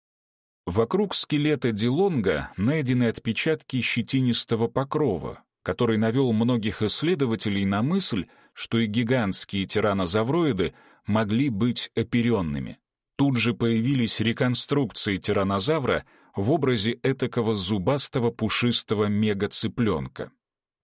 Вокруг скелета Дилонга найдены отпечатки щетинистого покрова, который навел многих исследователей на мысль, что и гигантские тиранозавроиды могли быть оперенными. Тут же появились реконструкции тиранозавра в образе этакого зубастого пушистого мегацыпленка.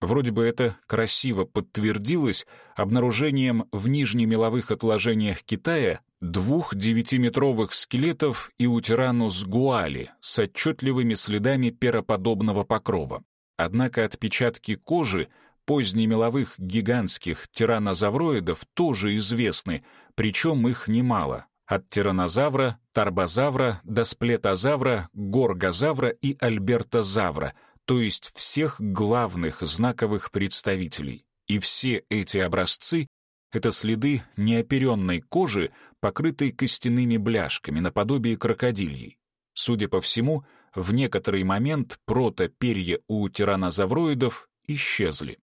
Вроде бы это красиво подтвердилось обнаружением в нижнемеловых отложениях Китая двух девятиметровых скелетов Иутиранус гуали с отчетливыми следами пероподобного покрова. Однако отпечатки кожи позднемеловых гигантских тиранозавроидов тоже известны, причем их немало. От тиранозавра, тарбозавра до сплетозавра, горгозавра и альбертозавра, то есть всех главных знаковых представителей. И все эти образцы — это следы неоперенной кожи, покрытой костяными бляшками, наподобие крокодильей. Судя по всему, в некоторый момент прото-перья у тиранозавроидов исчезли.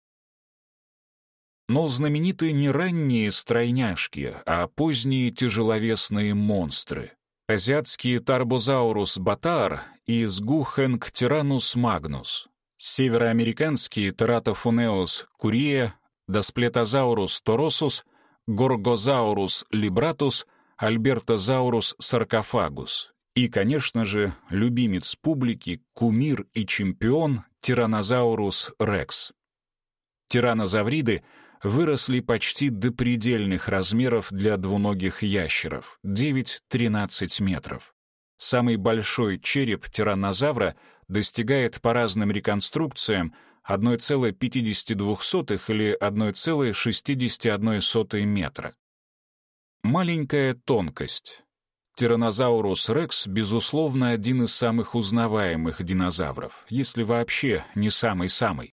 Но знамениты не ранние стройняшки, а поздние тяжеловесные монстры. Азиатские Tarbosaurus bataar и Zhuchengtyrannus magnus, североамериканские Teratophoneus curriei, Daspletosaurus torosus, Gorgosaurus libratus, Альбертозаурус саркофагус и, конечно же, любимец публики, кумир и чемпион Тиранозаурус рекс. Тиранозавриды выросли почти до предельных размеров для двуногих ящеров — 9-13 метров. Самый большой череп тираннозавра достигает по разным реконструкциям 1,52 или 1,61 метра. Маленькая тонкость. Тираннозаурус рекс, безусловно, один из самых узнаваемых динозавров, если вообще не самый-самый.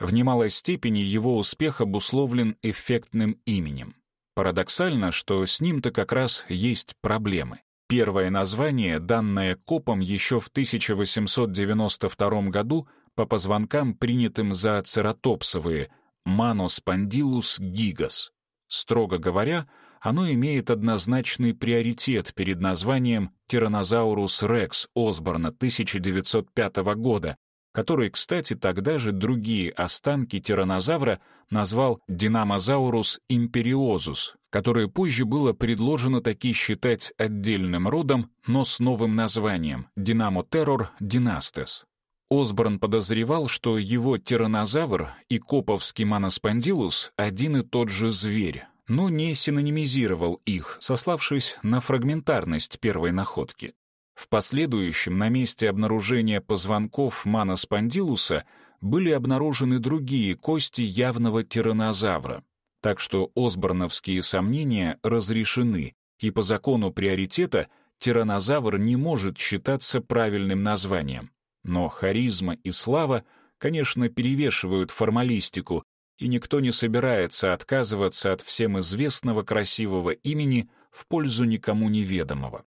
В немалой степени его успех обусловлен эффектным именем. Парадоксально, что с ним-то как раз есть проблемы. Первое название, данное Копом еще в 1892 году по позвонкам, принятым за цератопсовые, Маноспандилус гигас. Строго говоря, оно имеет однозначный приоритет перед названием Тиранозаурус рекс Осборна 1905 года, который, кстати, тогда же другие останки тиранозавра назвал Динамозаурус империозус, которое позже было предложено таки считать отдельным родом, но с новым названием Динамотеррор династес. Осборн подозревал, что его тиранозавр и коповский маноспандилус — один и тот же зверь, но не синонимизировал их, сославшись на фрагментарность первой находки. В последующем на месте обнаружения позвонков маноспандилуса были обнаружены другие кости явного тиранозавра, так что осборновские сомнения разрешены, и по закону приоритета тиранозавр не может считаться правильным названием. Но харизма и слава, конечно, перевешивают формалистику, и никто не собирается отказываться от всем известного красивого имени в пользу никому неведомого.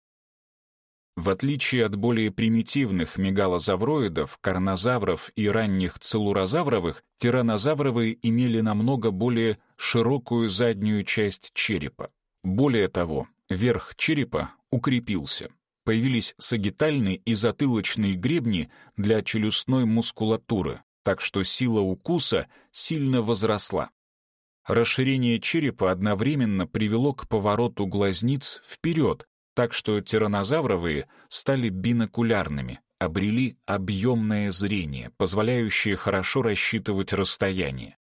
В отличие от более примитивных мегалозавроидов, карнозавров и ранних целурозавровых, тиранозавровые имели намного более широкую заднюю часть черепа. Более того, верх черепа укрепился. Появились сагитальные и затылочные гребни для челюстной мускулатуры, так что сила укуса сильно возросла. Расширение черепа одновременно привело к повороту глазниц вперед, так что тираннозавровые стали бинокулярными, обрели объемное зрение, позволяющее хорошо рассчитывать расстояние.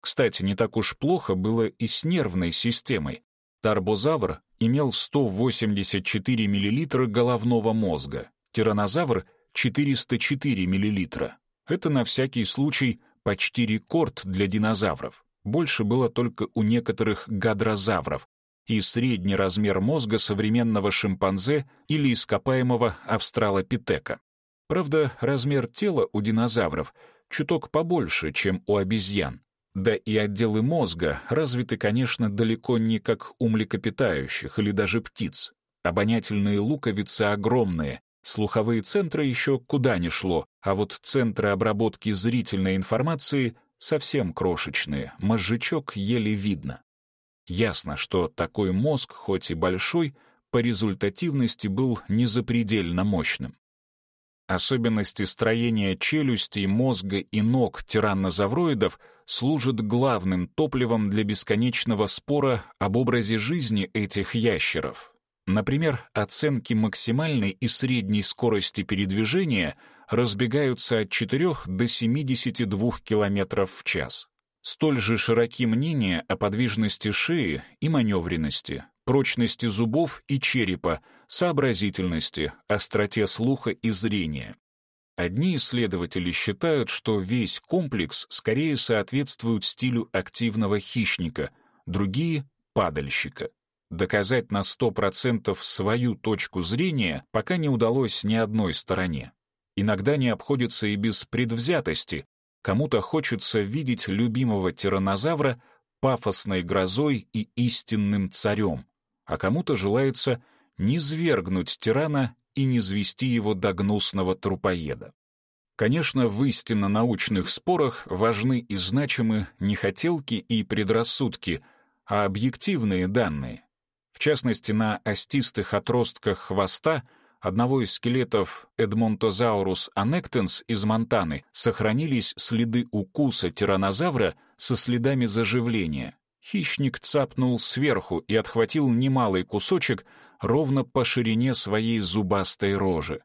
Кстати, не так уж плохо было и с нервной системой. Тарбозавр имел 184 мл головного мозга, тираннозавр — 404 мл. Это на всякий случай почти рекорд для динозавров. Больше было только у некоторых гадрозавров, и средний размер мозга современного шимпанзе или ископаемого австралопитека. Правда, размер тела у динозавров чуток побольше, чем у обезьян. Да и отделы мозга развиты, конечно, далеко не как у млекопитающих или даже птиц. Обонятельные луковицы огромные, слуховые центры еще куда ни шло, а вот центры обработки зрительной информации совсем крошечные, мозжечок еле видно. Ясно, что такой мозг, хоть и большой, по результативности был незапредельно мощным. Особенности строения челюстей, мозга и ног тираннозавроидов служат главным топливом для бесконечного спора об образе жизни этих ящеров. Например, оценки максимальной и средней скорости передвижения разбегаются от 4 до 72 км в час. Столь же широки мнения о подвижности шеи и маневренности, прочности зубов и черепа, сообразительности, остроте слуха и зрения. Одни исследователи считают, что весь комплекс скорее соответствует стилю активного хищника, другие — падальщика. Доказать на 100% свою точку зрения пока не удалось ни одной стороне. Иногда не обходится и без предвзятости. Кому-то хочется видеть любимого тираннозавра пафосной грозой и истинным царем, а кому-то желается низвергнуть тирана и низвести его до гнусного трупоеда. Конечно, в истинно научных спорах важны и значимы не хотелки и предрассудки, а объективные данные. В частности, на остистых отростках хвоста одного из скелетов Эдмонтозаурус аннектенс из Монтаны сохранились следы укуса тираннозавра со следами заживления. Хищник цапнул сверху и отхватил немалый кусочек ровно по ширине своей зубастой рожи.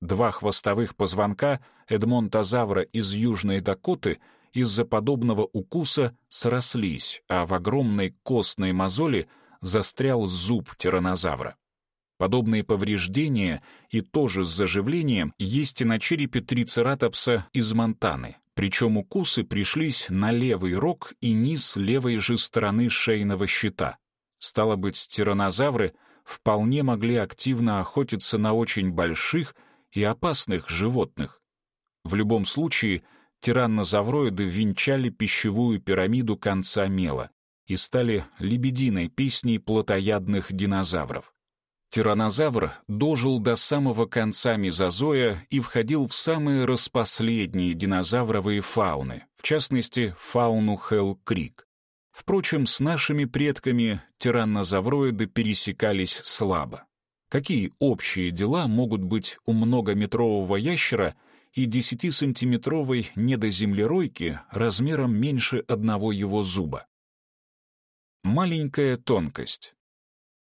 Два хвостовых позвонка Эдмонтозавра из Южной Дакоты из-за подобного укуса срослись, а в огромной костной мозоли застрял зуб тираннозавра. Подобные повреждения и тоже с заживлением есть и на черепе трицератопса из Монтаны, причем укусы пришлись на левый рог и низ левой же стороны шейного щита. Стало быть, тираннозавры вполне могли активно охотиться на очень больших и опасных животных. В любом случае, тираннозавроиды венчали пищевую пирамиду конца мела и стали лебединой песней плотоядных динозавров. Тираннозавр дожил до самого конца мезозоя и входил в самые распоследние динозавровые фауны, в частности, фауну Хелл-Крик. Впрочем, с нашими предками тираннозавроиды пересекались слабо. Какие общие дела могут быть у многометрового ящера и 10-сантиметровой недоземлеройки размером меньше одного его зуба? Маленькая тонкость.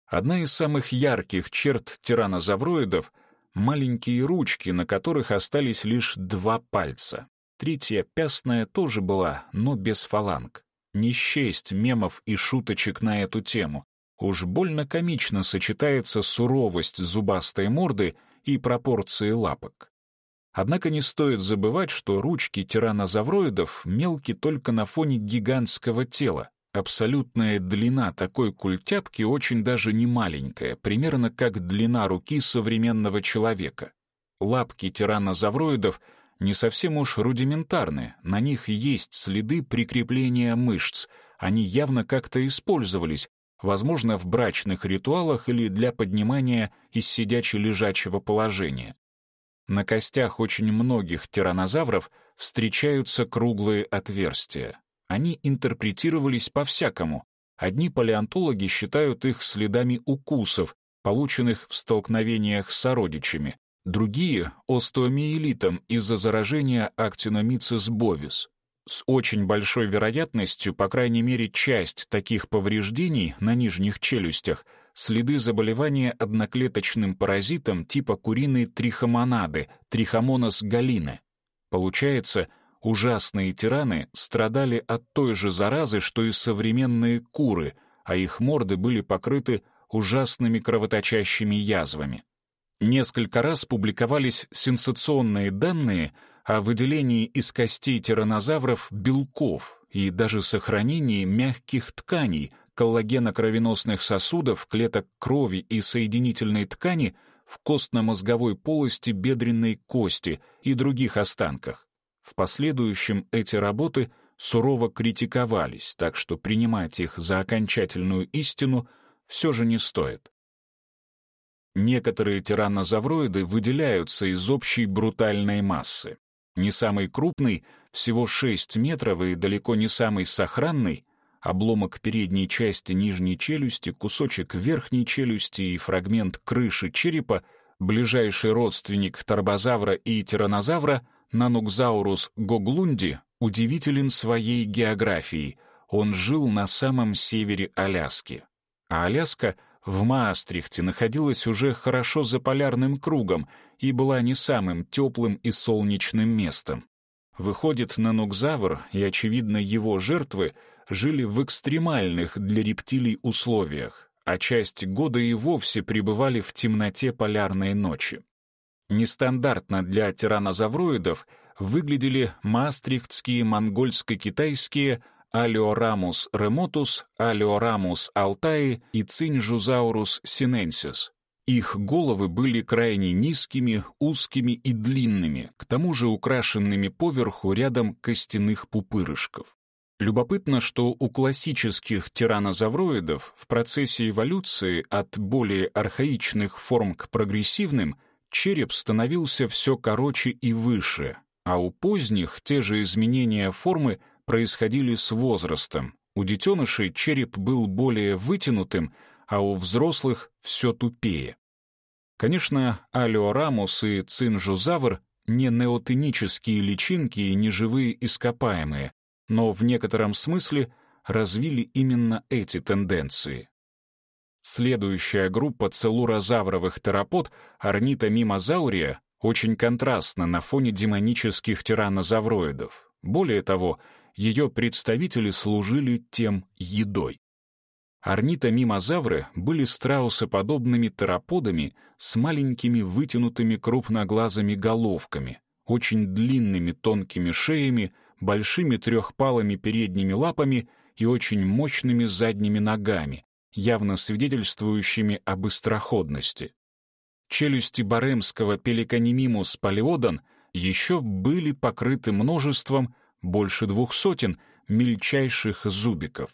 Одна из самых ярких черт тираннозавроидов — маленькие ручки, на которых остались лишь два пальца. Третья пястная тоже была, но без фаланг. Не счесть мемов и шуточек на эту тему. Уж больно комично сочетается суровость зубастой морды и пропорции лапок. Однако не стоит забывать, что ручки тираннозавроидов мелки только на фоне гигантского тела. Абсолютная длина такой культяпки очень даже не маленькая, примерно как длина руки современного человека. Лапки тираннозавроидов — не совсем уж рудиментарны, на них есть следы прикрепления мышц, они явно как-то использовались, возможно, в брачных ритуалах или для поднимания из сидяче-лежачего положения. На костях очень многих тираннозавров встречаются круглые отверстия. Они интерпретировались по-всякому. Одни палеонтологи считают их следами укусов, полученных в столкновениях с сородичами, другие — остеомиелитом из-за заражения актиномицис бовис. С очень большой вероятностью, по крайней мере, часть таких повреждений на нижних челюстях — следы заболевания одноклеточным паразитом типа куриной трихомонады, трихомонос галины. Получается, ужасные тираны страдали от той же заразы, что и современные куры, а их морды были покрыты ужасными кровоточащими язвами. Несколько раз публиковались сенсационные данные о выделении из костей тираннозавров белков и даже сохранении мягких тканей, коллагена кровеносных сосудов, клеток крови и соединительной ткани в костно-мозговой полости бедренной кости и других останках. В последующем эти работы сурово критиковались, так что принимать их за окончательную истину все же не стоит. Некоторые тираннозавроиды выделяются из общей брутальной массы. Не самый крупный, всего 6 метров и далеко не самый сохранный, обломок передней части нижней челюсти, кусочек верхней челюсти и фрагмент крыши черепа, ближайший родственник торбозавра и тираннозавра, Нанукзаурус гоглунди, удивителен своей географией. Он жил на самом севере Аляски. А Аляска — в Маастрихте находилась уже хорошо за полярным кругом и была не самым теплым и солнечным местом. Выходит, нанукзавр и, очевидно, его жертвы жили в экстремальных для рептилий условиях, а часть года и вовсе пребывали в темноте полярной ночи. Нестандартно для тиранозавроидов выглядели маастрихтские монгольско-китайские Alioramus remotus, Alioramus altai и Qianzhousaurus sinensis. Их головы были крайне низкими, узкими и длинными, к тому же украшенными поверху рядом костяных пупырышков. Любопытно, что у классических тиранозавроидов в процессе эволюции от более архаичных форм к прогрессивным череп становился все короче и выше, а у поздних те же изменения формы происходили с возрастом. У детенышей череп был более вытянутым, а у взрослых все тупее. Конечно, алиорамус и цинжузавр не неотенические личинки и не живые ископаемые, но в некотором смысле развили именно эти тенденции. Следующая группа целурозавровых терапод, орнитомимозаурия, очень контрастна на фоне демонических тираннозавроидов. Более того, ее представители служили тем едой. Орнитомимозавры были страусоподобными тераподами с маленькими вытянутыми крупноглазыми головками, очень длинными тонкими шеями, большими трехпалыми передними лапами и очень мощными задними ногами, явно свидетельствующими об быстроходности. Челюсти баремского пеликанимимус палеодон еще были покрыты множеством больше двух сотен мельчайших зубиков.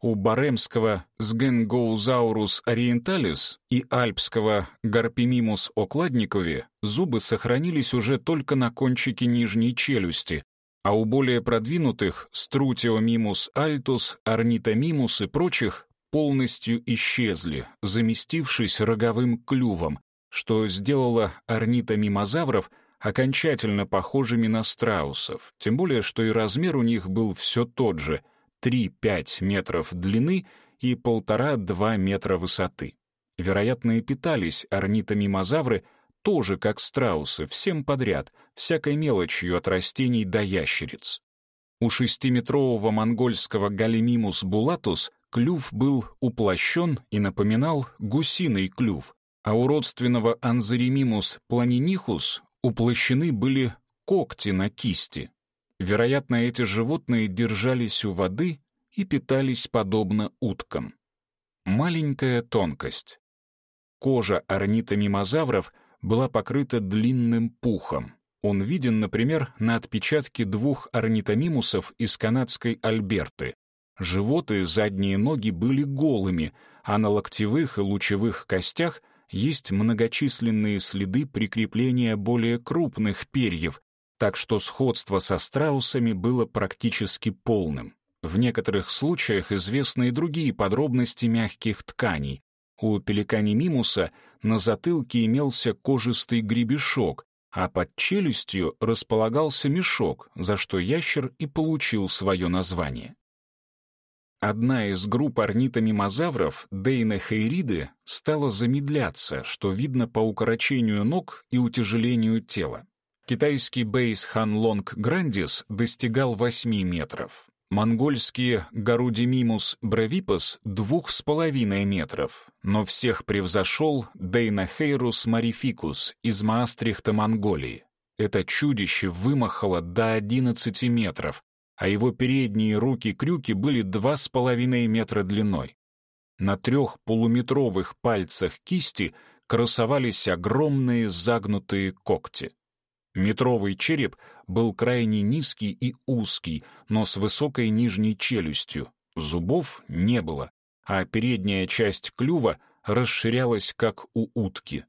У баремского Сгенгоузаурус ориенталис и альпского Гарпимимус окладникови зубы сохранились уже только на кончике нижней челюсти, а у более продвинутых Струтиомимус альтус, Орнитомимус и прочих полностью исчезли, заместившись роговым клювом, что сделало орнитомимозавров — окончательно похожими на страусов, тем более что и размер у них был все тот же — 3-5 метров длины и 1,5-2 метра высоты. Вероятно, и питались орнитомимозавры тоже как страусы, всем подряд, всякой мелочью от растений до ящериц. У шестиметрового монгольского галимимус булатус клюв был уплощен и напоминал гусиный клюв, а у родственного анзеримимус планинихус Уплощены были когти на кисти. Вероятно, эти животные держались у воды и питались подобно уткам. Маленькая тонкость. Кожа орнитомимозавров была покрыта длинным пухом. Он виден, например, на отпечатке двух орнитомимусов из канадской Альберты. Животы задние ноги были голыми, а на локтевых и лучевых костях есть многочисленные следы прикрепления более крупных перьев, так что сходство со страусами было практически полным. В некоторых случаях известны и другие подробности мягких тканей. У пеликанимимуса на затылке имелся кожистый гребешок, а под челюстью располагался мешок, за что ящер и получил свое название. Одна из групп орнитомимозавров, дейнохейриды, стала замедляться, что видно по укорочению ног и утяжелению тела. Китайский бейс Ханлонг Грандис достигал 8 метров, монгольские Гарудимимус бревипас — двух с половиной метров, но всех превзошел Дейнахейрус марификус из Маастрихта, Монголии. Это чудище вымахало до 11 метров, а его передние руки-крюки были два с половиной метра длиной. На трех полуметровых пальцах кисти красовались огромные загнутые когти. Метровый череп был крайне низкий и узкий, но с высокой нижней челюстью. Зубов не было, а передняя часть клюва расширялась, как у утки.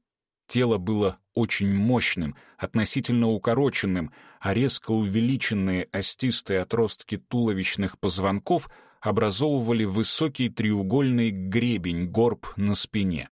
Тело было очень мощным, относительно укороченным, а резко увеличенные остистые отростки туловищных позвонков образовывали высокий треугольный гребень-горб на спине.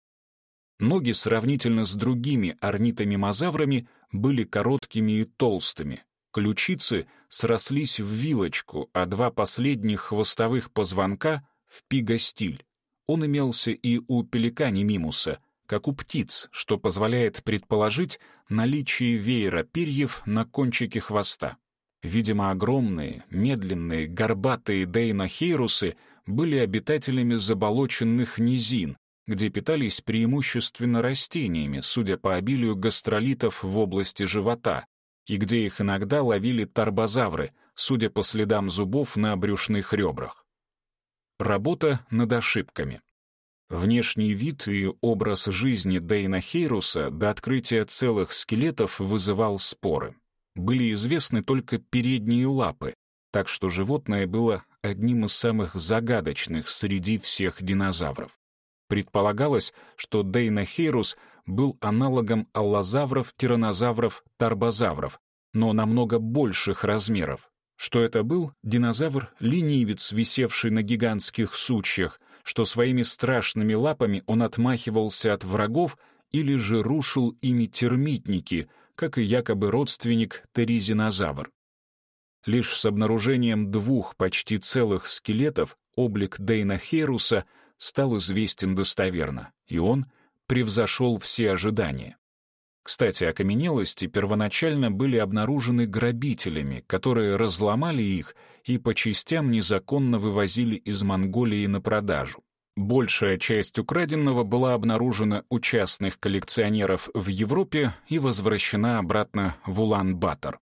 Ноги сравнительно с другими орнитомимозаврами были короткими и толстыми. Ключицы срослись в вилочку, а два последних хвостовых позвонка — в пигостиль. Он имелся и у пеликани мимуса — как у птиц, что позволяет предположить наличие веера перьев на кончике хвоста. Видимо, огромные, медленные, горбатые дейнохейрусы были обитателями заболоченных низин, где питались преимущественно растениями, судя по обилию гастролитов в области живота, и где их иногда ловили тарбозавры, судя по следам зубов на брюшных ребрах. Работа над ошибками. Внешний вид и образ жизни Дейна Хейруса до открытия целых скелетов вызывал споры. Были известны только передние лапы, так что животное было одним из самых загадочных среди всех динозавров. Предполагалось, что Дейнохейрус был аналогом аллозавров, тиранозавров, тарбозавров, но намного больших размеров. Что это был динозавр-ленивец, висевший на гигантских сучьях, что своими страшными лапами он отмахивался от врагов или же рушил ими термитники, как и якобы родственник теризинозавр. Лишь с обнаружением двух почти целых скелетов облик Дейна Херуса стал известен достоверно, и он превзошел все ожидания. Кстати, окаменелости первоначально были обнаружены грабителями, которые разломали их и по частям незаконно вывозили из Монголии на продажу. Большая часть украденного была обнаружена у частных коллекционеров в Европе и возвращена обратно в Улан-Батор.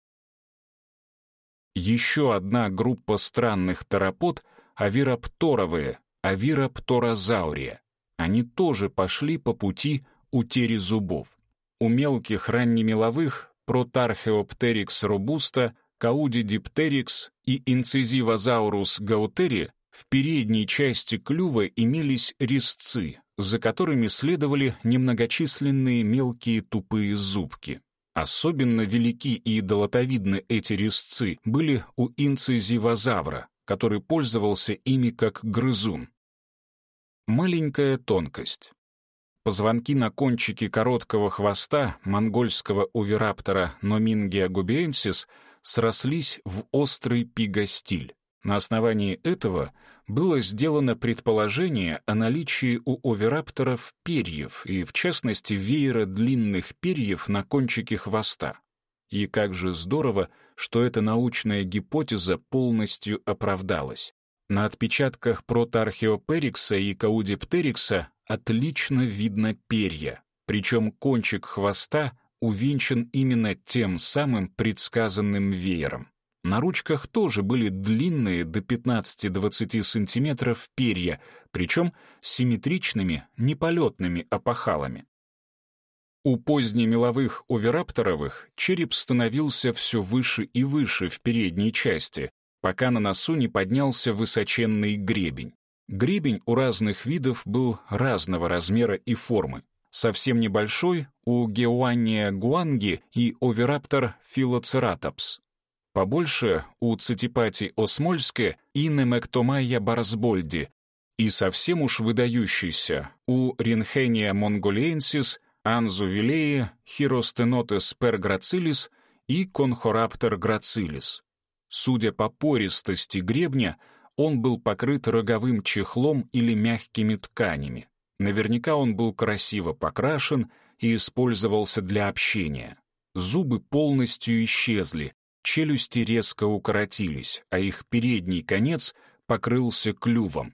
Еще одна группа странных терапод — авиропторовые, авиропторозаурия. Они тоже пошли по пути утери зубов. У мелких раннемеловых Протархеоптерикс робуста, Каудидиптерикс и Инцизивозаурус гаутери в передней части клюва имелись резцы, за которыми следовали немногочисленные мелкие тупые зубки. Особенно велики и долотовидны эти резцы были у инцизивозавра, который пользовался ими как грызун. Маленькая тонкость. Позвонки на кончике короткого хвоста монгольского увираптора Номингия губиенсис срослись в острый пигостиль. На основании этого было сделано предположение о наличии у оверапторов перьев и, в частности, веера длинных перьев на кончике хвоста. И как же здорово, что эта научная гипотеза полностью оправдалась. На отпечатках протархеоперикса и каудиптерикса отлично видно перья, причем кончик хвоста увенчан именно тем самым предсказанным веером. На ручках тоже были длинные до 15-20 сантиметров перья, причем симметричными, неполетными опахалами. У позднемеловых оверапторовых череп становился все выше и выше в передней части, пока на носу не поднялся высоченный гребень. Гребень у разных видов был разного размера и формы. Совсем небольшой у Геуания гуанги и овераптор филоцератопс. Побольше у цитипати осмольске и немектомайя барсбольди. И совсем уж выдающийся у Ринхения монголиенсис Анзувилея, Хиростенотес перграцилис и Конхораптор грацилис. Судя по пористости гребня, он был покрыт роговым чехлом или мягкими тканями. Наверняка он был красиво покрашен и использовался для общения. Зубы полностью исчезли, челюсти резко укоротились, а их передний конец покрылся клювом.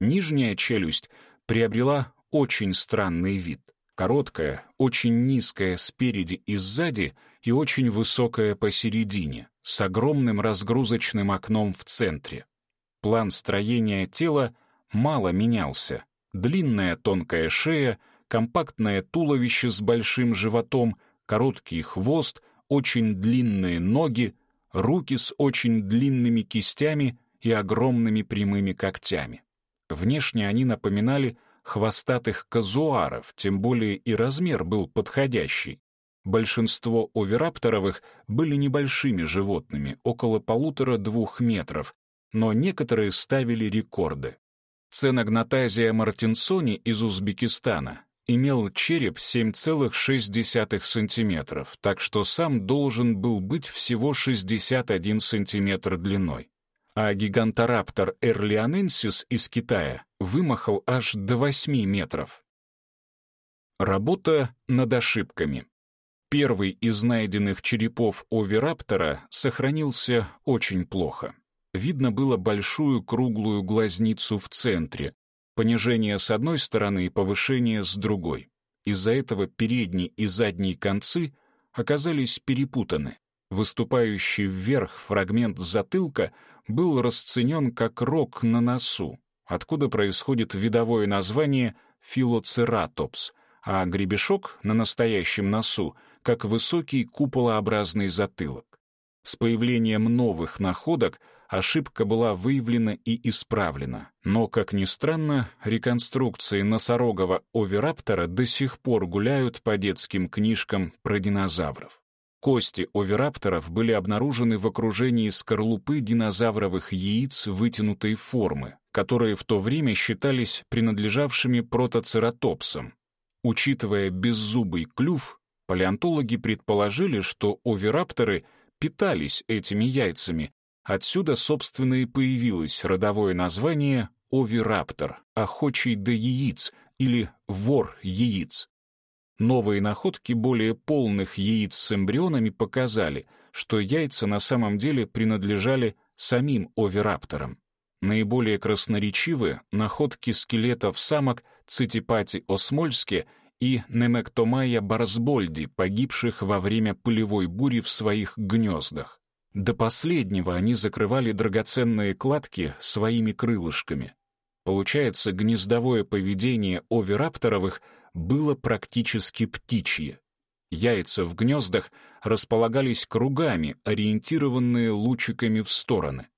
Нижняя челюсть приобрела очень странный вид. Короткая, очень низкая спереди и сзади и очень высокая посередине, с огромным разгрузочным окном в центре. План строения тела мало менялся. Длинная тонкая шея, компактное туловище с большим животом, короткий хвост, очень длинные ноги, руки с очень длинными кистями и огромными прямыми когтями. Внешне они напоминали хвостатых казуаров, тем более и размер был подходящий. Большинство оверапторовых были небольшими животными, около полутора-двух метров, но некоторые ставили рекорды. Ценогнатазия мартинсони из Узбекистана имел череп 7,6 см, так что сам должен был быть всего 61 см длиной. А гигантораптор эрлианенсис из Китая вымахал аж до 8 метров. Работа над ошибками. Первый из найденных черепов овераптора сохранился очень плохо. Видно было большую круглую глазницу в центре, понижение с одной стороны и повышение с другой. Из-за этого передние и задние концы оказались перепутаны. Выступающий вверх фрагмент затылка был расценен как рог на носу, откуда происходит видовое название филоцератопс, а гребешок на настоящем носу как высокий куполообразный затылок. С появлением новых находок ошибка была выявлена и исправлена, но, как ни странно, реконструкции носорогого овераптора до сих пор гуляют по детским книжкам про динозавров. Кости оверапторов были обнаружены в окружении скорлупы динозавровых яиц вытянутой формы, которые в то время считались принадлежавшими протоцератопсам. Учитывая беззубый клюв, Палеонтологи предположили, что оверапторы питались этими яйцами. Отсюда, собственно, и появилось родовое название овираптор, охочий до яиц или вор яиц. Новые находки более полных яиц с эмбрионами показали, что яйца на самом деле принадлежали самим оверапторам. Наиболее красноречивы находки скелетов самок цитипати осмольски и Немектомая барсбольди, погибших во время пылевой бури в своих гнездах. До последнего они закрывали драгоценные кладки своими крылышками. Получается, гнездовое поведение оверапторовых было практически птичье. Яйца в гнездах располагались кругами, ориентированные лучиками в стороны.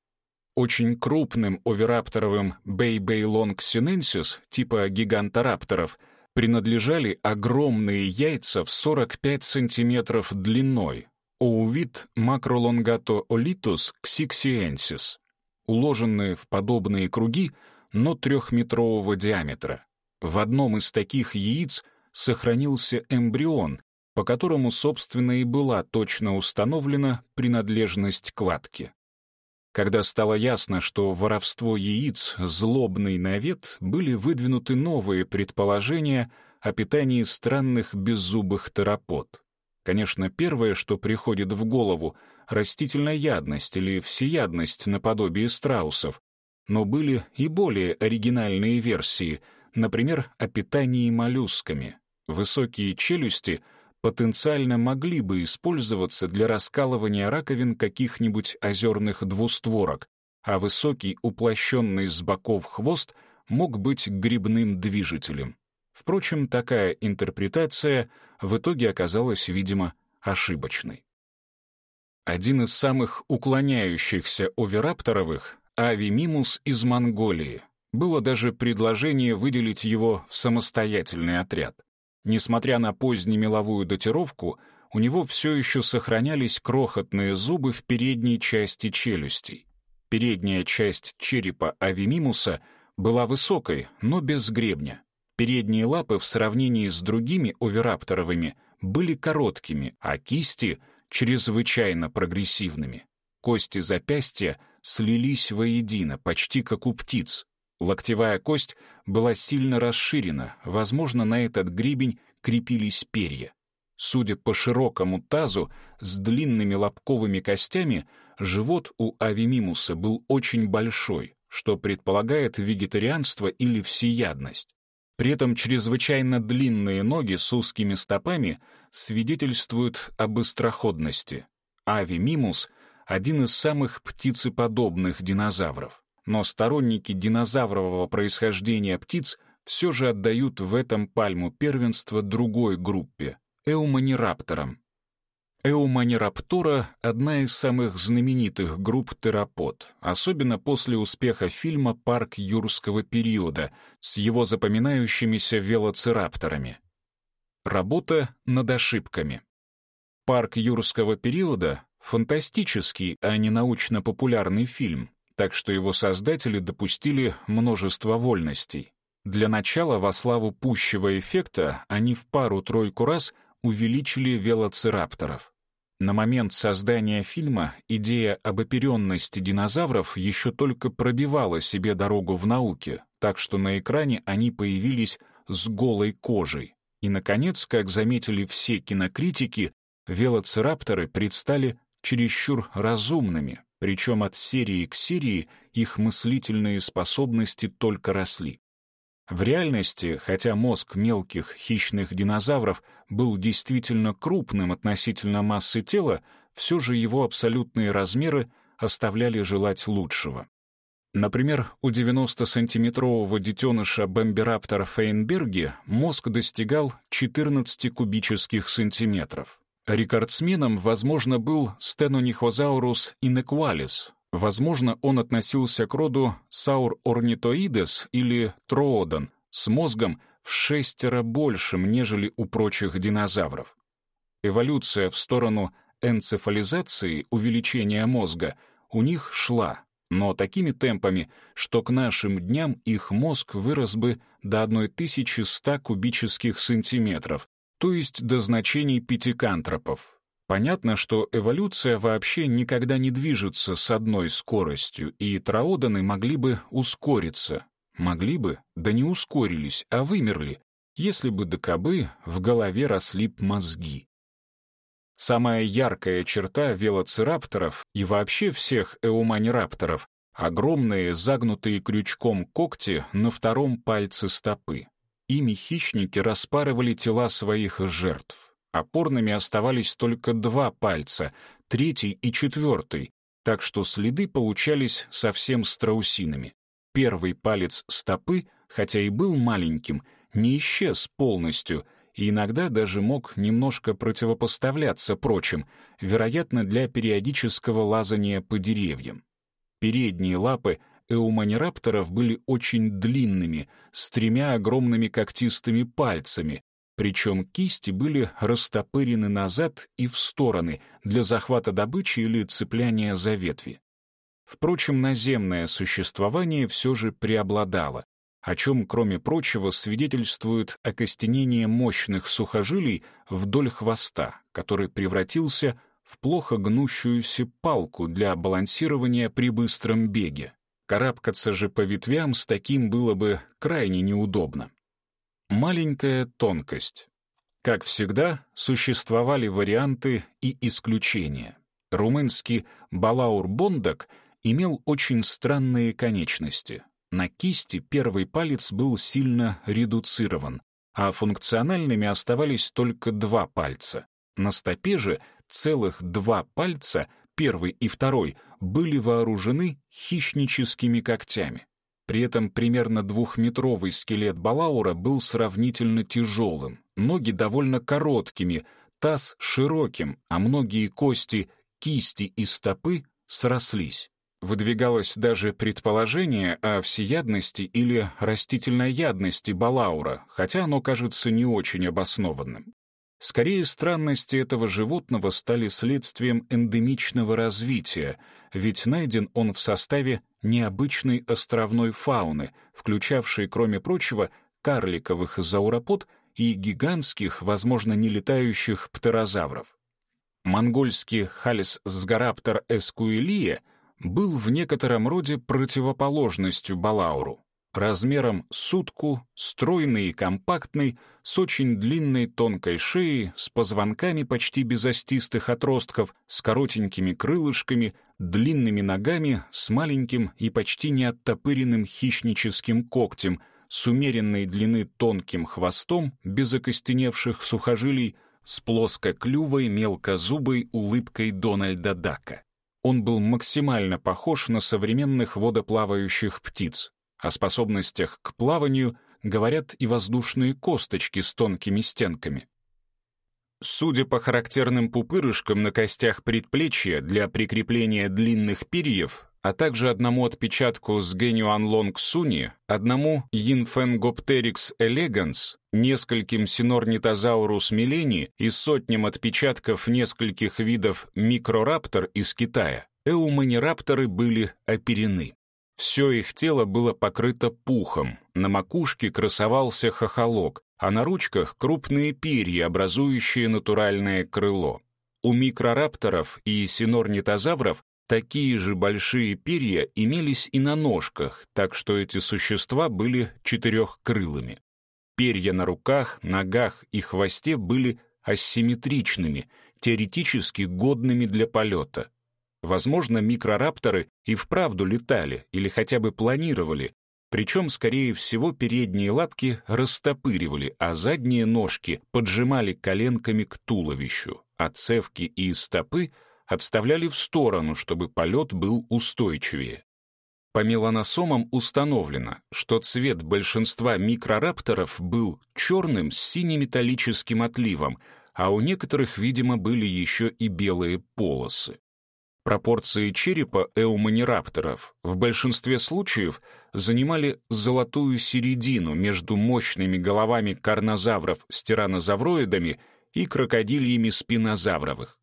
Очень крупным оверапторовым бейбейлонг синенсис, типа гиганторапторов, принадлежали огромные яйца в 45 сантиметров длиной, оувид макролонгато олитус ксиксиенсис, уложенные в подобные круги, но трехметрового диаметра. В одном из таких яиц сохранился эмбрион, по которому, собственно, и была точно установлена принадлежность кладки. Когда стало ясно, что воровство яиц — злобный навет, были выдвинуты новые предположения о питании странных беззубых терапод. Конечно, первое, что приходит в голову — растительная ядность или всеядность наподобие страусов, но были и более оригинальные версии, например, о питании моллюсками. Высокие челюсти — потенциально могли бы использоваться для раскалывания раковин каких-нибудь озерных двустворок, а высокий уплощенный с боков хвост мог быть грибным движителем. Впрочем, такая интерпретация в итоге оказалась, видимо, ошибочной. Один из самых уклоняющихся оверапторовых — авимимус из Монголии. Было даже предложение выделить его в самостоятельный отряд. Несмотря на позднемеловую датировку, у него все еще сохранялись крохотные зубы в передней части челюстей. Передняя часть черепа авимимуса была высокой, но без гребня. Передние лапы в сравнении с другими оверапторовыми были короткими, а кисти — чрезвычайно прогрессивными. Кости запястья слились воедино, почти как у птиц. Локтевая кость была сильно расширена, возможно, на этот гребень крепились перья. Судя по широкому тазу с длинными лобковыми костями, живот у авимимуса был очень большой, что предполагает вегетарианство или всеядность. При этом чрезвычайно длинные ноги с узкими стопами свидетельствуют об быстроходности. Авимимус — один из самых птицеподобных динозавров. Но сторонники динозаврового происхождения птиц все же отдают в этом пальму первенства другой группе эуманирапторам. Эуманираптора — одна из самых знаменитых групп терапод, особенно после успеха фильма «Парк юрского периода» с его запоминающимися велоцирапторами. Работа над ошибками. «Парк юрского периода» — фантастический, а не научно-популярный фильм, так что его создатели допустили множество вольностей. Для начала, во славу пущего эффекта, они в пару-тройку раз — увеличили велоцирапторов. На момент создания фильма идея об оперенности динозавров еще только пробивала себе дорогу в науке, так что на экране они появились с голой кожей. И, наконец, как заметили все кинокритики, велоцирапторы предстали чересчур разумными, причем от серии к серии их мыслительные способности только росли. В реальности, хотя мозг мелких хищных динозавров был действительно крупным относительно массы тела, все же его абсолютные размеры оставляли желать лучшего. Например, у 90-сантиметрового детеныша бомбераптора Фейнберги мозг достигал 14 кубических сантиметров. Рекордсменом, возможно, был Стенонихозаурус инеквалис, Возможно, он относился к роду Саур-орнитоидес или Троодон с мозгом в шестеро большим, нежели у прочих динозавров. Эволюция в сторону энцефализации, увеличения мозга, у них шла, но такими темпами, что к нашим дням их мозг вырос бы до 1100 кубических сантиметров, то есть до значений пятикантропов. Понятно, что эволюция вообще никогда не движется с одной скоростью, и траоданы могли бы ускориться. Могли бы, да не ускорились, а вымерли, если бы до кобы в голове росли мозги. Самая яркая черта велоцирапторов и вообще всех эуманирапторов — огромные загнутые крючком когти на втором пальце стопы. Ими хищники распарывали тела своих жертв. Опорными оставались только два пальца, третий и четвертый, так что следы получались совсем страусиными. Первый палец стопы, хотя и был маленьким, не исчез полностью и иногда даже мог немножко противопоставляться прочим, вероятно, для периодического лазания по деревьям. Передние лапы эуманирапторов были очень длинными, с тремя огромными когтистыми пальцами, причем кисти были растопырены назад и в стороны для захвата добычи или цепляния за ветви. Впрочем, наземное существование все же преобладало, о чем, кроме прочего, свидетельствует окостенение мощных сухожилий вдоль хвоста, который превратился в плохо гнущуюся палку для балансирования при быстром беге. Карабкаться же по ветвям с таким было бы крайне неудобно. Маленькая тонкость. Как всегда, существовали варианты и исключения. Румынский Балаур-Бондак имел очень странные конечности. На кисти первый палец был сильно редуцирован, а функциональными оставались только два пальца. На стопе же целых два пальца, первый и второй, были вооружены хищническими когтями. При этом примерно двухметровый скелет Балаура был сравнительно тяжелым, ноги довольно короткими, таз широким, а многие кости, кисти и стопы срослись. Выдвигалось даже предположение о всеядности или растительноядности Балаура, хотя оно кажется не очень обоснованным. Скорее, странности этого животного стали следствием эндемичного развития, ведь найден он в составе необычной островной фауны, включавшей, кроме прочего, карликовых зауропод и гигантских, возможно, не летающих птерозавров. Монгольский халис-сгараптор эскуэлия был в некотором роде противоположностью балауру. Размером сутку, стройный и компактный, с очень длинной тонкой шеей, с позвонками почти без остистых отростков, с коротенькими крылышками, длинными ногами, с маленьким и почти неоттопыренным хищническим когтем, с умеренной длины тонким хвостом, без окостеневших сухожилий, с плоскоклювой мелкозубой улыбкой Дональда Дака. Он был максимально похож на современных водоплавающих птиц. О способностях к плаванию говорят и воздушные косточки с тонкими стенками. Судя по характерным пупырышкам на костях предплечья для прикрепления длинных перьев, а также одному отпечатку с Гениуан Лонг Суни, одному Yinfengopteryx elegans, нескольким Синорнитозаурус милени и сотням отпечатков нескольких видов микрораптор из Китая, эуманирапторы были оперены. Все их тело было покрыто пухом, на макушке красовался хохолок, а на ручках крупные перья, образующие натуральное крыло. У микрорапторов и синорнитозавров такие же большие перья имелись и на ножках, так что эти существа были четырехкрылыми. Перья на руках, ногах и хвосте были асимметричными, теоретически годными для полета. Возможно, микрорапторы и вправду летали или хотя бы планировали, причем, скорее всего, передние лапки растопыривали, а задние ножки поджимали коленками к туловищу, а цевки и стопы отставляли в сторону, чтобы полет был устойчивее. По меланосомам установлено, что цвет большинства микрорапторов был черным с синеметаллическим отливом, а у некоторых, видимо, были еще и белые полосы. Пропорции черепа эуманирапторов в большинстве случаев занимали золотую середину между мощными головами карнозавров с тиранозавроидами и крокодильями спинозавровых.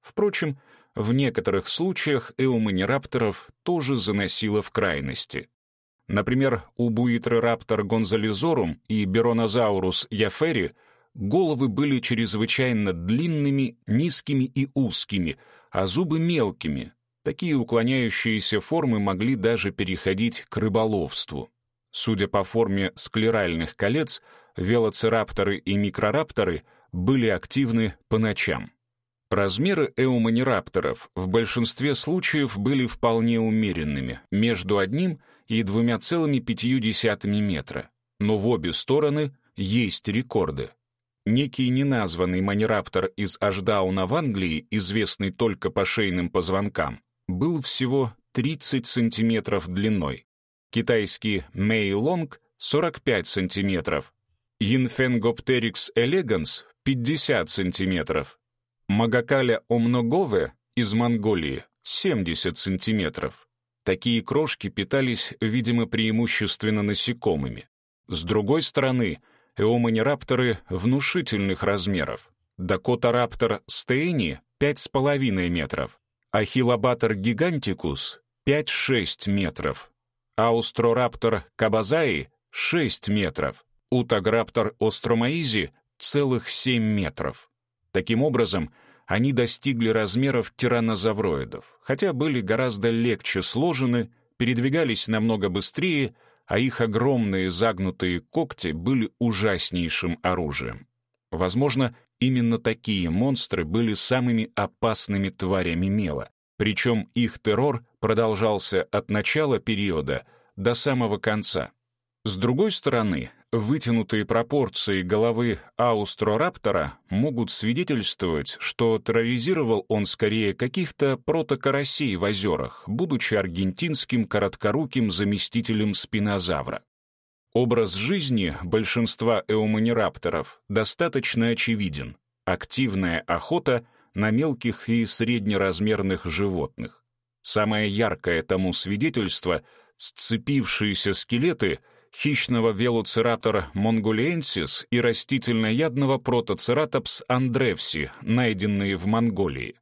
Впрочем, в некоторых случаях эуманирапторов тоже заносило в крайности. Например, у буитрораптор гонзализорум и беронозаурус яфери головы были чрезвычайно длинными, низкими и узкими — а зубы мелкими. Такие уклоняющиеся формы могли даже переходить к рыболовству. Судя по форме склеральных колец, велоцирапторы и микрорапторы были активны по ночам. Размеры эуманирапторов в большинстве случаев были вполне умеренными, между одним и двумя целыми пятью десятыми метра, но в обе стороны есть рекорды. Некий неназванный манираптор из Ашдауна в Англии, известный только по шейным позвонкам, был всего 30 сантиметров длиной. Китайский Мейлонг — 45 сантиметров. Yinfengopteryx elegans — 50 сантиметров. Магакаля омногове из Монголии — 70 сантиметров. Такие крошки питались, видимо, преимущественно насекомыми. С другой стороны — эуманирапторы внушительных размеров. Dakotaraptor steini — 5,5 метров, Achillobator giganticus — 5-6 метров, Austroraptor cabazai — 6 метров, Utahraptor ostrommaysi — целых 7 метров. Таким образом, они достигли размеров тираннозавроидов, хотя были гораздо легче сложены, передвигались намного быстрее — а их огромные загнутые когти были ужаснейшим оружием. Возможно, именно такие монстры были самыми опасными тварями мела, причем их террор продолжался от начала периода до самого конца. С другой стороны, вытянутые пропорции головы аустрораптора могут свидетельствовать, что терроризировал он скорее каких-то протокарасей в озерах, будучи аргентинским короткоруким заместителем спинозавра. Образ жизни большинства эуманирапторов достаточно очевиден. Активная охота на мелких и среднеразмерных животных. Самое яркое тому свидетельство — сцепившиеся скелеты — хищного велоцираптора монголиенсис и растительноядного протоцератопс андревси, найденные в Монголии.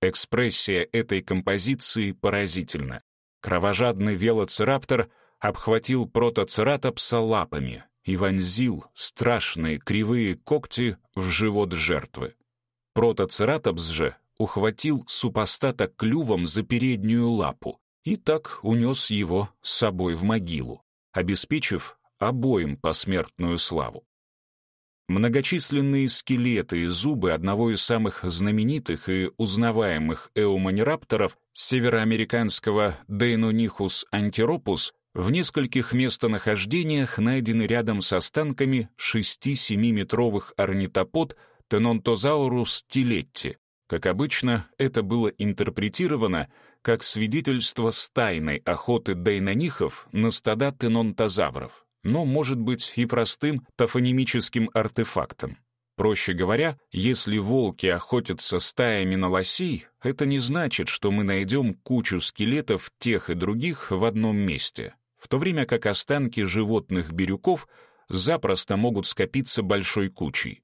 Экспрессия этой композиции поразительна. Кровожадный велоцираптор обхватил протоцератопса лапами. и вонзил страшные кривые когти в живот жертвы. Протоцератопс же ухватил супостата клювом за переднюю лапу и так унес его с собой в могилу, обеспечив обоим посмертную славу. Многочисленные скелеты и зубы одного из самых знаменитых и узнаваемых эуманирапторов североамериканского Дейнонихус антиропус в нескольких местонахождениях найдены рядом с останками 6-7-метровых орнитопод Тенонтозаурус тилетти. Как обычно, это было интерпретировано как свидетельство стайной охоты дейнонихов на стада тенонтозавров, но может быть и простым тофонимическим артефактом. Проще говоря, если волки охотятся стаями на лосей, это не значит, что мы найдем кучу скелетов тех и других в одном месте, в то время как останки животных-бирюков запросто могут скопиться большой кучей.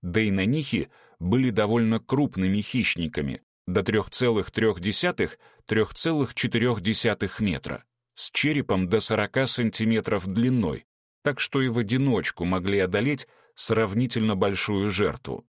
Дейнонихи были довольно крупными хищниками, до 3,3-3,4 метра, с черепом до 40 сантиметров длиной, так что и в одиночку могли одолеть сравнительно большую жертву.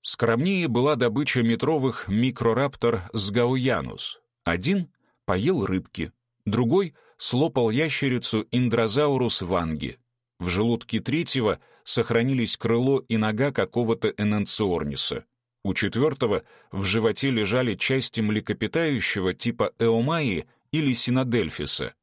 Скромнее была добыча метровых микрораптор сгауянус. Один поел рыбки, другой слопал ящерицу индрозаурус ванги. В желудке третьего сохранились крыло и нога какого-то энанциорниса. У четвертого в животе лежали части млекопитающего типа эомаи или синодельфиса.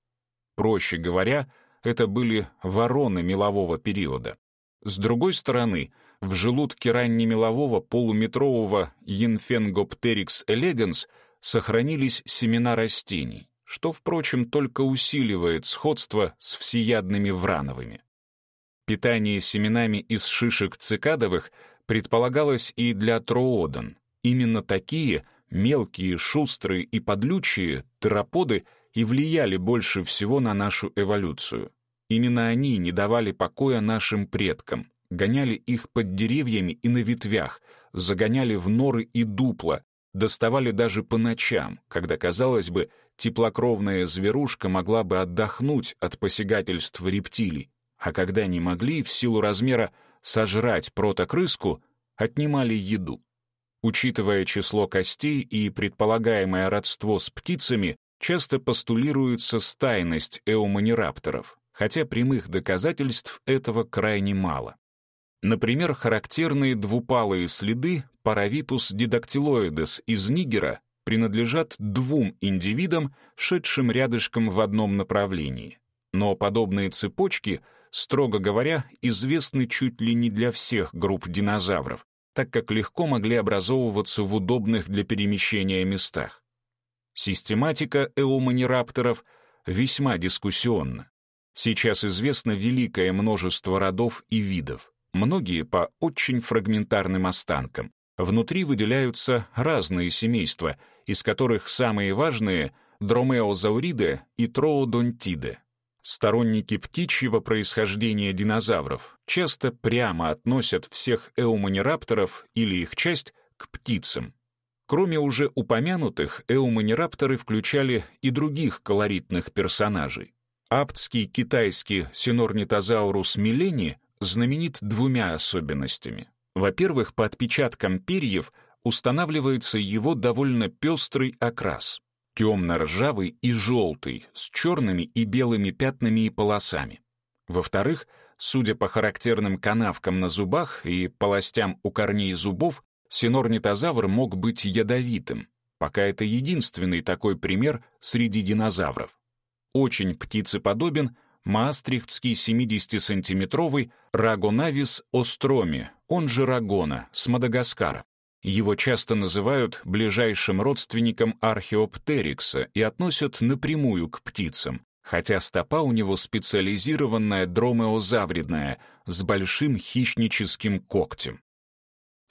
Проще говоря, это были вороны мелового периода. С другой стороны, в желудке раннемелового полуметрового Янфенгоптерикс элеганс сохранились семена растений, что, впрочем, только усиливает сходство с всеядными врановыми. Питание семенами из шишек цикадовых предполагалось и для троодон. Именно такие мелкие, шустрые и подлючие тероподы и влияли больше всего на нашу эволюцию. Именно они не давали покоя нашим предкам, гоняли их под деревьями и на ветвях, загоняли в норы и дупла, доставали даже по ночам, когда, казалось бы, теплокровная зверушка могла бы отдохнуть от посягательств рептилий, а когда не могли, в силу размера, сожрать протокрыску, отнимали еду. Учитывая число костей и предполагаемое родство с птицами, часто постулируется стайность эуманирапторов, хотя прямых доказательств этого крайне мало. Например, характерные двупалые следы Paravipus didactyloides из Нигера принадлежат двум индивидам, шедшим рядышком в одном направлении. Но подобные цепочки, строго говоря, известны чуть ли не для всех групп динозавров, так как легко могли образовываться в удобных для перемещения местах. Систематика эоманирапторов весьма дискуссионна. Сейчас известно великое множество родов и видов, многие по очень фрагментарным останкам. Внутри выделяются разные семейства, из которых самые важные — дромеозауриды и троодонтиды. Сторонники птичьего происхождения динозавров часто прямо относят всех эуманирапторов или их часть к птицам. Кроме уже упомянутых, эуманирапторы включали и других колоритных персонажей. Аптский китайский синорнитозаурус милени знаменит двумя особенностями. Во-первых, по отпечаткам перьев устанавливается его довольно пестрый окрас темно-ржавый и желтый, с черными и белыми пятнами и полосами. Во-вторых, судя по характерным канавкам на зубах и полостям у корней зубов, синорнитозавр мог быть ядовитым, пока это единственный такой пример среди динозавров. Очень птицеподобен маастрихтский 70-сантиметровый рагонавис остроми, он же рагона, с Мадагаскара. Его часто называют ближайшим родственником археоптерикса и относят напрямую к птицам, хотя стопа у него специализированная дромеозавридная, с большим хищническим когтем.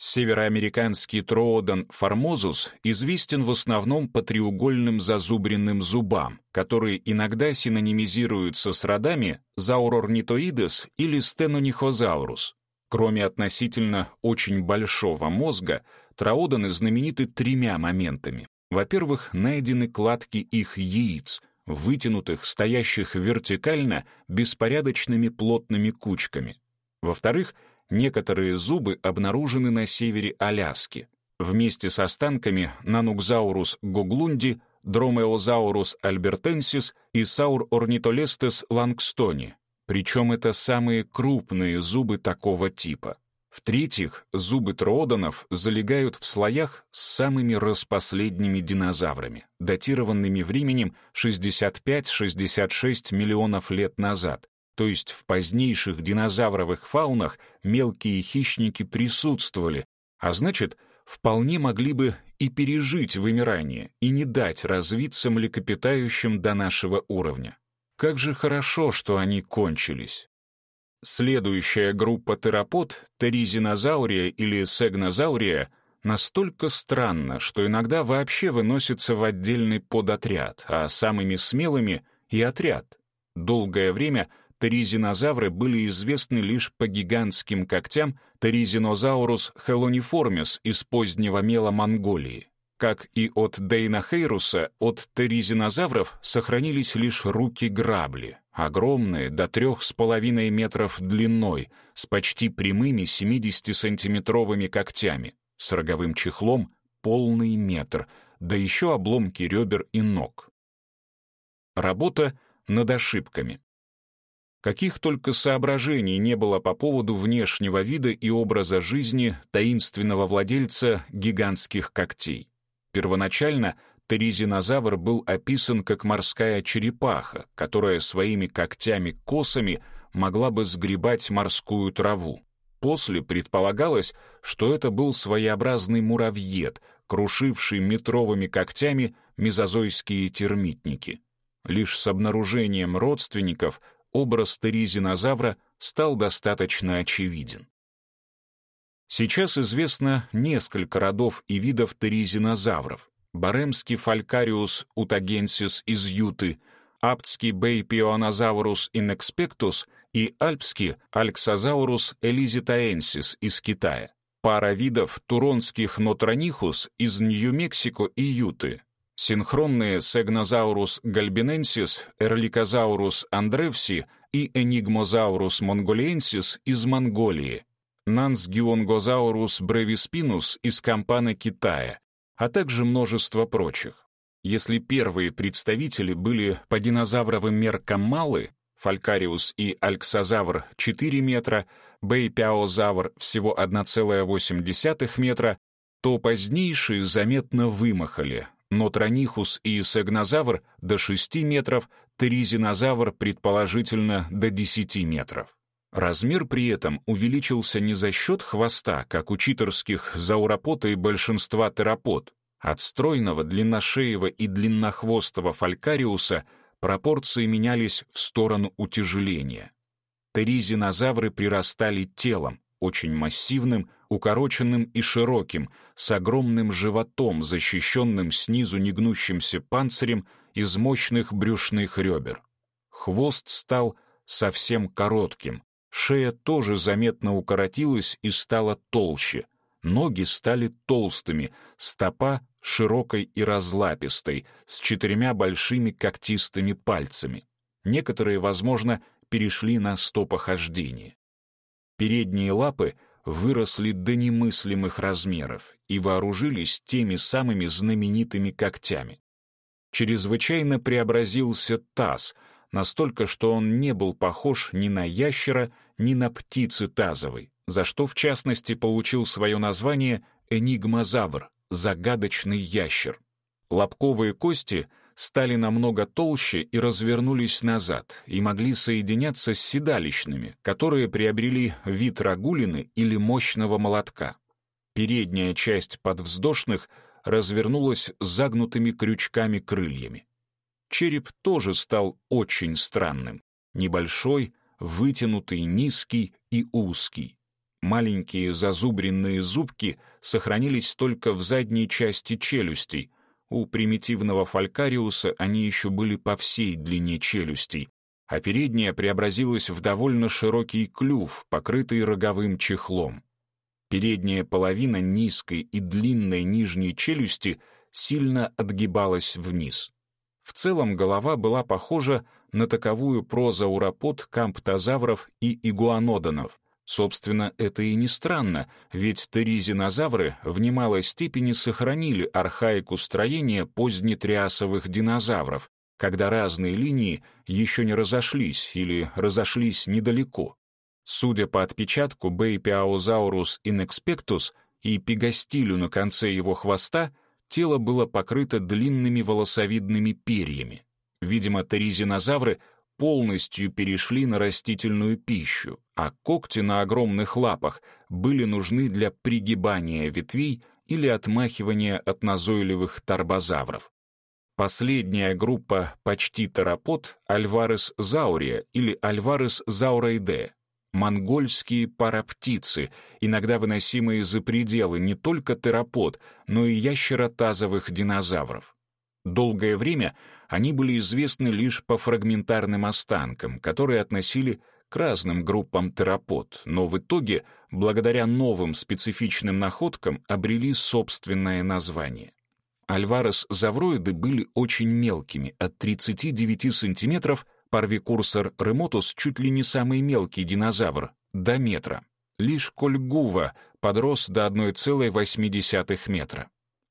Североамериканский троодон формозус известен в основном по треугольным зазубренным зубам, которые иногда синонимизируются с родами заурорнитоидес или стенонихозаурус. Кроме относительно очень большого мозга, троодоны знамениты тремя моментами. Во-первых, найдены кладки их яиц, вытянутых, стоящих вертикально, беспорядочными плотными кучками. Во-вторых, некоторые зубы обнаружены на севере Аляски. Вместе с останками Нанукзаурус гоглунди, Дромеозаурус альбертенсис и Саур орнитолестес лангстони. Причем это самые крупные зубы такого типа. В-третьих, зубы троодонов залегают в слоях с самыми распоследними динозаврами, датированными временем 65-66 миллионов лет назад, то есть в позднейших динозавровых фаунах мелкие хищники присутствовали, а значит, вполне могли бы и пережить вымирание, и не дать развиться млекопитающим до нашего уровня. Как же хорошо, что они кончились. Следующая группа терапод, теризинозаурия или сегнозаурия, настолько странна, что иногда вообще выносится в отдельный подотряд, а самыми смелыми — и отряд. Долгое время теризинозавры были известны лишь по гигантским когтям Теризинозаурус хелониформис из позднего мела Монголии. Как и от Дейнохейруса, от теризинозавров сохранились лишь руки-грабли, огромные, до трех с половиной метров длиной, с почти прямыми 70-сантиметровыми когтями, с роговым чехлом полный метр, да еще обломки ребер и ног. Работа над ошибками. Каких только соображений не было по поводу внешнего вида и образа жизни таинственного владельца гигантских когтей. Первоначально теризинозавр был описан как морская черепаха, которая своими когтями-косами могла бы сгребать морскую траву. После предполагалось, что это был своеобразный муравьед, крушивший метровыми когтями мезозойские термитники. Лишь с обнаружением родственников образ теризинозавра стал достаточно очевиден. Сейчас известно несколько родов и видов теризинозавров. Баремский Falcarius utahensis из Юты, аптский Beipiaosaurus inexpectus и альбский Alxasaurus elesitaiensis из Китая. Пара видов туронских нотронихус из Нью-Мексико и Юты. Синхронные сегнозаурус гальбиненсис, эрликозаурус андревси и энигмозаурус монголиенсис из Монголии. Нансгионгозаурус бревиспинус из Кампана Китая, а также множество прочих. Если первые представители были по динозавровым меркам малы, Фалькариус и Альксозавр 4 метра, Бейпяозавр всего 1,8 метра, то позднейшие заметно вымахали, но Тронихус и Сегнозавр до 6 метров, Теризинозавр предположительно до 10 метров. Размер при этом увеличился не за счет хвоста, как у читерских зауропота и большинства терапод. От стройного, длинношеего и длиннохвостого фалькариуса пропорции менялись в сторону утяжеления. Теризинозавры прирастали телом, очень массивным, укороченным и широким, с огромным животом, защищенным снизу негнущимся панцирем из мощных брюшных ребер. Хвост стал совсем коротким, Шея тоже заметно укоротилась и стала толще. Ноги стали толстыми, стопа широкой и разлапистой, с четырьмя большими когтистыми пальцами. Некоторые, возможно, перешли на стопохождение. Передние лапы выросли до немыслимых размеров и вооружились теми самыми знаменитыми когтями. Чрезвычайно преобразился таз — настолько, что он не был похож ни на ящера, ни на птицы тазовой, за что, в частности, получил свое название энигмозавр, загадочный ящер. Лобковые кости стали намного толще и развернулись назад и могли соединяться с седалищными, которые приобрели вид рагулины или мощного молотка. Передняя часть подвздошных развернулась загнутыми крючками крыльями. Череп тоже стал очень странным. Небольшой, вытянутый, низкий и узкий. Маленькие зазубренные зубки сохранились только в задней части челюстей. У примитивного фалькариуса они еще были по всей длине челюстей, а передняя преобразилась в довольно широкий клюв, покрытый роговым чехлом. Передняя половина низкой и длинной нижней челюсти сильно отгибалась вниз. В целом голова была похожа на таковую прозауропод камптозавров и игуанодонов. Собственно, это и не странно, ведь теризинозавры в немалой степени сохранили архаику строения позднетриасовых динозавров, когда разные линии еще не разошлись или разошлись недалеко. Судя по отпечатку Beipiaosaurus inexpectus и пигостилю на конце его хвоста, тело было покрыто длинными волосовидными перьями. Видимо, теризинозавры полностью перешли на растительную пищу, а когти на огромных лапах были нужны для пригибания ветвей или отмахивания от назойливых торбозавров. Последняя группа почти терапод Альварес заурия или Альварес зауроиде, монгольские параптицы, иногда выносимые за пределы не только терапод, но и ящеротазовых динозавров. Долгое время они были известны лишь по фрагментарным останкам, которые относили к разным группам терапод, но в итоге, благодаря новым специфичным находкам, обрели собственное название. Альварес завроиды были очень мелкими, от 39 сантиметров, парвикурсор ремотус чуть ли не самый мелкий динозавр, до метра. Лишь Кольгува подрос до 1,8 метра.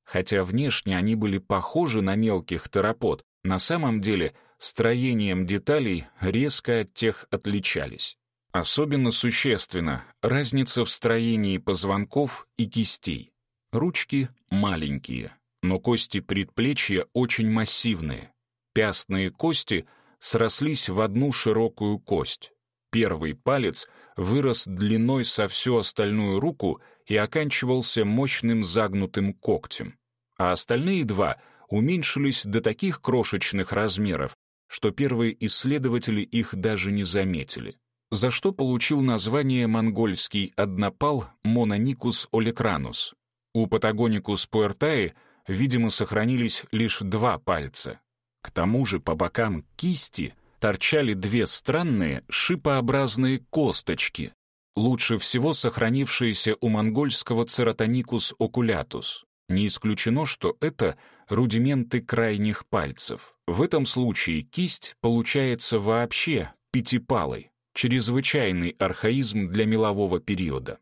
Хотя внешне они были похожи на мелких терапод, на самом деле строением деталей резко от тех отличались. Особенно существенно разница в строении позвонков и кистей. Ручки маленькие, но кости предплечья очень массивные. Пястные кости срослись в одну широкую кость. Первый палец вырос длиной со всю остальную руку и оканчивался мощным загнутым когтем, а остальные два уменьшились до таких крошечных размеров, что первые исследователи их даже не заметили, за что получил название монгольский однопал Мононикус олекранус. У Патагоникус пуэртаи, видимо, сохранились лишь два пальца. К тому же по бокам кисти торчали две странные шипообразные косточки, лучше всего сохранившиеся у монгольского цератоникус окулятус. Не исключено, что это рудименты крайних пальцев. В этом случае кисть получается вообще пятипалой, чрезвычайный архаизм для мелового периода.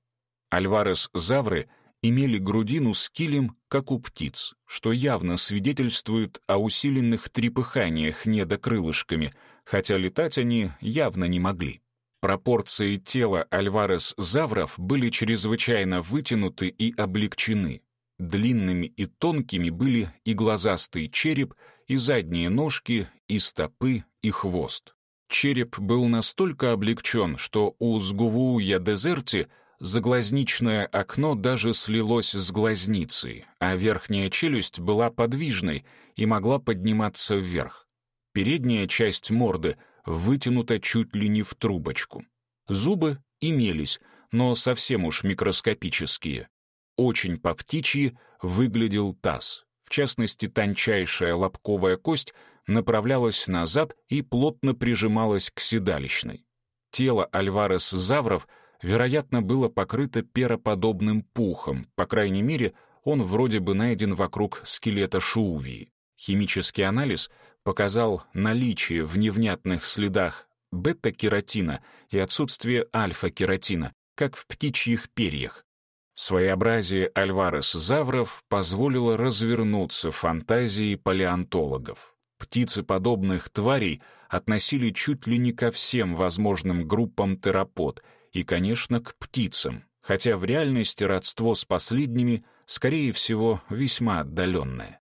Альварес-завры имели грудину с килем, как у птиц, что явно свидетельствует о усиленных трепыханиях недокрылышками, хотя летать они явно не могли. Пропорции тела альварес-завров были чрезвычайно вытянуты и облегчены. Длинными и тонкими были и глазастый череп, и задние ножки, и стопы, и хвост. Череп был настолько облегчен, что у Сгувууя Дезерти заглазничное окно даже слилось с глазницей, а верхняя челюсть была подвижной и могла подниматься вверх. Передняя часть морды вытянута чуть ли не в трубочку. Зубы имелись, но совсем уж микроскопические. Очень по-птичьи выглядел таз. В частности, тончайшая лобковая кость направлялась назад и плотно прижималась к седалищной. Тело Альварес-завров, вероятно, было покрыто пероподобным пухом, по крайней мере, он вроде бы найден вокруг скелета Шувии. Химический анализ показал наличие в невнятных следах бета-кератина и отсутствие альфа-кератина, как в птичьих перьях. Своеобразие Альварес-завров позволило развернуться фантазии палеонтологов. Птицы подобных тварей относили чуть ли не ко всем возможным группам терапод и, конечно, к птицам, хотя в реальности родство с последними, скорее всего, весьма отдаленное.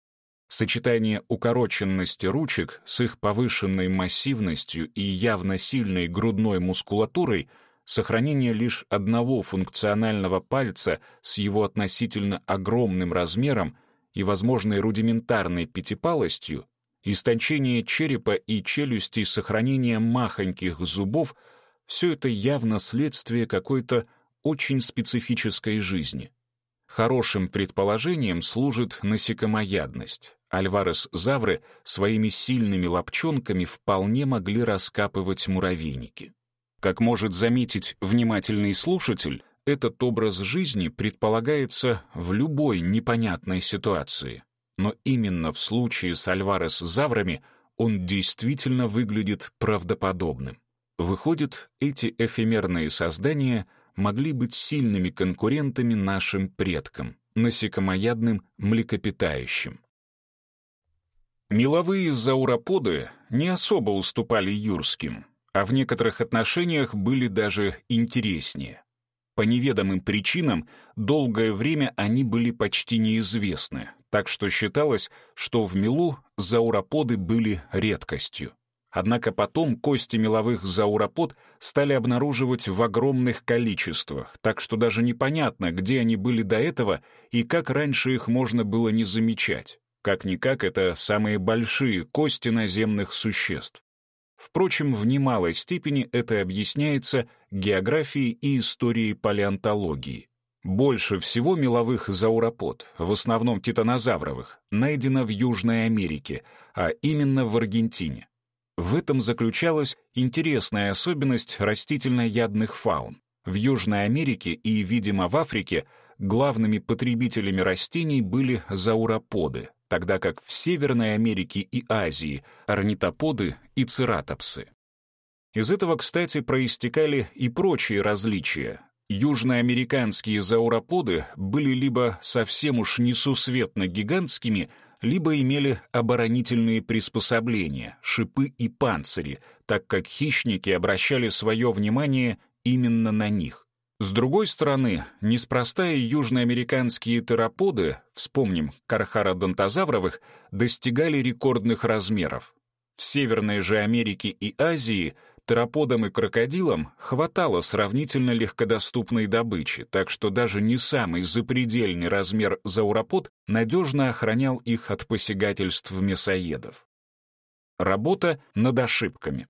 Сочетание укороченности ручек с их повышенной массивностью и явно сильной грудной мускулатурой — сохранение лишь одного функционального пальца с его относительно огромным размером и возможной рудиментарной пятипалостью, истончение черепа и челюсти с сохранением махоньких зубов — все это явно следствие какой-то очень специфической жизни. Хорошим предположением служит насекомоядность. Альварес-завры своими сильными лапчонками вполне могли раскапывать муравейники. Как может заметить внимательный слушатель, этот образ жизни предполагается в любой непонятной ситуации. Но именно в случае с Альварес-заврами он действительно выглядит правдоподобным. Выходит, эти эфемерные создания могли быть сильными конкурентами нашим предкам, насекомоядным млекопитающим. Меловые зауроподы не особо уступали юрским, а в некоторых отношениях были даже интереснее. По неведомым причинам долгое время они были почти неизвестны, так что считалось, что в мелу зауроподы были редкостью. Однако потом кости меловых зауропод стали обнаруживать в огромных количествах, так что даже непонятно, где они были до этого и как раньше их можно было не замечать. Как-никак это самые большие кости наземных существ. Впрочем, в немалой степени это объясняется географией и историей палеонтологии. Больше всего меловых зауропод, в основном титанозавровых, найдено в Южной Америке, а именно в Аргентине. В этом заключалась интересная особенность растительноядных фаун. В Южной Америке и, видимо, в Африке главными потребителями растений были зауроподы, тогда как в Северной Америке и Азии — орнитоподы и цератопсы. Из этого, кстати, проистекали и прочие различия. Южноамериканские зауроподы были либо совсем уж несусветно гигантскими, либо имели оборонительные приспособления, шипы и панцири, так как хищники обращали свое внимание именно на них. С другой стороны, неспроста и южноамериканские тероподы, вспомним кархародонтозавровых, достигали рекордных размеров. В Северной же Америке и Азии тероподам и крокодилам хватало сравнительно легкодоступной добычи, так что даже не самый запредельный размер зауропод надежно охранял их от посягательств мясоедов. Работа над ошибками.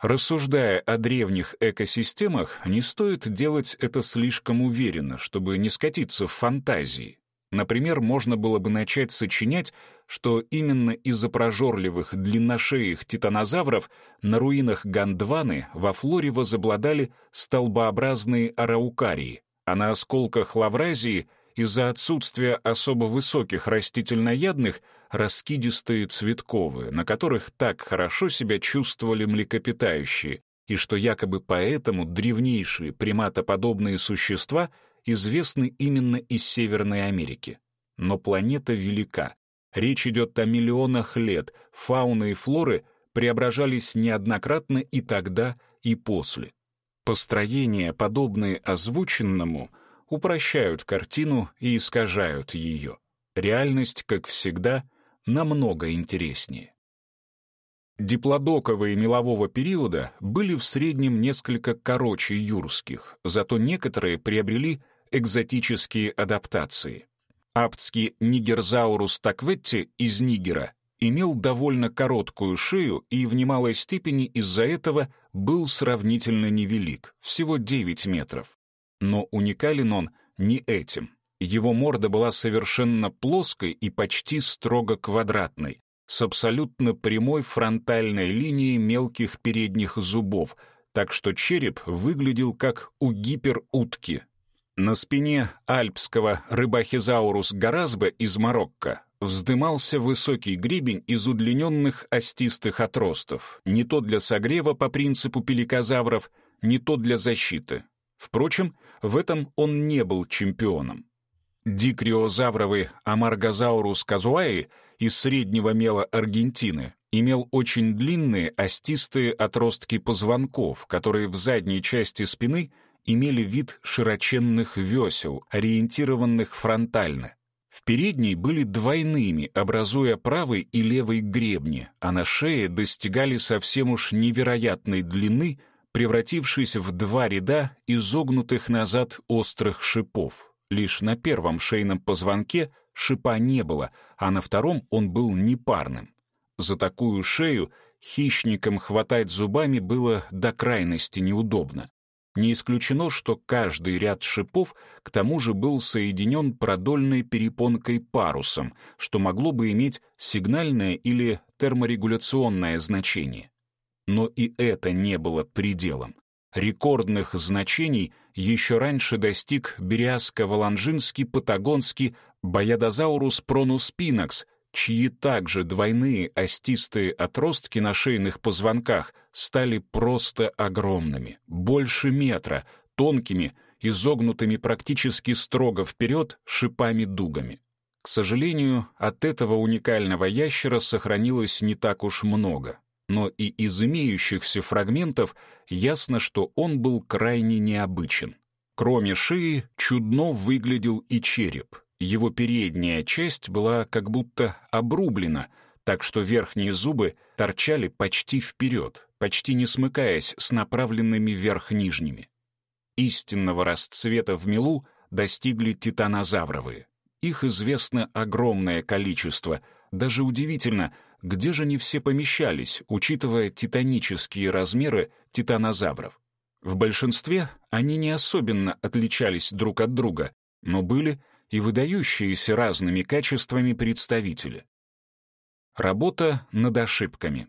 Рассуждая о древних экосистемах, не стоит делать это слишком уверенно, чтобы не скатиться в фантазии. Например, можно было бы начать сочинять, что именно из-за прожорливых длинношеих титанозавров на руинах Гондваны во флоре возобладали столбообразные араукарии, а на осколках Лавразии из-за отсутствия особо высоких растительноядных раскидистые цветковые, на которых так хорошо себя чувствовали млекопитающие, и что якобы поэтому древнейшие приматоподобные существа известны именно из Северной Америки. Но планета велика. Речь идет о миллионах лет, фауны и флоры преображались неоднократно и тогда, и после. Построения, подобные озвученному, упрощают картину и искажают ее. Реальность, как всегда, намного интереснее. Диплодоковые мелового периода были в среднем несколько короче юрских, зато некоторые приобрели экзотические адаптации. Аптский нигерзаурус такветти из Нигера имел довольно короткую шею и в немалой степени из-за этого был сравнительно невелик, всего 9 метров. Но уникален он не этим. Его морда была совершенно плоской и почти строго квадратной, с абсолютно прямой фронтальной линией мелких передних зубов, так что череп выглядел как у гиперутки. На спине альпского рыбахизаурус гаразба из Марокко вздымался высокий гребень из удлиненных остистых отростов, не то для согрева по принципу пеликозавров, не то для защиты. Впрочем, в этом он не был чемпионом. Дикриозавровый Амаргозаурус казуаи из среднего мела Аргентины имел очень длинные остистые отростки позвонков, которые в задней части спины имели вид широченных весел, ориентированных фронтально. В передней были двойными, образуя правый и левый гребни, а на шее достигали совсем уж невероятной длины, превратившись в два ряда изогнутых назад острых шипов. Лишь на первом шейном позвонке шипа не было, а на втором он был непарным. За такую шею хищникам хватать зубами было до крайности неудобно. Не исключено, что каждый ряд шипов к тому же был соединен продольной перепонкой парусом, что могло бы иметь сигнальное или терморегуляционное значение. Но и это не было пределом. Рекордных значений еще раньше достиг бериаско-валанжинский патагонский Боядозаурус пронуспинакс, чьи также двойные остистые отростки на шейных позвонках стали просто огромными, больше метра, тонкими, изогнутыми практически строго вперед шипами-дугами. К сожалению, от этого уникального ящера сохранилось не так уж много, но и из имеющихся фрагментов ясно, что он был крайне необычен. Кроме шеи, чудно выглядел и череп. Его передняя часть была как будто обрублена, так что верхние зубы торчали почти вперед, почти не смыкаясь с направленными вверх нижними. Истинного расцвета в мелу достигли титанозавровые. Их известно огромное количество. Даже удивительно, где же они все помещались, учитывая титанические размеры титанозавров. В большинстве они не особенно отличались друг от друга, но были и выдающиеся разными качествами представители. Работа над ошибками.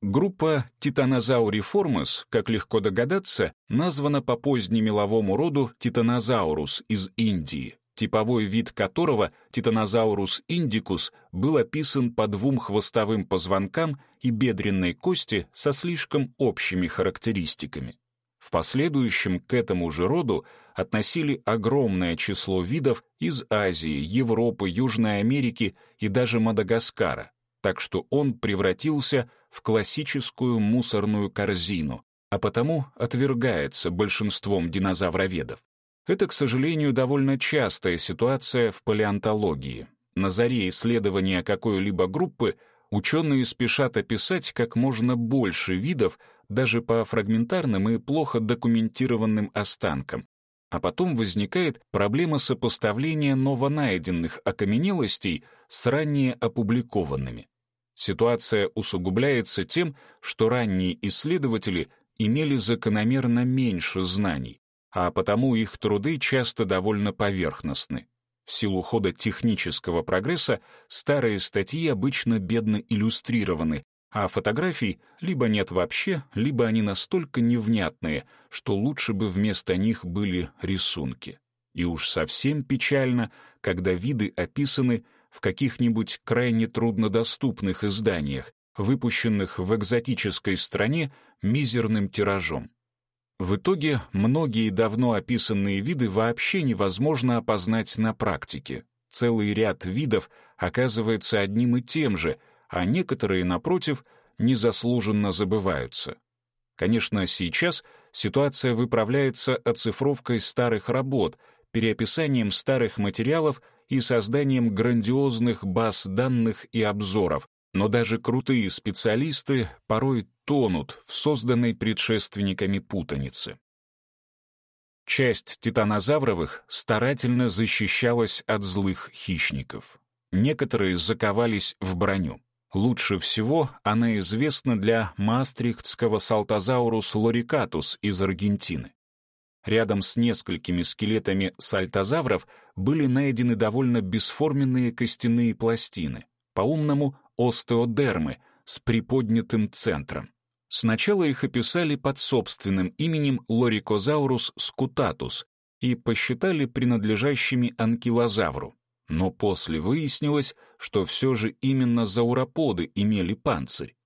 Группа Титанозауриформус, как легко догадаться, названа по позднемеловому роду Титанозаурус из Индии, типовой вид которого, Титанозаурус индикус, был описан по двум хвостовым позвонкам и бедренной кости со слишком общими характеристиками. В последующем к этому же роду относили огромное число видов из Азии, Европы, Южной Америки и даже Мадагаскара, так что он превратился в классическую мусорную корзину, а потому отвергается большинством динозавроведов. Это, к сожалению, довольно частая ситуация в палеонтологии. На заре исследования какой-либо группы ученые спешат описать как можно больше видов даже по фрагментарным и плохо документированным останкам. А потом возникает проблема сопоставления новонайденных окаменелостей с ранее опубликованными. Ситуация усугубляется тем, что ранние исследователи имели закономерно меньше знаний, а потому их труды часто довольно поверхностны. В силу хода технического прогресса старые статьи обычно бедно иллюстрированы, а фотографий либо нет вообще, либо они настолько невнятные, что лучше бы вместо них были рисунки. И уж совсем печально, когда виды описаны в каких-нибудь крайне труднодоступных изданиях, выпущенных в экзотической стране мизерным тиражом. В итоге многие давно описанные виды вообще невозможно опознать на практике. Целый ряд видов оказывается одним и тем же, а некоторые, напротив, незаслуженно забываются. Конечно, сейчас ситуация выправляется оцифровкой старых работ, переописанием старых материалов и созданием грандиозных баз данных и обзоров, но даже крутые специалисты порой тонут в созданной предшественниками путанице. Часть титанозавровых старательно защищалась от злых хищников. Некоторые заковались в броню. Лучше всего она известна для маастрихтского салтозаурус лорикатус из Аргентины. Рядом с несколькими скелетами сальтозавров были найдены довольно бесформенные костяные пластины, по-умному остеодермы, с приподнятым центром. Сначала их описали под собственным именем Лорикозаурус скутатус и посчитали принадлежащими анкилозавру. Но после выяснилось, что все же именно зауроподы имели панцирь.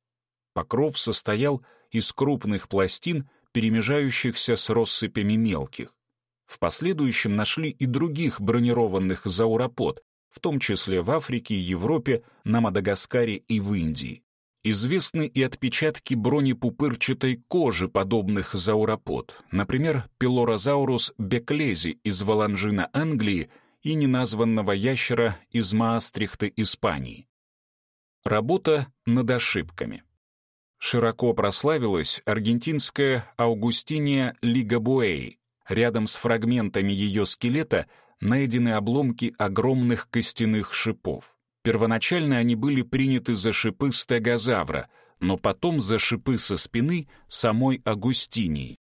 Покров состоял из крупных пластин, перемежающихся с россыпями мелких. В последующем нашли и других бронированных зауропод, в том числе в Африке, Европе, на Мадагаскаре и в Индии. Известны и отпечатки бронепупырчатой кожи подобных зауропод, например, пилорозаурус беклези из Валанжина Англии и неназванного ящера из Маастрихта Испании. Работа над ошибками. Широко прославилась аргентинская Аугустиния Лигабуэй. Рядом с фрагментами ее скелета найдены обломки огромных костяных шипов. Первоначально они были приняты за шипы стегозавра, но потом за шипы со спины самой Агустинии.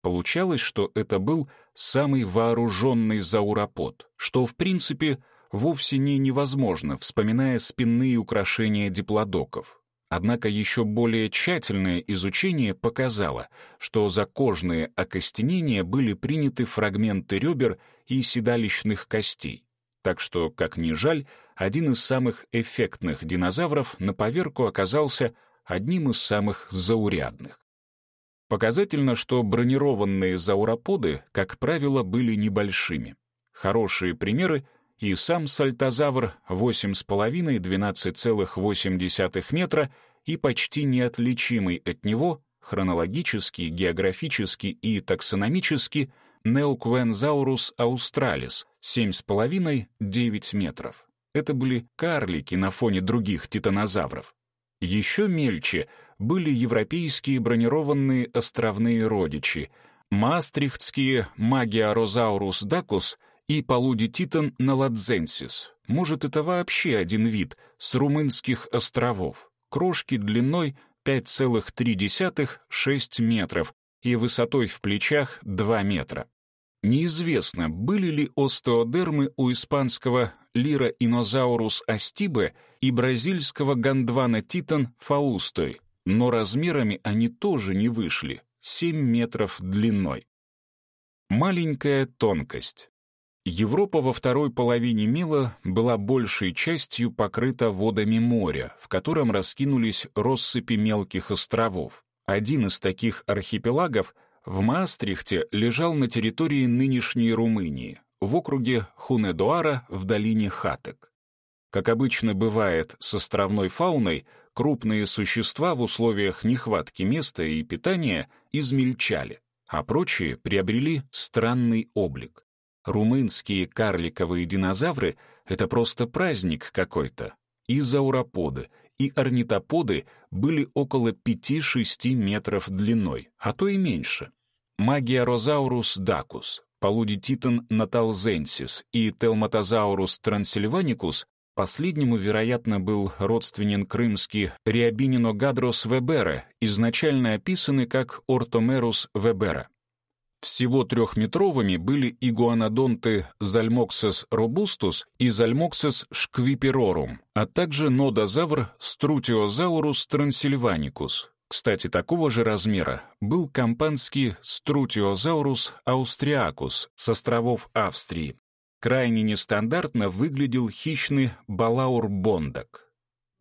Получалось, что это был самый вооруженный зауропод, что, в принципе, вовсе не невозможно, вспоминая спинные украшения диплодоков. Однако еще более тщательное изучение показало, что за кожные окостенения были приняты фрагменты ребер и седалищных костей. Так что, как ни жаль, один из самых эффектных динозавров на поверку оказался одним из самых заурядных. Показательно, что бронированные зауроподы, как правило, были небольшими. Хорошие примеры и сам сальтозавр 8,5-12,8 метра и почти неотличимый от него хронологически, географически и таксономически Неуквензаурус аустралис 7,5-9 метров. Это были карлики на фоне других титанозавров. Еще мельче были европейские бронированные островные родичи, маастрихтские Магиарозаурус дакус и полудититан наладзенсис. Может, это вообще один вид с румынских островов. Крошки длиной 5,3-6 метров и высотой в плечах 2 метра. Неизвестно, были ли остеодермы у испанского лира инозаурус астибе и бразильского гандвана титан фаустой, но размерами они тоже не вышли — 7 метров длиной. Маленькая тонкость. Европа во второй половине мила была большей частью покрыта водами моря, в котором раскинулись россыпи мелких островов. Один из таких архипелагов в Маастрихте лежал на территории нынешней Румынии, в округе Хунедуара в долине Хатек. Как обычно бывает с островной фауной, крупные существа в условиях нехватки места и питания измельчали, а прочие приобрели странный облик. Румынские карликовые динозавры — это просто праздник какой-то. И зауроподы, и орнитоподы были около 5-6 метров длиной, а то и меньше. Магиарозаурус дакус, Полудититан наталзенсис и Телматозаурус трансильваникус Последнему, вероятно, был родственен крымский Риабининогядрос вебера, изначально описанный как Ортомерус вебера. Всего трехметровыми были игуанодонты Зальмоксес робустус и Зальмоксес шквиперорум, а также нодозавр Струтиозаурус трансильваникус. Кстати, такого же размера был кампанский Струтиозаурус аустриакус с островов Австрии. Крайне нестандартно выглядел хищный балаур-бондак.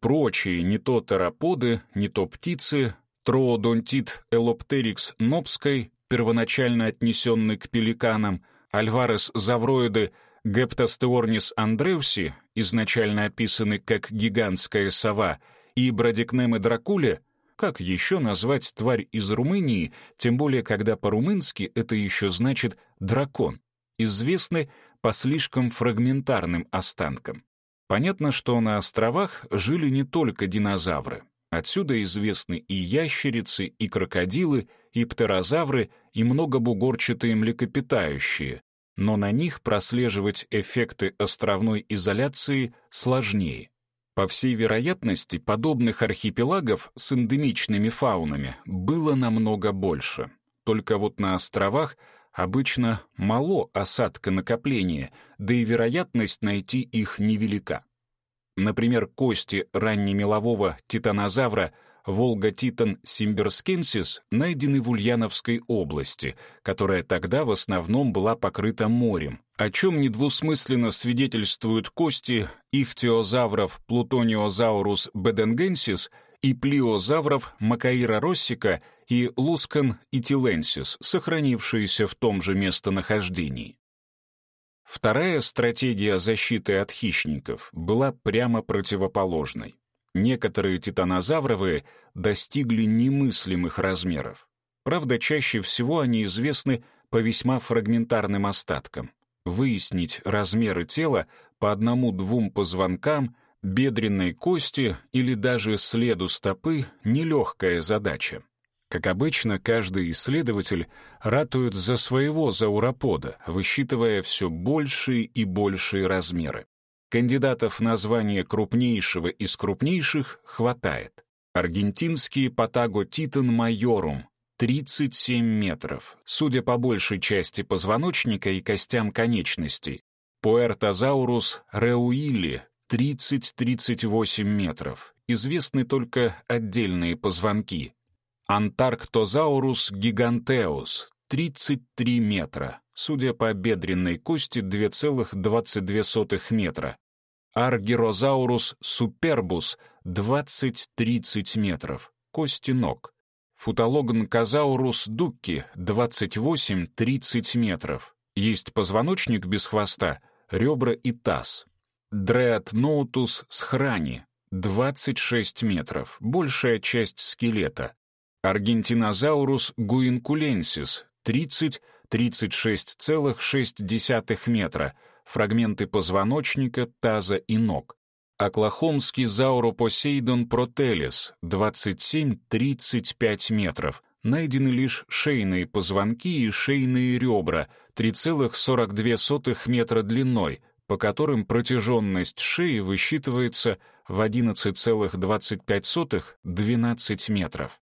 Прочие не то тераподы, не то птицы, троодонтит элоптерикс нобской, первоначально отнесенный к пеликанам, альварес завроиды гептостеорнис андреуси, изначально описанный как гигантская сова, и бродикнемы дракуле, как еще назвать тварь из Румынии, тем более когда по-румынски это еще значит «дракон», известны по слишком фрагментарным останкам. Понятно, что на островах жили не только динозавры. Отсюда известны и ящерицы, и крокодилы, и птерозавры, и многобугорчатые млекопитающие, но на них прослеживать эффекты островной изоляции сложнее. По всей вероятности, подобных архипелагов с эндемичными фаунами было намного больше. Только вот на островах обычно мало осадка накопления, да и вероятность найти их невелика. Например, кости раннемелового титанозавра Волга-Титан симберскенсис найдены в Ульяновской области, которая тогда в основном была покрыта морем, о чем недвусмысленно свидетельствуют кости ихтиозавров Плутониозаурус беденгенсис и плиозавров Макаира россика и Лускан итиленсис, сохранившиеся в том же местонахождении. Вторая стратегия защиты от хищников была прямо противоположной. Некоторые титанозавровые достигли немыслимых размеров. Правда, чаще всего они известны по весьма фрагментарным остаткам. Выяснить размеры тела по одному-двум позвонкам, бедренной кости или даже следу стопы — нелегкая задача. Как обычно, каждый исследователь ратует за своего зауропода, высчитывая все большие и большие размеры. Кандидатов на звание крупнейшего из крупнейших хватает. Аргентинский Патаго Титан Майорум 37 метров, судя по большей части позвоночника и костям конечностей. Пуэртозаурус реуилли 30-38 метров. Известны только отдельные позвонки, Антарктозаурус гигантеус 33 метра, судя по бедренной кости 2,22 метра. Аргирозаурус супербус 20-30 метров, кости ног. Футалогн-казаурус дукки 28-30 метров. Есть позвоночник без хвоста, ребра и таз. Дреатноутус схрани 26 метров, большая часть скелета. Аргентинозаурус гуинкуленсис 30-36,6 метра, фрагменты позвоночника, таза и ног. Оклахомский зауропосейдон протелес 27-35 метров. Найдены лишь шейные позвонки и шейные ребра 3,42 метра длиной, по которым протяженность шеи высчитывается в 11,25-12 метров.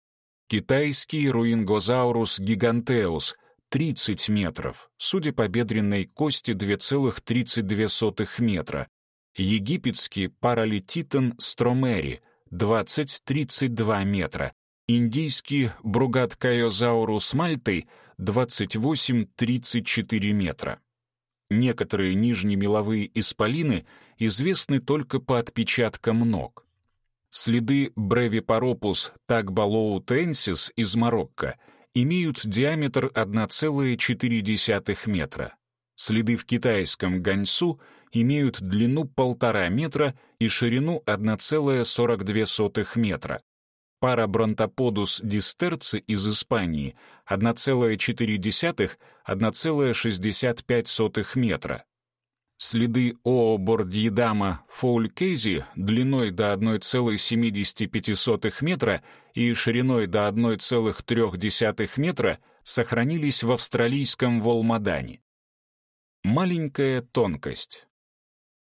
Китайский руингозаурус гигантеус 30 метров, судя по бедренной кости 2,32 метра, египетский паралититон стромери 20-32 метра, индийский бругаткайозаурус мальты 28-34 метра. Некоторые нижнемеловые исполины известны только по отпечаткам ног. Следы Бревипаропус такбалоутенсис из Марокко имеют диаметр 1,4 метра. Следы в китайском Ганьсу имеют длину полтора метра и ширину 1,42 метра. Пара Бронтоподус дистерци из Испании 1,4-1,65 метра. Следы Ообордьедама фоулькези длиной до 1,75 метра и шириной до 1,3 метра сохранились в австралийском Волмадане. Маленькая тонкость.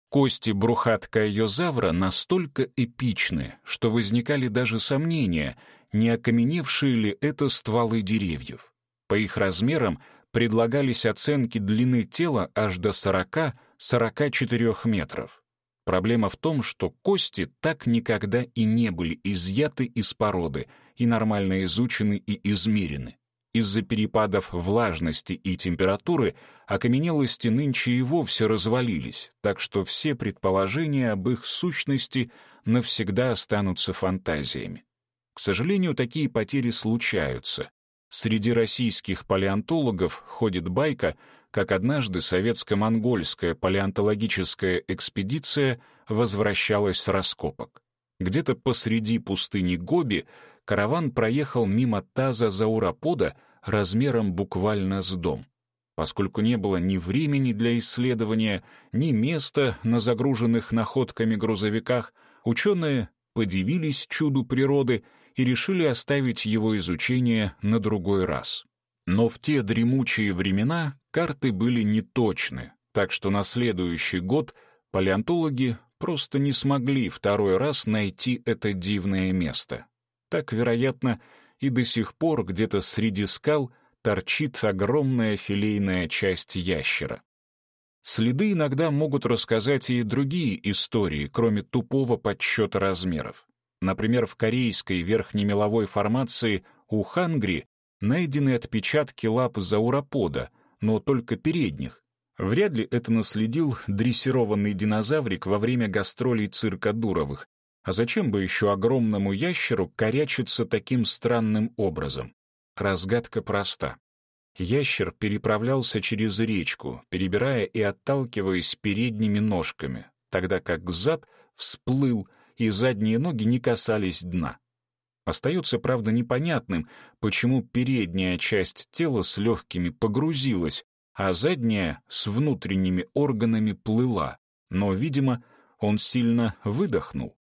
Кости брухатка йозавра настолько эпичны, что возникали даже сомнения, не окаменевшие ли это стволы деревьев. По их размерам предлагались оценки длины тела аж до 40-44 метров. Проблема в том, что кости так никогда и не были изъяты из породы и нормально изучены и измерены. Из-за перепадов влажности и температуры окаменелости нынче и вовсе развалились, так что все предположения об их сущности навсегда останутся фантазиями. К сожалению, такие потери случаются. Среди российских палеонтологов ходит байка, как однажды советско-монгольская палеонтологическая экспедиция возвращалась с раскопок. Где-то посреди пустыни Гоби караван проехал мимо таза зауропода размером буквально с дом. Поскольку не было ни времени для исследования, ни места на загруженных находками грузовиках, ученые подивились чуду природы и решили оставить его изучение на другой раз. Но в те дремучие времена карты были неточны, так что на следующий год палеонтологи просто не смогли второй раз найти это дивное место. Так, вероятно, и до сих пор где-то среди скал торчит огромная филейная часть ящера. Следы иногда могут рассказать и другие истории, кроме тупого подсчета размеров. Например, в корейской верхнемеловой формации у Хангри найдены отпечатки лап зауропода, но только передних. Вряд ли это наследил дрессированный динозаврик во время гастролей цирка Дуровых, а зачем бы еще огромному ящеру корячиться таким странным образом? Разгадка проста. Ящер переправлялся через речку, перебирая и отталкиваясь передними ножками, тогда как зад всплыл, и задние ноги не касались дна. Остается, правда, непонятным, почему передняя часть тела с легкими погрузилась, а задняя с внутренними органами плыла, но, видимо, он сильно выдохнул.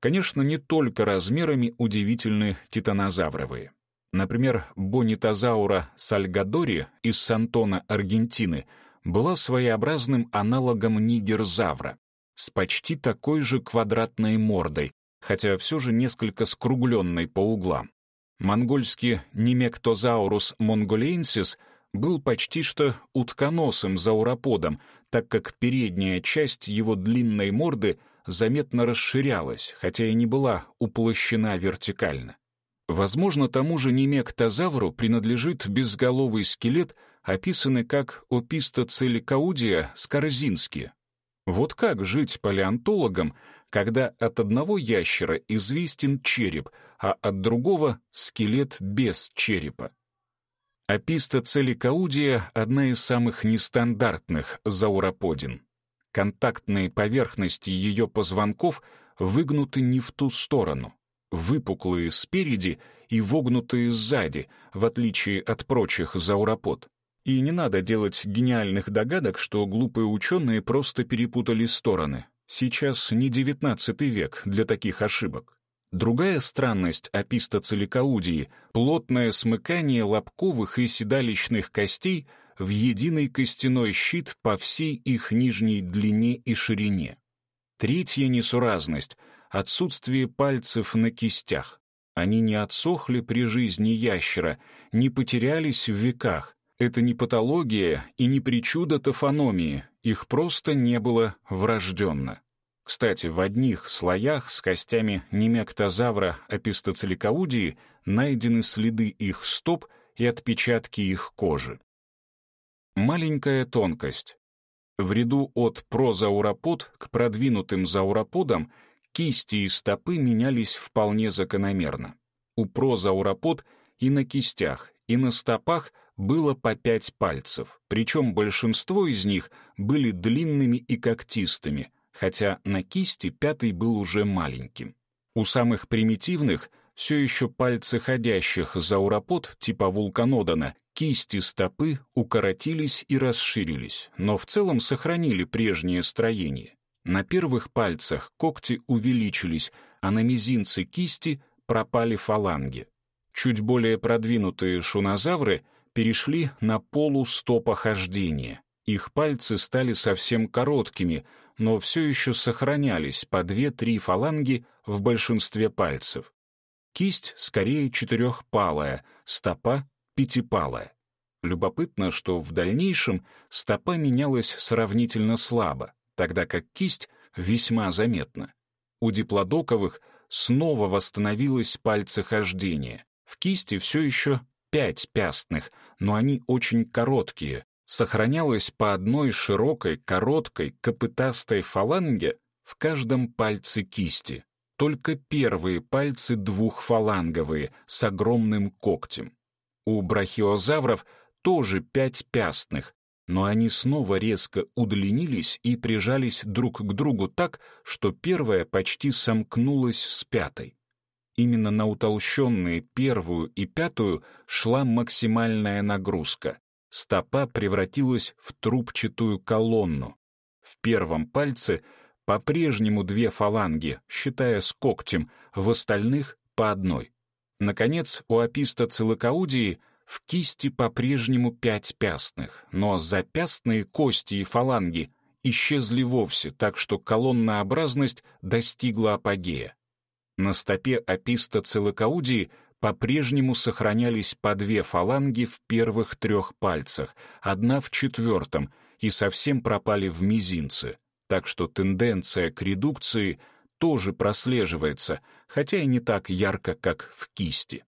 Конечно, не только размерами удивительны титанозавровые. Например, бонитозаура сальгадори из Сантона, Аргентины, была своеобразным аналогом нигерзавра с почти такой же квадратной мордой, хотя все же несколько скругленной по углам. Монгольский немектозаурус монголейнсис был почти что утконосым зауроподом, так как передняя часть его длинной морды — заметно расширялась, хотя и не была уплощена вертикально. Возможно, тому же немектозавру принадлежит безголовый скелет описаны как опистоцеликаудия скорзински. Вот как жить палеонтологам, когда от одного ящера известен череп, а от другого — скелет без черепа? Опистоцеликаудия — одна из самых нестандартных зауроподин. Контактные поверхности ее позвонков выгнуты не в ту сторону, выпуклые спереди и вогнутые сзади, в отличие от прочих зауропод. И не надо делать гениальных догадок, что глупые ученые просто перепутали стороны. Сейчас не девятнадцатый век для таких ошибок. Другая странность апистоцеликаудии — плотное смыкание лобковых и седалищных костей в единый костяной щит по всей их нижней длине и ширине. Третья несуразность — отсутствие пальцев на кистях. Они не отсохли при жизни ящера, не потерялись в веках. Это не патология и не причуда тофономии, их просто не было врожденно. Кстати, в одних слоях с костями немектозавра апистоцеликаудии найдены следы их стоп и отпечатки их кожи. Маленькая тонкость. В ряду от прозауропод к продвинутым зауроподам кисти и стопы менялись вполне закономерно. У прозауропод и на кистях, и на стопах было по пять пальцев, причем большинство из них были длинными и когтистыми, хотя на кисти пятый был уже маленьким. У самых примитивных, все еще пальцы ходящих зауропод типа вулканодона, кисти стопы укоротились и расширились, но в целом сохранили прежнее строение. На первых пальцах когти увеличились, а на мизинце кисти пропали фаланги. Чуть более продвинутые шунозавры перешли на полустопохождение. Их пальцы стали совсем короткими, но все еще сохранялись по две-три фаланги в большинстве пальцев. Кисть скорее четырехпалая, стопа пятипалая. Любопытно, что в дальнейшем стопа менялась сравнительно слабо тогда как кисть весьма заметна. У диплодоковых снова восстановилось пальцехождение. В кисти все еще пять пястных, но они очень короткие. Сохранялось по одной широкой, короткой, копытастой фаланге в каждом пальце кисти. Только первые пальцы двухфаланговые, с огромным когтем. У брахиозавров тоже пять пястных, но они снова резко удлинились и прижались друг к другу так, что первая почти сомкнулась с пятой. Именно на утолщенные первую и пятую шла максимальная нагрузка. Стопа превратилась в трубчатую колонну. В первом пальце по-прежнему две фаланги, считая с когтем, в остальных — по одной. Наконец, у аписта целокаудии — в кисти по-прежнему пять пястных, но запястные кости и фаланги исчезли вовсе, так что колоннообразность достигла апогея. На стопе аписта целокаудии по-прежнему сохранялись по две фаланги в первых трех пальцах, одна в четвертом, и совсем пропали в мизинце, так что тенденция к редукции тоже прослеживается, хотя и не так ярко, как в кисти.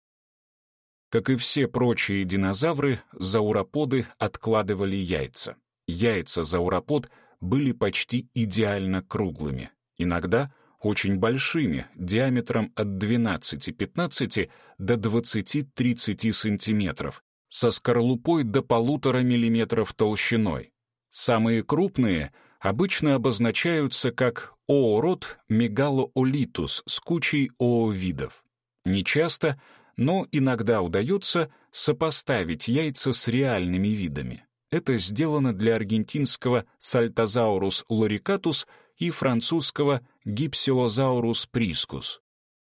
Как и все прочие динозавры, зауроподы откладывали яйца. Яйца зауропод были почти идеально круглыми, иногда очень большими, диаметром от 12-15 до 20-30 сантиметров, со скорлупой до полутора миллиметров толщиной. Самые крупные обычно обозначаются как оород мегалоолитус с кучей оовидов. Нечасто — но иногда удается сопоставить яйца с реальными видами. Это сделано для аргентинского Сальтозаурус лорикатус и французского Гипсилозаурус прискус.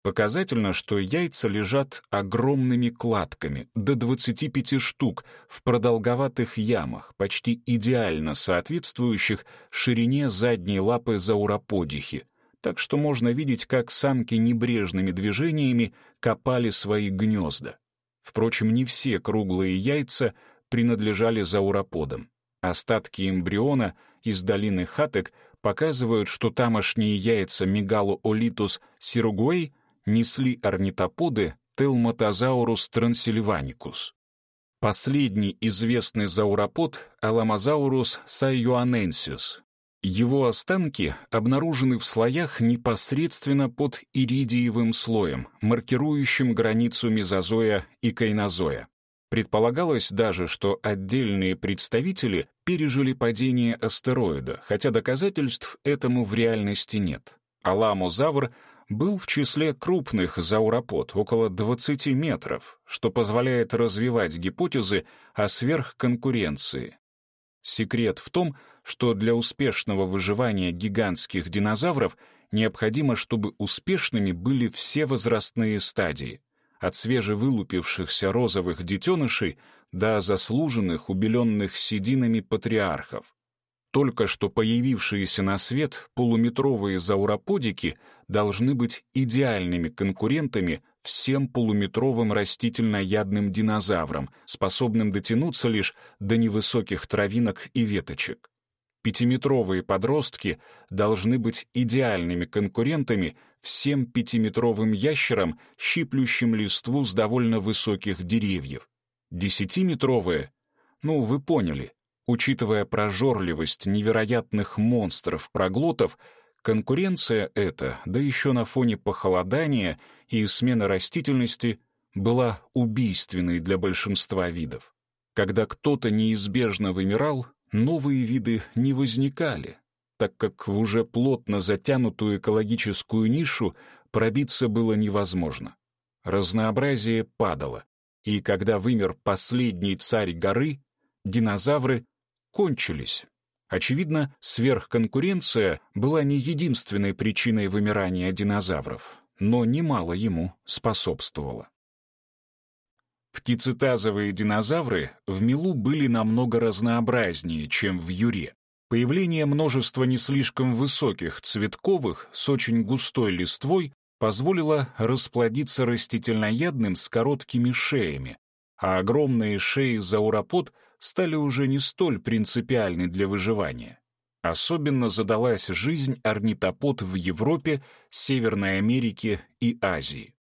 Показательно, что яйца лежат огромными кладками, до 25 штук, в продолговатых ямах, почти идеально соответствующих ширине задней лапы зауроподихи, так что можно видеть, как самки небрежными движениями копали свои гнезда. Впрочем, не все круглые яйца принадлежали зауроподам. Остатки эмбриона из долины Хатек показывают, что тамошние яйца Мегалоолитус сиругуэй несли орнитоподы Телматозаурус трансильваникус. Последний известный зауропод — Аламазаурус сайюаненсис. Его останки обнаружены в слоях непосредственно под иридиевым слоем, маркирующим границу мезозоя и кайнозоя. Предполагалось даже, что отдельные представители пережили падение астероида, хотя доказательств этому в реальности нет. Аламозавр был в числе крупных зауропод, около 20 метров, что позволяет развивать гипотезы о сверхконкуренции. Секрет в том, что для успешного выживания гигантских динозавров необходимо, чтобы успешными были все возрастные стадии, от свежевылупившихся розовых детенышей до заслуженных, убеленных сединами патриархов. Только что появившиеся на свет полуметровые зауроподики должны быть идеальными конкурентами всем полуметровым растительноядным динозаврам, способным дотянуться лишь до невысоких травинок и веточек. Пятиметровые подростки должны быть идеальными конкурентами всем пятиметровым ящерам, щиплющим листву с довольно высоких деревьев. Десятиметровые, ну, вы поняли, учитывая прожорливость невероятных монстров-проглотов, конкуренция эта, да еще на фоне похолодания и смены растительности, была убийственной для большинства видов. Когда кто-то неизбежно вымирал, новые виды не возникали, так как в уже плотно затянутую экологическую нишу пробиться было невозможно. Разнообразие падало, и когда вымер последний царь горы, динозавры кончились. Очевидно, сверхконкуренция была не единственной причиной вымирания динозавров, но немало ему способствовала. Птицетазовые динозавры в милу были намного разнообразнее, чем в юре. Появление множества не слишком высоких цветковых с очень густой листвой позволило расплодиться растительноядным с короткими шеями, а огромные шеи зауропод стали уже не столь принципиальны для выживания. Особенно задалась жизнь орнитопод в Европе, Северной Америке и Азии.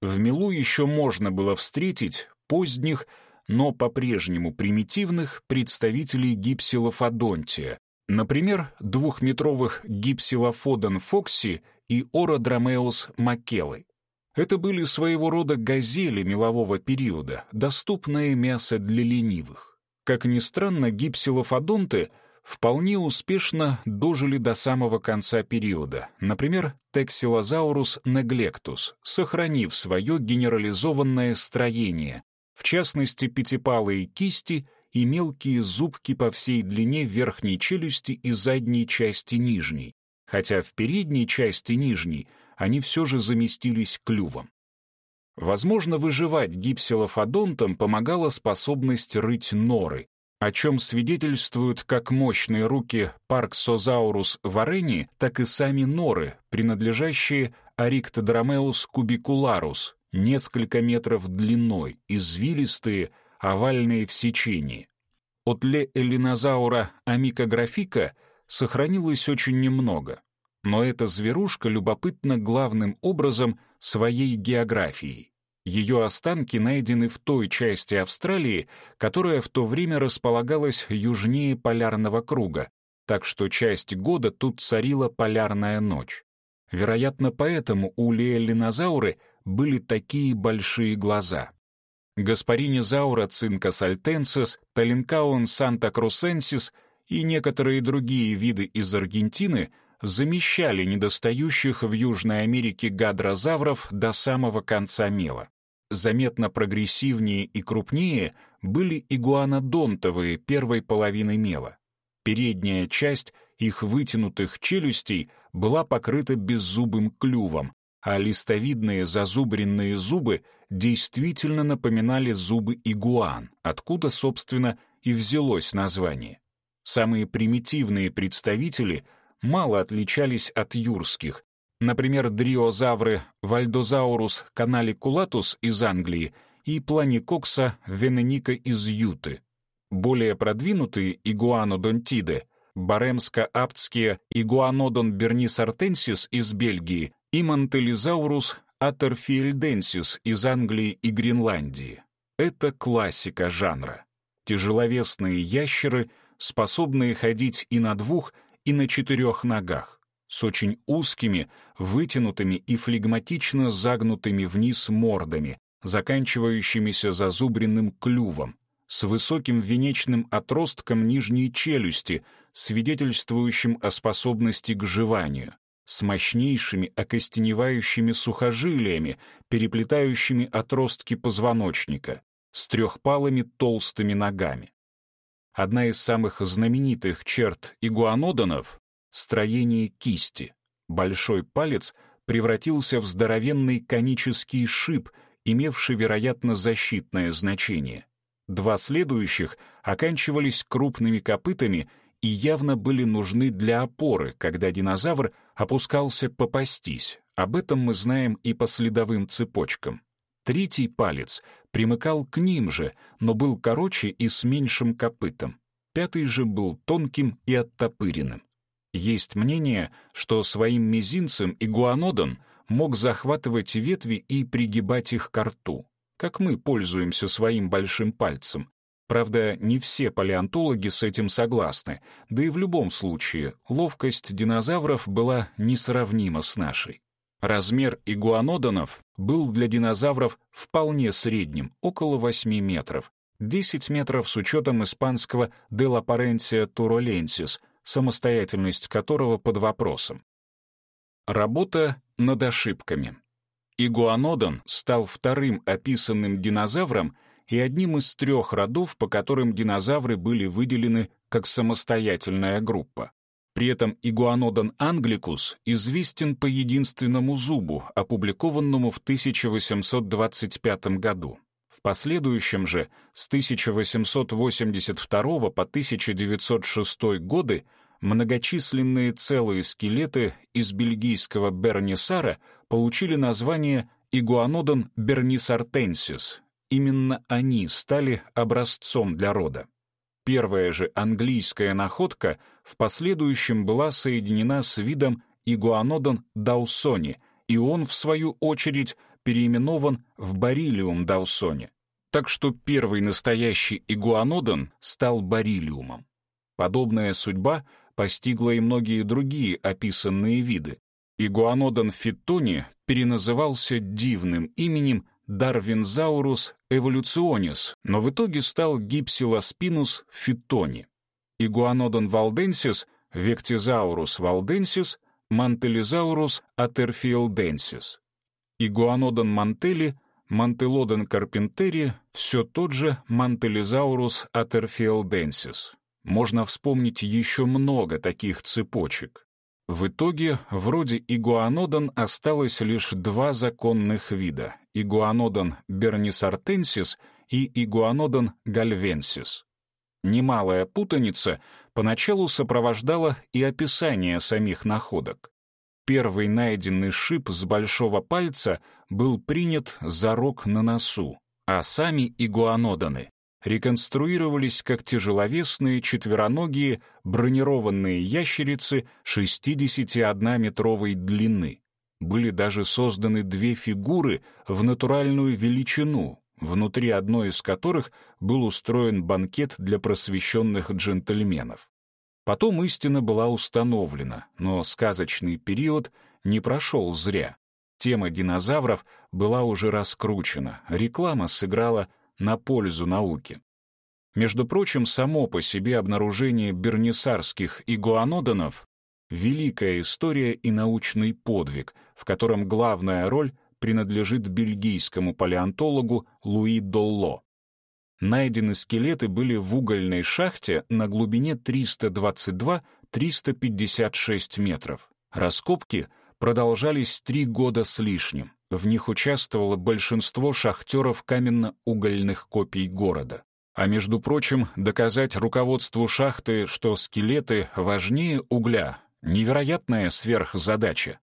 В Милу еще можно было встретить поздних, но по-прежнему примитивных представителей гипсилофодонтия, например, двухметровых гипсилофодон фокси и ородромеус макелы. Это были своего рода газели мелового периода, доступное мясо для ленивых. Как ни странно, гипсилофодонты — вполне успешно дожили до самого конца периода, например, Тексилозаурус неглектус, сохранив свое генерализованное строение, в частности, пятипалые кисти и мелкие зубки по всей длине верхней челюсти и задней части нижней, хотя в передней части нижней они все же заместились клювом. Возможно, выживать гипсилофодонтам помогала способность рыть норы, о чем свидетельствуют как мощные руки Парксозаурус варени, так и сами норы, принадлежащие Ариктодромеус кубикуларус, несколько метров длиной, извилистые, овальные в сечении. От ле-эллинозаура амикографика сохранилось очень немного, но эта зверушка любопытна главным образом своей географией. Ее останки найдены в той части Австралии, которая в то время располагалась южнее полярного круга, так что часть года тут царила полярная ночь. Вероятно, поэтому у леолинозауры были такие большие глаза. Гаспаринизаура цинкас альтенсис, Талинкаун санта-крусенсис и некоторые другие виды из Аргентины замещали недостающих в Южной Америке гадрозавров до самого конца мела заметно прогрессивнее и крупнее были игуанодонтовые первой половины мела. Передняя часть их вытянутых челюстей была покрыта беззубым клювом, а листовидные зазубренные зубы действительно напоминали зубы игуан, откуда, собственно, и взялось название. Самые примитивные представители мало отличались от юрских, Например, дриозавры Вальдозаурус каналикулатус из Англии и Планикокса вененика из Юты. Более продвинутые игуанодонтиды Баремско-аптские игуанодон бернисартенсис из Бельгии и Мантелизаурус атерфиэльденсис из Англии и Гренландии. Это классика жанра. Тяжеловесные ящеры, способные ходить и на двух, и на четырех ногах, с очень узкими, вытянутыми и флегматично загнутыми вниз мордами, заканчивающимися зазубренным клювом, с высоким венечным отростком нижней челюсти, свидетельствующим о способности к жеванию, с мощнейшими окостеневающими сухожилиями, переплетающими отростки позвоночника, с трехпалыми толстыми ногами. Одна из самых знаменитых черт игуанодонов — строение кисти. Большой палец превратился в здоровенный конический шип, имевший, вероятно, защитное значение. Два следующих оканчивались крупными копытами и явно были нужны для опоры, когда динозавр опускался попастись. Об этом мы знаем и по следовым цепочкам. Третий палец примыкал к ним же, но был короче и с меньшим копытом. Пятый же был тонким и оттопыренным. Есть мнение, что своим мизинцем игуанодон мог захватывать ветви и пригибать их к рту как мы пользуемся своим большим пальцем. Правда, не все палеонтологи с этим согласны, да и в любом случае ловкость динозавров была несравнима с нашей. Размер игуанодонов был для динозавров вполне средним, около 8 метров, 10 метров с учетом испанского Делапаренсия туроленсис, самостоятельность которого под вопросом. Работа над ошибками. Игуанодон стал вторым описанным динозавром и одним из трех родов, по которым динозавры были выделены как самостоятельная группа. При этом игуанодон англикус известен по единственному зубу, опубликованному в 1825 году. В последующем же с 1882 по 1906 годы многочисленные целые скелеты из бельгийского бернисара получили название игуанодон бернисартенсис. Именно они стали образцом для рода. Первая же английская находка в последующем была соединена с видом игуанодон даусони, и он, в свою очередь, переименован в барилиум даусони. Так что первый настоящий игуанодон стал барилиумом. Подобная судьба постигла и многие другие описанные виды. Игуанодон фитони переназывался дивным именем Дарвинзаурус эволюционис, но в итоге стал Гипсилоспинус фитони. Игуанодон валденсис, Вектизаурус валденсис, Мантелизаурус атерфиелденсис. Игуанодон мантели, Мантелодон карпентери, все тот же Мантелизаурус атерфиелденсис можно вспомнить еще много таких цепочек. В итоге, вроде игуанодон осталось лишь два законных вида — игуанодон бернисартенсис и игуанодон гальвенсис. Немалая путаница поначалу сопровождала и описание самих находок. Первый найденный шип с большого пальца был принят за рог на носу, а сами игуанодоны реконструировались как тяжеловесные четвероногие бронированные ящерицы 61-метровой длины. Были даже созданы две фигуры в натуральную величину, внутри одной из которых был устроен банкет для просвещенных джентльменов. Потом истина была установлена, но сказочный период не прошел зря. Тема динозавров была уже раскручена, реклама сыграла на пользу науки. Между прочим, само по себе обнаружение бернисарских игуанодонов — великая история и научный подвиг, в котором главная роль принадлежит бельгийскому палеонтологу Луи Долло. Найдены скелеты были в угольной шахте на глубине 322-356 метров. Раскопки продолжались три года с лишним. В них участвовало большинство шахтеров каменно-угольных копий города. А между прочим, доказать руководству шахты, что скелеты важнее угля — невероятная сверхзадача.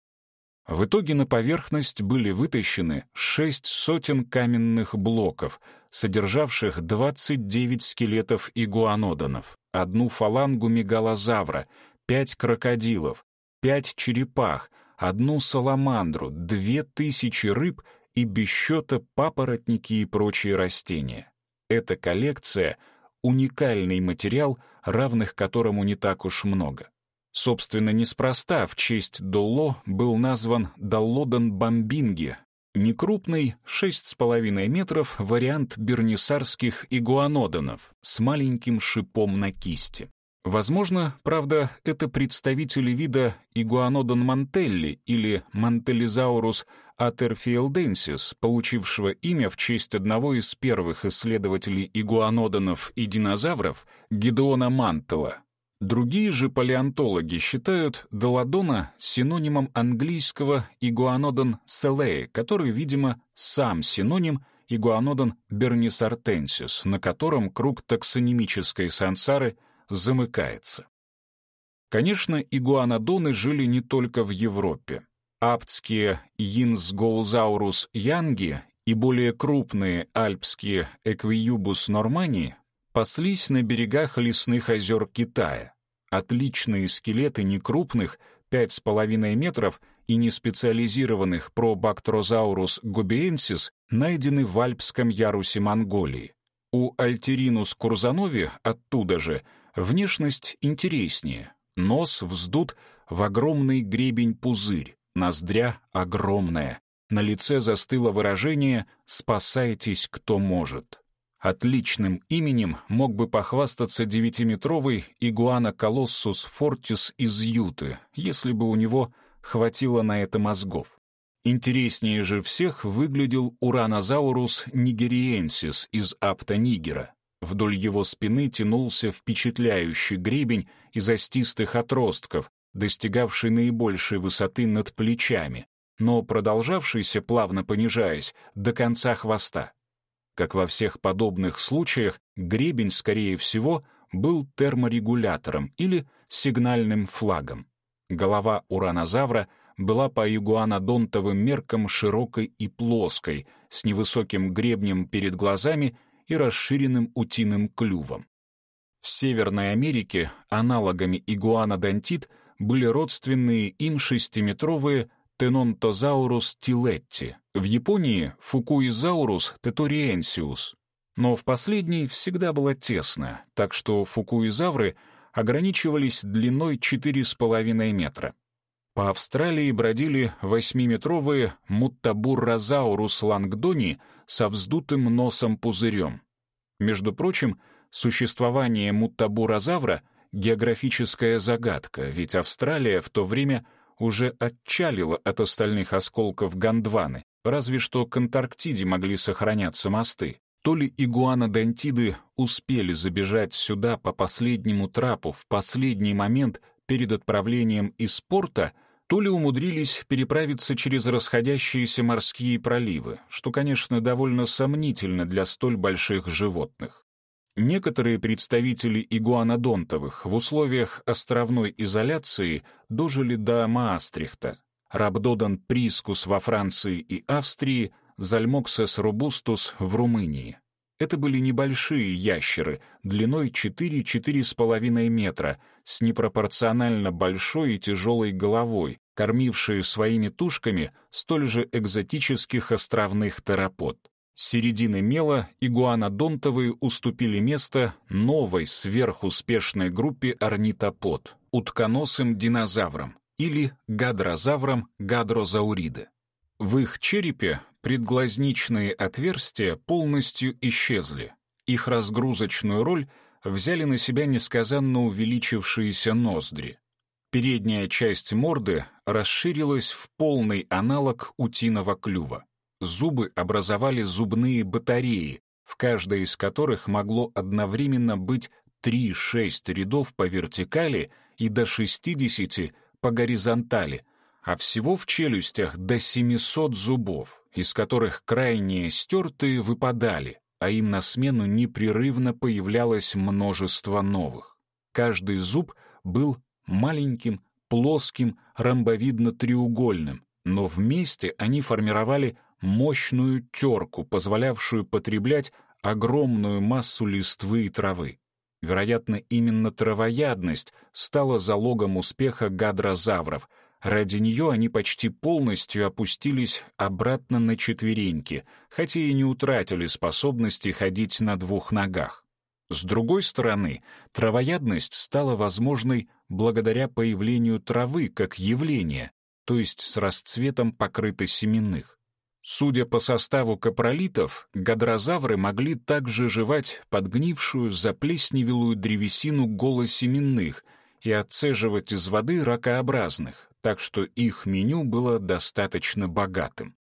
В итоге на поверхность были вытащены шесть сотен каменных блоков, содержавших 29 скелетов игуанодонов, одну фалангу мегалозавра, пять крокодилов, пять черепах — одну саламандру, две тысячи рыб и без счета папоротники и прочие растения. Эта коллекция — уникальный материал, равных которому не так уж много. Собственно, неспроста в честь Долло был назван Даллодон бомбинги, некрупный, 6,5 метров, вариант бернисарских игуанодонов с маленьким шипом на кисти. Возможно, правда, это представители вида игуанодон мантелли или мантеллизаурус атерфиелденсис, получившего имя в честь одного из первых исследователей игуанодонов и динозавров Гедеона Мантела. Другие же палеонтологи считают Доладона синонимом английского игуанодон селеи, который, видимо, сам синоним игуанодон бернисартенсис, на котором круг таксонимической сансары замыкается. Конечно, игуанодоны жили не только в Европе. Аптские Йинсгоузаурус янги и более крупные альпские Эквиюбус нормани паслись на берегах лесных озер Китая. Отличные скелеты некрупных, 5,5 метров, и неспециализированных пробактрозаурус губиенсис найдены в Альпском ярусе Монголии. У Альтеринус курзанови оттуда же внешность интереснее. Нос вздут в огромный гребень-пузырь, ноздря огромная. На лице застыло выражение «спасайтесь, кто может». Отличным именем мог бы похвастаться девятиметровый игуана колоссус фортис из Юты, если бы у него хватило на это мозгов. Интереснее же всех выглядел уранозаурус нигериенсис из Апта Нигера. Вдоль его спины тянулся впечатляющий гребень из остистых отростков, достигавший наибольшей высоты над плечами, но продолжавшийся, плавно понижаясь, до конца хвоста. Как во всех подобных случаях, гребень, скорее всего, был терморегулятором или сигнальным флагом. Голова уранозавра была по игуанодонтовым меркам широкой и плоской, с невысоким гребнем перед глазами и расширенным утиным клювом. В Северной Америке аналогами игуанодонтит были родственные им шестиметровые Тенонтозаурус тилетти, в Японии Фукуизаурус теториенсиус. Но в последней всегда было тесно, так что фукуизавры ограничивались длиной 4,5 метра. По Австралии бродили восьмиметровые муттабурразаурус лангдони со вздутым носом-пузырем. Между прочим, существование муттабуразавра — географическая загадка, ведь Австралия в то время — уже отчалила от остальных осколков Гондваны, разве что к Антарктиде могли сохраняться мосты. То ли игуанодонтиды успели забежать сюда по последнему трапу в последний момент перед отправлением из порта, то ли умудрились переправиться через расходящиеся морские проливы, что, конечно, довольно сомнительно для столь больших животных. Некоторые представители игуанодонтовых в условиях островной изоляции дожили до Маастрихта. Рабдодан прискус во Франции и Австрии, Зальмоксес робустус в Румынии. Это были небольшие ящеры, длиной 4-4,5 метра, с непропорционально большой и тяжелой головой, кормившие своими тушками столь же экзотических островных терапод. С середины мела игуанодонтовые уступили место новой сверхуспешной группе орнитопод, утконосым динозаврам или гадрозаврам гадрозауриды. В их черепе предглазничные отверстия полностью исчезли. Их разгрузочную роль взяли на себя несказанно увеличившиеся ноздри. Передняя часть морды расширилась в полный аналог утиного клюва зубы образовали зубные батареи, в каждой из которых могло одновременно быть 3-6 рядов по вертикали и до 60 по горизонтали, а всего в челюстях до 700 зубов, из которых крайние стертые выпадали, а им на смену непрерывно появлялось множество новых. Каждый зуб был маленьким, плоским, ромбовидно-треугольным, но вместе они формировали мощную терку, позволявшую потреблять огромную массу листвы и травы. Вероятно, именно травоядность стала залогом успеха гадрозавров, Ради нее они почти полностью опустились обратно на четвереньки, хотя и не утратили способности ходить на двух ногах. С другой стороны, травоядность стала возможной благодаря появлению травы как явления, то есть с расцветом покрытосеменных. Судя по составу капролитов, гадрозавры могли также жевать подгнившую заплесневелую древесину голосеменных и отцеживать из воды ракообразных, так что их меню было достаточно богатым.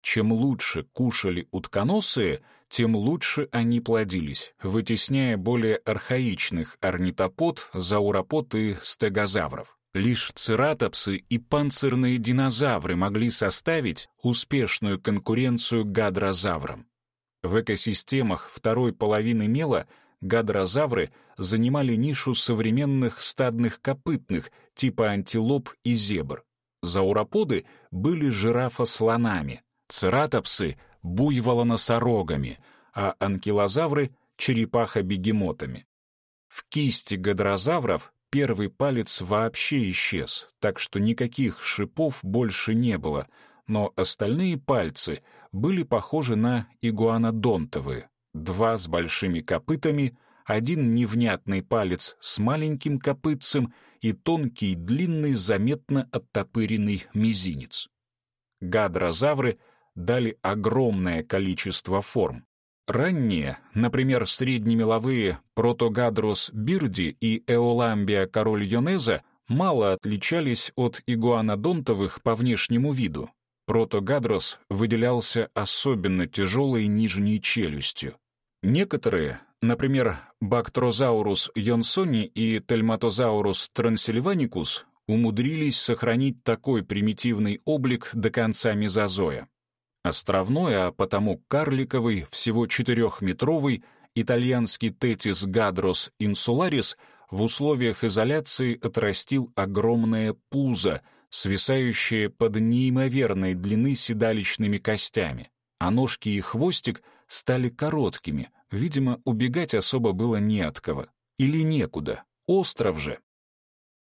Чем лучше кушали утконосые, тем лучше они плодились, вытесняя более архаичных орнитопод, зауропод и стегозавров. Лишь цератопсы и панцирные динозавры могли составить успешную конкуренцию гадрозаврам. В экосистемах второй половины мела гадрозавры занимали нишу современных стадных копытных типа антилоп и зебр. Зауроподы были жирафа-слонами, цератопсы — буйволоносорогами, а анкилозавры — черепаха-бегемотами. В кисти гадрозавров первый палец вообще исчез, так что никаких шипов больше не было, но остальные пальцы были похожи на игуанодонтовые, два с большими копытами, один невнятный палец с маленьким копытцем и тонкий, длинный, заметно оттопыренный мизинец. Гадрозавры дали огромное количество форм, Ранние, например, среднемеловые Протогадрус бирди и Эоламбия король Йонеза, мало отличались от игуанодонтовых по внешнему виду. Протогадрос выделялся особенно тяжелой нижней челюстью. Некоторые, например, Бактрозаурус йонсони и Тельматозаурус трансильваникус, умудрились сохранить такой примитивный облик до конца мезозоя. Островной, а потому карликовый, всего четырехметровый, итальянский тетис гадрос инсуларис в условиях изоляции отрастил огромное пузо, свисающее под неимоверной длины седалищными костями, а ножки и хвостик стали короткими, видимо, убегать особо было не от кого. Или некуда, остров же.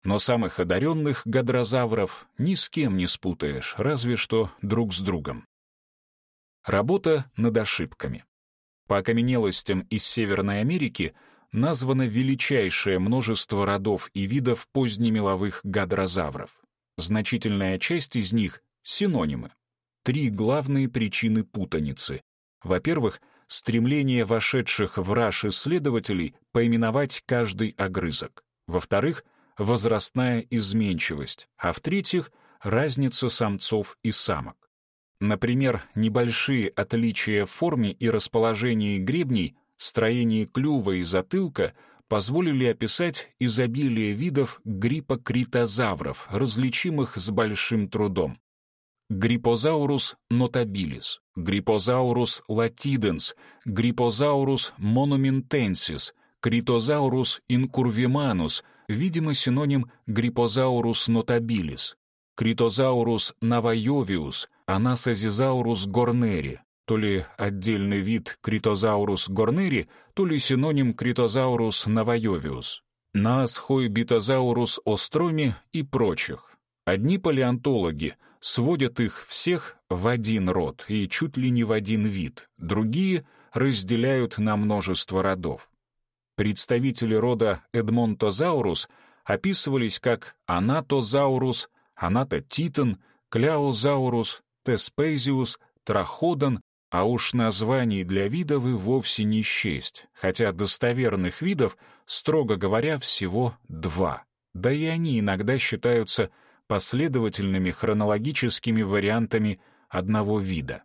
Но самых одаренных гадрозавров ни с кем не спутаешь, разве что друг с другом. Работа над ошибками. По окаменелостям из Северной Америки названо величайшее множество родов и видов позднемеловых гадрозавров. Значительная часть из них — синонимы. Три главные причины путаницы. Во-первых, стремление вошедших в раш исследователей поименовать каждый огрызок. Во-вторых, возрастная изменчивость. А в-третьих, разница самцов и самок. Например, небольшие отличия в форме и расположении гребней, строении клюва и затылка позволили описать изобилие видов грипокритозавров, различимых с большим трудом. Gryposaurus notabilis, Gryposaurus latidens, Gryposaurus monumentensis, Kritosaurus incurvimanus, видимо, синоним Gryposaurus notabilis, Kritosaurus navajovius, Anasazisaurus horneri, то ли отдельный вид Kritosaurus horneri, то ли синоним Kritosaurus navajovius, Наасхойбитозаурус остроми и прочих. Одни палеонтологи сводят их всех в один род и чуть ли не в один вид, другие разделяют на множество родов. Представители рода Эдмонтозаурус описывались как Анатозаурус, Анатотитон, Кляозаурус, Теспезиус, Траходон, а уж названий для видов и вовсе не счесть, хотя достоверных видов, строго говоря, всего два. Да и они иногда считаются последовательными хронологическими вариантами одного вида.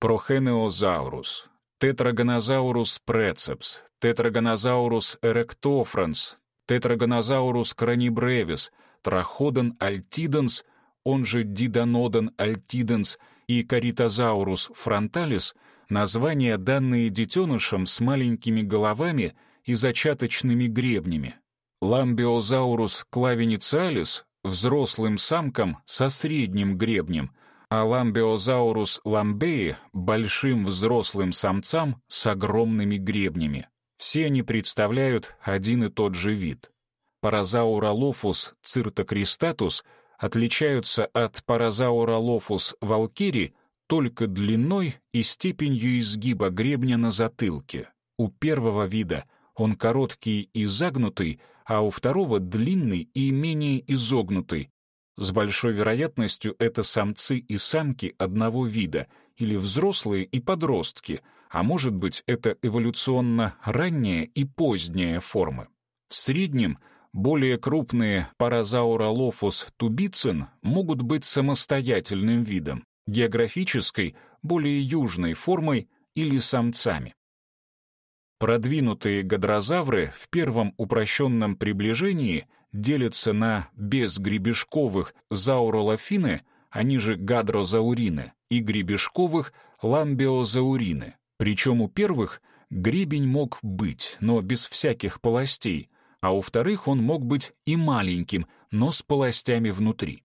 Прохенеозаурус, Тетрагонозаурус прецепс, Тетрагонозаурус эректофранс, Тетрагонозаурус кранибревис, Траходон альтиденс — он же Дидонодон альтиденс и Каритозаурус фронталис, названия, данные детенышам с маленькими головами и зачаточными гребнями. Lambeosaurus clavinitialis — взрослым самкам со средним гребнем, а Lambeosaurus lambei — большим взрослым самцам с огромными гребнями. Все они представляют один и тот же вид. Parasaurolophus cyrtocristatus — отличаются от lophus walkeri только длиной и степенью изгиба гребня на затылке. У первого вида он короткий и загнутый, а у второго длинный и менее изогнутый. С большой вероятностью это самцы и самки одного вида или взрослые и подростки, а может быть это эволюционно ранняя и поздняя формы. В среднем более крупные паразауролофус тубицин могут быть самостоятельным видом, географической, более южной формой или самцами. Продвинутые гадрозавры в первом упрощенном приближении делятся на безгребешковых зауролофины, они же гадрозаурины, и гребешковых ламбиозаурины. Причем у первых гребень мог быть, но без всяких полостей, а у вторых он мог быть и маленьким, но с полостями внутри.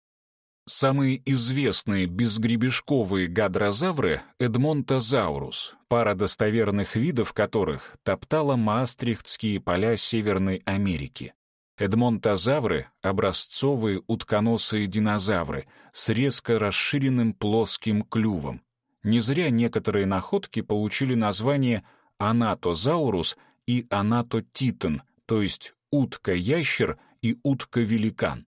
Самые известные безгребешковые гадрозавры — Эдмонтозаурус, пара достоверных видов которых топтала маастрихтские поля Северной Америки. Эдмонтозавры — образцовые утконосые динозавры с резко расширенным плоским клювом. Не зря некоторые находки получили название анатозаурус и анатотитан, то есть утка-ящер и утка-великан.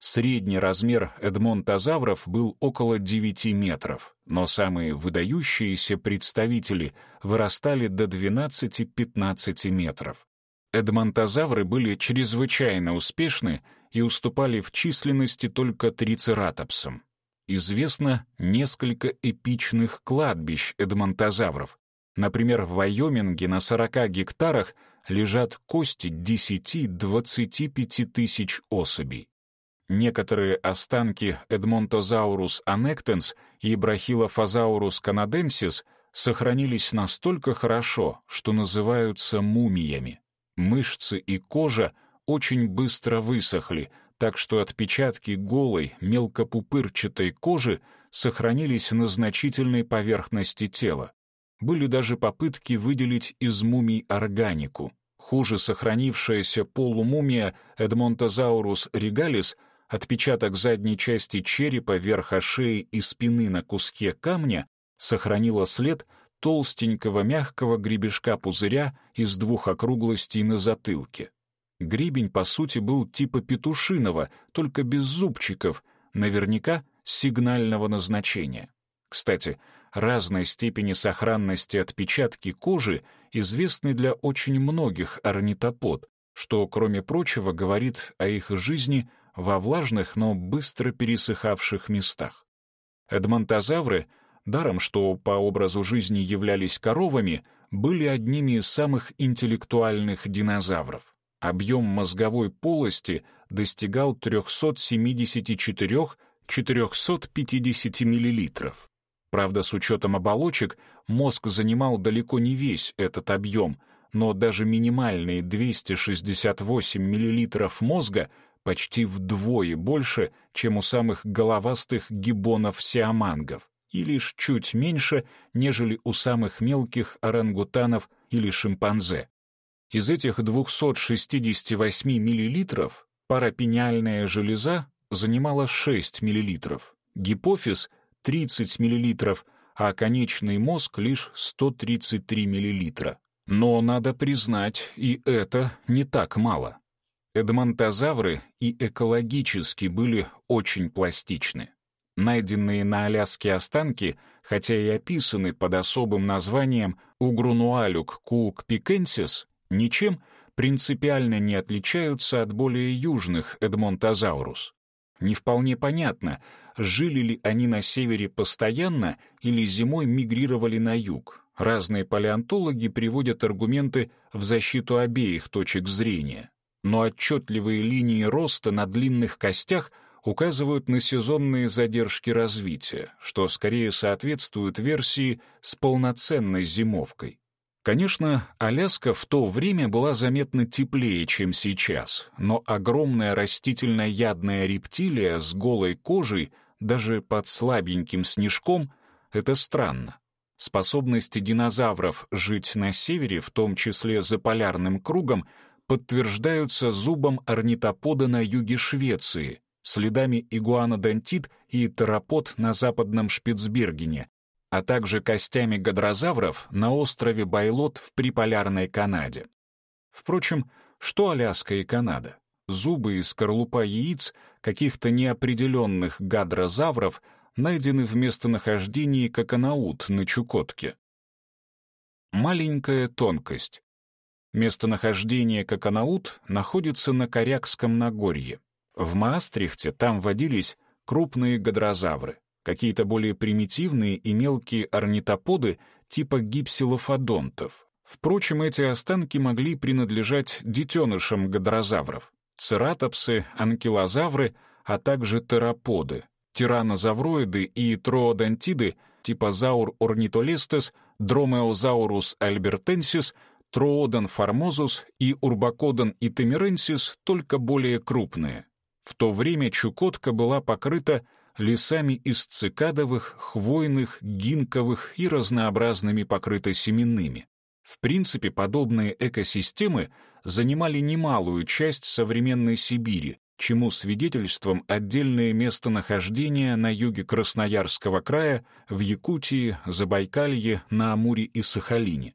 Средний размер эдмонтозавров был около 9 метров, но самые выдающиеся представители вырастали до 12-15 метров. Эдмонтозавры были чрезвычайно успешны и уступали в численности только трицератопсам. Известно несколько эпичных кладбищ эдмонтозавров. Например, в Вайоминге на 40 гектарах лежат кости 10-25 тысяч особей. Некоторые останки Эдмонтозаурус аннектенс и Брахилофазаурус канаденсис сохранились настолько хорошо, что называются мумиями. Мышцы и кожа очень быстро высохли, так что отпечатки голой, мелкопупырчатой кожи сохранились на значительной поверхности тела. Были даже попытки выделить из мумий органику. Хуже сохранившаяся полумумия Эдмонтозаурус регалис — отпечаток задней части черепа, верха шеи и спины на куске камня сохранила след толстенького мягкого гребешка-пузыря из двух округлостей на затылке. Гребень, по сути, был типа петушиного, только без зубчиков, наверняка сигнального назначения. Кстати, разной степени сохранности отпечатки кожи известны для очень многих орнитопод, что, кроме прочего, говорит о их жизни во влажных, но быстро пересыхавших местах. Эдмонтозавры, даром что по образу жизни являлись коровами, были одними из самых интеллектуальных динозавров. Объем мозговой полости достигал 374-450 мл. Правда, с учетом оболочек, мозг занимал далеко не весь этот объем, но даже минимальные 268 мл мозга — почти вдвое больше, чем у самых головастых гибонов-сиамангов, и лишь чуть меньше, нежели у самых мелких орангутанов или шимпанзе. Из этих 268 мл парапениальная железа занимала 6 мл, гипофиз — 30 мл, а конечный мозг — лишь 133 мл. Но, надо признать, и это не так мало. Эдмонтозавры и экологически были очень пластичны. Найденные на Аляске останки, хотя и описаны под особым названием Угрунуалюк куукпикенсис, ничем принципиально не отличаются от более южных Эдмонтозаурус. Не вполне понятно, жили ли они на севере постоянно или зимой мигрировали на юг. Разные палеонтологи приводят аргументы в защиту обеих точек зрения но отчетливые линии роста на длинных костях указывают на сезонные задержки развития, что скорее соответствует версии с полноценной зимовкой. Конечно, Аляска в то время была заметно теплее, чем сейчас, но огромная растительно-ядная рептилия с голой кожей, даже под слабеньким снежком, это странно. Способности динозавров жить на севере, в том числе за полярным кругом, подтверждаются зубом орнитопода на юге Швеции, следами игуанодонтит и терапод на западном Шпицбергене, а также костями гадрозавров на острове Байлот в приполярной Канаде. Впрочем, что Аляска и Канада? Зубы и скорлупа яиц каких-то неопределенных гадрозавров найдены в местонахождении Коконаут на Чукотке. Маленькая тонкость. Местонахождение Коконаут находится на Корякском Нагорье. В Маастрихте там водились крупные гадрозавры, какие-то более примитивные и мелкие орнитоподы типа гипсилофодонтов. Впрочем, эти останки могли принадлежать детенышам гадрозавров. Цератопсы, анкилозавры, а также тераподы, тиранозавроиды и троодонтиды типа заур орнитолестес, дромеозаурус альбертенсис, троодон формозус и урбакодон и только более крупные. В то время Чукотка была покрыта лесами из цикадовых, хвойных, гинковых и разнообразными покрытосеменными. В принципе, подобные экосистемы занимали немалую часть современной Сибири, чему свидетельством отдельное местонахождение на юге Красноярского края, в Якутии, Забайкалье, на Амуре и Сахалине.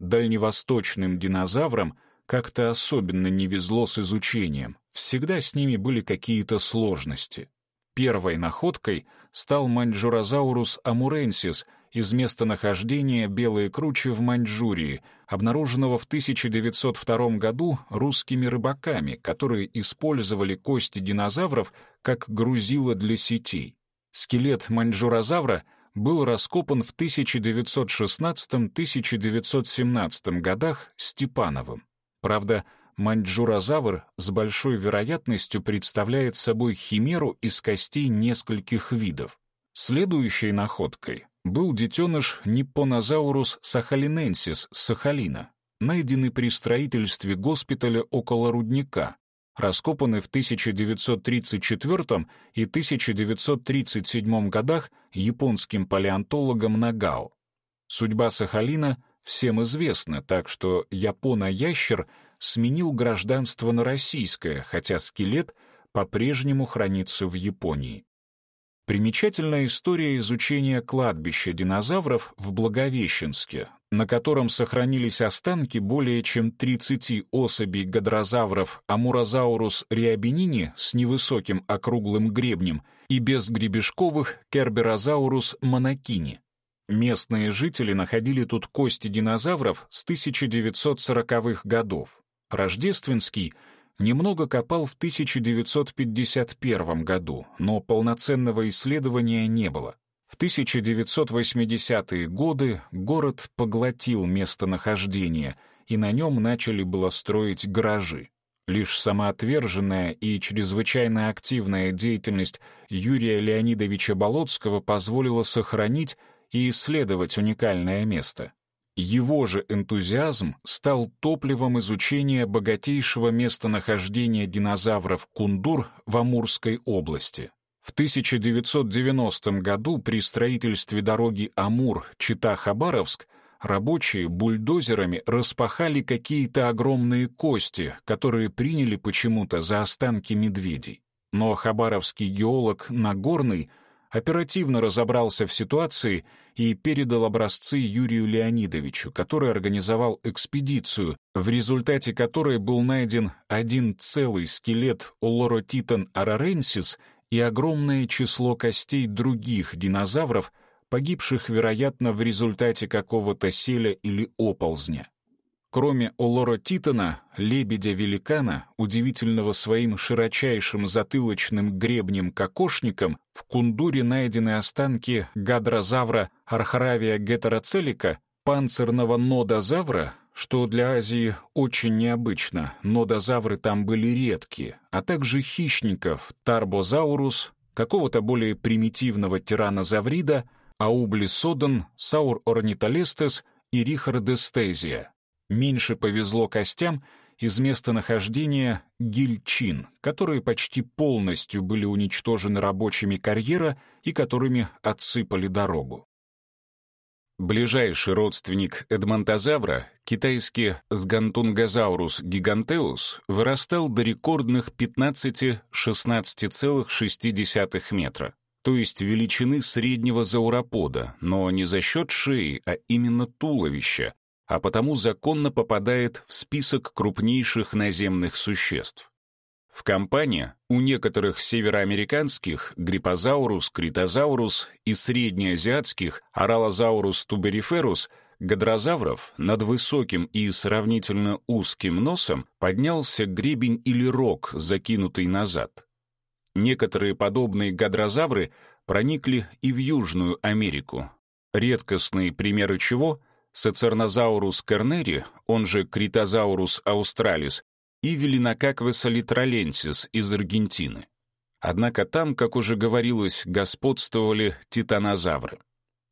Дальневосточным динозаврам как-то особенно не везло с изучением, всегда с ними были какие-то сложности. Первой находкой стал маньчжурозаурус амуренсис из местонахождения Белые Кручи в Маньчжурии, обнаруженного в 1902 году русскими рыбаками, которые использовали кости динозавров как грузило для сетей. Скелет маньчжурозавра был раскопан в 1916-1917 годах Степановым. Правда, маньчжурозавр с большой вероятностью представляет собой химеру из костей нескольких видов. Следующей находкой был детеныш Ниппонозаурус сахалиненсис с Сахалина, найденный при строительстве госпиталя около рудника, раскопанный в 1934 и 1937 годах японским палеонтологом Нагао. Судьба Сахалина всем известна, так что японо-ящер сменил гражданство на российское, хотя скелет по-прежнему хранится в Японии. Примечательная история изучения кладбища динозавров в Благовещенске, на котором сохранились останки более чем 30 особей гадрозавров Амурозаурус риабинини с невысоким округлым гребнем и безгребешковых Керберозаурус монакини. Местные жители находили тут кости динозавров с 1940-х годов. Рождественский — Немного копал в 1951 году, но полноценного исследования не было. В 1980-е годы город поглотил местонахождение, и на нем начали было строить гаражи. Лишь самоотверженная и чрезвычайно активная деятельность Юрия Леонидовича Болотского позволила сохранить и исследовать уникальное место. Его же энтузиазм стал топливом изучения богатейшего местонахождения динозавров Кундур в Амурской области. В 1990 году при строительстве дороги Амур-Чита-Хабаровск рабочие бульдозерами распахали какие-то огромные кости, которые приняли почему-то за останки медведей. Но хабаровский геолог Нагорный оперативно разобрался в ситуации и передал образцы Юрию Леонидовичу, который организовал экспедицию, в результате которой был найден один целый скелет Олоротитан араренсис и огромное число костей других динозавров, погибших, вероятно, в результате какого-то селя или оползня. Кроме Олора Титана, лебедя-великана, удивительного своим широчайшим затылочным гребнем-кокошником, в Кундуре найдены останки гадрозавра Архаравия гетероцелика, панцирного нодозавра, что для Азии очень необычно, нодозавры там были редкие, а также хищников Тарбозаурус, какого-то более примитивного тиранозаврида, Аублисодон, Саур орнитолестес и Рихардестезия. Меньше повезло костям из местонахождения Гильчин, которые почти полностью были уничтожены рабочими карьера и которыми отсыпали дорогу. Ближайший родственник эдмонтозавра, китайский Сгантунгазаурус гигантеус, вырастал до рекордных 15-16,6 метра, то есть величины среднего зауропода, но не за счет шеи, а именно туловища, а потому законно попадает в список крупнейших наземных существ. В кампане у некоторых североамериканских Gryposaurus, Kritosaurus и среднеазиатских Aralosaurus tuberiferus гадрозавров над высоким и сравнительно узким носом поднялся гребень или рог, закинутый назад. Некоторые подобные гадрозавры проникли и в Южную Америку, редкостные примеры чего — Secernosaurus koerneri, он же Kritosaurus australis, и Велинокаквеса литроленсис из Аргентины. Однако там, как уже говорилось, господствовали титанозавры.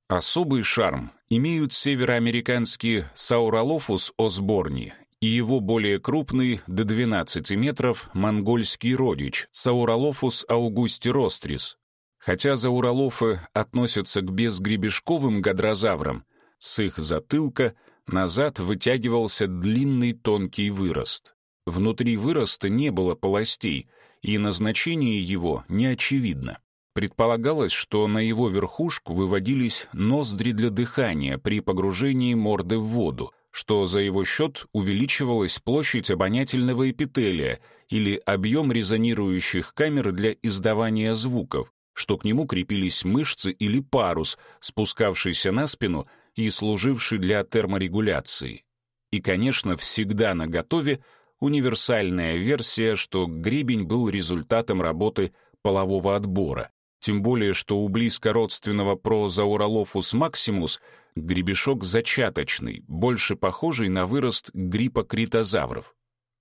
Особый шарм имеют североамериканские Сауролофус осборни и его более крупный, до 12 метров, монгольский родич Сауролофус аугустирострис. Хотя зауролофы относятся к безгребешковым гадрозаврам, с их затылка назад вытягивался длинный тонкий вырост. Внутри выроста не было полостей, и назначение его не очевидно. Предполагалось, что на его верхушку выводились ноздри для дыхания при погружении морды в воду, что за его счет увеличивалась площадь обонятельного эпителия или объем резонирующих камер для издавания звуков, что к нему крепились мышцы или парус, спускавшийся на спину и служивший для терморегуляции. И, конечно, всегда на готове универсальная версия, что гребень был результатом работы полового отбора, тем более, что у близкородственного прозауролофус максимус гребешок зачаточный, больше похожий на вырост гриппа критозавров.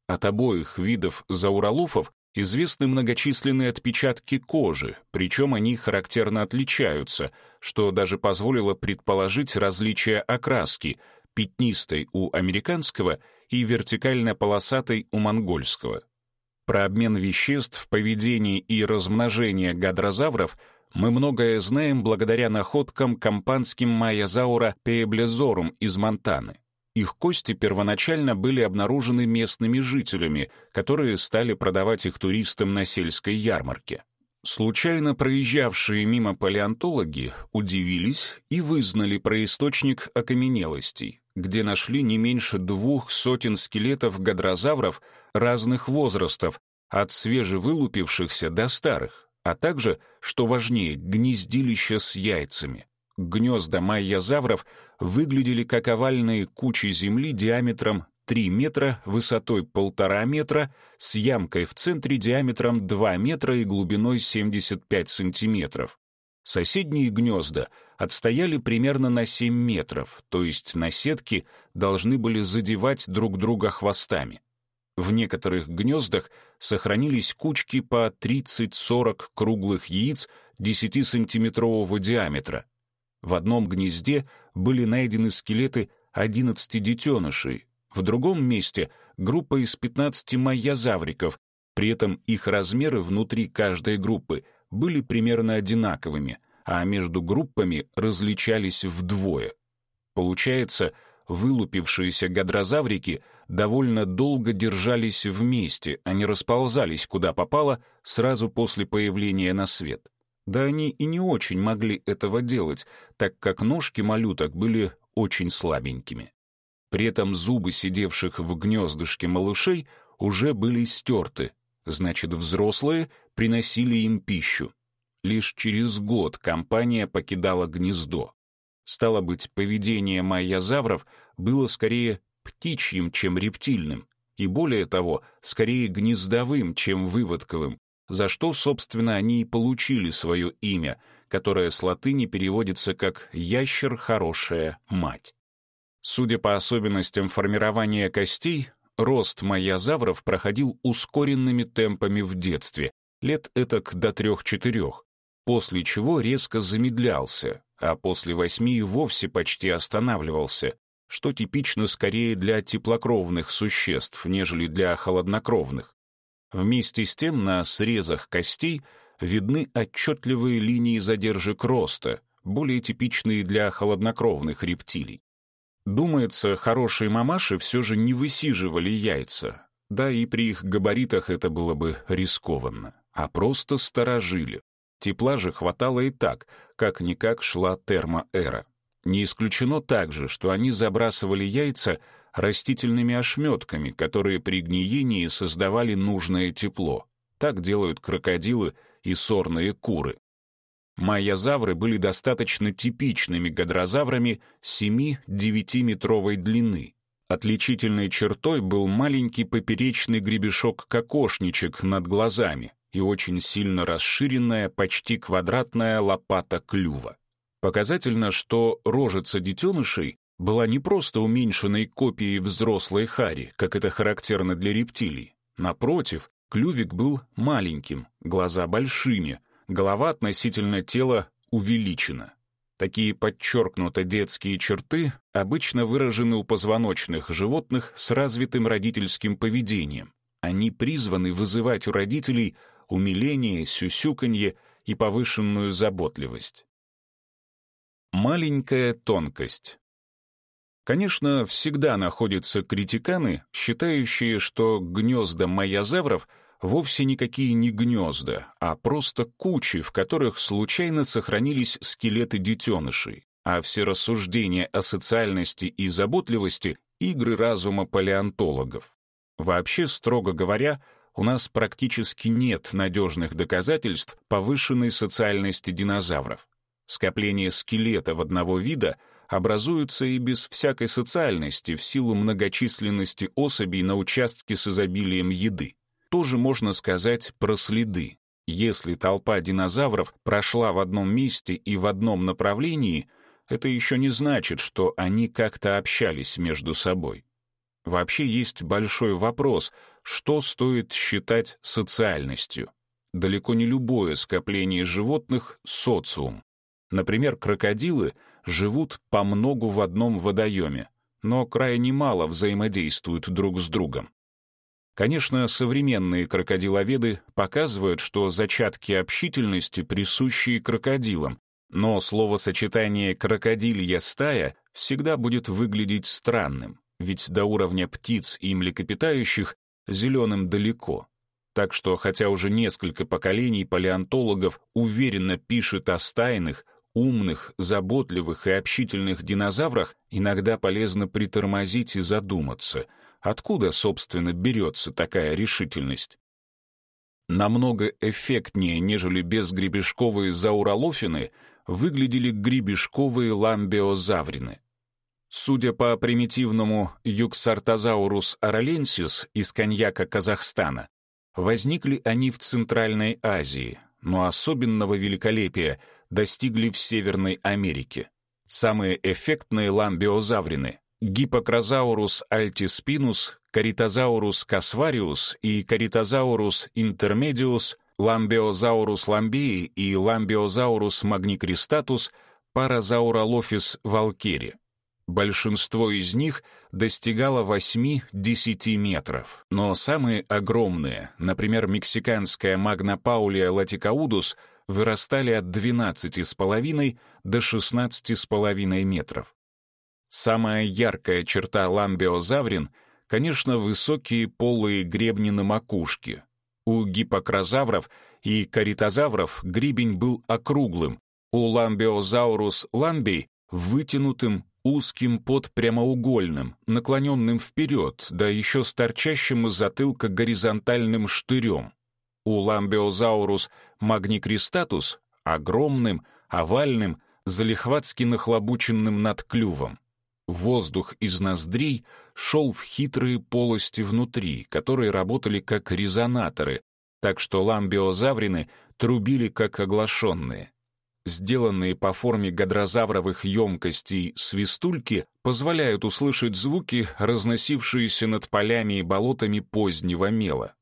От обоих видов зауролофов известны многочисленные отпечатки кожи, причем они характерно отличаются, что даже позволило предположить различия окраски пятнистой у американского и вертикально-полосатой у монгольского. Про обмен веществ, поведение и размножение гадрозавров мы многое знаем благодаря находкам компанским майязаура пееблезорум из Монтаны. Их кости первоначально были обнаружены местными жителями, которые стали продавать их туристам на сельской ярмарке. Случайно проезжавшие мимо палеонтологи удивились и вызнали про источник окаменелостей, где нашли не меньше двух сотен скелетов гадрозавров разных возрастов, от свежевылупившихся до старых, а также, что важнее, гнездилища с яйцами. Гнезда майязавров выглядели как овальные кучи земли диаметром 3 метра, высотой 1,5 метра, с ямкой в центре диаметром 2 метра и глубиной 75 сантиметров. Соседние гнезда отстояли примерно на 7 метров, то есть наседки должны были задевать друг друга хвостами. В некоторых гнездах сохранились кучки по 30-40 круглых яиц 10-сантиметрового диаметра. В одном гнезде были найдены скелеты 11 детенышей, в другом месте — группа из 15 майязавриков, при этом их размеры внутри каждой группы были примерно одинаковыми, а между группами различались вдвое. Получается, вылупившиеся гадрозаврики — довольно долго держались вместе, а не расползались куда попало сразу после появления на свет. Да они и не очень могли этого делать, так как ножки малюток были очень слабенькими. При этом зубы сидевших в гнездышке малышей уже были стерты, значит, взрослые приносили им пищу. Лишь через год компания покидала гнездо. Стало быть, поведение майязавров было скорее птичьим, чем рептильным, и более того, скорее гнездовым, чем выводковым, за что, собственно, они и получили свое имя, которое с латыни переводится как «ящер хорошая мать». Судя по особенностям формирования костей, рост майязавров проходил ускоренными темпами в детстве, лет этак до трех-четырех, после чего резко замедлялся, а после восьми и вовсе почти останавливался, что типично скорее для теплокровных существ, нежели для холоднокровных. Вместе с тем на срезах костей видны отчетливые линии задержек роста, более типичные для холоднокровных рептилий. Думается, хорошие мамаши все же не высиживали яйца, да и при их габаритах это было бы рискованно, а просто сторожили. Тепла же хватало и так, как-никак шла термоэра. Не исключено также, что они забрасывали яйца растительными ошметками, которые при гниении создавали нужное тепло. Так делают крокодилы и сорные куры. Майязавры были достаточно типичными гадрозаврами 7-9-метровой длины. Отличительной чертой был маленький поперечный гребешок-кокошничек над глазами и очень сильно расширенная, почти квадратная лопата клюва. Показательно, что рожица детенышей была не просто уменьшенной копией взрослой хари, как это характерно для рептилий. Напротив, клювик был маленьким, глаза большими, голова относительно тела увеличена. Такие подчеркнуто детские черты обычно выражены у позвоночных животных с развитым родительским поведением. Они призваны вызывать у родителей умиление, сюсюканье и повышенную заботливость. Маленькая тонкость. Конечно, всегда находятся критиканы, считающие, что гнезда майязавров вовсе никакие не гнезда, а просто кучи, в которых случайно сохранились скелеты детенышей, а все рассуждения о социальности и заботливости — игры разума палеонтологов. Вообще, строго говоря, у нас практически нет надежных доказательств повышенной социальности динозавров. Скопление скелетов одного вида — образуются и без всякой социальности в силу многочисленности особей на участке с изобилием еды. Тоже можно сказать про следы. Если толпа динозавров прошла в одном месте и в одном направлении, это еще не значит, что они как-то общались между собой. Вообще есть большой вопрос, что стоит считать социальностью. Далеко не любое скопление животных — социум. Например, крокодилы — живут по многу в одном водоеме, но крайне мало взаимодействуют друг с другом. Конечно, современные крокодиловеды показывают, что зачатки общительности присущи крокодилам, но словосочетание «крокодилья стая» всегда будет выглядеть странным, ведь до уровня птиц и млекопитающих зеленым далеко. Так что, хотя уже несколько поколений палеонтологов уверенно пишет о стайных, умных, заботливых и общительных динозаврах иногда полезно притормозить и задуматься, откуда, собственно, берется такая решительность. Намного эффектнее, нежели безгребешковые зауролофины, выглядели гребешковые ламбиозаврины. Судя по примитивному Юксартозаурус ороленсис из коньяка Казахстана, возникли они в Центральной Азии, но особенного великолепия — достигли в Северной Америке. Самые эффектные ламбиозаврины — Hypacrosaurus altispinus, Corythosaurus casuarius и Corythosaurus intermedius, Lambeosaurus lambei и Lambeosaurus magnicristatus, Parasaurolophus walkeri. Большинство из них достигало 8-10 метров, но самые огромные, например, мексиканская Magnapaulia laticaudus — вырастали от 12,5 до 16,5 метров. Самая яркая черта ламбиозаврин, конечно, высокие полые гребни на макушке. У гиппокразавров и каритозавров гребень был округлым, у ламбиозаурус ламбий — вытянутым, узким под прямоугольным, наклоненным вперед, да еще с торчащим из затылка горизонтальным штырем у ламбиозаурус магникристатус огромным, овальным, залихватски нахлобученным над клювом. Воздух из ноздрей шел в хитрые полости внутри, которые работали как резонаторы, так что ламбиозаврины трубили как оглашенные. Сделанные по форме гадрозавровых емкостей свистульки позволяют услышать звуки, разносившиеся над полями и болотами позднего мела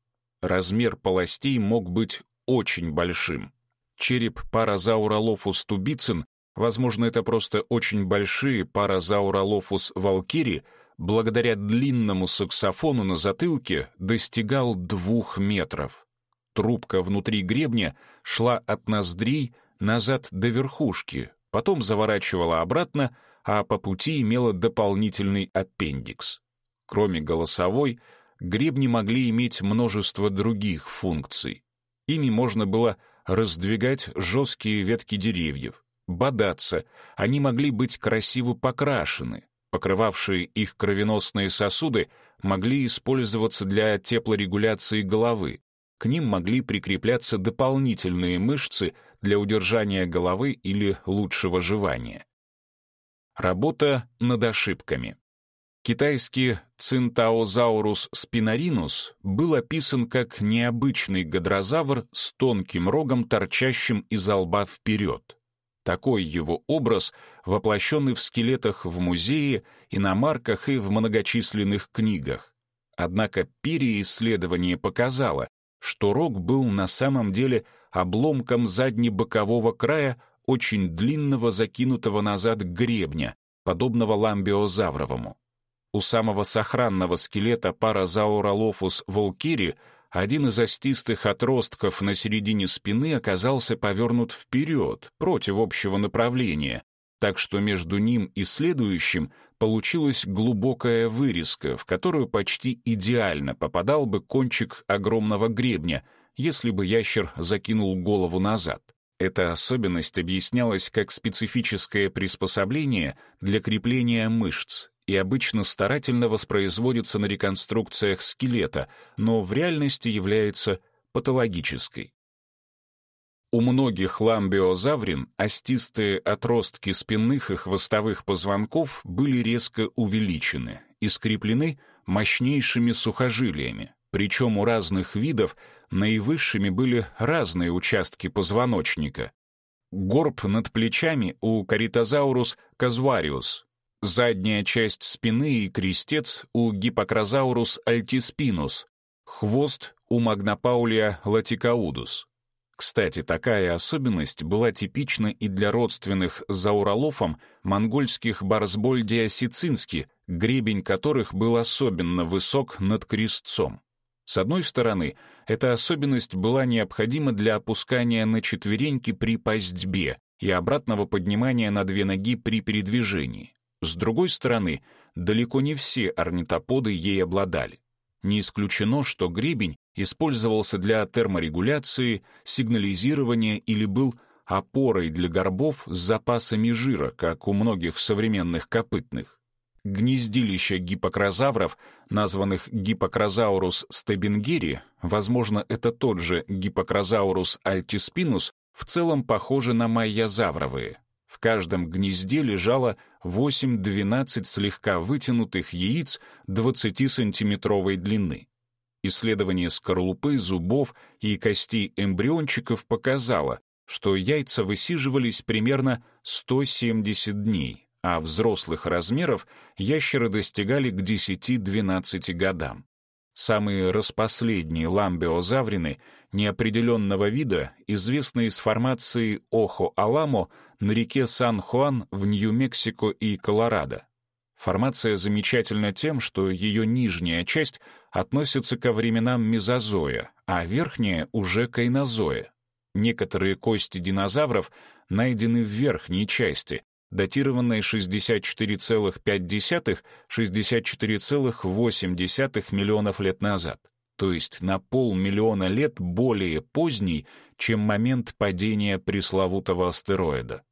размер полостей мог быть очень большим. Череп паразауролофус тубицин, возможно, это просто очень большие паразауролофус валкири, благодаря длинному саксофону на затылке достигал двух метров. Трубка внутри гребня шла от ноздрей назад до верхушки, потом заворачивала обратно, а по пути имела дополнительный аппендикс. Кроме голосовой, гребни могли иметь множество других функций. Ими можно было раздвигать жесткие ветки деревьев, бодаться, они могли быть красиво покрашены, покрывавшие их кровеносные сосуды могли использоваться для теплорегуляции головы, к ним могли прикрепляться дополнительные мышцы для удержания головы или лучшего жевания. Работа над ошибками. Китайский цинтаозаурус спинаринус был описан как необычный гадрозавр с тонким рогом, торчащим из лба вперед. Такой его образ воплощенный в скелетах в музее, иномарках и в многочисленных книгах. Однако переисследование показало, что рог был на самом деле обломком заднебокового края очень длинного закинутого назад гребня, подобного ламбиозавровому. У самого сохранного скелета паразауролофус волкири один из остистых отростков на середине спины оказался повернут вперед, против общего направления, так что между ним и следующим получилась глубокая вырезка, в которую почти идеально попадал бы кончик огромного гребня, если бы ящер закинул голову назад. Эта особенность объяснялась как специфическое приспособление для крепления мышц и обычно старательно воспроизводится на реконструкциях скелета, но в реальности является патологической. У многих ламбиозаврин остистые отростки спинных и хвостовых позвонков были резко увеличены и скреплены мощнейшими сухожилиями, причем у разных видов наивысшими были разные участки позвоночника. Горб над плечами у Corythosaurus casuarius, задняя часть спины и крестец у Hypacrosaurus altispinus, хвост у Magnapaulia laticaudus. Кстати, такая особенность была типична и для родственных зауролофам монгольских Barsboldia sicinskii, гребень которых был особенно высок над крестцом. С одной стороны, эта особенность была необходима для опускания на четвереньки при пастьбе и обратного поднимания на две ноги при передвижении. С другой стороны, далеко не все орнитоподы ей обладали. Не исключено, что гребень использовался для терморегуляции, сигнализирования или был опорой для горбов с запасами жира, как у многих современных копытных. Гнездилища гиппокрозавров, названных Гиппокрозаурус стебингери, возможно, это тот же Гиппокрозаурус альтиспинус, в целом похожи на майязавровые. В каждом гнезде лежало 8-12 слегка вытянутых яиц 20-сантиметровой длины. Исследование скорлупы, зубов и костей эмбриончиков показало, что яйца высиживались примерно 170 дней, а взрослых размеров ящеры достигали к 10-12 годам. Самые распоследние ламбиозаврины неопределенного вида известны из формации Охо-Аламо на реке Сан-Хуан в Нью-Мексико и Колорадо. Формация замечательна тем, что ее нижняя часть относится ко временам мезозоя, а верхняя — уже кайнозоя. Некоторые кости динозавров найдены в верхней части, датированной 64,5-64,8 миллионов лет назад, то есть на полмиллиона лет более поздний, чем момент падения пресловутого астероида.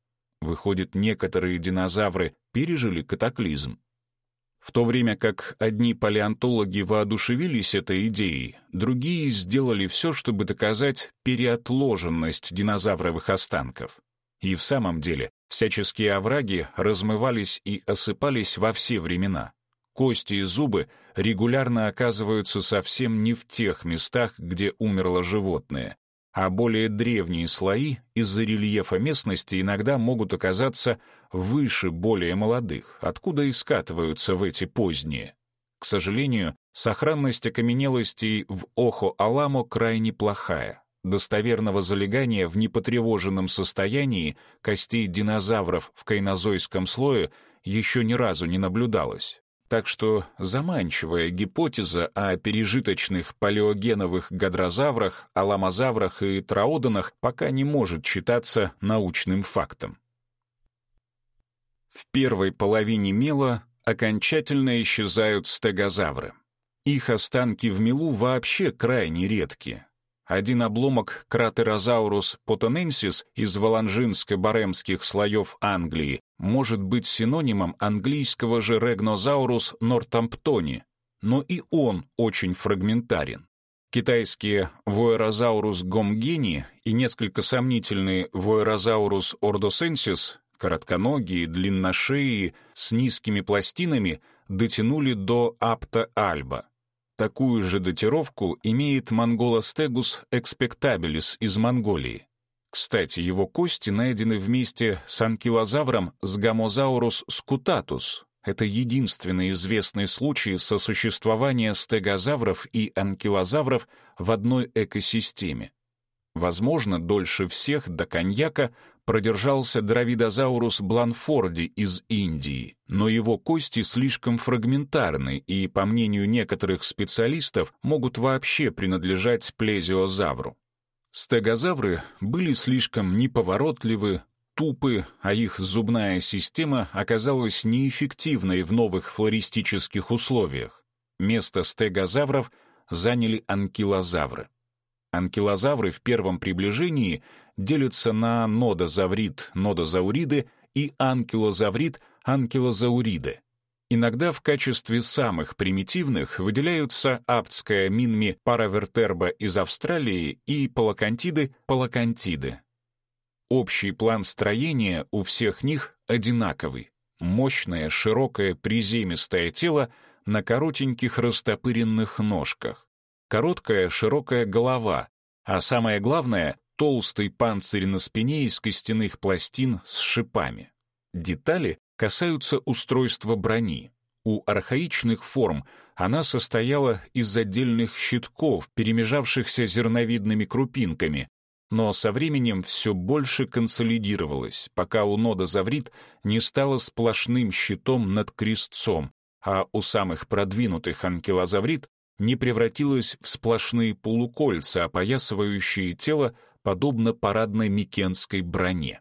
Выходит, некоторые динозавры пережили катаклизм. В то время как одни палеонтологи воодушевились этой идеей, другие сделали все, чтобы доказать переотложенность динозавровых останков. И в самом деле, всяческие овраги размывались и осыпались во все времена. Кости и зубы регулярно оказываются совсем не в тех местах, где умерло животное, а более древние слои из-за рельефа местности иногда могут оказаться выше более молодых, откуда и скатываются в эти поздние. К сожалению, сохранность окаменелостей в Охо-Аламо крайне плохая. Достоверного залегания в непотревоженном состоянии костей динозавров в кайнозойском слое еще ни разу не наблюдалось. Так что заманчивая гипотеза о пережиточных палеогеновых гадрозаврах, аламозаврах и траодонах пока не может считаться научным фактом. В первой половине мела окончательно исчезают стегозавры. Их останки в мелу вообще крайне редки. Один обломок кратерозаурус потоненсис из валанжинско-баремских слоев Англии может быть синонимом английского же регнозаурус нортамптони, но и он очень фрагментарен. Китайские Voerosaurus гомгени и несколько сомнительные Voerosaurus ordosensis, коротконогие, длинношеи, с низкими пластинами, дотянули до апта альба. Такую же датировку имеет Mongolos expectabilis из Монголии. Кстати, его кости найдены вместе с анкилозавром Sgamosaurus scutatus. Это единственный известный случай сосуществования стегозавров и анкилозавров в одной экосистеме. Возможно, дольше всех до коньяка продержался Дравидозаурус бланфорди из Индии, но его кости слишком фрагментарны и, по мнению некоторых специалистов, могут вообще принадлежать плезиозавру. Стегозавры были слишком неповоротливы, тупы, а их зубная система оказалась неэффективной в новых флористических условиях. Место стегозавров заняли анкилозавры. Анкилозавры в первом приближении делятся на нодозаврид, нодозауриды и анкилозаврид, анкилозауриды. Иногда в качестве самых примитивных выделяются аптская минми паравертерба из Австралии и палакантиды палакантиды. Общий план строения у всех них одинаковый. Мощное, широкое, приземистое тело на коротеньких растопыренных ножках. Короткая, широкая голова, а самое главное — толстый панцирь на спине из костяных пластин с шипами. Детали касаются устройства брони. У архаичных форм она состояла из отдельных щитков, перемежавшихся зерновидными крупинками, но со временем все больше консолидировалась, пока у нода Заврит не стала сплошным щитом над крестцом, а у самых продвинутых анкилозаврит не превратилась в сплошные полукольца, опоясывающие тело подобно парадной микенской броне.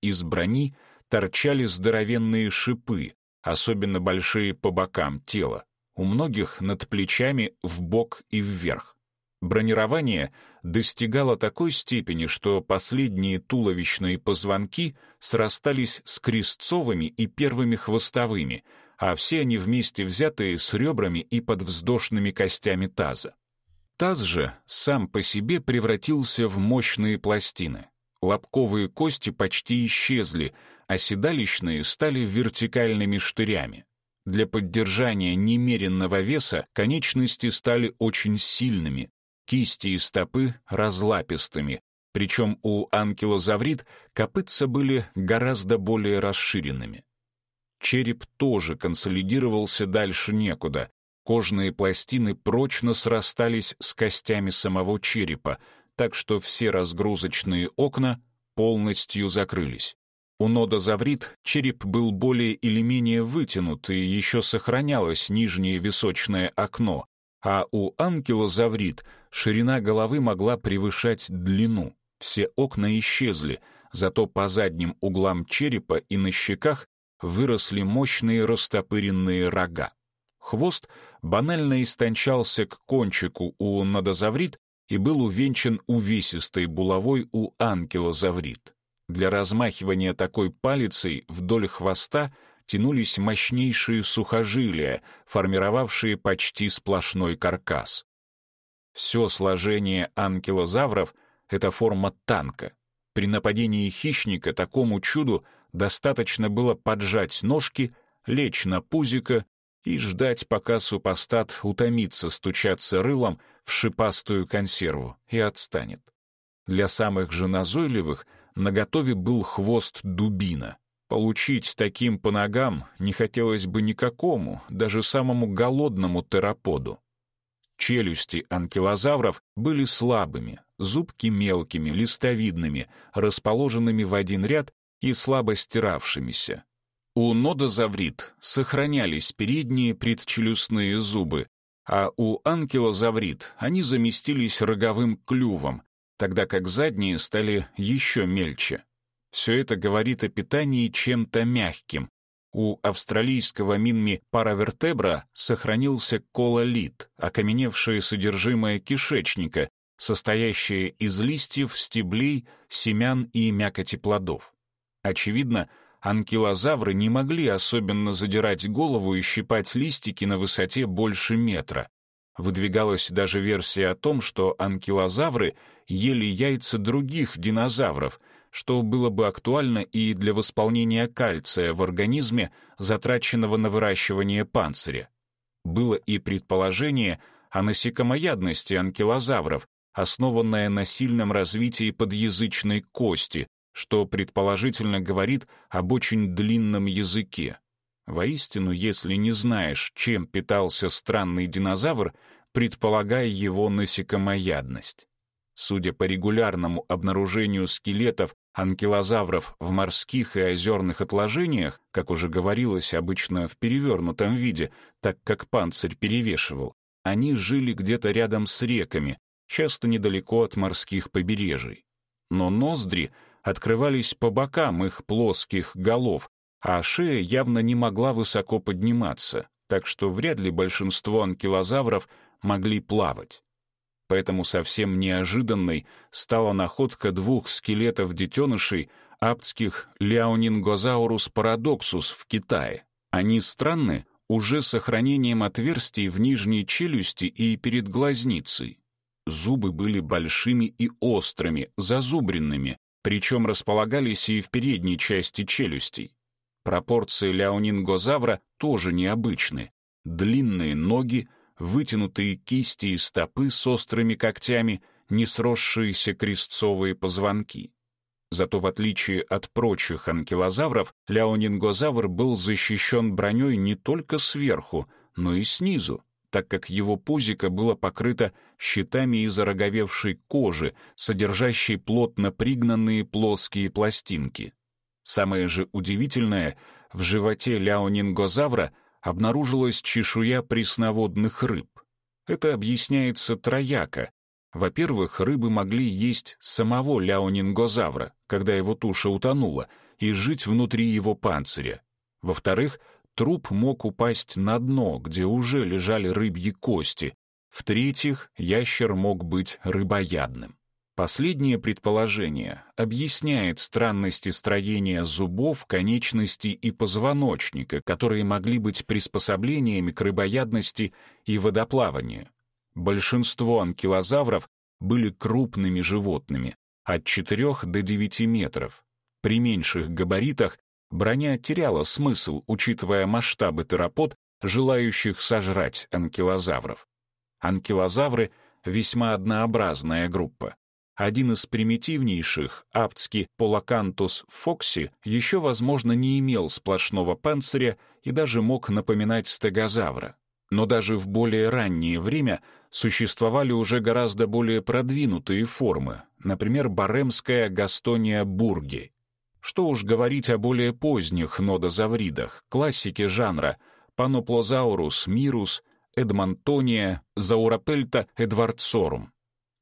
Из брони торчали здоровенные шипы, особенно большие по бокам тела, у многих над плечами в бок и вверх. Бронирование достигало такой степени, что последние туловищные позвонки срастались с крестцовыми и первыми хвостовыми, а все они вместе взятые с ребрами и подвздошными костями таза. Таз же сам по себе превратился в мощные пластины. Лобковые кости почти исчезли, а седалищные стали вертикальными штырями. Для поддержания немеренного веса конечности стали очень сильными, кисти и стопы разлапистыми, причем у анкилозаврид копытца были гораздо более расширенными. Череп тоже консолидировался дальше некуда. Кожные пластины прочно срастались с костями самого черепа, так что все разгрузочные окна полностью закрылись. У нодозаврид череп был более или менее вытянут, и еще сохранялось нижнее височное окно, а у анкилозаврид ширина головы могла превышать длину. Все окна исчезли, зато по задним углам черепа и на щеках выросли мощные растопыренные рога. Хвост банально истончался к кончику у нодозаврид и был увенчан увесистой булавой у анкилозаврид. Для размахивания такой палицей вдоль хвоста тянулись мощнейшие сухожилия, формировавшие почти сплошной каркас. Все сложение анкилозавров — это форма танка. При нападении хищника такому чуду достаточно было поджать ножки, лечь на пузико и ждать, пока супостат утомится стучаться рылом в шипастую консерву и отстанет. Для самых же назойливых наготове был хвост дубина. Получить таким по ногам не хотелось бы никакому, даже самому голодному тераподу. Челюсти анкилозавров были слабыми, зубки мелкими, листовидными, расположенными в один ряд и слабо стиравшимися. У нодозаврид сохранялись передние предчелюстные зубы, а у анкилозаврид они заместились роговым клювом, тогда как задние стали еще мельче. Все это говорит о питании чем-то мягким, У австралийского минми паравертебра сохранился кололит, окаменевшее содержимое кишечника, состоящее из листьев, стеблей, семян и мякоти плодов. Очевидно, анкилозавры не могли особенно задирать голову и щипать листики на высоте больше метра. Выдвигалась даже версия о том, что анкилозавры ели яйца других динозавров — что было бы актуально и для восполнения кальция в организме, затраченного на выращивание панциря. Было и предположение о насекомоядности анкилозавров, основанное на сильном развитии подъязычной кости, что предположительно говорит об очень длинном языке. Воистину, если не знаешь, чем питался странный динозавр, предполагай его насекомоядность. Судя по регулярному обнаружению скелетов анкилозавров в морских и озерных отложениях, как уже говорилось обычно в перевернутом виде, так как панцирь перевешивал, они жили где-то рядом с реками, часто недалеко от морских побережий. Но ноздри открывались по бокам их плоских голов, а шея явно не могла высоко подниматься, так что вряд ли большинство анкилозавров могли плавать поэтому совсем неожиданной стала находка двух скелетов детенышей аптских Леонингозаурус парадоксус в Китае. Они странны уже сохранением отверстий в нижней челюсти и перед глазницей. Зубы были большими и острыми, зазубренными, причем располагались и в передней части челюстей. Пропорции ляонингозавра тоже необычны. Длинные ноги — вытянутые кисти и стопы с острыми когтями, не сросшиеся крестцовые позвонки. Зато в отличие от прочих анкилозавров, ляонингозавр был защищен броней не только сверху, но и снизу, так как его пузико было покрыто щитами из ороговевшей кожи, содержащей плотно пригнанные плоские пластинки. Самое же удивительное, в животе ляонингозавра обнаружилась чешуя пресноводных рыб. Это объясняется трояко. Во-первых, рыбы могли есть самого ляонингозавра, когда его туша утонула, и жить внутри его панциря. Во-вторых, труп мог упасть на дно, где уже лежали рыбьи кости. В-третьих, ящер мог быть рыбоядным. Последнее предположение объясняет странности строения зубов, конечностей и позвоночника, которые могли быть приспособлениями к рыбоядности и водоплаванию. Большинство анкилозавров были крупными животными, от 4 до 9 метров. При меньших габаритах броня теряла смысл, учитывая масштабы терапод, желающих сожрать анкилозавров. Анкилозавры — весьма однообразная группа. Один из примитивнейших, аптский Полакантус фокси, еще, возможно, не имел сплошного панциря и даже мог напоминать стегозавра. Но даже в более раннее время существовали уже гораздо более продвинутые формы, например, баремская Гастония бурги. Что уж говорить о более поздних нодозавридах, классике жанра Паноплозаурус мирус, Эдмонтония, Заурапельта эдвардсорум.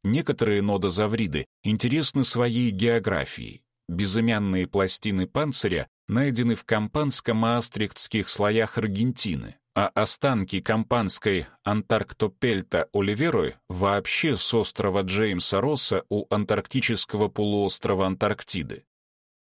Некоторые нодозавриды интересны своей географией. Безымянные пластины панциря найдены в кампанско-маастрихтских слоях Аргентины, а останки кампанской Антарктопельта оливерой вообще с острова Джеймса Росса у антарктического полуострова Антарктиды.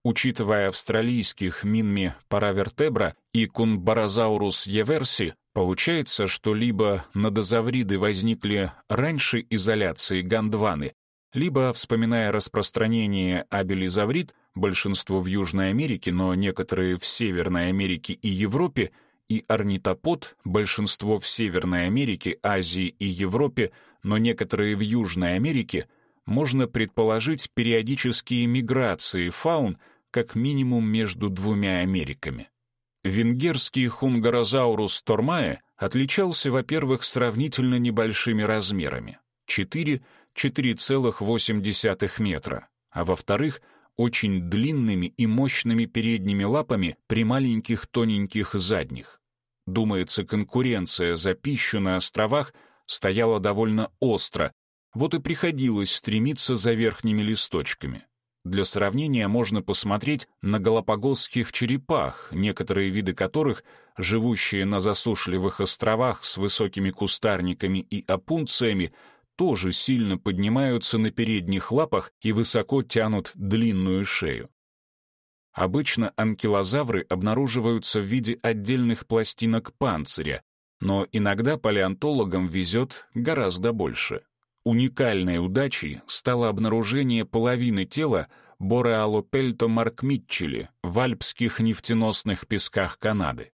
Учитывая австралийских минми паравертебра и кунбаразаурус еверси, Получается, что либо нодозавриды возникли раньше изоляции Гондваны, либо, вспоминая распространение абелизаврид, большинство в Южной Америке, но некоторые в Северной Америке и Европе, и орнитопод, большинство в Северной Америке, Азии и Европе, но некоторые в Южной Америке, можно предположить периодические миграции фаун как минимум между двумя Америками. Венгерский хунгарозаурус тормае отличался, во-первых, сравнительно небольшими размерами — 4-4,8 метра, а во-вторых, очень длинными и мощными передними лапами при маленьких тоненьких задних. Думается, конкуренция за пищу на островах стояла довольно остро, вот и приходилось стремиться за верхними листочками. Для сравнения можно посмотреть на галапагосских черепах, некоторые виды которых, живущие на засушливых островах с высокими кустарниками и опунциями, тоже сильно поднимаются на передних лапах и высоко тянут длинную шею. Обычно анкилозавры обнаруживаются в виде отдельных пластинок панциря, но иногда палеонтологам везет гораздо больше. Уникальной удачей стало обнаружение половины тела Бореалопельто маркмитчели в альпских нефтеносных песках Канады.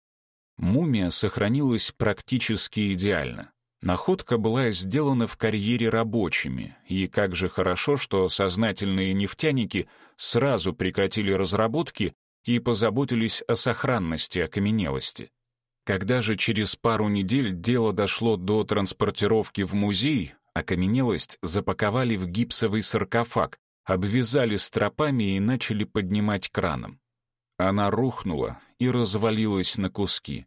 Мумия сохранилась практически идеально. Находка была сделана в карьере рабочими, и как же хорошо, что сознательные нефтяники сразу прекратили разработки и позаботились о сохранности окаменелости. Когда же через пару недель дело дошло до транспортировки в музей, окаменелость запаковали в гипсовый саркофаг, обвязали стропами и начали поднимать краном. Она рухнула и развалилась на куски.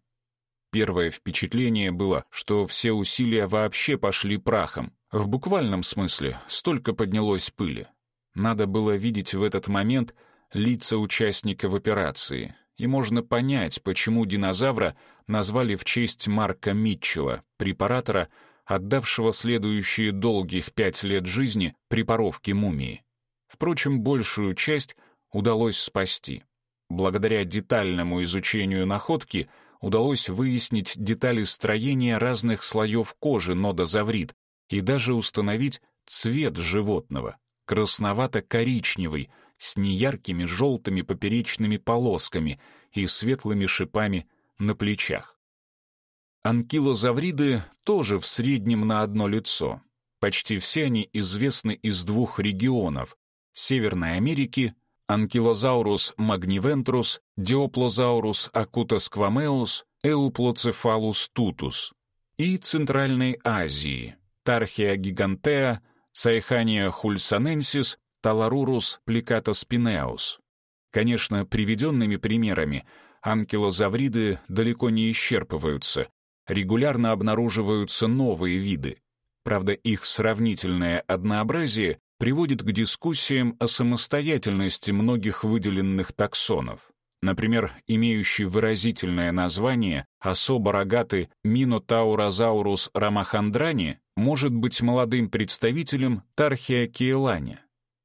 Первое впечатление было, что все усилия вообще пошли прахом. В буквальном смысле столько поднялось пыли. Надо было видеть в этот момент лица участников операции, и можно понять, почему динозавра назвали в честь Марка Митчелла, препаратора, отдавшего следующие долгих пять лет жизни препаровке мумии. Впрочем, большую часть удалось спасти. Благодаря детальному изучению находки — удалось выяснить детали строения разных слоев кожи нодозаврид и даже установить цвет животного — красновато-коричневый, с неяркими желтыми поперечными полосками и светлыми шипами на плечах. Анкилозавриды тоже в среднем на одно лицо. Почти все они известны из двух регионов — Северной Америки Анкилозаурус магнивентрус, Диоплозаурус акутосквамеус, Эуплоцефалус тутус и Центральной Азии, Тархия гигантеа, Сайхания хульсаненсис, Таларурус плекатоспинеус. Конечно, приведенными примерами анкилозавриды далеко не исчерпываются, регулярно обнаруживаются новые виды. Правда, их сравнительное однообразие приводит к дискуссиям о самостоятельности многих выделенных таксонов. Например, имеющий выразительное название особо рогатый Минотаурозаурус рамахандрани может быть молодым представителем Тархия киелани.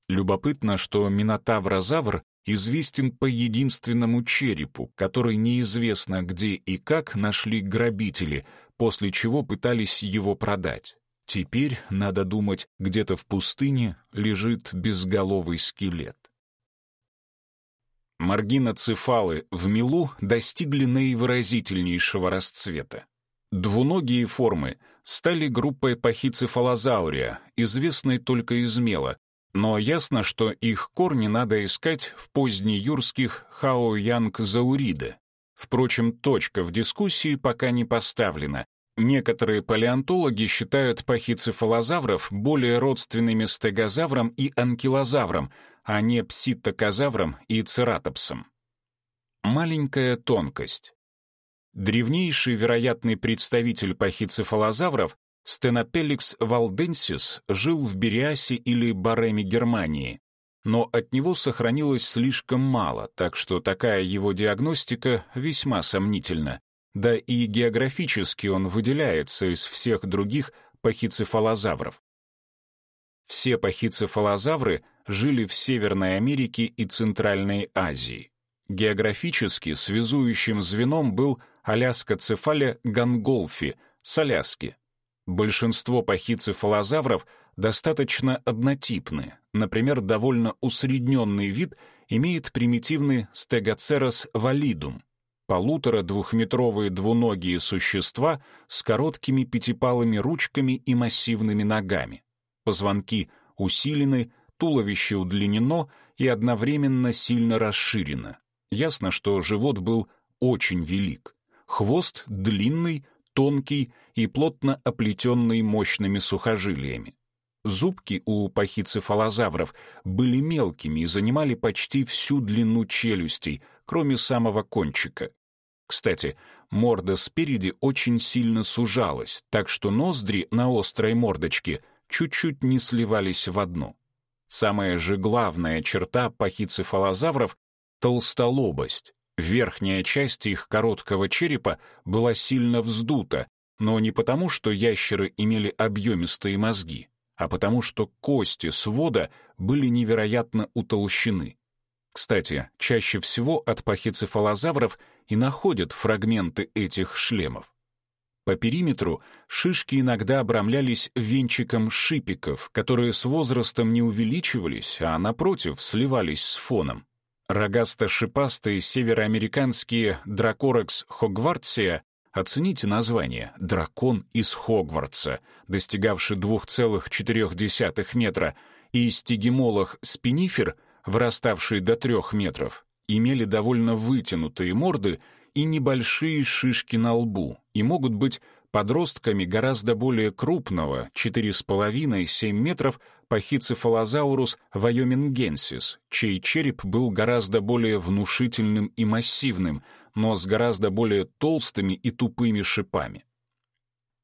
Любопытно, что Минотаврозавр известен по единственному черепу, который неизвестно где и как нашли грабители, после чего пытались его продать. Теперь, надо думать, где-то в пустыне лежит безголовый скелет. Маргиноцефалы в милу достигли наивыразительнейшего расцвета. Двуногие формы стали группой пахицефалозаурия, известной только из мела, но ясно, что их корни надо искать в позднеюрских хаоянг-зауриде. Впрочем, точка в дискуссии пока не поставлена, Некоторые палеонтологи считают пахицефалозавров более родственными стегозаврам и анкилозаврам, а не пситтокозаврам и цератопсам. Маленькая тонкость. Древнейший вероятный представитель пахицефалозавров Стенопеликс валденсис жил в Бериасе или Бареме Германии, но от него сохранилось слишком мало, так что такая его диагностика весьма сомнительна да и географически он выделяется из всех других пахицефалозавров. Все пахицефалозавры жили в Северной Америке и Центральной Азии. Географически связующим звеном был Аляскоцефаля ганголфи с Аляски. Большинство пахицефалозавров достаточно однотипны, например, довольно усредненный вид имеет примитивный стегоцерос валидум, полутора-двухметровые двуногие существа с короткими пятипалыми ручками и массивными ногами. Позвонки усилены, туловище удлинено и одновременно сильно расширено. Ясно, что живот был очень велик. Хвост длинный, тонкий и плотно оплетенный мощными сухожилиями. Зубки у пахицефалозавров были мелкими и занимали почти всю длину челюстей, кроме самого кончика. Кстати, морда спереди очень сильно сужалась, так что ноздри на острой мордочке чуть-чуть не сливались в одну. Самая же главная черта пахицефалозавров — толстолобость. Верхняя часть их короткого черепа была сильно вздута, но не потому, что ящеры имели объемистые мозги, а потому что кости свода были невероятно утолщены. Кстати, чаще всего от пахицефалозавров и находят фрагменты этих шлемов. По периметру шишки иногда обрамлялись венчиком шипиков, которые с возрастом не увеличивались, а, напротив, сливались с фоном. Рогасто-шипастые североамериканские дракорекс хогвартсия Оцените название «Дракон из Хогвартса», достигавший 2,4 метра, и стигимолох спинифер, выраставший до 3 метров, имели довольно вытянутые морды и небольшие шишки на лбу и могут быть подростками гораздо более крупного, 4,5-7 метров, пахицефалозаурус вайомингенсис, чей череп был гораздо более внушительным и массивным, но с гораздо более толстыми и тупыми шипами.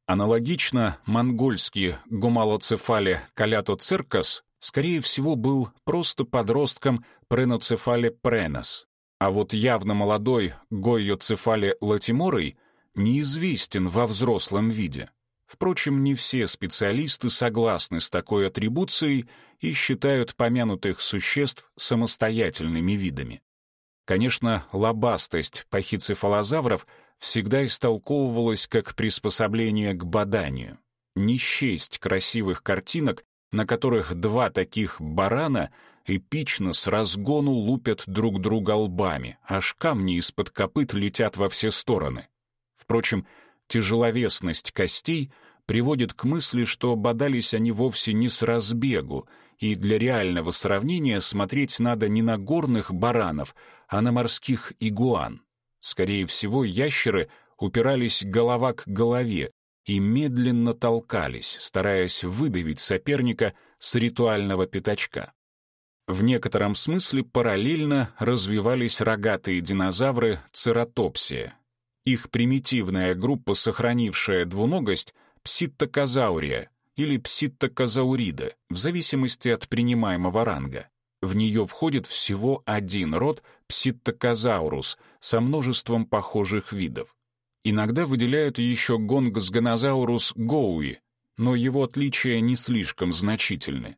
Аналогично монгольский гумалоцефале калятоцеркас скорее всего был просто подростком преноцефале пренос, а вот явно молодой гойоцефале латиморой неизвестен во взрослом виде. Впрочем, не все специалисты согласны с такой атрибуцией и считают помянутых существ самостоятельными видами. Конечно, лобастость пахицефалозавров всегда истолковывалась как приспособление к баданию. Не счесть красивых картинок, на которых два таких барана эпично с разгону лупят друг друга лбами, аж камни из-под копыт летят во все стороны. Впрочем, тяжеловесность костей приводит к мысли, что бодались они вовсе не с разбегу, и для реального сравнения смотреть надо не на горных баранов, а на морских игуан. Скорее всего, ящеры упирались голова к голове и медленно толкались, стараясь выдавить соперника с ритуального пятачка. В некотором смысле параллельно развивались рогатые динозавры цератопсия. Их примитивная группа, сохранившая двуногость, пситтоказаурия или пситтоказаурида, в зависимости от принимаемого ранга. В нее входит всего один род пситтокозаурус со множеством похожих видов. Иногда выделяют еще гонгсгонозаурус гоуи, но его отличия не слишком значительны.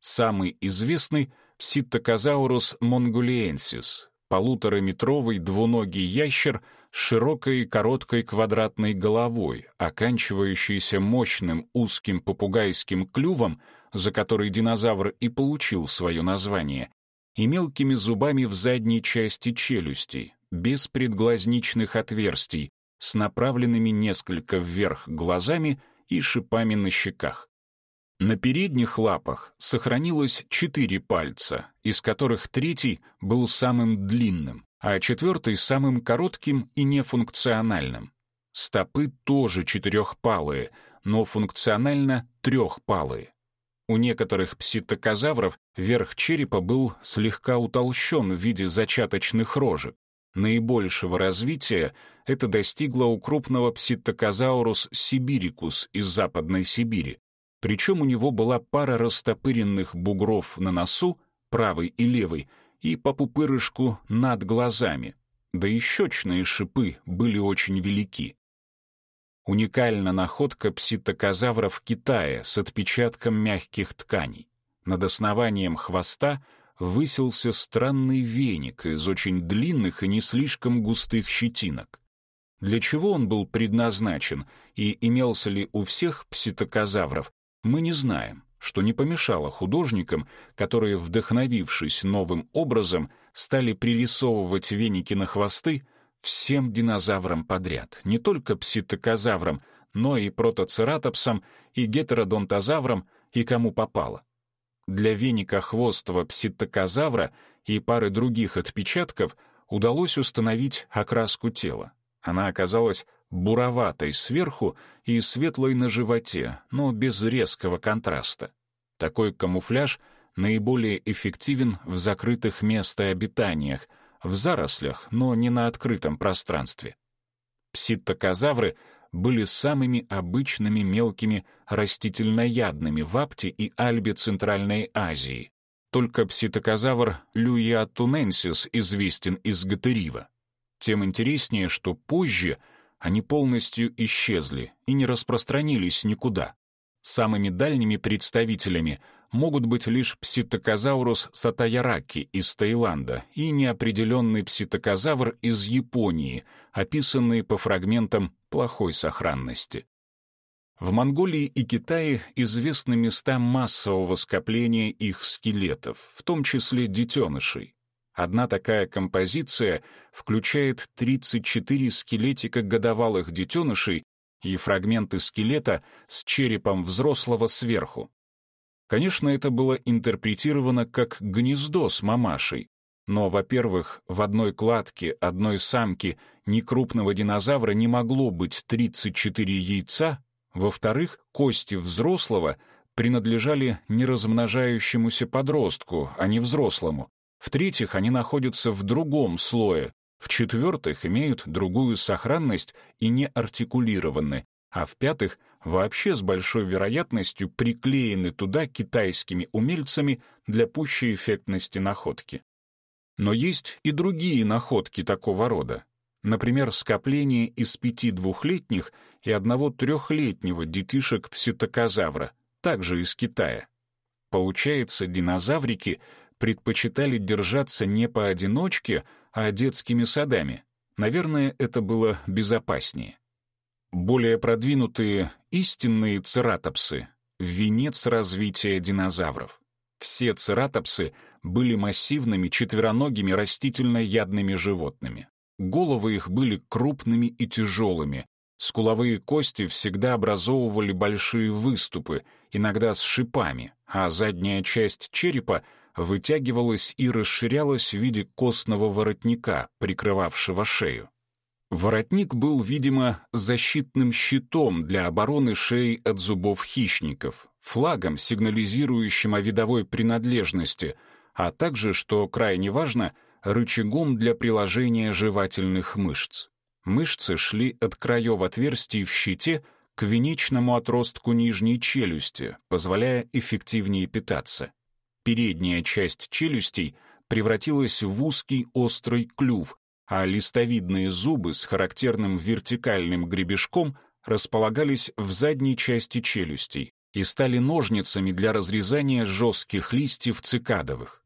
Самый известный — пситтокозаурус монгулиенсис, полутораметровый двуногий ящер с широкой и короткой квадратной головой, оканчивающейся мощным узким попугайским клювом, за который динозавр и получил свое название, и мелкими зубами в задней части челюсти, без предглазничных отверстий, с направленными несколько вверх глазами и шипами на щеках. На передних лапах сохранилось четыре пальца, из которых третий был самым длинным, а четвертый — самым коротким и нефункциональным. Стопы тоже четырехпалые, но функционально трехпалые. У некоторых пситокозавров верх черепа был слегка утолщен в виде зачаточных рожек. Наибольшего развития это достигло у крупного пситокозаурус сибирикус из Западной Сибири. Причем у него была пара растопыренных бугров на носу, правый и левый, и по пупырышку над глазами. Да и щечные шипы были очень велики. Уникальна находка пситокозавра в Китае с отпечатком мягких тканей. Над основанием хвоста высился странный веник из очень длинных и не слишком густых щетинок. Для чего он был предназначен и имелся ли у всех пситокозавров, мы не знаем, что не помешало художникам, которые, вдохновившись новым образом, стали пририсовывать веники на хвосты, всем динозаврам подряд, не только пситокозаврам, но и протоцератопсам, и гетеродонтозаврам, и кому попало. Для веника хвостого пситокозавра и пары других отпечатков удалось установить окраску тела. Она оказалась буроватой сверху и светлой на животе, но без резкого контраста. Такой камуфляж наиболее эффективен в закрытых местообитаниях, в зарослях, но не на открытом пространстве. Пситтокозавры были самыми обычными мелкими растительноядными в Апте и Альбе Центральной Азии. Только пситокозавр Люиатуненсис известен из Гатерива. Тем интереснее, что позже они полностью исчезли и не распространились никуда. Самыми дальними представителями могут быть лишь пситокозаурус сатаяраки из Таиланда и неопределенный пситокозавр из Японии, описанные по фрагментам плохой сохранности. В Монголии и Китае известны места массового скопления их скелетов, в том числе детенышей. Одна такая композиция включает 34 скелетика годовалых детенышей и фрагменты скелета с черепом взрослого сверху. Конечно, это было интерпретировано как гнездо с мамашей, но, во-первых, в одной кладке одной самки некрупного динозавра не могло быть 34 яйца, во-вторых, кости взрослого принадлежали неразмножающемуся подростку, а не взрослому. В-третьих, они находятся в другом слое. В-четвертых, имеют другую сохранность и не артикулированы. А в-пятых, вообще с большой вероятностью приклеены туда китайскими умельцами для пущей эффектности находки. Но есть и другие находки такого рода. Например, скопление из пяти двухлетних и одного трехлетнего детишек пситокозавра, также из Китая. Получается, динозаврики предпочитали держаться не поодиночке, а детскими садами. Наверное, это было безопаснее. Более продвинутые истинные цератопсы — венец развития динозавров. Все цератопсы были массивными четвероногими растительноядными животными. Головы их были крупными и тяжелыми. Скуловые кости всегда образовывали большие выступы, иногда с шипами, а задняя часть черепа вытягивалась и расширялась в виде костного воротника, прикрывавшего шею. Воротник был, видимо, защитным щитом для обороны шеи от зубов хищников, флагом, сигнализирующим о видовой принадлежности, а также, что крайне важно, рычагом для приложения жевательных мышц. Мышцы шли от краев отверстий в щите к венечному отростку нижней челюсти, позволяя эффективнее питаться. Передняя часть челюстей превратилась в узкий острый клюв, а листовидные зубы с характерным вертикальным гребешком располагались в задней части челюстей и стали ножницами для разрезания жестких листьев цикадовых.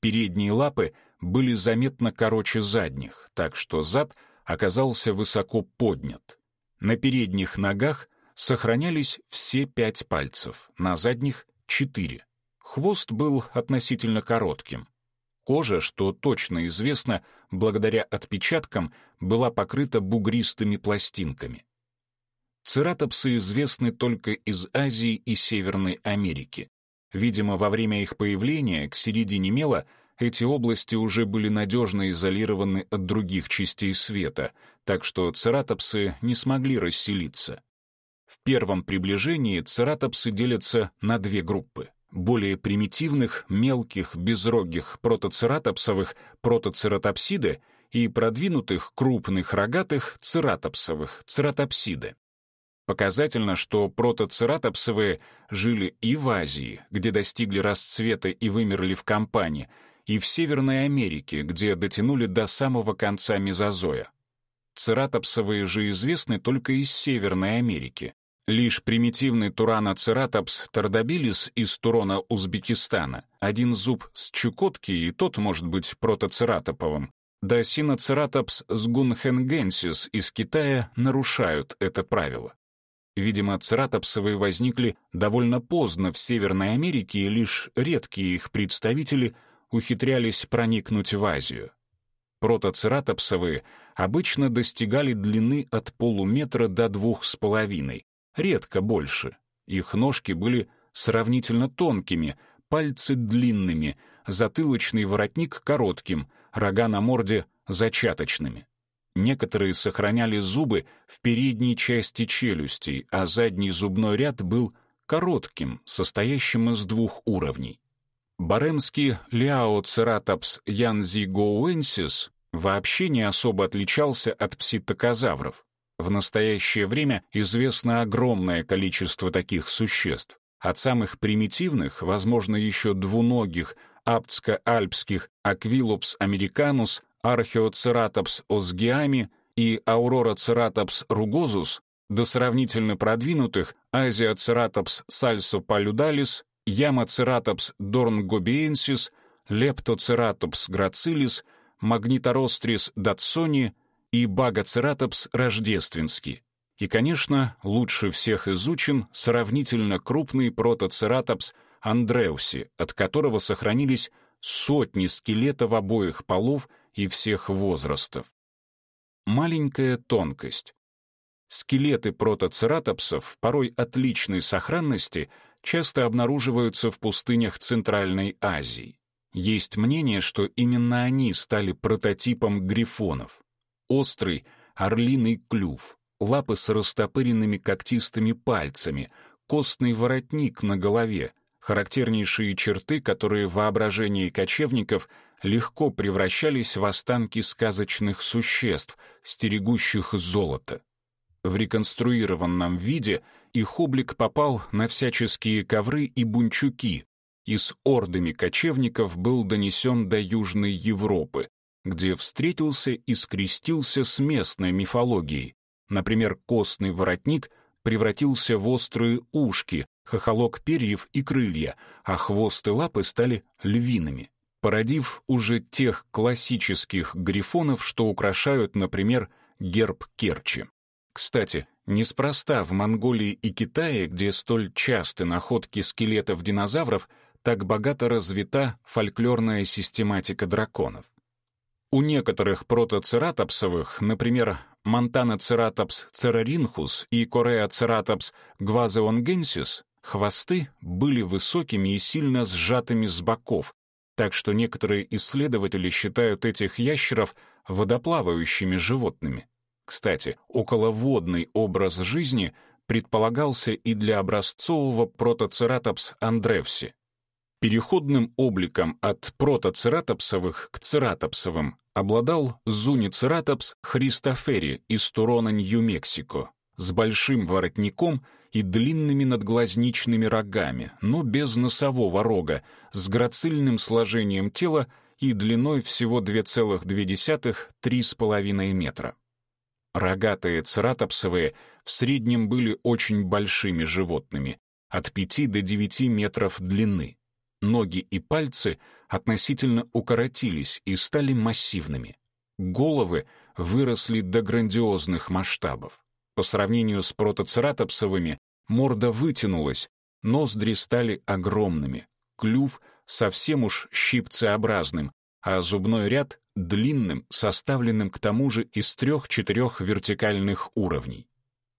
Передние лапы были заметно короче задних, так что зад оказался высоко поднят. На передних ногах сохранялись все пять пальцев, на задних — четыре. Хвост был относительно коротким. Кожа, что точно известно, благодаря отпечаткам, была покрыта бугристыми пластинками. Цератопсы известны только из Азии и Северной Америки. Видимо, во время их появления, к середине мела, эти области уже были надежно изолированы от других частей света, так что цератопсы не смогли расселиться. В первом приближении цератопсы делятся на две группы более примитивных, мелких, безрогих протоцератопсовых протоцератопсиды и продвинутых, крупных, рогатых цератопсовых цератопсиды. Показательно, что протоцератопсовые жили и в Азии, где достигли расцвета и вымерли в кампане, и в Северной Америке, где дотянули до самого конца мезозоя. Цератопсовые же известны только из Северной Америки, Лишь примитивный Turanoceratops tardabilis из Турона Узбекистана, один зуб с Чукотки, и тот может быть протоцератоповым, да Sinoceratops zhuchengensis из Китая нарушают это правило. Видимо, цератопсовые возникли довольно поздно в Северной Америке, и лишь редкие их представители ухитрялись проникнуть в Азию. Протоцератопсовые обычно достигали длины от полуметра до двух с половиной, редко больше. Их ножки были сравнительно тонкими, пальцы длинными, затылочный воротник коротким, рога на морде зачаточными. Некоторые сохраняли зубы в передней части челюстей, а задний зубной ряд был коротким, состоящим из двух уровней. Баремский Лиаоцератопс янзигоуэнсис вообще не особо отличался от пситокозавров. В настоящее время известно огромное количество таких существ. От самых примитивных, возможно, еще двуногих, аптско-альпских Aquilopс americanus, Archaeoceratops osgiami и Auroraceratops rugosus до сравнительно продвинутых Asiaceratops salsopaludales, Yamaceratops dorngobiensis, Leptoceratops gracilis, Magnitorostris datsoni и Багоцератопс рождественский. И, конечно, лучше всех изучен сравнительно крупный протоцератопс андреуси, от которого сохранились сотни скелетов обоих полов и всех возрастов. Маленькая тонкость. Скелеты протоцератопсов порой отличной сохранности часто обнаруживаются в пустынях Центральной Азии. Есть мнение, что именно они стали прототипом грифонов острый орлиный клюв, лапы с растопыренными когтистыми пальцами, костный воротник на голове, характернейшие черты, которые в воображении кочевников легко превращались в останки сказочных существ, стерегущих золото. В реконструированном виде их облик попал на всяческие ковры и бунчуки, и с ордами кочевников был донесен до Южной Европы, где встретился и скрестился с местной мифологией. Например, костный воротник превратился в острые ушки, хохолок перьев и крылья, а хвост и лапы стали львиными, породив уже тех классических грифонов, что украшают, например, герб Керчи. Кстати, неспроста в Монголии и Китае, где столь часты находки скелетов динозавров, так богато развита фольклорная систематика драконов. У некоторых протоцератопсовых, например, Монтаноцератопс цераринхус и Кореоцератопс гвазеонгенсис, хвосты были высокими и сильно сжатыми с боков, так что некоторые исследователи считают этих ящеров водоплавающими животными. Кстати, околоводный образ жизни предполагался и для образцового протоцератопс андревси. Переходным обликом от протоцератопсовых к цератопсовым обладал зуницератопс христофери из Турона, Нью-Мексико, с большим воротником и длинными надглазничными рогами, но без носового рога, с грацильным сложением тела и длиной всего 2,2-3,5 метра. Рогатые цератопсовые в среднем были очень большими животными, от 5 до 9 метров длины ноги и пальцы относительно укоротились и стали массивными. Головы выросли до грандиозных масштабов. По сравнению с протоцератопсовыми морда вытянулась, ноздри стали огромными, клюв совсем уж щипцеобразным, а зубной ряд — длинным, составленным к тому же из трех-четырех вертикальных уровней.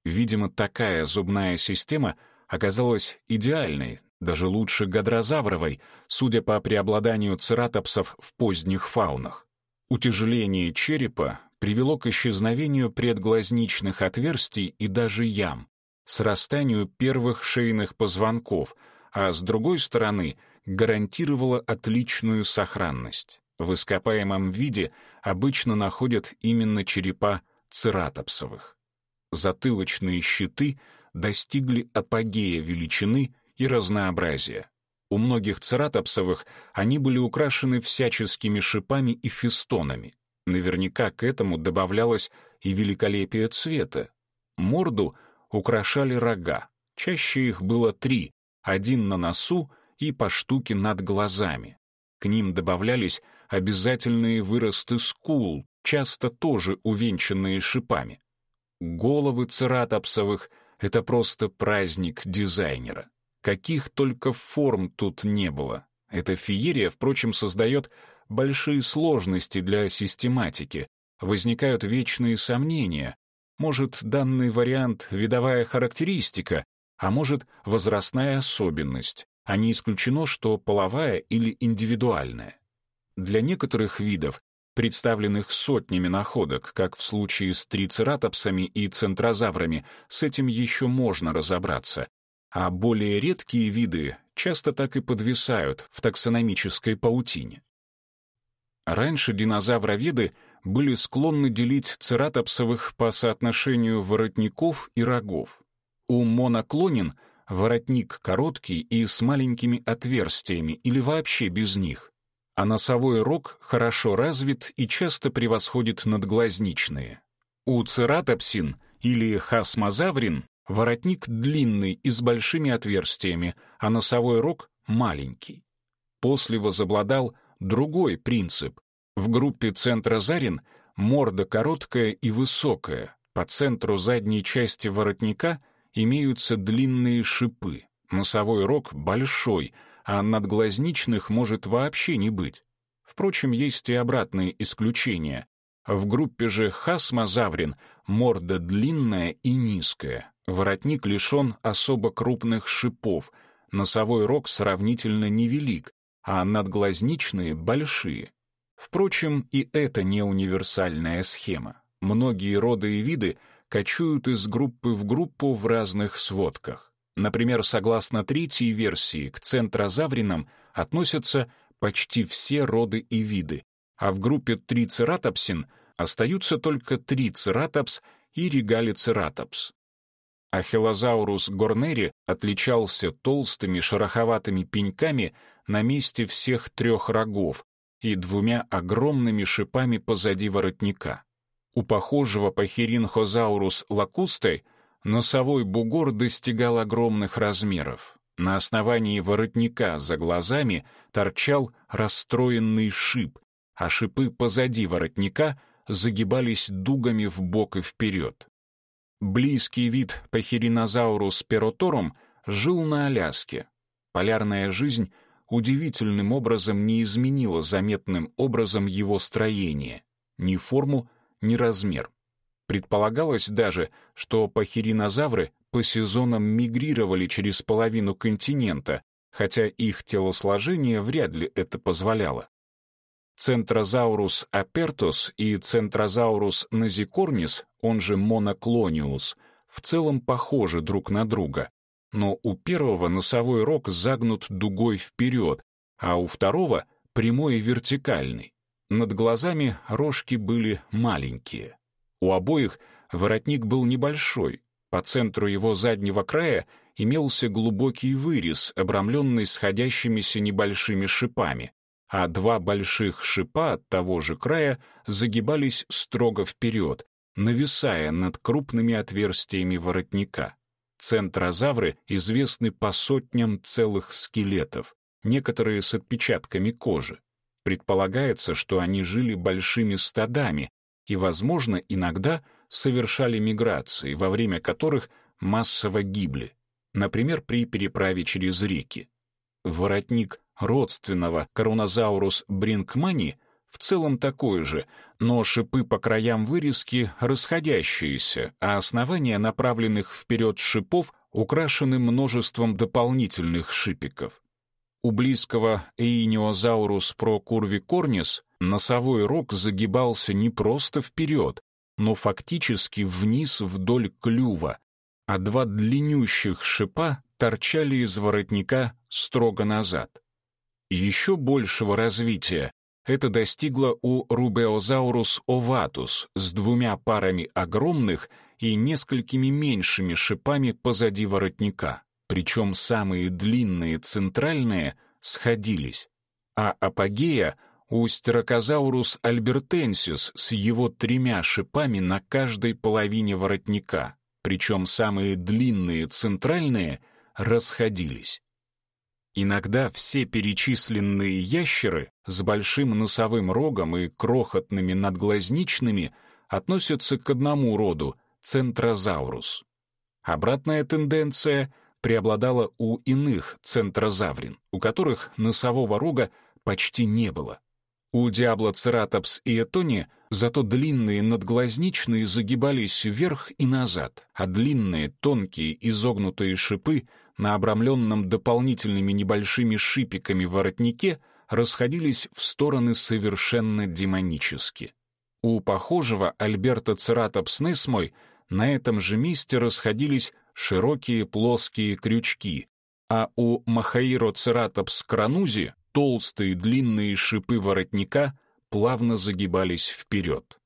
Видимо, такая зубная система оказалась идеальной даже лучше гадрозавровой, судя по преобладанию цератопсов в поздних фаунах. Утяжеление черепа привело к исчезновению предглазничных отверстий и даже ям, срастанию первых шейных позвонков, а с другой стороны гарантировало отличную сохранность. В ископаемом виде обычно находят именно черепа цератопсовых. Затылочные щиты достигли апогея величины и разнообразия. У многих цератопсовых они были украшены всяческими шипами и фестонами. Наверняка к этому добавлялось и великолепие цвета. Морду украшали рога. Чаще их было три, один на носу и по штуке над глазами. К ним добавлялись обязательные выросты скул, часто тоже увенчанные шипами. Головы цератопсовых — это просто праздник дизайнера. Каких только форм тут не было. Эта феерия, впрочем, создает большие сложности для систематики. Возникают вечные сомнения. Может, данный вариант — видовая характеристика, а может, возрастная особенность, а не исключено, что половая или индивидуальная. Для некоторых видов, представленных сотнями находок, как в случае с трицератопсами и центрозаврами, с этим еще можно разобраться, а более редкие виды часто так и подвисают в таксономической паутине. Раньше динозавроведы были склонны делить цератопсовых по соотношению воротников и рогов. У моноклонин воротник короткий и с маленькими отверстиями или вообще без них, а носовой рог хорошо развит и часто превосходит надглазничные. У цератопсин или хасмозаврин воротник длинный и с большими отверстиями, а носовой рог маленький. После возобладал другой принцип. В группе центрозарин морда короткая и высокая, по центру задней части воротника имеются длинные шипы, носовой рог большой, а надглазничных может вообще не быть. Впрочем, есть и обратные исключения. В группе же хасмозаврин морда длинная и низкая, воротник лишен особо крупных шипов, носовой рог сравнительно невелик, а надглазничные — большие. Впрочем, и это не универсальная схема. Многие роды и виды кочуют из группы в группу в разных сводках. Например, согласно третьей версии, к центрозавринам относятся почти все роды и виды, а в группе трицератопсин остаются только трицератопс и регалицератопс. Ахилозаурус горнери отличался толстыми шероховатыми пеньками на месте всех трех рогов и двумя огромными шипами позади воротника. У похожего пахиринхозаурус лакустой носовой бугор достигал огромных размеров. На основании воротника за глазами торчал расстроенный шип, а шипы позади воротника загибались дугами в бок и вперед. Близкий вид Пахиринозаурус пероторум жил на Аляске. Полярная жизнь удивительным образом не изменила заметным образом его строение, ни форму, ни размер. Предполагалось даже, что пахиринозавры по сезонам мигрировали через половину континента, хотя их телосложение вряд ли это позволяло. Centrosaurus apertus и Centrosaurus nasicornis, он же Monoclonius, в целом похожи друг на друга, но у первого носовой рог загнут дугой вперед, а у второго — прямой и вертикальный. Над глазами рожки были маленькие. У обоих воротник был небольшой, по центру его заднего края имелся глубокий вырез, обрамленный сходящимися небольшими шипами, а два больших шипа от того же края загибались строго вперед, нависая над крупными отверстиями воротника. Центрозавры известны по сотням целых скелетов, некоторые с отпечатками кожи. Предполагается, что они жили большими стадами и, возможно, иногда совершали миграции, во время которых массово гибли, например, при переправе через реки. Воротник родственного Коронозаурус бринкмани в целом такой же, но шипы по краям вырезки расходящиеся, а основания направленных вперед шипов украшены множеством дополнительных шипиков. У близкого Эйниозаурус прокурвикорнис носовой рог загибался не просто вперед, но фактически вниз вдоль клюва, а два длиннющих шипа торчали из воротника строго назад. Еще большего развития. Это достигло у Рубеозаурус оватус с двумя парами огромных и несколькими меньшими шипами позади воротника, причем самые длинные центральные сходились, а апогея у Стерокозаурус альбертенсис с его тремя шипами на каждой половине воротника, причем самые длинные центральные расходились. Иногда все перечисленные ящеры с большим носовым рогом и крохотными надглазничными относятся к одному роду — центрозаурус. Обратная тенденция преобладала у иных центрозаврин, у которых носового рога почти не было. У диаблоцератопс и этони зато длинные надглазничные загибались вверх и назад, а длинные, тонкие, изогнутые шипы на обрамленном дополнительными небольшими шипиками воротнике расходились в стороны совершенно демонически. У похожего Альберта Цератопс Несмой на этом же месте расходились широкие плоские крючки, а у Махаиро Цератопс Кранузи толстые длинные шипы воротника плавно загибались вперед.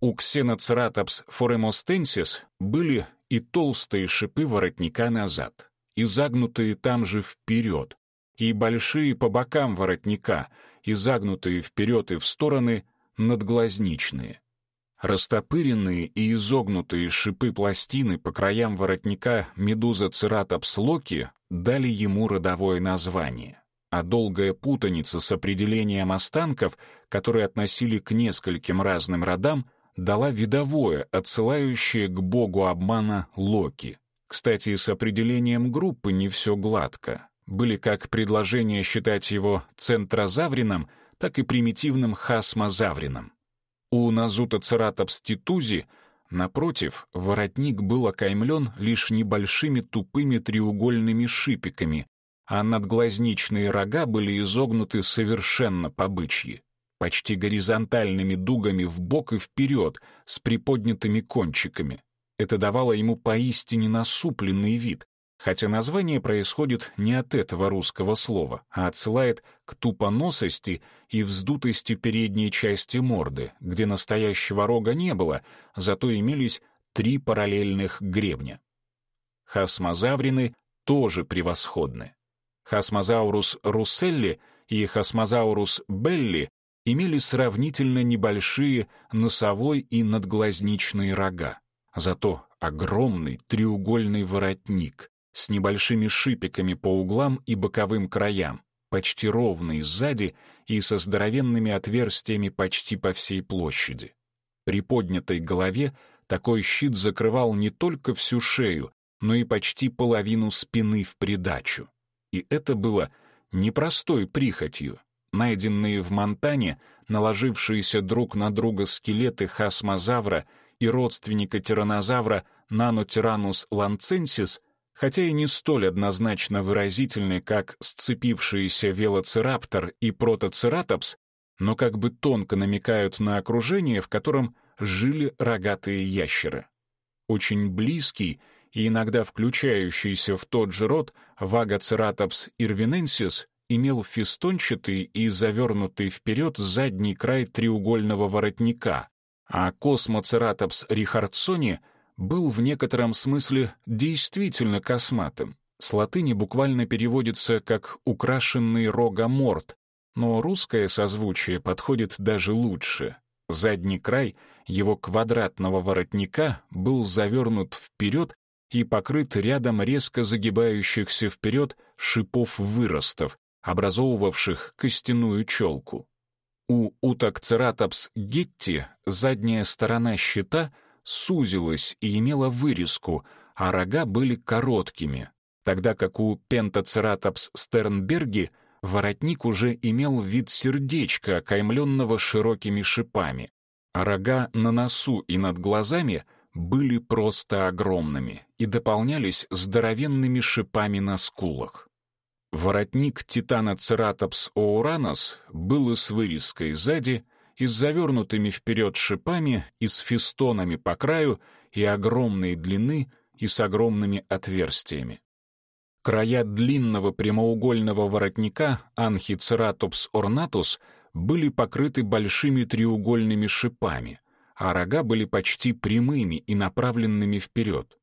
У Ксеноцератопс форемостенсис были и толстые шипы воротника назад, и загнутые там же вперед, и большие по бокам воротника, и загнутые вперед и в стороны надглазничные. Растопыренные и изогнутые шипы пластины по краям воротника медуза цератопс локи дали ему родовое название а долгая путаница с определением останков, которые относили к нескольким разным родам, дала видовое, отсылающее к богу обмана Локи. Кстати, с определением группы не все гладко. Были как предложения считать его центрозаврином, так и примитивным хасмозаврином. У Назутоцератопс титузи, напротив, воротник был окаймлен лишь небольшими тупыми треугольными шипиками, а надглазничные рога были изогнуты совершенно по-бычьи, почти горизонтальными дугами в бок и вперед, с приподнятыми кончиками. Это давало ему поистине насупленный вид, хотя название происходит не от этого русского слова, а отсылает к тупоносости и вздутости передней части морды, где настоящего рога не было, зато имелись три параллельных гребня. Хасмозаврины тоже превосходны. Chasmosaurus russelli и Chasmosaurus belli имели сравнительно небольшие носовой и надглазничные рога, зато огромный треугольный воротник с небольшими шипиками по углам и боковым краям, почти ровный сзади и со здоровенными отверстиями почти по всей площади. При поднятой голове такой щит закрывал не только всю шею, но и почти половину спины в придачу. И это было непростой прихотью. Найденные в Монтане, наложившиеся друг на друга скелеты хасмозавра и родственника тиранозавра Нанотиранус ланценсис, хотя и не столь однозначно выразительны, как сцепившиеся велоцираптор и протоцератопс, но как бы тонко намекают на окружение, в котором жили рогатые ящеры. Очень близкий — и иногда включающийся в тот же род Вагоцератопс ирвиненсис имел фистончатый и завернутый вперед задний край треугольного воротника, а Космоцератопс рихардсони был в некотором смысле действительно косматым. С латыни буквально переводится как «украшенный рогоморт», но русское созвучие подходит даже лучше. Задний край его квадратного воротника был завернут вперед и покрыт рядом резко загибающихся вперед шипов-выростов, образовывавших костяную челку. У утокцератопс гетти задняя сторона щита сузилась и имела вырезку, а рога были короткими, тогда как у пентоцератопс стернберги воротник уже имел вид сердечка, окаймленного широкими шипами, рога на носу и над глазами — были просто огромными и дополнялись здоровенными шипами на скулах. Воротник титана Цератопс оуранос был с вырезкой сзади, и с завернутыми вперед шипами, и с фистонами по краю, и огромной длины, и с огромными отверстиями. Края длинного прямоугольного воротника Анхицератопс орнатус были покрыты большими треугольными шипами, а рога были почти прямыми и направленными вперед.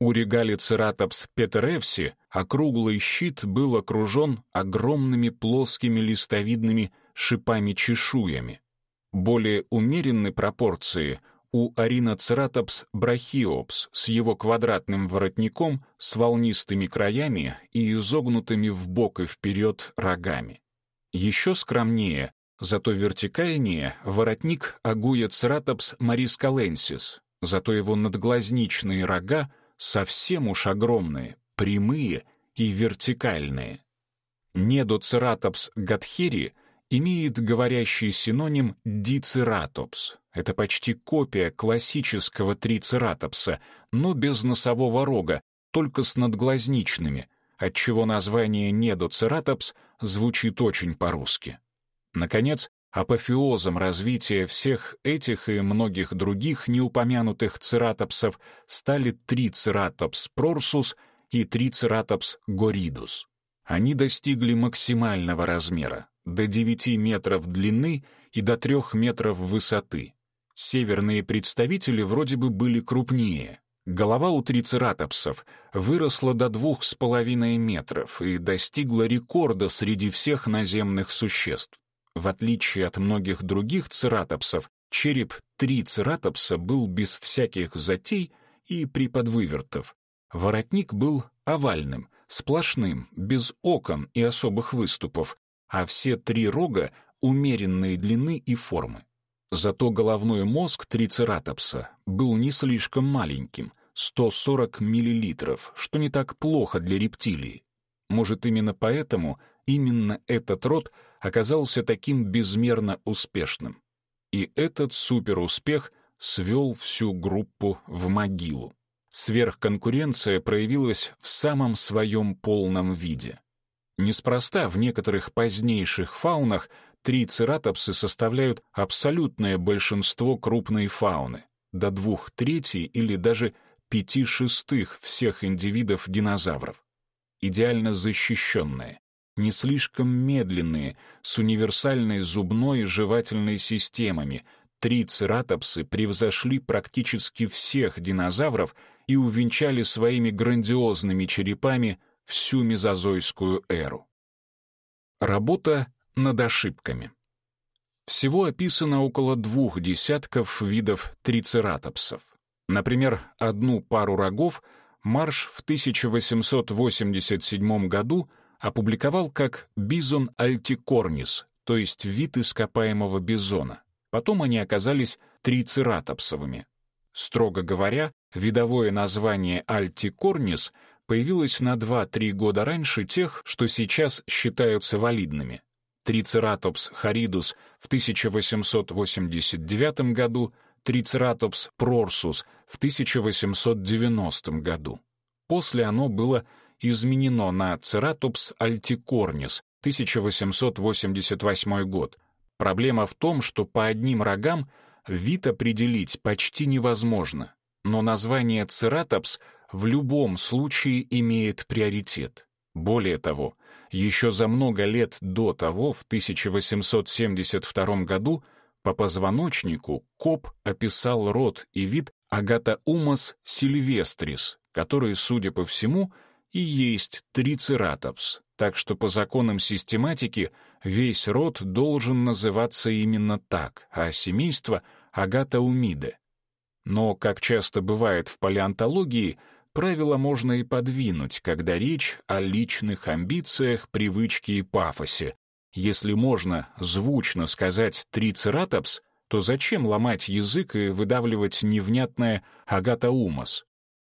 У регалицератопс петеревси округлый щит был окружен огромными плоскими листовидными шипами-чешуями. Более умеренной пропорции у ариноцератопс брахиопс с его квадратным воротником с волнистыми краями и изогнутыми в бок и вперед рогами. Еще скромнее Зато вертикальнее воротник агуя цератопс марискаленсис, зато его надглазничные рога совсем уж огромные, прямые и вертикальные. Недоцератопс гатхери имеет говорящий синоним дицератопс. Это почти копия классического трицератопса, но без носового рога, только с надглазничными, отчего название недоцератопс звучит очень по-русски. Наконец, апофеозом развития всех этих и многих других неупомянутых цератопсов стали трицератопс прорсус и трицератопс горидус. Они достигли максимального размера, до 9 метров длины и до трех метров высоты. Северные представители вроде бы были крупнее. Голова у трицератопсов выросла до двух с половиной метров и достигла рекорда среди всех наземных существ. В отличие от многих других цератопсов, череп трицератопса был без всяких затей и приподвывертов. Воротник был овальным, сплошным, без окон и особых выступов, а все три рога умеренной длины и формы. Зато головной мозг трицератопса был не слишком маленьким, 140 миллилитров, что не так плохо для рептилии. Может, именно поэтому именно этот род оказался таким безмерно успешным. И этот суперуспех свел всю группу в могилу. Сверхконкуренция проявилась в самом своем полном виде. Неспроста в некоторых позднейших фаунах трицератопсы составляют абсолютное большинство крупной фауны, до двух третей или даже пяти шестых всех индивидов динозавров. Идеально защищенные, не слишком медленные, с универсальной зубной и жевательной системами, трицератопсы превзошли практически всех динозавров и увенчали своими грандиозными черепами всю мезозойскую эру. Работа над ошибками. Всего описано около двух десятков видов трицератопсов. Например, одну пару рогов Марш в 1887 году опубликовал как бизон альтикорнис, то есть вид ископаемого бизона. Потом они оказались трицератопсовыми. Строго говоря, видовое название альтикорнис появилось на 2-3 года раньше тех, что сейчас считаются валидными. Трицератопс харидус в 1889 году, Трицератопс прорсус в 1890 году. После оно было изменено на Цератопс альтикорнис 1888 год. Проблема в том, что по одним рогам вид определить почти невозможно, но название Цератопс в любом случае имеет приоритет. Более того, еще за много лет до того, в 1872 году, по позвоночнику Коп описал род и вид Агатаумас сильвестрис, который, судя по всему, и есть трицератопс, так что по законам систематики весь род должен называться именно так, а семейство — Агатаумиде. Но, как часто бывает в палеонтологии, правила можно и подвинуть, когда речь о личных амбициях, привычке и пафосе. Если можно звучно сказать «трицератопс», то зачем ломать язык и выдавливать невнятное «агатаумас»?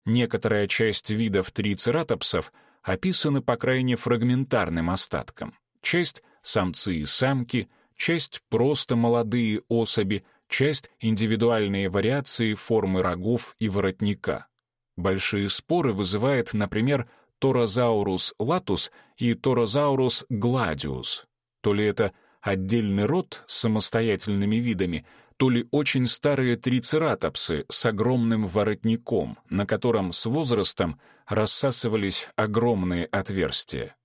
Некоторая часть видов трицератопсов описаны по крайне фрагментарным остаткам. Часть — самцы и самки, часть — просто молодые особи, часть — индивидуальные вариации формы рогов и воротника. Большие споры вызывает, например, Торозаурус латус и Торозаурус гладиус. То ли это отдельный род с самостоятельными видами, то ли очень старые трицератопсы с огромным воротником, на котором с возрастом рассасывались огромные отверстия.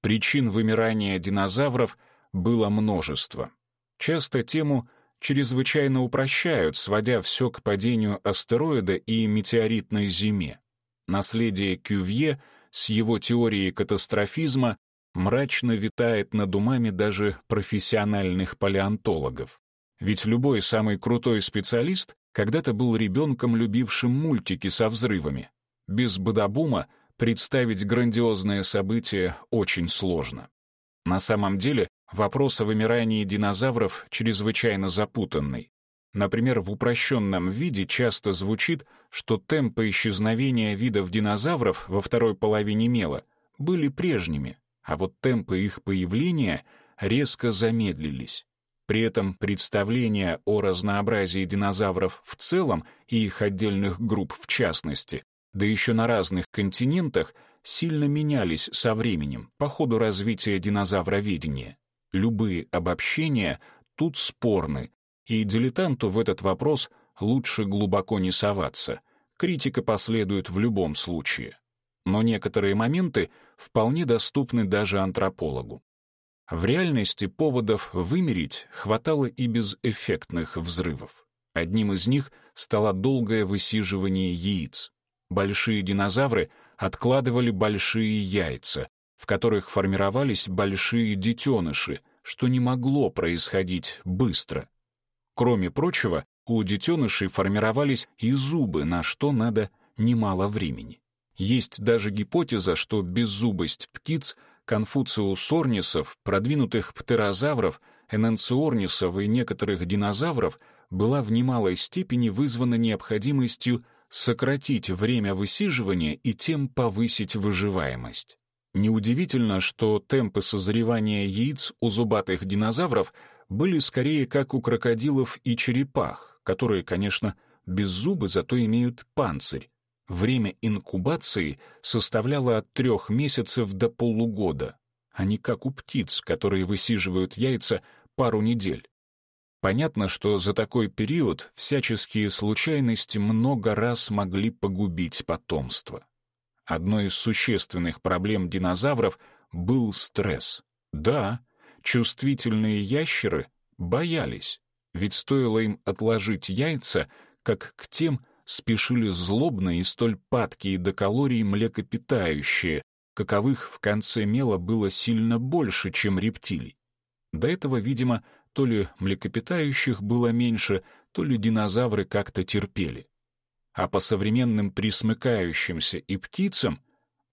Причин вымирания динозавров было множество. Часто тему чрезвычайно упрощают, сводя все к падению астероида и метеоритной зиме. Наследие Кювье с его теорией катастрофизма мрачно витает над умами даже профессиональных палеонтологов. Ведь любой самый крутой специалист когда-то был ребенком, любившим мультики со взрывами. Без Бадабума представить грандиозное событие очень сложно. На самом деле, вопрос о вымирании динозавров чрезвычайно запутанный. Например, в упрощенном виде часто звучит, что темпы исчезновения видов динозавров во второй половине мела были прежними, а вот темпы их появления резко замедлились. При этом представления о разнообразии динозавров в целом и их отдельных групп в частности, да еще на разных континентах, сильно менялись со временем по ходу развития динозавроведения. Любые обобщения тут спорны, и дилетанту в этот вопрос лучше глубоко не соваться. Критика последует в любом случае. Но некоторые моменты вполне доступны даже антропологу. В реальности поводов вымереть хватало и без эффектных взрывов. Одним из них стало долгое высиживание яиц. Большие динозавры откладывали большие яйца, в которых формировались большие детеныши, что не могло происходить быстро. Кроме прочего, у детенышей формировались и зубы, на что надо немало времени. Есть даже гипотеза, что беззубость птиц, конфуциусорнисов, продвинутых птерозавров, энанциорнисов и некоторых динозавров была в немалой степени вызвана необходимостью сократить время высиживания и тем повысить выживаемость. Неудивительно, что темпы созревания яиц у зубатых динозавров были скорее как у крокодилов и черепах, которые, конечно, без зубы, зато имеют панцирь. Время инкубации составляло от трех месяцев до полугода, а не как у птиц, которые высиживают яйца пару недель. Понятно, что за такой период всяческие случайности много раз могли погубить потомство. Одной из существенных проблем динозавров был стресс. Да, чувствительные ящеры боялись, ведь стоило им отложить яйца, как к тем спешили злобные и столь падкие до калорий млекопитающие, каковых в конце мела было сильно больше, чем рептилий. До этого, видимо, то ли млекопитающих было меньше, то ли динозавры как-то терпели. А по современным присмыкающимся и птицам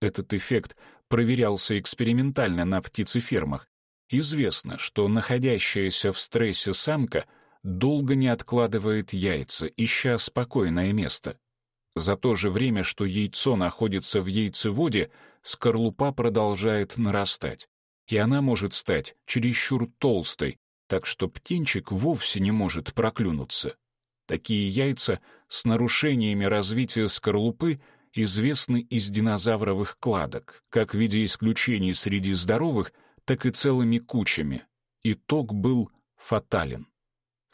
этот эффект проверялся экспериментально на птицефермах. Известно, что находящаяся в стрессе самка долго не откладывает яйца, ища спокойное место. За то же время, что яйцо находится в яйцеводе, скорлупа продолжает нарастать, и она может стать чересчур толстой, так что птенчик вовсе не может проклюнуться. Такие яйца с нарушениями развития скорлупы известны из динозавровых кладок, как в виде исключений среди здоровых, так и целыми кучами. Итог был фатален.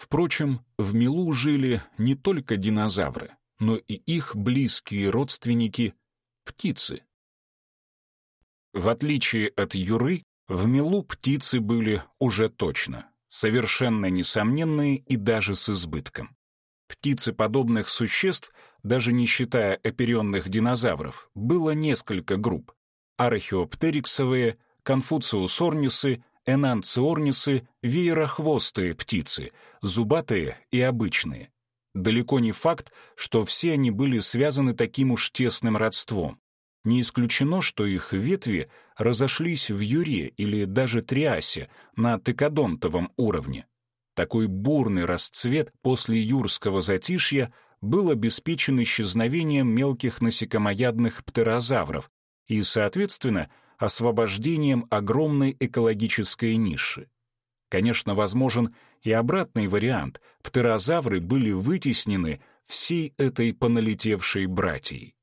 Впрочем, в Милу жили не только динозавры, но и их близкие родственники — птицы. В отличие от Юры, в Милу птицы были уже точно совершенно несомненные и даже с избытком. Птицы подобных существ, даже не считая оперенных динозавров, было несколько групп. Археоптериксовые, конфуциусорнисы, энанциорнисы, веерохвостые птицы, зубатые и обычные. Далеко не факт, что все они были связаны таким уж тесным родством. Не исключено, что их ветви разошлись в Юре или даже Триасе на текодонтовом уровне. Такой бурный расцвет после юрского затишья был обеспечен исчезновением мелких насекомоядных птерозавров и, соответственно, освобождением огромной экологической ниши. Конечно, возможен и обратный вариант. Птерозавры были вытеснены всей этой поналетевшей братьей.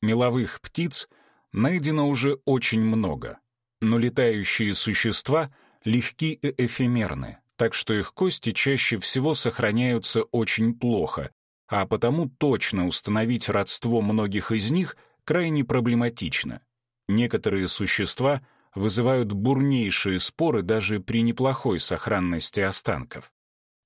Меловых птиц найдено уже очень много, но летающие существа легки и эфемерны, так что их кости чаще всего сохраняются очень плохо, а потому точно установить родство многих из них крайне проблематично. Некоторые существа вызывают бурнейшие споры даже при неплохой сохранности останков.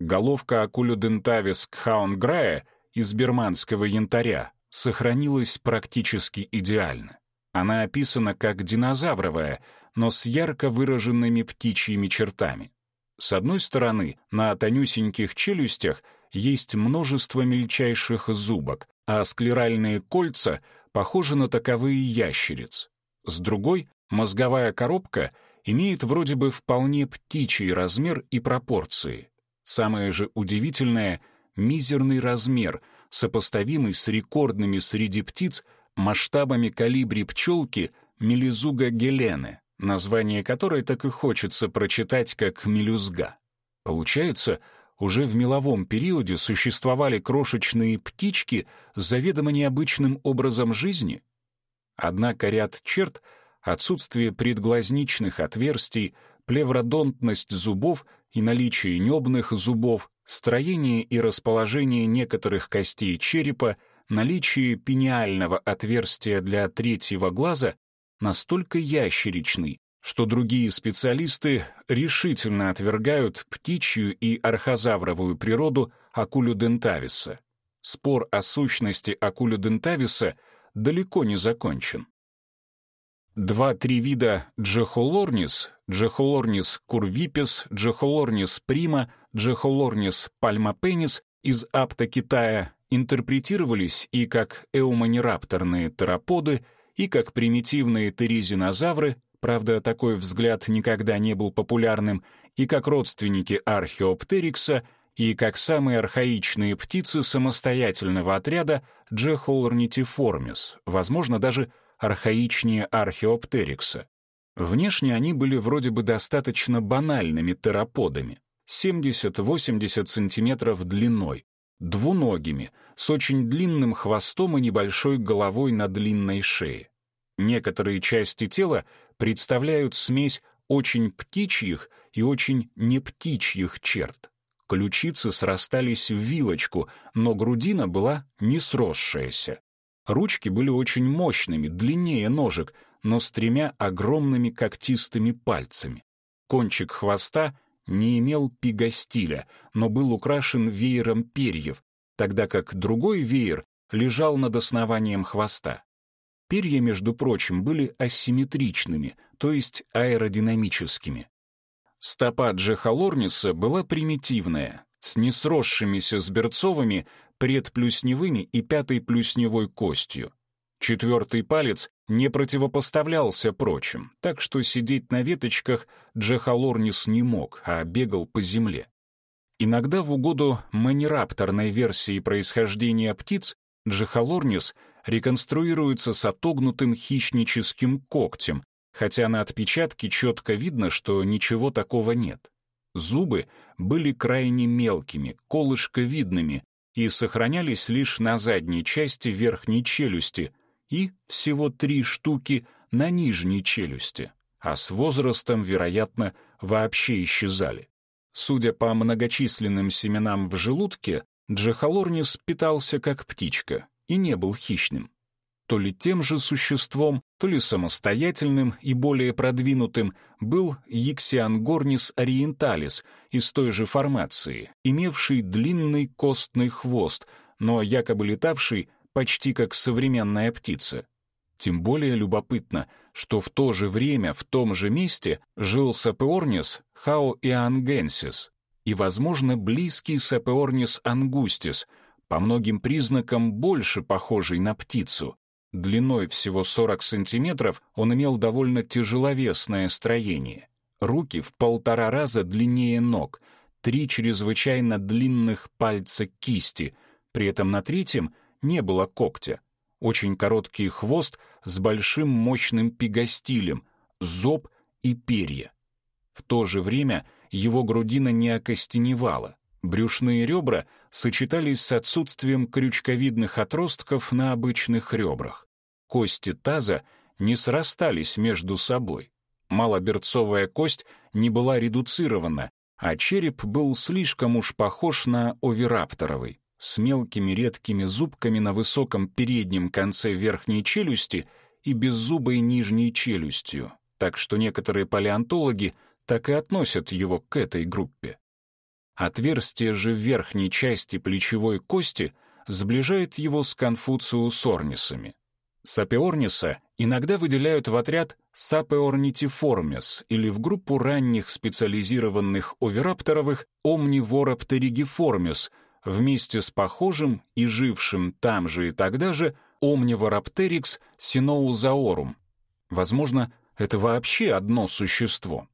Головка акулюдентавис кхаунграя из берманского янтаря сохранилась практически идеально. Она описана как динозавровая, но с ярко выраженными птичьими чертами. С одной стороны, на тонюсеньких челюстях есть множество мельчайших зубок, а склеральные кольца похожи на таковые ящериц. С другой, мозговая коробка имеет вроде бы вполне птичий размер и пропорции. Самое же удивительное — мизерный размер — сопоставимый с рекордными среди птиц масштабами калибри пчелки Мелизуга гелены, название которой так и хочется прочитать как мелюзга. Получается, уже в меловом периоде существовали крошечные птички с заведомо необычным образом жизни? Однако ряд черт, отсутствие предглазничных отверстий, плевродонтность зубов и наличие небных зубов строение и расположение некоторых костей черепа, наличие пениального отверстия для третьего глаза настолько ящеричный, что другие специалисты решительно отвергают птичью и архозавровую природу акулюдентависа. Спор о сущности акулюдентависа далеко не закончен. Два-три вида джехолорнис, джехолорнис курвипес, джехолорнис прима, джехолорнис пальмапенис из апта Китая интерпретировались и как эуманирапторные тераподы, и как примитивные теризинозавры, правда, такой взгляд никогда не был популярным, и как родственники археоптерикса, и как самые архаичные птицы самостоятельного отряда Джехолорнитиформис, возможно, даже архаичнее археоптерикса. Внешне они были вроде бы достаточно банальными тераподами, 70-80 сантиметров длиной, двуногими, с очень длинным хвостом и небольшой головой на длинной шее. Некоторые части тела представляют смесь очень птичьих и очень нептичьих черт. Ключицы срастались в вилочку, но грудина была не сросшаяся. Ручки были очень мощными, длиннее ножек, но с тремя огромными когтистыми пальцами. Кончик хвоста не имел пигостиля, но был украшен веером перьев, тогда как другой веер лежал над основанием хвоста. Перья, между прочим, были асимметричными, то есть аэродинамическими. Стопа Джехалорниса была примитивная, с несросшимися с берцовыми, предплюсневыми и пятой плюсневой костью. Четвертый палец не противопоставлялся прочим, так что сидеть на веточках Джехалорнис не мог, а бегал по земле. Иногда в угоду манирапторной версии происхождения птиц Джехалорнис реконструируется с отогнутым хищническим когтем, хотя на отпечатке четко видно, что ничего такого нет. Зубы были крайне мелкими, колышковидными и сохранялись лишь на задней части верхней челюсти и всего три штуки на нижней челюсти, а с возрастом, вероятно, вообще исчезали. Судя по многочисленным семенам в желудке, Джехалорнис питался как птичка и не был хищным. То ли тем же существом, то ли самостоятельным и более продвинутым был Иксиангорнис ориенталис из той же формации, имевший длинный костный хвост, но якобы летавший почти как современная птица. Тем более любопытно, что в то же время в том же месте жил Сапеорнис хаоиангенсис и, возможно, близкий Сапеорнис ангустис, по многим признакам больше похожий на птицу. Длиной всего 40 сантиметров он имел довольно тяжеловесное строение. Руки в полтора раза длиннее ног, три чрезвычайно длинных пальца кисти, при этом на третьем не было когтя. Очень короткий хвост с большим мощным пигостилем, зоб и перья. В то же время его грудина не окостеневала. Брюшные ребра сочетались с отсутствием крючковидных отростков на обычных ребрах. Кости таза не срастались между собой. Малоберцовая кость не была редуцирована, а череп был слишком уж похож на оверапторовый с мелкими редкими зубками на высоком переднем конце верхней челюсти и беззубой нижней челюстью, так что некоторые палеонтологи так и относят его к этой группе. Отверстие же в верхней части плечевой кости сближает его с конфуциусорнисами. Сапеорниса иногда выделяют в отряд Сапеорнитиформис или в группу ранних специализированных оверапторовых Омнивороптеригиформис — вместе с похожим и жившим там же и тогда же Omnivorapterix sinouzaurum. Возможно, это вообще одно существо.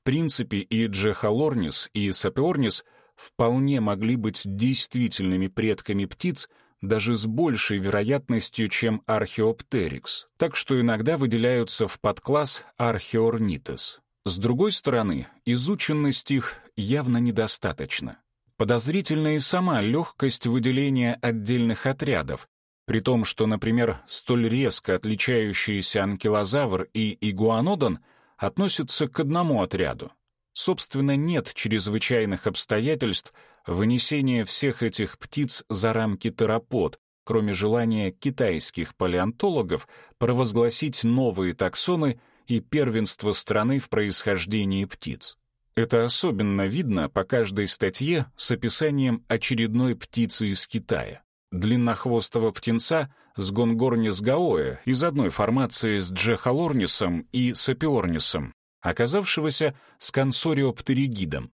В принципе, и Джехалорнис, и Сапиорнис вполне могли быть действительными предками птиц, даже с большей вероятностью, чем Археоптерикс, так что иногда выделяются в подкласс Археорнитес. С другой стороны, изученность их явно недостаточно. Подозрительна и сама легкость выделения отдельных отрядов, при том, что, например, столь резко отличающиеся анкилозавр и игуанодон относятся к одному отряду. Собственно, нет чрезвычайных обстоятельств вынесения всех этих птиц за рамки терапод, кроме желания китайских палеонтологов провозгласить новые таксоны и первенство страны в происхождении птиц. Это особенно видно по каждой статье с описанием очередной птицы из Китая. Длиннохвостого птенца с гонгорнис гаоэ из одной формации с джехалорнисом и сапиорнисом, оказавшегося скансориоптеригидом,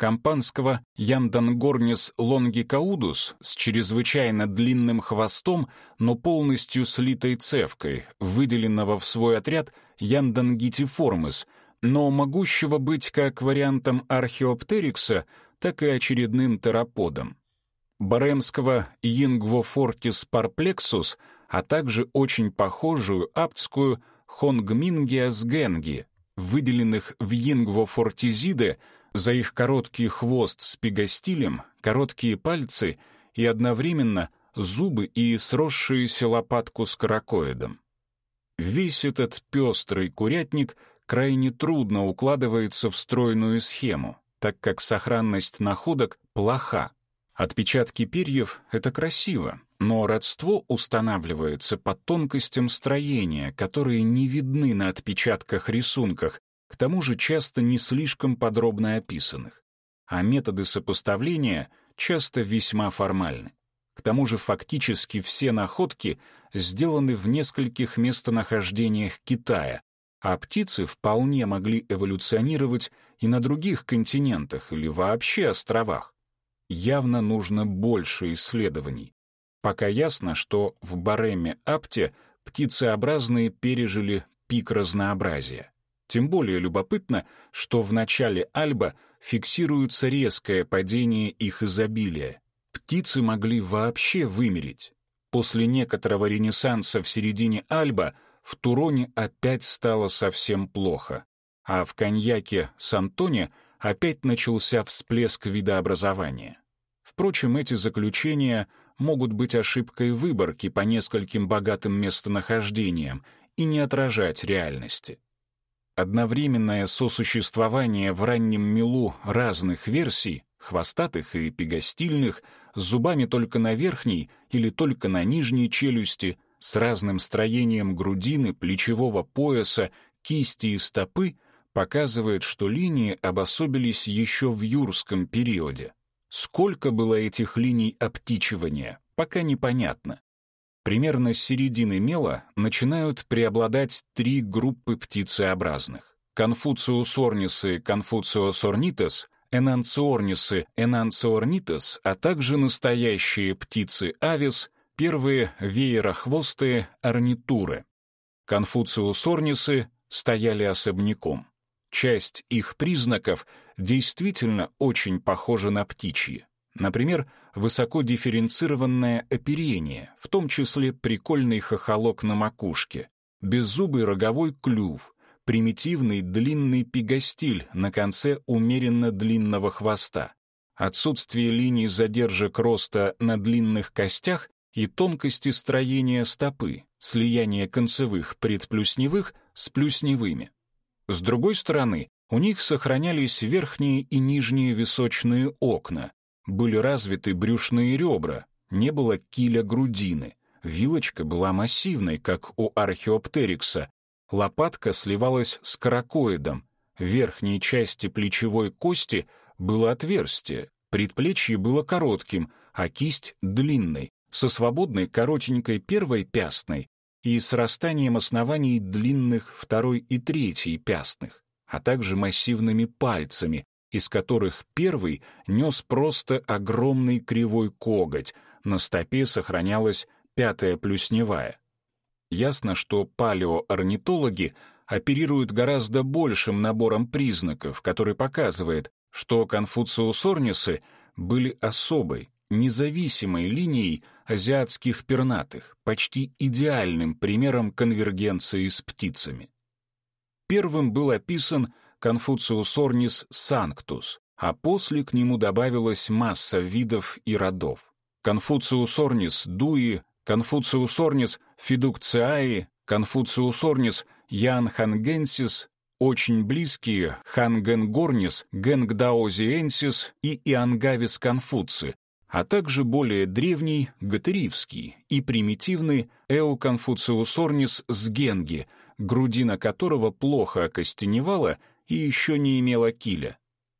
кампанского Yandangornis longicaudus с чрезвычайно длинным хвостом, но полностью слитой цевкой, выделенного в свой отряд Yandangithiformes, но могущего быть как вариантом археоптерикса, так и очередным тераподом. Баремского Jinguofortis perplexus, а также очень похожую аптскую Chongmingia zhengi, выделенных в Ингвофортизиде за их короткий хвост с пигостилем, короткие пальцы и одновременно зубы и сросшиеся лопатку с каракоидом. Весь этот пестрый курятник крайне трудно укладывается в стройную схему, так как сохранность находок плоха. Отпечатки перьев — это красиво, но родство устанавливается по тонкостям строения, которые не видны на отпечатках-рисунках, к тому же часто не слишком подробно описанных. А методы сопоставления часто весьма формальны. К тому же фактически все находки сделаны в нескольких местонахождениях Китая, а птицы вполне могли эволюционировать и на других континентах или вообще островах. Явно нужно больше исследований. Пока ясно, что в Бареме-Апте птицеобразные пережили пик разнообразия. Тем более любопытно, что в начале Альба фиксируется резкое падение их изобилия. Птицы могли вообще вымереть. После некоторого ренессанса в середине Альба в Туроне опять стало совсем плохо, а в коньяке Сантоне опять начался всплеск видообразования. Впрочем, эти заключения могут быть ошибкой выборки по нескольким богатым местонахождениям и не отражать реальности. Одновременное сосуществование в раннем милу разных версий, хвостатых и пегостильных, с зубами только на верхней или только на нижней челюсти, с разным строением грудины, плечевого пояса, кисти и стопы, показывает, что линии обособились еще в юрском периоде. Сколько было этих линий обтичивания, пока непонятно. Примерно с середины мела начинают преобладать три группы птицеобразных. Конфуциусорнисы конфуциосорнитес, энанциорнисы энанциорнитес, а также настоящие птицы авис, первые веерохвостые орнитуры. Конфуциусорнисы стояли особняком. Часть их признаков действительно очень похожа на птичьи. Например, высоко дифференцированное оперение, в том числе прикольный хохолок на макушке, беззубый роговой клюв, примитивный длинный пигостиль на конце умеренно длинного хвоста, отсутствие линий задержек роста на длинных костях и тонкости строения стопы, слияние концевых предплюсневых с плюсневыми. С другой стороны, у них сохранялись верхние и нижние височные окна, были развиты брюшные ребра, не было киля грудины, вилочка была массивной, как у археоптерикса, лопатка сливалась с каракоидом, в верхней части плечевой кости было отверстие, предплечье было коротким, а кисть — длинной, со свободной коротенькой первой пястной и срастанием оснований длинных второй и третьей пястных, а также массивными пальцами, из которых первый нес просто огромный кривой коготь, на стопе сохранялась пятая плюсневая. Ясно, что палеоорнитологи оперируют гораздо большим набором признаков, который показывает, что конфуциусорнисы были особой, независимой линией азиатских пернатых, почти идеальным примером конвергенции с птицами. Первым был описан Confucius санктус, а после к нему добавилась масса видов и родов. Confucius ornis дуи, Confucius ornis fiductiae, Confucius ornis янхангенсис, очень близкие хангенгорнис, генгдаозиенсис и иангавис конфуци, а также более древний готеривский и примитивный эоконфуциусорнис сгенги, грудина которого плохо окостеневала и еще не имела киля.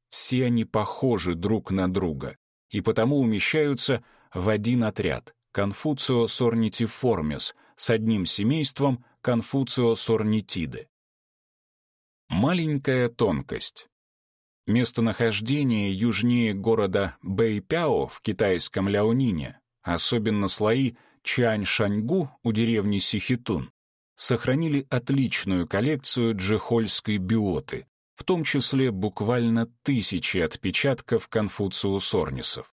Все они похожи друг на друга и потому умещаются в один отряд — Конфуцио сорнитиформис с одним семейством Конфуцио сорнитиды. Маленькая тонкость. Местонахождение южнее города Бэйпяо в китайском Ляонине, особенно слои Чань-Шаньгу у деревни Сихитун, сохранили отличную коллекцию джихольской биоты, в том числе буквально тысячи отпечатков конфуциусорнисов.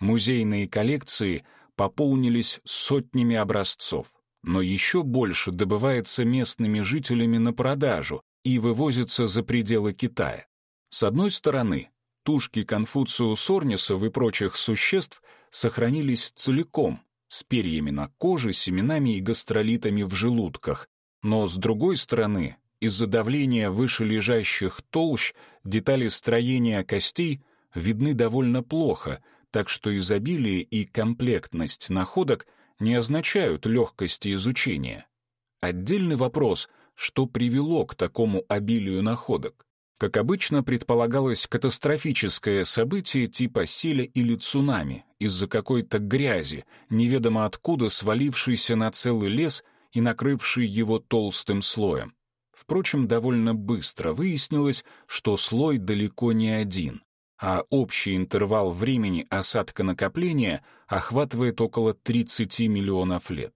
Музейные коллекции пополнились сотнями образцов, но еще больше добывается местными жителями на продажу и вывозится за пределы Китая. С одной стороны, тушки конфуциусорнисов и прочих существ сохранились целиком, с перьями на коже, семенами и гастролитами в желудках, но с другой стороны, из-за давления вышележащих толщ детали строения костей видны довольно плохо, так что изобилие и комплектность находок не означают легкости изучения. Отдельный вопрос, что привело к такому обилию находок. Как обычно, предполагалось катастрофическое событие типа селя или цунами из-за какой-то грязи, неведомо откуда свалившейся на целый лес и накрывший его толстым слоем. Впрочем, довольно быстро выяснилось, что слой далеко не один, а общий интервал времени осадка накопления охватывает около 30 миллионов лет.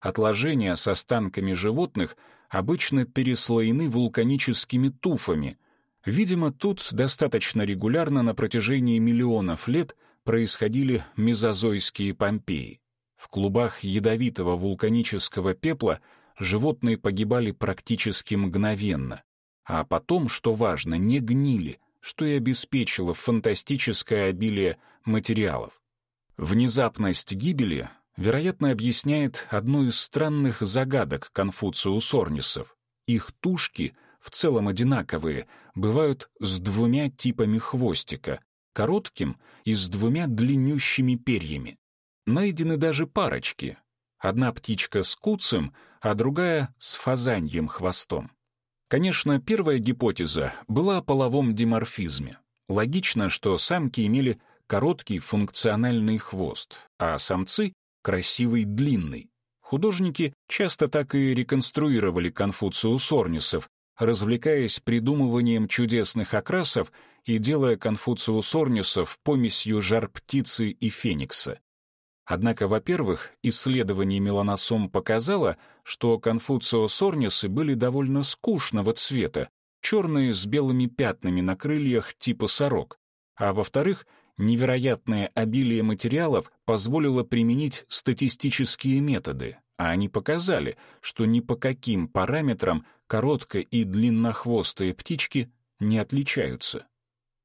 Отложения с останками животных обычно переслоены вулканическими туфами — Видимо, тут достаточно регулярно на протяжении миллионов лет происходили мезозойские Помпеи. В клубах ядовитого вулканического пепла животные погибали практически мгновенно, а потом, что важно, не гнили, что и обеспечило фантастическое обилие материалов. Внезапность гибели, вероятно, объясняет одну из странных загадок Конфуциусорнисов. Их тушки — в целом одинаковые, бывают с двумя типами хвостика, коротким и с двумя длиннющими перьями. Найдены даже парочки. Одна птичка с куцем, а другая с фазаньем хвостом. Конечно, первая гипотеза была о половом диморфизме. Логично, что самки имели короткий функциональный хвост, а самцы — красивый длинный. Художники часто так и реконструировали конфуциусорнисов, развлекаясь придумыванием чудесных окрасов и делая конфуциусорнисов помесью жар-птицы и феникса. Однако, во-первых, исследование меланосом показало, что конфуциосорнисы были довольно скучного цвета, черные с белыми пятнами на крыльях типа сорок, а во-вторых, невероятное обилие материалов позволило применить статистические методы, а они показали, что ни по каким параметрам короткой и длиннохвостые птички не отличаются.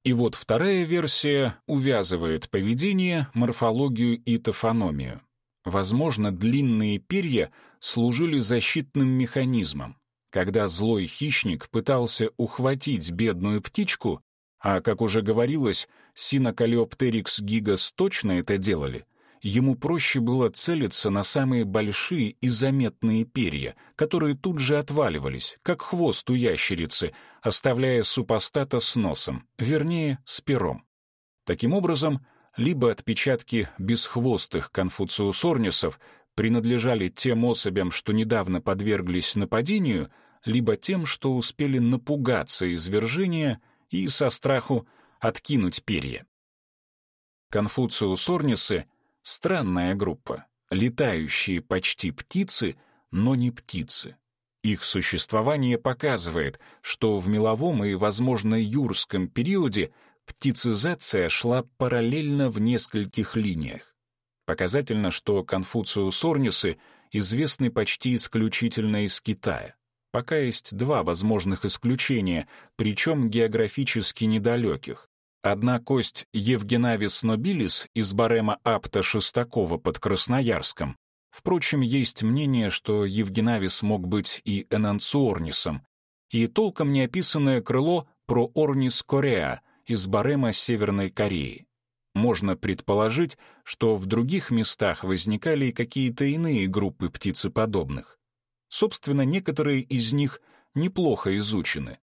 И вот вторая версия увязывает поведение, морфологию и тофономию. Возможно, длинные перья служили защитным механизмом. Когда злой хищник пытался ухватить бедную птичку, а, как уже говорилось, Синокалиоптерикс гигас точно это делали — ему проще было целиться на самые большие и заметные перья, которые тут же отваливались, как хвост у ящерицы, оставляя супостата с носом, вернее, с пером. Таким образом, либо отпечатки бесхвостых конфуциусорнисов принадлежали тем особям, что недавно подверглись нападению, либо тем, что успели напугаться извержения и со страху откинуть перья. Конфуциусорнисы Странная группа. Летающие почти птицы, но не птицы. Их существование показывает, что в меловом и, возможно, юрском периоде птицизация шла параллельно в нескольких линиях. Показательно, что конфуциусорнисы известны почти исключительно из Китая. Пока есть два возможных исключения, причем географически недалеких. Одна кость Евгенавис нобилис из барема Апта Шестакова под Красноярском. Впрочем, есть мнение, что Евгенавис мог быть и энанциорнисом, и толком не описанное крыло про Орнис Кореа из барема Северной Кореи. Можно предположить, что в других местах возникали и какие-то иные группы птицеподобных. Собственно, некоторые из них неплохо изучены.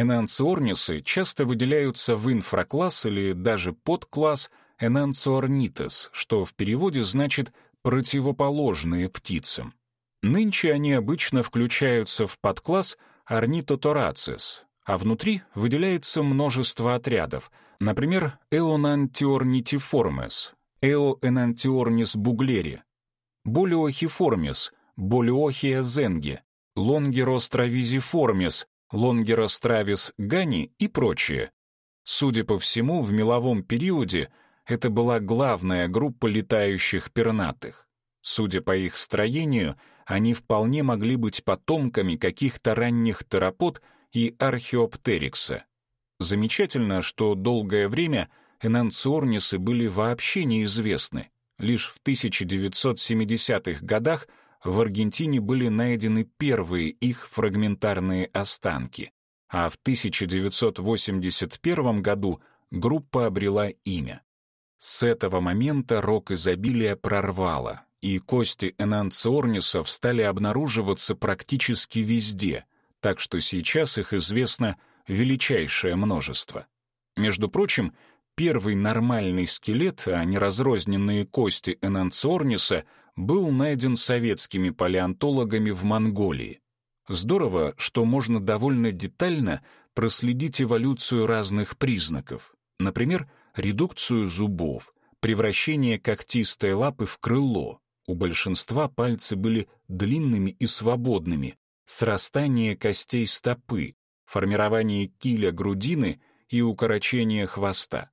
Энанциорнисы часто выделяются в инфракласс или даже подкласс Энанциорнитес, что в переводе значит «противоположные птицам». Нынче они обычно включаются в подкласс Орнитоторацис, а внутри выделяется множество отрядов, например, Эонантиорнитиформес, Эоэнантиорнис буглери, Болиохиформис, Болиохия зенги, Лонгеростравизиформис, Лонгеростравис гани и прочее. Судя по всему, в меловом периоде это была главная группа летающих пернатых. Судя по их строению, они вполне могли быть потомками каких-то ранних терапод и археоптерикса. Замечательно, что долгое время энанциорнисы были вообще неизвестны. Лишь в 1970-х годах в Аргентине были найдены первые их фрагментарные останки, а в 1981 году группа обрела имя. С этого момента рок изобилия прорвало, и кости энанциорнисов стали обнаруживаться практически везде, так что сейчас их известно величайшее множество. Между прочим, первый нормальный скелет, а не разрозненные кости энанциорниса, был найден советскими палеонтологами в Монголии. Здорово, что можно довольно детально проследить эволюцию разных признаков. Например, редукцию зубов, превращение когтистой лапы в крыло, у большинства пальцы были длинными и свободными, срастание костей стопы, формирование киля грудины и укорочение хвоста.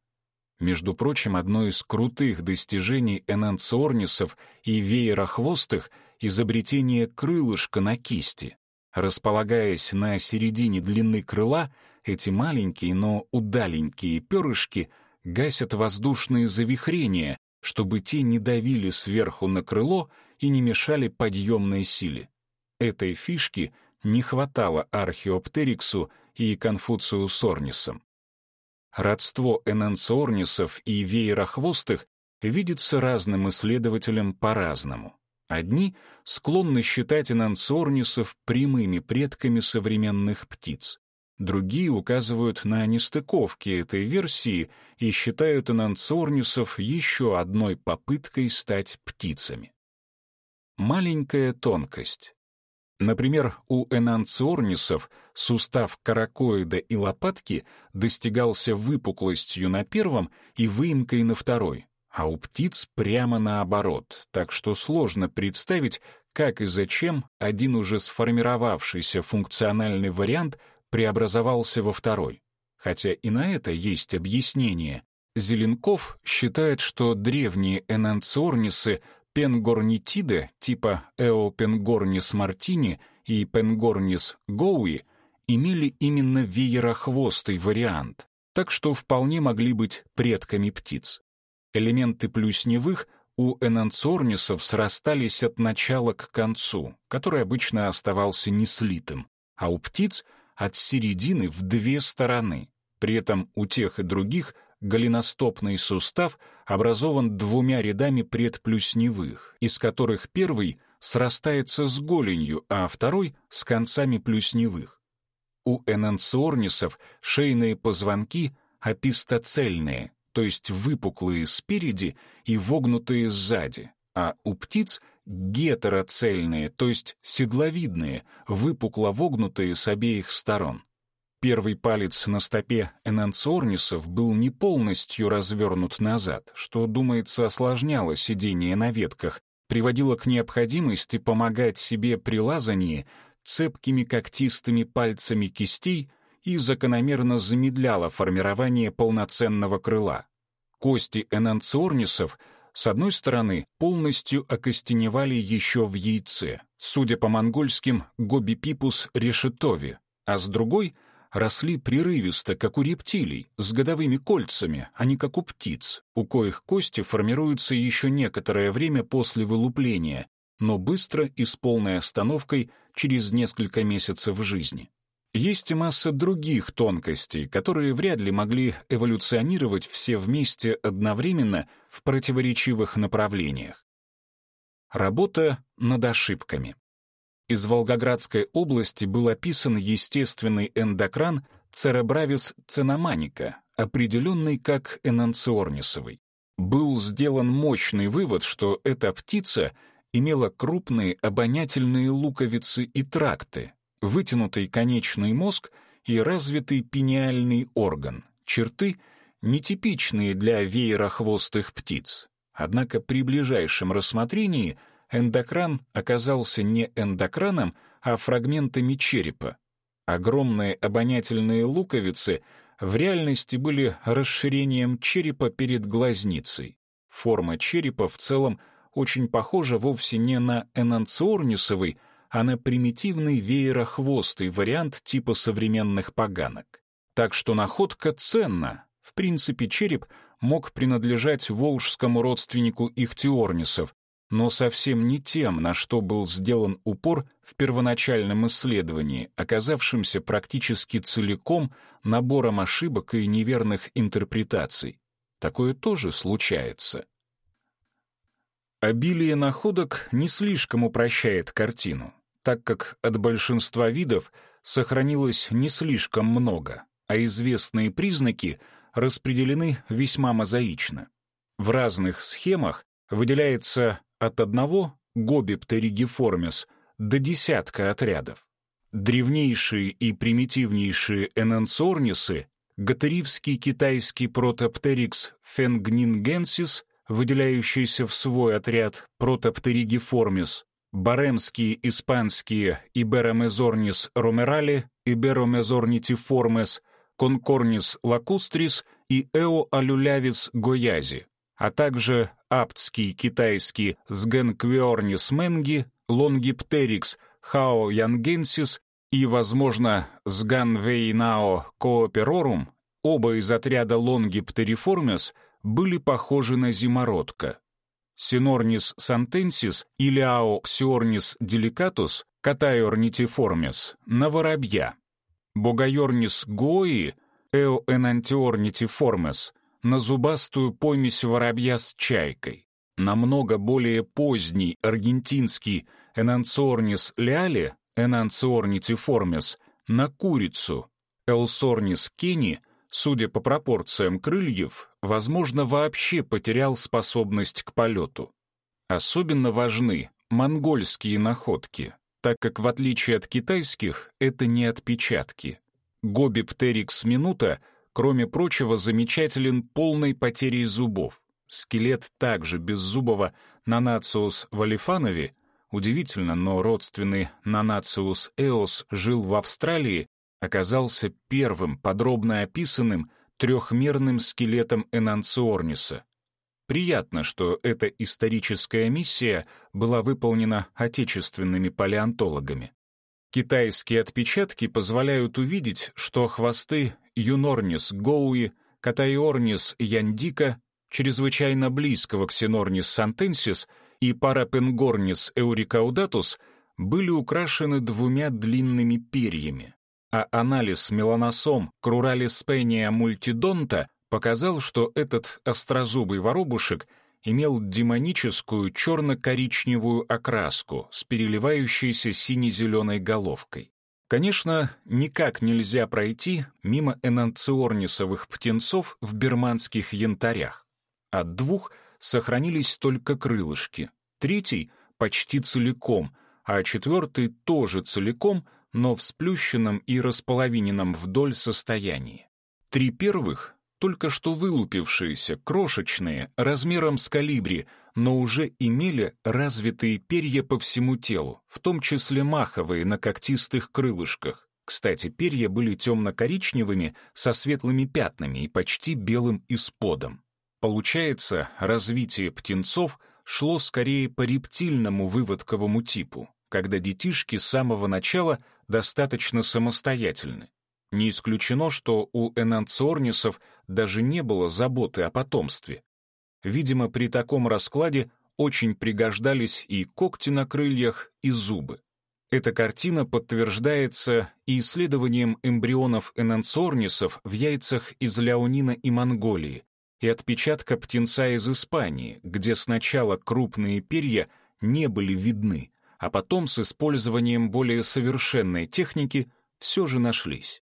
Между прочим, одно из крутых достижений энанциорнисов и веерохвостых — изобретение крылышка на кисти. Располагаясь на середине длины крыла, эти маленькие, но удаленькие перышки гасят воздушные завихрения, чтобы те не давили сверху на крыло и не мешали подъемной силе. Этой фишки не хватало археоптериксу и конфуцию сорнисам. Родство энансорнисов и веерохвостых видится разным исследователям по-разному. Одни склонны считать энансорнисов прямыми предками современных птиц. Другие указывают на нестыковки этой версии и считают энанцорнисов еще одной попыткой стать птицами. Маленькая тонкость. Например, у энанциорнисов сустав каракоида и лопатки достигался выпуклостью на первом и выемкой на второй, а у птиц прямо наоборот, так что сложно представить, как и зачем один уже сформировавшийся функциональный вариант преобразовался во второй. Хотя и на это есть объяснение. Зеленков считает, что древние энанциорнисы пенгорнитиды типа Эопенгорнис мартини и Пенгорнис гоуи имели именно веерохвостый вариант, так что вполне могли быть предками птиц. Элементы плюсневых у энанциорнисов срастались от начала к концу, который обычно оставался неслитым, а у птиц от середины в две стороны. При этом у тех и других голеностопный сустав образован двумя рядами предплюсневых, из которых первый срастается с голенью, а второй — с концами плюсневых. У энанциорнисов шейные позвонки апистоцельные, то есть выпуклые спереди и вогнутые сзади, а у птиц — гетероцельные, то есть седловидные, выпукло вогнутые с обеих сторон. Первый палец на стопе энанциорнисов был не полностью развернут назад, что, думается, осложняло сидение на ветках, приводило к необходимости помогать себе при лазании цепкими когтистыми пальцами кистей и закономерно замедляло формирование полноценного крыла. Кости энанциорнисов — с одной стороны, полностью окостеневали еще в яйце, судя по монгольским гобипипус решетови, а с другой росли прерывисто, как у рептилий, с годовыми кольцами, а не как у птиц, у коих кости формируются еще некоторое время после вылупления, но быстро и с полной остановкой через несколько месяцев жизни. Есть и масса других тонкостей, которые вряд ли могли эволюционировать все вместе одновременно в противоречивых направлениях. Работа над ошибками. Из Волгоградской области был описан естественный эндокран Церебравис ценоманика, определенный как энанциорнисовый. Был сделан мощный вывод, что эта птица имела крупные обонятельные луковицы и тракты, вытянутый конечный мозг и развитый пениальный орган, черты, нетипичные для веерохвостых птиц. Однако при ближайшем рассмотрении эндокран оказался не эндокраном, а фрагментами черепа. Огромные обонятельные луковицы в реальности были расширением черепа перед глазницей. Форма черепа в целом очень похожа вовсе не на энанциорнисовый, а на примитивный веерохвостый вариант типа современных поганок. Так что находка ценна. В принципе, череп мог принадлежать волжскому родственнику ихтиорнисов, но совсем не тем, на что был сделан упор в первоначальном исследовании, оказавшимся практически целиком набором ошибок и неверных интерпретаций. Такое тоже случается. Обилие находок не слишком упрощает картину, так как от большинства видов сохранилось не слишком много, а известные признаки распределены весьма мозаично. В разных схемах выделяется от одного гобиптеригиформис до десятка отрядов. Древнейшие и примитивнейшие энанциорнисы, готеривский китайский Protopteryx fengningensis, выделяющийся в свой отряд Protopterygiformes, баремские испанские Iberomesornis romerali, Iberomesornithiformes, Concornis lacustris и Eoalulavis hoyasi, а также аптский китайский Shenqiornis mengi, Longipteryx chaoyangensis и, возможно, сганвейнао кооперорум, оба из отряда лонгиптериформис, были похожи на зимородка. Синорнис сантенсис или аоксиорнис деликатус, катайорнитиформис, на воробья. Богайорнис гои, эоэнантиорнитиформес, на зубастую помесь воробья с чайкой. Намного более поздний аргентинский Энанциорнис леали, Энанциорнитиформес, на курицу, Элсорнис кени, судя по пропорциям крыльев, возможно, вообще потерял способность к полету. Особенно важны монгольские находки, так как, в отличие от китайских, это не отпечатки. Гобиптерикс минута — кроме прочего, замечателен полной потерей зубов. Скелет также беззубого Нанациус валифанови, удивительно, но родственный Нанациус эос жил в Австралии, оказался первым подробно описанным трехмерным скелетом Энанциорниса. Приятно, что эта историческая миссия была выполнена отечественными палеонтологами. Китайские отпечатки позволяют увидеть, что хвосты Юнорнис гоуи, Катайорнис яндика, чрезвычайно близкого к Синорнис сантенсис и Парапенгорнис эурикаудатус были украшены двумя длинными перьями, а анализ меланосом Круралис пения мультидонта показал, что этот острозубый воробушек имел демоническую черно-коричневую окраску с переливающейся сине-зеленой головкой. Конечно, никак нельзя пройти мимо энанциорнисовых птенцов в бирманских янтарях. От двух сохранились только крылышки, третий — почти целиком, а четвертый тоже целиком, но в сплющенном и располовиненном вдоль состоянии. Три первых только что вылупившиеся, крошечные, размером с калибри, но уже имели развитые перья по всему телу, в том числе маховые на когтистых крылышках. Кстати, перья были темно-коричневыми со светлыми пятнами и почти белым исподом. Получается, развитие птенцов шло скорее по рептильному выводковому типу, когда детишки с самого начала достаточно самостоятельны. Не исключено, что у энанциорнисов даже не было заботы о потомстве. Видимо, при таком раскладе очень пригождались и когти на крыльях, и зубы. Эта картина подтверждается и исследованием эмбрионов энанциорнисов в яйцах из Ляонина и Монголии, и отпечатка птенца из Испании, где сначала крупные перья не были видны, а потом с использованием более совершенной техники все же нашлись.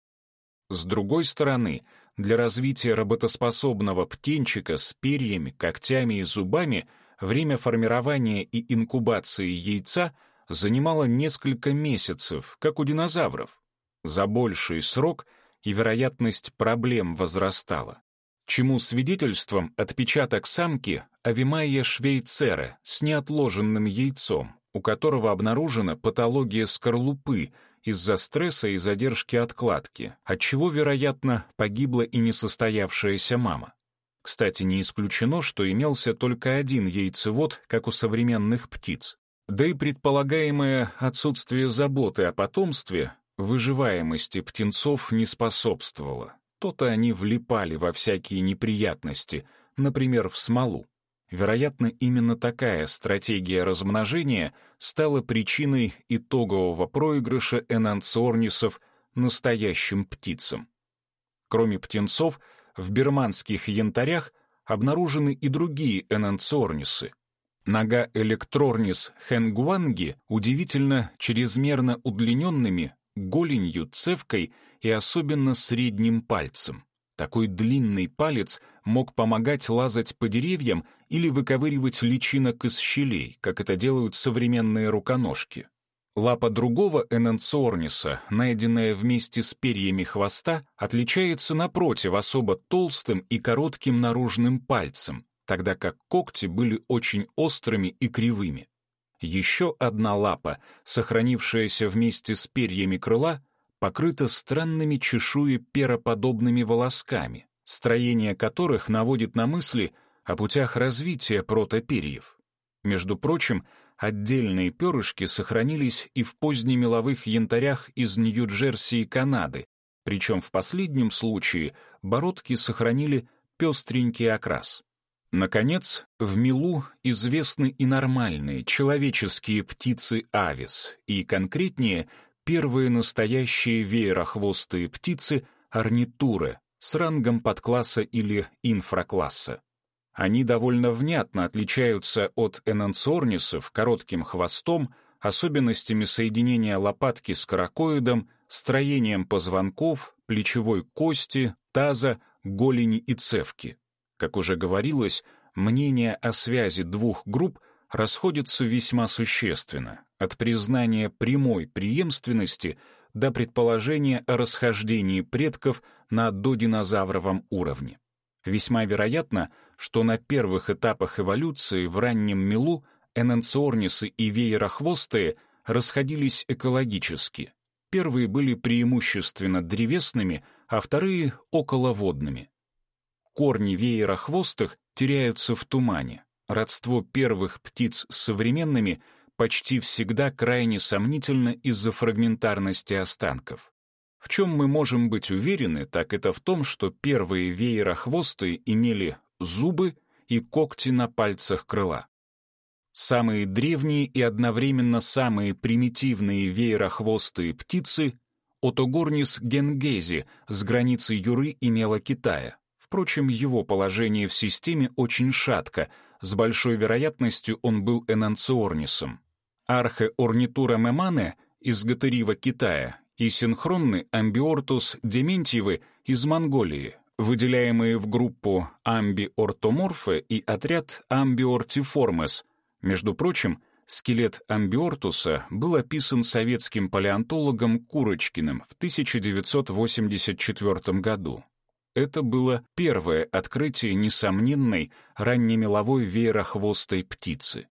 С другой стороны, для развития работоспособного птенчика с перьями, когтями и зубами время формирования и инкубации яйца занимало несколько месяцев, как у динозавров. За больший срок и вероятность проблем возрастала. Чему свидетельством отпечаток самки Авимайя швейцера с неотложенным яйцом, у которого обнаружена патология скорлупы из-за стресса и задержки откладки, отчего, вероятно, погибла и несостоявшаяся мама. Кстати, не исключено, что имелся только один яйцевод, как у современных птиц. Да и предполагаемое отсутствие заботы о потомстве выживаемости птенцов не способствовало. То-то они влипали во всякие неприятности, например, в смолу. Вероятно, именно такая стратегия размножения стала причиной итогового проигрыша энанциорнисов настоящим птицам. Кроме птенцов, в бирманских янтарях обнаружены и другие энанциорнисы. Нога электрорнис хенгуанги удивительно чрезмерно удлиненными голенью, цевкой и особенно средним пальцем. Такой длинный палец мог помогать лазать по деревьям или выковыривать личинок из щелей, как это делают современные руконожки. Лапа другого энанциорниса, найденная вместе с перьями хвоста, отличается напротив особо толстым и коротким наружным пальцем, тогда как когти были очень острыми и кривыми. Еще одна лапа, сохранившаяся вместе с перьями крыла, покрыта странными чешуепероподобными волосками, строение которых наводит на мысли о путях развития протоперьев. Между прочим, отдельные перышки сохранились и в позднемеловых янтарях из Нью-Джерси и Канады, причем в последнем случае бородки сохранили пестренький окрас. Наконец, в Милу известны и нормальные человеческие птицы авис, и конкретнее первые настоящие веерохвостые птицы орнитуры с рангом подкласса или инфракласса. Они довольно внятно отличаются от энанциорнисов коротким хвостом, особенностями соединения лопатки с каракоидом, строением позвонков, плечевой кости, таза, голени и цевки. Как уже говорилось, мнения о связи двух групп расходятся весьма существенно, от признания прямой преемственности до предположения о расхождении предков на додинозавровом уровне. Весьма вероятно, что на первых этапах эволюции в раннем милу энанциорнисы и веерохвостые расходились экологически. Первые были преимущественно древесными, а вторые — околоводными. Корни веерохвостых теряются в тумане. Родство первых птиц с современными почти всегда крайне сомнительно из-за фрагментарности останков. В чем мы можем быть уверены, так это в том, что первые веерохвосты имели зубы и когти на пальцах крыла. Самые древние и одновременно самые примитивные веерохвостые птицы — Отогорнис генгези с границы Юры и Мелокитая. Впрочем, его положение в системе очень шатко, с большой вероятностью он был энанциорнисом. Археорнитура мемане из Гатырива Китая и синхронный амбиортус дементьевы из Монголии, выделяемые в группу амбиортоморфы и отряд амбиортиформес. Между прочим, скелет амбиортуса был описан советским палеонтологом Курочкиным в 1984 году. Это было первое открытие несомненной раннемеловой веерохвостой птицы.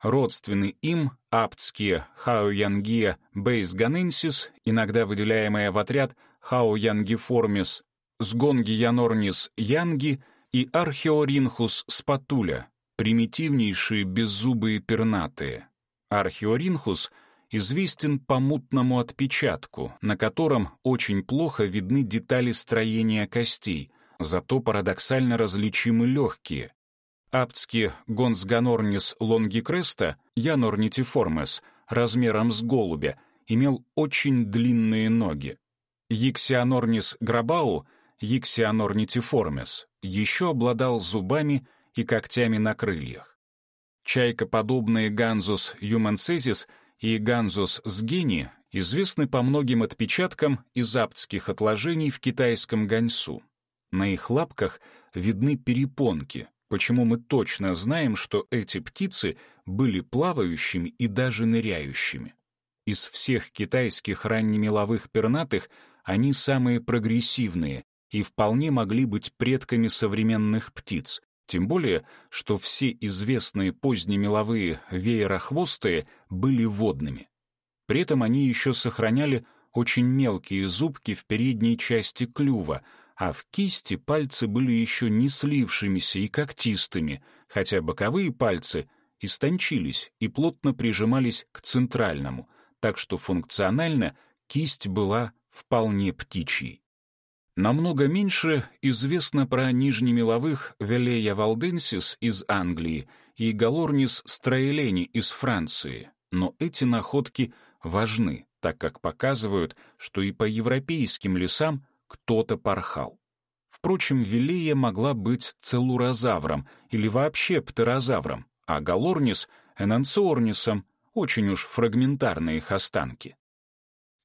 Родственный им аптские Хауянгия бейсганенсис, иногда выделяемая в отряд Хауянгиформис Сгонгиянорнис янги и Археоринхус спатуля, примитивнейшие беззубые пернатые. Археоринхус известен по мутному отпечатку, на котором очень плохо видны детали строения костей, зато парадоксально различимы легкие. Аптский Hongshanornis longicresta, Yanornithiformes, размером с голубя, имел очень длинные ноги. Yixianornis grabaui — Yixianornithiformes, еще обладал зубами и когтями на крыльях. Чайкоподобные Gansus yumenensis и Gansus zheni известны по многим отпечаткам из аптских отложений в китайском Ганьсу. На их лапках видны перепонки, почему мы точно знаем, что эти птицы были плавающими и даже ныряющими. Из всех китайских раннемеловых пернатых они самые прогрессивные и вполне могли быть предками современных птиц, тем более, что все известные позднемеловые веерохвостые были водными. При этом они еще сохраняли очень мелкие зубки в передней части клюва, а в кисти пальцы были еще не слившимися и когтистыми, хотя боковые пальцы истончились и плотно прижимались к центральному, так что функционально кисть была вполне птичьей. Намного меньше известно про нижнемеловых Велея валденсис из Англии и Галорнис строелени из Франции, но эти находки важны, так как показывают, что и по европейским лесам кто-то порхал. Впрочем, Велея могла быть целурозавром или вообще птерозавром, а Галорнис — энансиорнисом, очень уж фрагментарны их останки.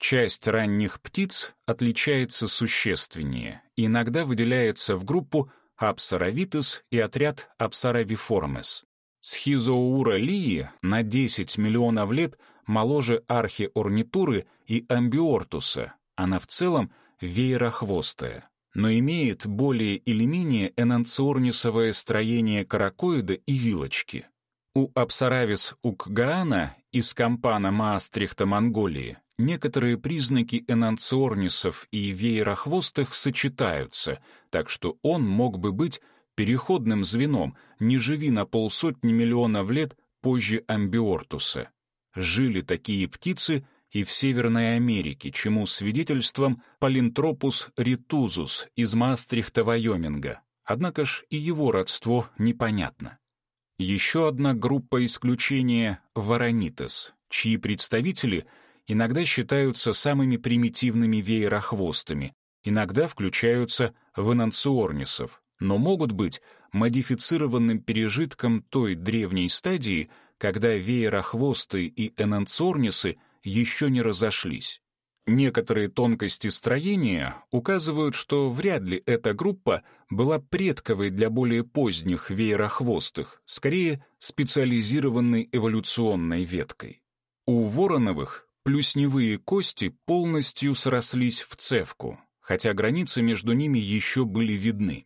Часть ранних птиц отличается существеннее иногда выделяется в группу Апсаравитес и отряд Апсаравиформес. Схизоура лии на 10 миллионов лет моложе архиорнитуры и амбиортуса, она в целом веерохвостая, но имеет более или менее энанциорнисовое строение каракоида и вилочки. У Апсаравис укгаана из компана Маастрихта Монголии некоторые признаки энанциорнисов и веерохвостых сочетаются, так что он мог бы быть переходным звеном, не живи на полсотни миллионов лет позже амбиортуса. Жили такие птицы и в Северной Америке, чему свидетельством Палинтропус ритузус из Маастрихта, Вайоминга. Однако ж и его родство непонятно. Еще одна группа исключения — воронитес, чьи представители иногда считаются самыми примитивными веерохвостами, иногда включаются в энанциорнисов, но могут быть модифицированным пережитком той древней стадии, когда веерохвосты и энанциорнисы еще не разошлись. Некоторые тонкости строения указывают, что вряд ли эта группа была предковой для более поздних веерохвостых, скорее специализированной эволюционной веткой. У вороновых плюсневые кости полностью срослись в цевку, хотя границы между ними еще были видны.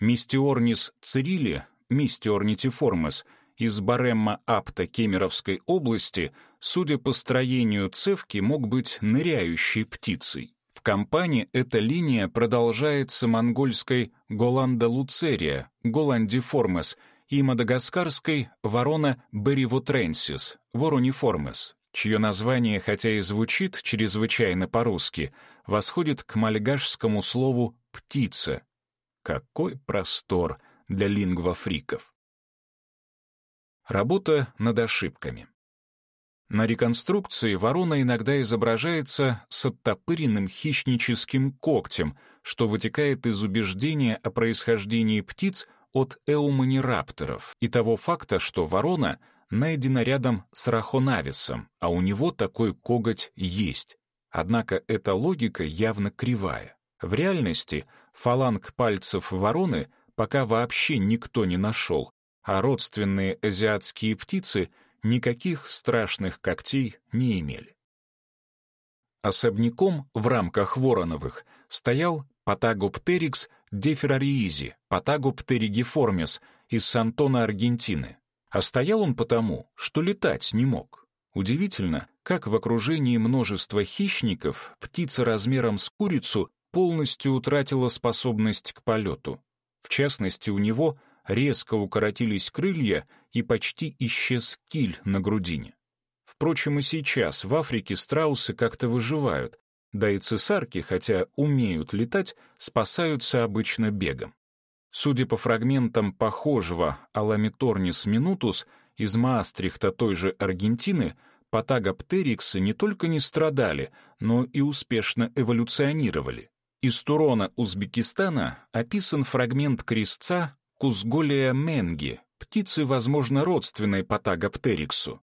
Мистиорнис цирили, мистиорнитиформес, из Баремма Апта Кемеровской области, судя по строению цевки, мог быть ныряющей птицей. В компании эта линия продолжается монгольской Голанда луцерия, Голандиформес, и мадагаскарской ворона Беривотренсис, Ворониформес, чье название, хотя и звучит чрезвычайно по-русски, восходит к мальгашскому слову «птица». Какой простор для лингвофриков! Работа над ошибками. На реконструкции ворона иногда изображается с оттопыренным хищническим когтем, что вытекает из убеждения о происхождении птиц от эуманирапторов и того факта, что ворона найдена рядом с рахонависом, а у него такой коготь есть. Однако эта логика явно кривая. В реальности фаланг пальцев вороны пока вообще никто не нашел, а родственные азиатские птицы никаких страшных когтей не имели. Особняком в рамках Вороновых стоял Патагоптерикс деферариизи, Патагоптеригиформис из Сантона, Аргентины. А стоял он потому, что летать не мог. Удивительно, как в окружении множества хищников птица размером с курицу полностью утратила способность к полету. В частности, у него резко укоротились крылья и почти исчез киль на грудине. Впрочем, и сейчас в Африке страусы как-то выживают, да и цесарки, хотя умеют летать, спасаются обычно бегом. Судя по фрагментам похожего Аламиторнис минутус из Маастрихта той же Аргентины, патагоптериксы не только не страдали, но и успешно эволюционировали. Из Турона Узбекистана описан фрагмент крестца Кузголия менги, птицы, возможно, родственной Патагоптериксу.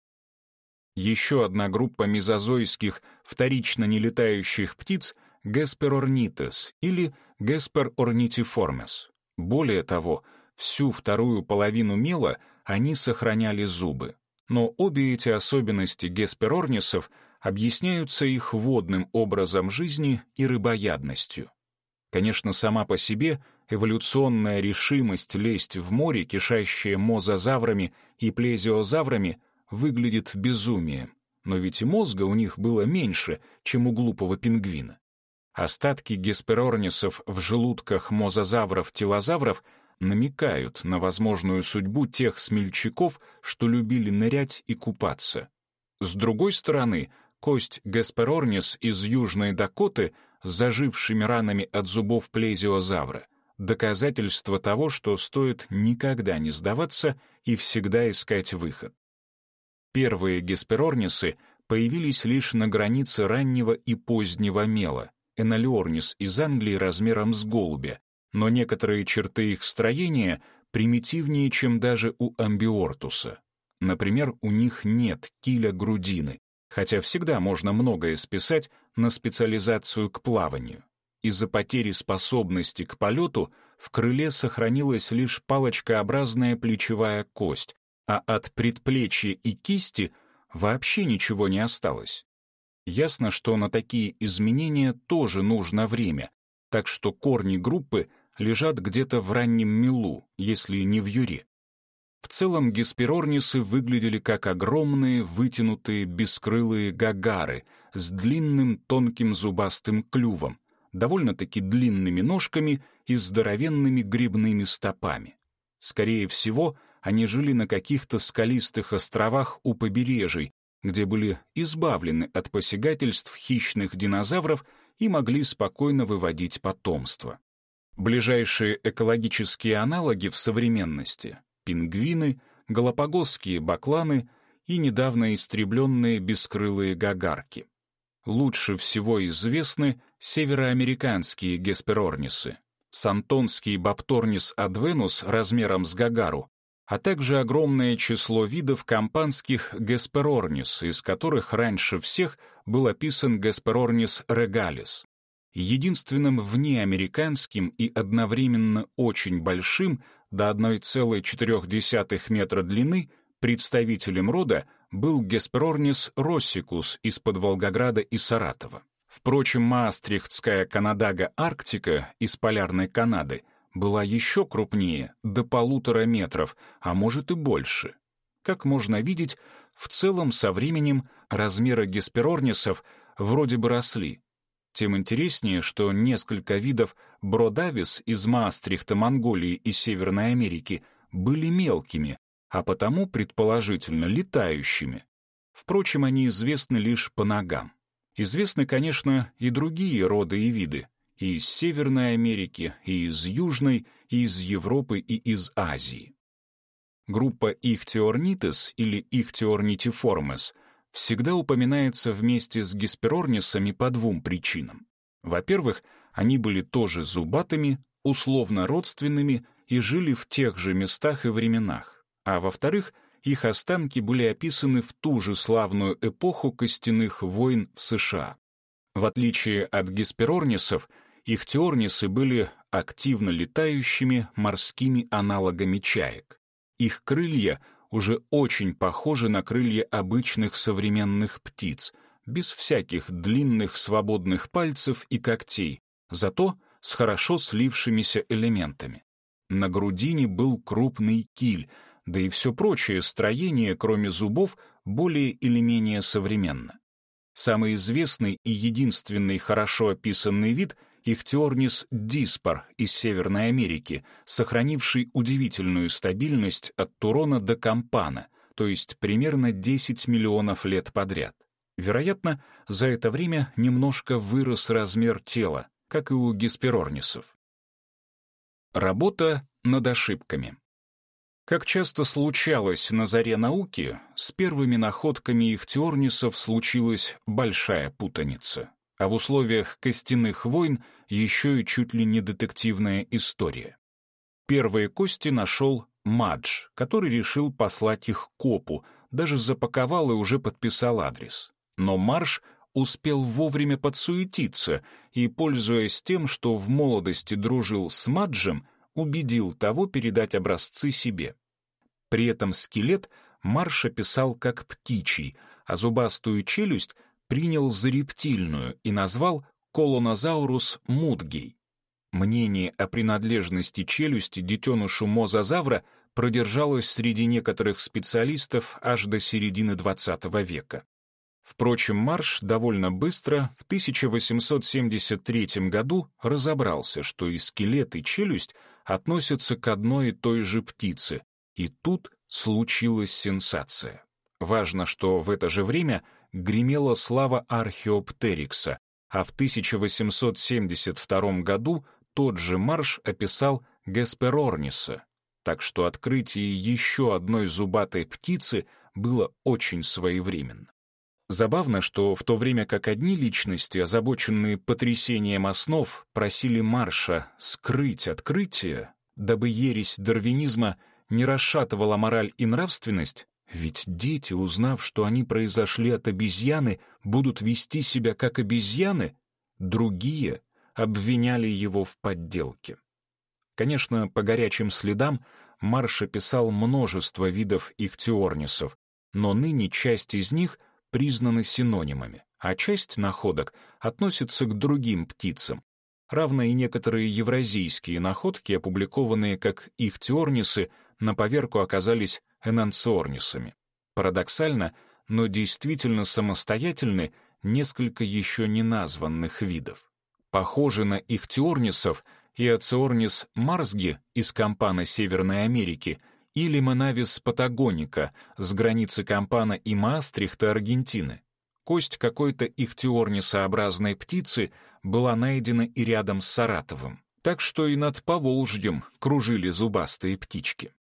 Еще одна группа мезозойских вторично нелетающих птиц — Гесперорнитес или Гесперорнитиформес. Более того, всю вторую половину мела они сохраняли зубы. Но обе эти особенности гесперорнисов объясняются их водным образом жизни и рыбоядностью. Конечно, сама по себе эволюционная решимость лезть в море, кишащее мозазаврами и плезиозаврами, выглядит безумием, но ведь и мозга у них было меньше, чем у глупого пингвина. Остатки гесперорнисов в желудках мозазавров-телозавров намекают на возможную судьбу тех смельчаков, что любили нырять и купаться. С другой стороны, кость гесперорнис из Южной Дакоты с зажившими ранами от зубов плезиозавра — доказательство того, что стоит никогда не сдаваться и всегда искать выход. Первые гесперорнисы появились лишь на границе раннего и позднего мела, энолиорнис из Англии размером с голубя, но некоторые черты их строения примитивнее, чем даже у амбиортуса. Например, у них нет киля грудины, хотя всегда можно многое списать на специализацию к плаванию. Из-за потери способности к полету в крыле сохранилась лишь палочкообразная плечевая кость, а от предплечья и кисти вообще ничего не осталось. Ясно, что на такие изменения тоже нужно время, так что корни группы лежат где-то в раннем мелу, если не в юре. В целом гесперорнисы выглядели как огромные, вытянутые, бескрылые гагары с длинным тонким зубастым клювом, довольно-таки длинными ножками и здоровенными грибными стопами. Скорее всего, они жили на каких-то скалистых островах у побережий, где были избавлены от посягательств хищных динозавров и могли спокойно выводить потомство. Ближайшие экологические аналоги в современности — пингвины, галапагосские бакланы и недавно истребленные бескрылые гагарки. Лучше всего известны североамериканские гесперорнисы, сантонский бапторнис адвенус размером с гагару а также огромное число видов кампанских гесперорнис, из которых раньше всех был описан гесперорнис регалис. Единственным внеамериканским и одновременно очень большим до 1,4 метра длины представителем рода был гесперорнис россикус из-под Волгограда и Саратова. Впрочем, маастрихтская канадага Арктика из полярной Канады была еще крупнее, до полутора метров, а может и больше. Как можно видеть, в целом со временем размеры гесперорнисов вроде бы росли. Тем интереснее, что несколько видов бродавис из Маастрихта, Монголии и Северной Америки были мелкими, а потому, предположительно, летающими. Впрочем, они известны лишь по ногам. Известны, конечно, и другие роды и виды и из Северной Америки, и из Южной, и из Европы, и из Азии. Группа Ихтиорнитес или Ихтиорнитиформес всегда упоминается вместе с гесперорнисами по двум причинам. Во-первых, они были тоже зубатыми, условно родственными и жили в тех же местах и временах. А во-вторых, их останки были описаны в ту же славную эпоху костяных войн в США. В отличие от гесперорнисов, их теорнисы были активно летающими морскими аналогами чаек. Их крылья уже очень похожи на крылья обычных современных птиц, без всяких длинных свободных пальцев и когтей, зато с хорошо слившимися элементами. На грудине был крупный киль, да и все прочее строение, кроме зубов, более или менее современно. Самый известный и единственный хорошо описанный вид — Ихтиорнис диспар из Северной Америки, сохранивший удивительную стабильность от Турона до Кампана, то есть примерно 10 миллионов лет подряд. Вероятно, за это время немножко вырос размер тела, как и у гесперорнисов. Работа над ошибками. Как часто случалось на заре науки, с первыми находками ихтиорнисов случилась большая путаница а в условиях костяных войн еще и чуть ли не детективная история. Первые кости нашел Мадж, который решил послать их копу, даже запаковал и уже подписал адрес. Но Марш успел вовремя подсуетиться и, пользуясь тем, что в молодости дружил с Маджем, убедил того передать образцы себе. При этом скелет Марш описал как птичий, а зубастую челюсть принял за рептильную и назвал колонозаурус мудгей. Мнение о принадлежности челюсти детенышу мозазавра продержалось среди некоторых специалистов аж до середины XX века. Впрочем, Марш довольно быстро, в 1873 году, разобрался, что и скелет, и челюсть относятся к одной и той же птице, и тут случилась сенсация. Важно, что в это же время гремела слава археоптерикса, а в 1872 году тот же Марш описал Гесперорниса, так что открытие еще одной зубатой птицы было очень своевременно. Забавно, что в то время как одни личности, озабоченные потрясением основ, просили Марша скрыть открытие, дабы ересь дарвинизма не расшатывала мораль и нравственность, ведь дети, узнав, что они произошли от обезьяны, будут вести себя как обезьяны, другие обвиняли его в подделке. Конечно, по горячим следам Марш описал множество видов ихтиорнисов, но ныне часть из них — признаны синонимами, а часть находок относится к другим птицам, равно и некоторые евразийские находки, опубликованные как ихтиорнисы, на поверку оказались энанциорнисами. Парадоксально, но действительно самостоятельны несколько еще не названных видов. Похожи на ихтиорнисов и ациорнис марсги из кампана Северной Америки — или Манавис патагоника с границы Кампана и Маастрихта, Аргентины. Кость какой-то ихтиорнисообразной птицы была найдена и рядом с Саратовым, так что и над Поволжьем кружили зубастые птички.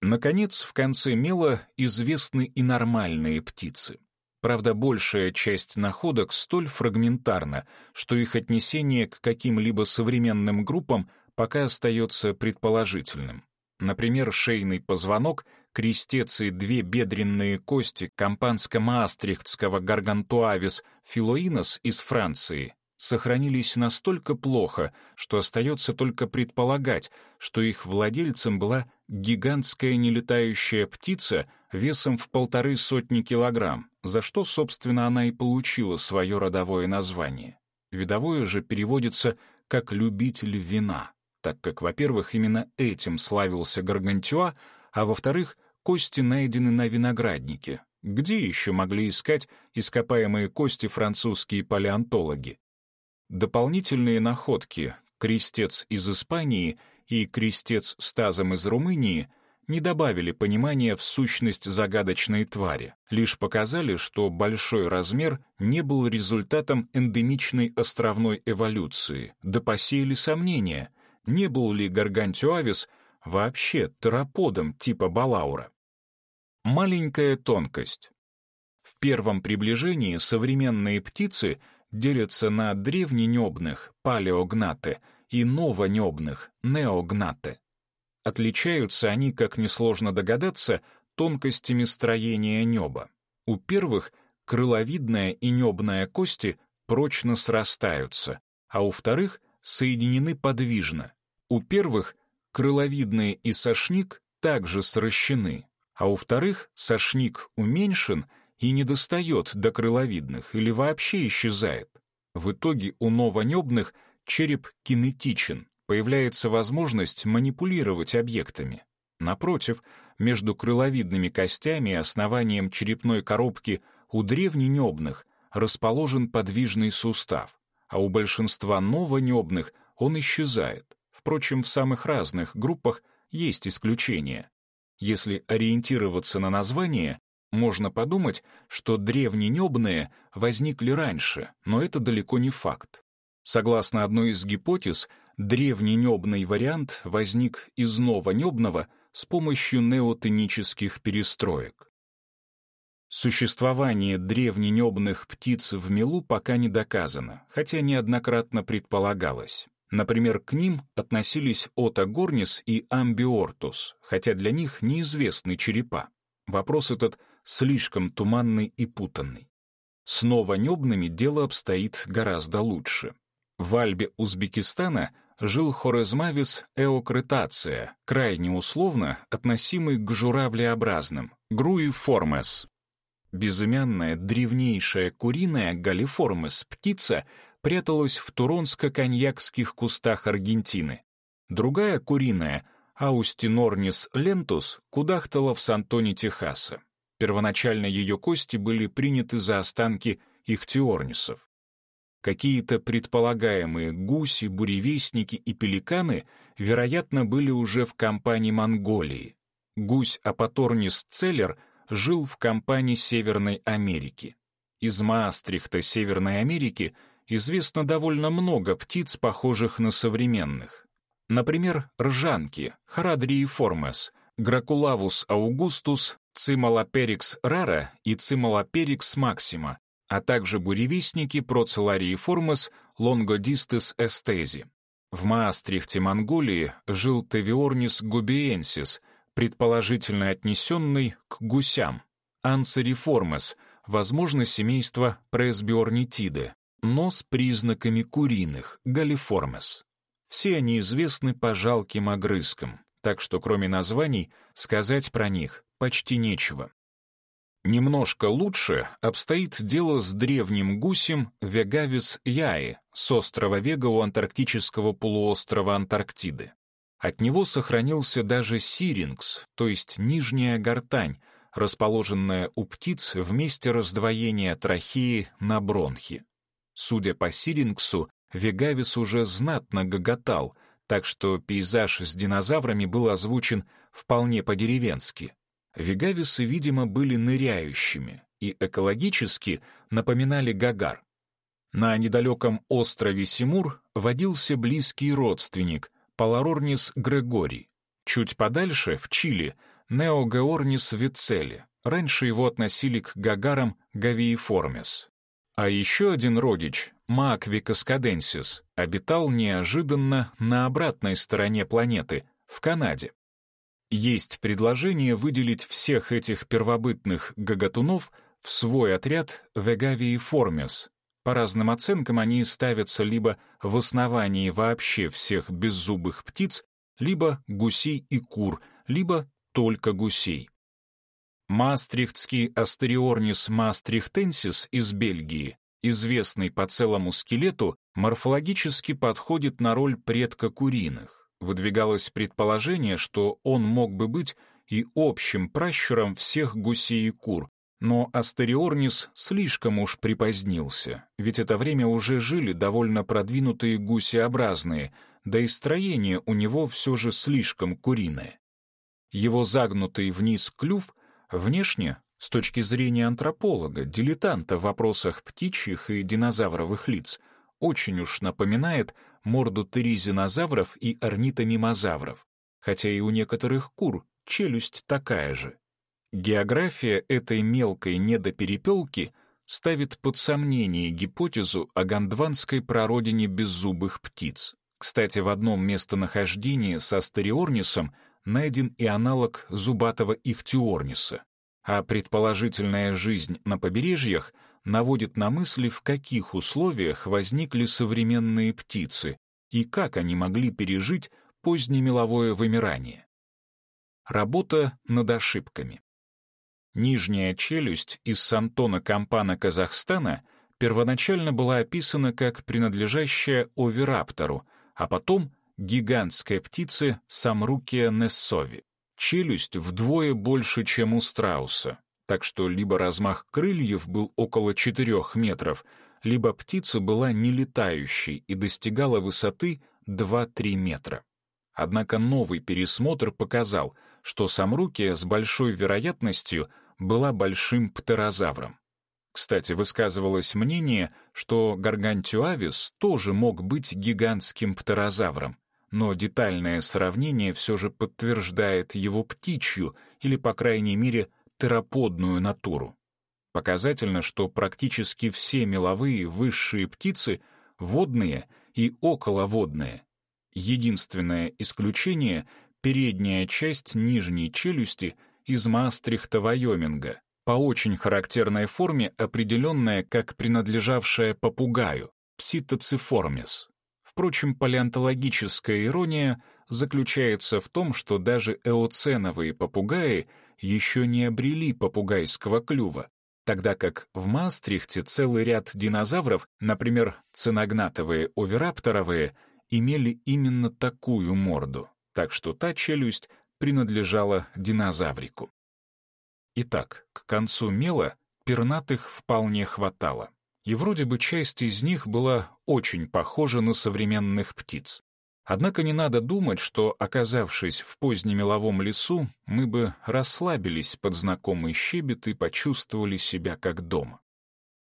Наконец, в конце мела известны и нормальные птицы. Правда, большая часть находок столь фрагментарна, что их отнесение к каким-либо современным группам пока остается предположительным. Например, шейный позвонок, крестец и две бедренные кости компанско-маастрихтского гаргантуавис филоинос из Франции сохранились настолько плохо, что остается только предполагать, что их владельцем была гигантская нелетающая птица весом в полторы сотни килограмм, за что, собственно, она и получила свое родовое название. Видовое же переводится как «любитель вина» так как, во-первых, именно этим славился Гаргантюа, а во-вторых, кости найдены на винограднике. Где еще могли искать ископаемые кости французские палеонтологи? Дополнительные находки «Крестец из Испании» и «Крестец с тазом из Румынии» не добавили понимания в сущность загадочной твари, лишь показали, что большой размер не был результатом эндемичной островной эволюции, да посеяли сомнения — не был ли Гаргантюавис вообще тераподом типа Балаура. Маленькая тонкость. В первом приближении современные птицы делятся на древненебных палеогнаты и новонебных неогнаты. Отличаются они, как несложно догадаться, тонкостями строения неба. У первых крыловидная и небная кости прочно срастаются, а у вторых — соединены подвижно. У первых крыловидные и сошник также сращены, а у вторых сошник уменьшен и не достает до крыловидных или вообще исчезает. В итоге у новонебных череп кинетичен, появляется возможность манипулировать объектами. Напротив, между крыловидными костями и основанием черепной коробки у древненебных расположен подвижный сустав, а у большинства новонебных он исчезает. Впрочем, в самых разных группах есть исключения. Если ориентироваться на название, можно подумать, что древненебные возникли раньше, но это далеко не факт. Согласно одной из гипотез, древненебный вариант возник из новонебного с помощью неотонических перестроек. Существование древненебных птиц в мелу пока не доказано, хотя неоднократно предполагалось. Например, к ним относились отогорнис и амбиортус, хотя для них неизвестны черепа. Вопрос этот слишком туманный и путанный. С новонебными дело обстоит гораздо лучше. В Альбе Узбекистана жил хорезмавис эокритация, крайне условно относимый к журавлеобразным, груиформес. Безымянная древнейшая куриная галиформес птица пряталась в туронско-коньякских кустах Аргентины. Другая куриная, Аустинорнис лентус, кудахтала в Сантоне, Техаса. Первоначально ее кости были приняты за останки ихтиорнисов. Какие-то предполагаемые гуси, буревестники и пеликаны, вероятно, были уже в компании Монголии. Гусь Апаторнис целлер жил в компании Северной Америки. Из Маастрихта Северной Америки известно довольно много птиц, похожих на современных. Например, ржанки, харадрииформес, гракулавус аугустус, цималоперикс рара и цималоперикс максима, а также буревестники процеларииформес лонгодистес эстези. В Маастрихте, Монголии, жил Тевиорнис губиенсис, предположительно отнесенный к гусям, ансериформес, возможно, семейство пресбиорнитиды, но с признаками куриных, галиформес. Все они известны по жалким огрызкам, так что кроме названий сказать про них почти нечего. Немножко лучше обстоит дело с древним гусем Вегавис яи с острова Вега у антарктического полуострова Антарктиды. От него сохранился даже сирингс, то есть нижняя гортань, расположенная у птиц в месте раздвоения трахеи на бронхи. Судя по сирингсу, Вегавис уже знатно гоготал, так что пейзаж с динозаврами был озвучен вполне по-деревенски. Вегависы, видимо, были ныряющими и экологически напоминали гагар. На недалеком острове Симур водился близкий родственник Паларорнис грегорий. Чуть подальше, в Чили, Неогеорнис вицели. Раньше его относили к гагарам гавииформес. А еще один родич, Макви каскаденсис, обитал неожиданно на обратной стороне планеты, в Канаде. Есть предложение выделить всех этих первобытных гагатунов в свой отряд Вегавии формес. По разным оценкам они ставятся либо в основании вообще всех беззубых птиц, либо гусей и кур, либо только гусей. Мастрихтский астериорнис мастрихтенсис из Бельгии, известный по целому скелету, морфологически подходит на роль предка куриных. Выдвигалось предположение, что он мог бы быть и общим пращуром всех гусей и кур, но астериорнис слишком уж припозднился, ведь это время уже жили довольно продвинутые гусеобразные, да и строение у него все же слишком куриное. Его загнутый вниз клюв Внешне, с точки зрения антрополога, дилетанта в вопросах птичьих и динозавровых лиц, очень уж напоминает морду теризинозавров и орнитомимозавров, хотя и у некоторых кур челюсть такая же. География этой мелкой недоперепелки ставит под сомнение гипотезу о гондванской прародине беззубых птиц. Кстати, в одном местонахождении со стериорнисом найден и аналог зубатого ихтиорниса, а предположительная жизнь на побережьях наводит на мысли, в каких условиях возникли современные птицы и как они могли пережить позднемеловое вымирание. Работа над ошибками. Нижняя челюсть из Сантона Кампана Казахстана первоначально была описана как принадлежащая овераптору, а потом гигантской птицы Самрукия нессови. Челюсть вдвое больше, чем у страуса, так что либо размах крыльев был около 4 метров, либо птица была нелетающей и достигала высоты 2-3 метра. Однако новый пересмотр показал, что Самрукия с большой вероятностью была большим птерозавром. Кстати, высказывалось мнение, что Гаргантюавис тоже мог быть гигантским птерозавром, но детальное сравнение все же подтверждает его птичью или, по крайней мере, тероподную натуру. Показательно, что практически все меловые высшие птицы — водные и околоводные. Единственное исключение — передняя часть нижней челюсти из Маастрихта, Вайоминга, по очень характерной форме, определенная как принадлежавшая попугаю, пситоциформис. Впрочем, палеонтологическая ирония заключается в том, что даже эоценовые попугаи еще не обрели попугайского клюва, тогда как в Маастрихте целый ряд динозавров, например, циногнатовые оверапторовые, имели именно такую морду, так что та челюсть принадлежала динозаврику. Итак, к концу мела пернатых вполне хватало, и вроде бы часть из них была очень похожа на современных птиц. Однако не надо думать, что, оказавшись в позднемеловом лесу, мы бы расслабились под знакомый щебет и почувствовали себя как дома.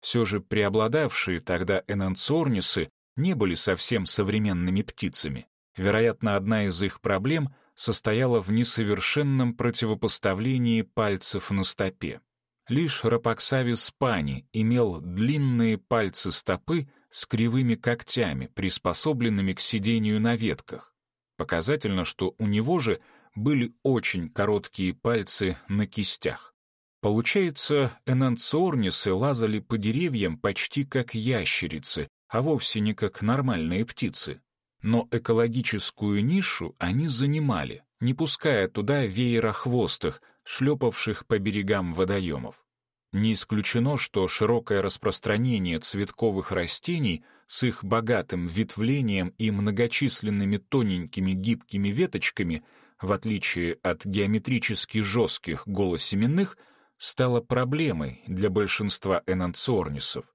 Все же преобладавшие тогда энанцорнисы не были совсем современными птицами. Вероятно, одна из их проблем состояла в несовершенном противопоставлении пальцев на стопе. Лишь Рапаксавис пани имел длинные пальцы стопы с кривыми когтями, приспособленными к сидению на ветках. Показательно, что у него же были очень короткие пальцы на кистях. Получается, энанциорнисы лазали по деревьям почти как ящерицы, а вовсе не как нормальные птицы. Но экологическую нишу они занимали, не пуская туда веерохвостых, шлепавших по берегам водоемов. Не исключено, что широкое распространение цветковых растений с их богатым ветвлением и многочисленными тоненькими гибкими веточками, в отличие от геометрически жестких голосеменных, стало проблемой для большинства энанциорнисов.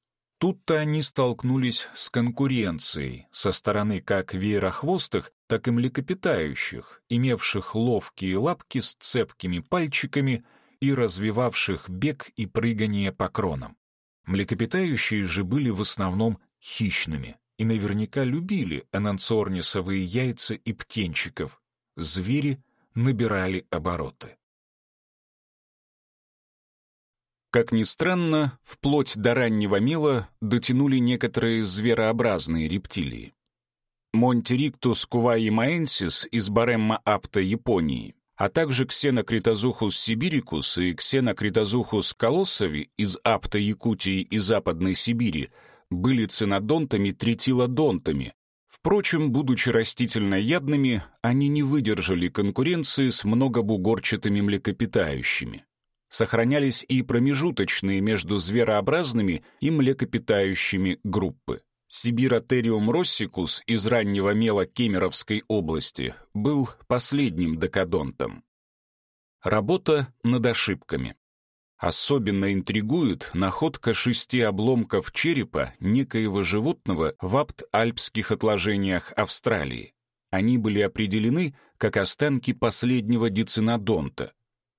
Тут-то они столкнулись с конкуренцией со стороны как веерохвостых, так и млекопитающих, имевших ловкие лапки с цепкими пальчиками и развивавших бег и прыгание по кронам. Млекопитающие же были в основном хищными и наверняка любили анансорнисовые яйца и птенчиков. Звери набирали обороты. Как ни странно, вплоть до раннего мела дотянули некоторые зверообразные рептилии. Монтериктус куваимаенсис из Баремма апта Японии а также Ксенокритозухус сибирикус и Ксенокритозухус колоссови из Апта Якутии и Западной Сибири были цинодонтами-тритилодонтами. Впрочем, будучи растительноядными, они не выдержали конкуренции с многобугорчатыми млекопитающими. Сохранялись и промежуточные между зверообразными и млекопитающими группы. Сибиротериум россикус из раннего мела Кемеровской области был последним декадонтом. Работа над ошибками. Особенно интригует находка шести обломков черепа некоего животного в апт-альпских отложениях Австралии. Они были определены как останки последнего дицинодонта,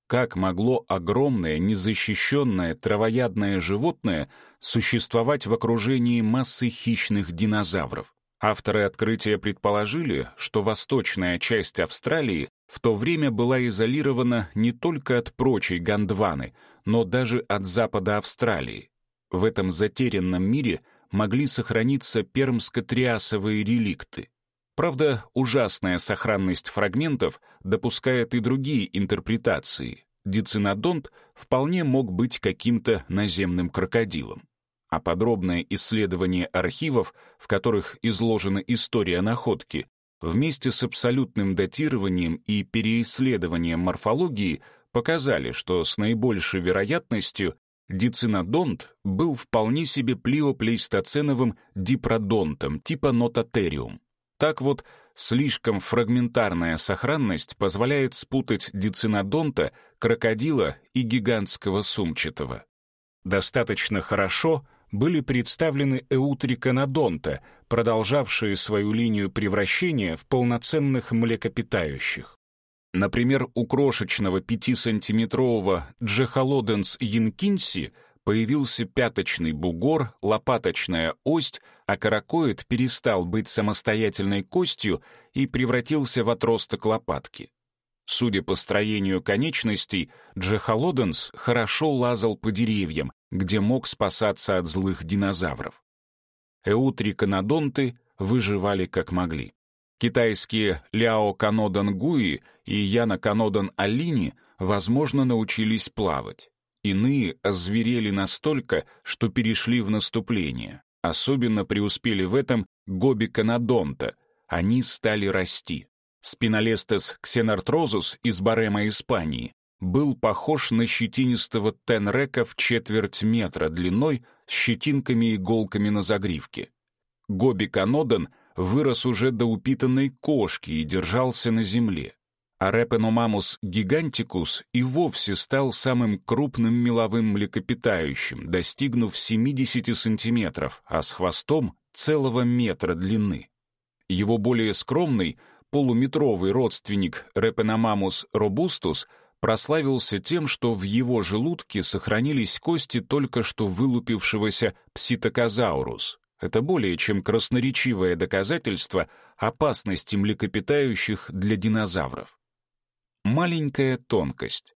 как могло огромное, незащищенное травоядное животное существовать в окружении массы хищных динозавров? Авторы открытия предположили, что восточная часть Австралии в то время была изолирована не только от прочей Гондваны, но даже от запада Австралии. В этом затерянном мире могли сохраниться пермско-триасовые реликты. Правда, ужасная сохранность фрагментов допускает и другие интерпретации. Дицинодонт вполне мог быть каким-то наземным крокодилом. А подробное исследование архивов, в которых изложена история находки, вместе с абсолютным датированием и переисследованием морфологии показали, что с наибольшей вероятностью дицинодонт был вполне себе плиоплейстоценовым дипродонтом типа нотатериум. Так вот, слишком фрагментарная сохранность позволяет спутать дицинодонта, крокодила и гигантского сумчатого. Достаточно хорошо были представлены эутриканодонта, продолжавшие свою линию превращения в полноценных млекопитающих. Например, у крошечного 5-сантиметрового Джехалоденс янкинси появился пяточный бугор, лопаточная ось, а каракоид перестал быть самостоятельной костью и превратился в отросток лопатки. Судя по строению конечностей, Джехалоденс хорошо лазал по деревьям, где мог спасаться от злых динозавров. Эутриканодонты выживали как могли. Китайские Ляо Гуи и Яна Алини возможно, научились плавать. Иные озверели настолько, что перешли в наступление. Особенно преуспели в этом гоби канадонта. Они стали расти. Спинолестес ксенартрозус из Барема, Испании, был похож на щетинистого тенрека в четверть метра длиной с щетинками и иголками на загривке. Гоби канодон вырос уже до упитанной кошки и держался на земле. А Репеномамус гигантикус и вовсе стал самым крупным меловым млекопитающим, достигнув 70 сантиметров, а с хвостом целого метра длины. Его более скромный, полуметровый родственник Репеномамус робустус прославился тем, что в его желудке сохранились кости только что вылупившегося пситокозаурус. Это более чем красноречивое доказательство опасности млекопитающих для динозавров. Маленькая тонкость.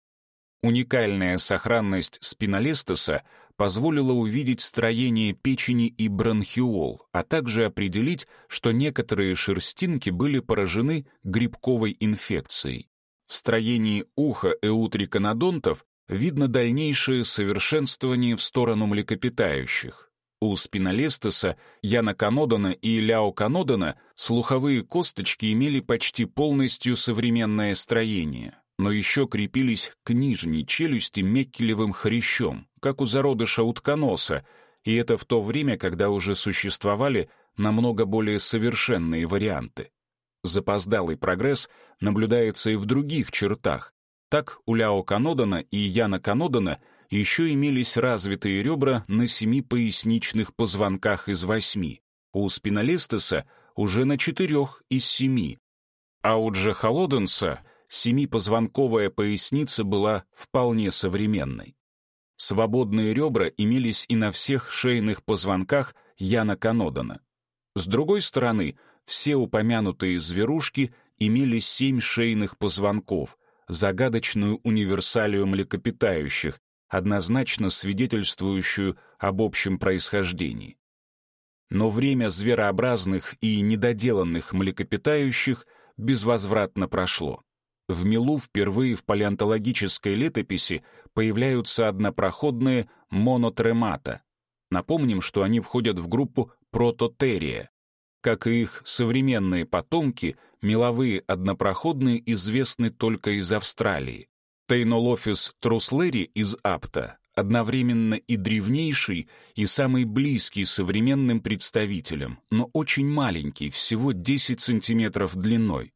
Уникальная сохранность спинолестоса позволила увидеть строение печени и бронхиол, а также определить, что некоторые шерстинки были поражены грибковой инфекцией. В строении уха эутриконодонтов видно дальнейшее совершенствование в сторону млекопитающих. У спинолестеса, Яна Канодона и Ляо Канодона слуховые косточки имели почти полностью современное строение, но еще крепились к нижней челюсти меккелевым хрящом, как у зародыша утконоса, и это в то время, когда уже существовали намного более совершенные варианты. Запоздалый прогресс наблюдается и в других чертах. Так у Ляо Канодона и Яна Канодона — еще имелись развитые ребра на семи поясничных позвонках из восьми, у спинолестеса уже на четырех из семи, а у Джахалоденса семипозвонковая поясница была вполне современной. Свободные ребра имелись и на всех шейных позвонках Яна Канодона. С другой стороны, все упомянутые зверушки имели семь шейных позвонков, загадочную универсалию млекопитающих, однозначно свидетельствующую об общем происхождении. Но время зверообразных и недоделанных млекопитающих безвозвратно прошло. В Милу впервые в палеонтологической летописи появляются однопроходные монотремата. Напомним, что они входят в группу прототерия. Как и их современные потомки, меловые однопроходные известны только из Австралии. Тейнолофис труслери из Апта одновременно и древнейший, и самый близкий современным представителям, но очень маленький, всего 10 сантиметров длиной.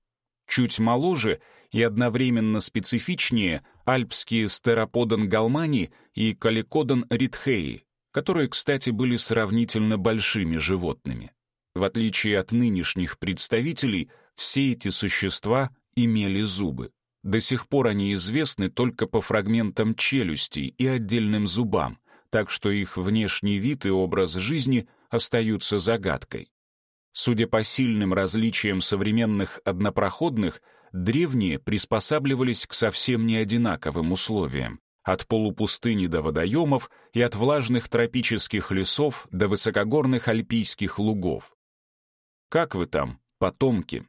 Чуть моложе и одновременно специфичнее альпские стероподон галмани и каликодон ритхеи, которые, кстати, были сравнительно большими животными. В отличие от нынешних представителей, все эти существа имели зубы. До сих пор они известны только по фрагментам челюстей и отдельным зубам, так что их внешний вид и образ жизни остаются загадкой. Судя по сильным различиям современных однопроходных, древние приспосабливались к совсем не одинаковым условиям, от полупустыни до водоемов и от влажных тропических лесов до высокогорных альпийских лугов. Как вы там, потомки?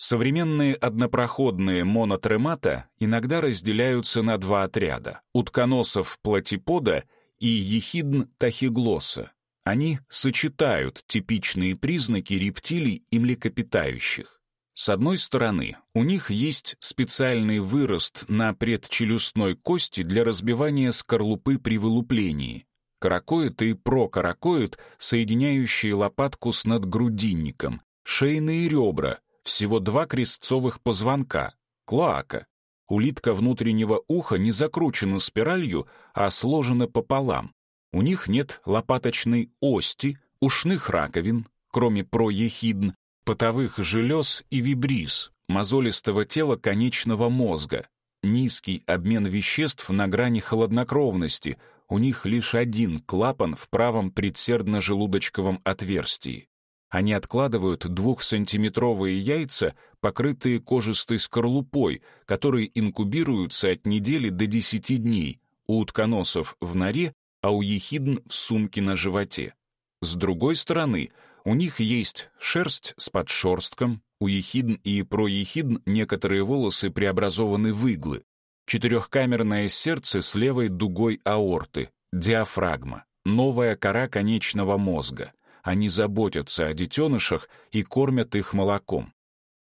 Современные однопроходные монотремата иногда разделяются на два отряда — утконосов платипода и ехидн тахиглоса. Они сочетают типичные признаки рептилий и млекопитающих. С одной стороны, у них есть специальный вырост на предчелюстной кости для разбивания скорлупы при вылуплении, каракоид и прокаракоид, соединяющие лопатку с надгрудинником, шейные ребра — всего два крестцовых позвонка, клоака. Улитка внутреннего уха не закручена спиралью, а сложена пополам. У них нет лопаточной ости, ушных раковин, кроме проехидн, потовых желез и вибриз, мозолистого тела конечного мозга. Низкий обмен веществ на грани холоднокровности, у них лишь один клапан в правом предсердно-желудочковом отверстии. Они откладывают двухсантиметровые яйца, покрытые кожистой скорлупой, которые инкубируются от недели до десяти дней, у утконосов в норе, а у ехидн в сумке на животе. С другой стороны, у них есть шерсть с подшерстком, у ехидн и проехидн некоторые волосы преобразованы в иглы. четырехкамерное сердце с левой дугой аорты, диафрагма, новая кора конечного мозга. Они заботятся о детенышах и кормят их молоком.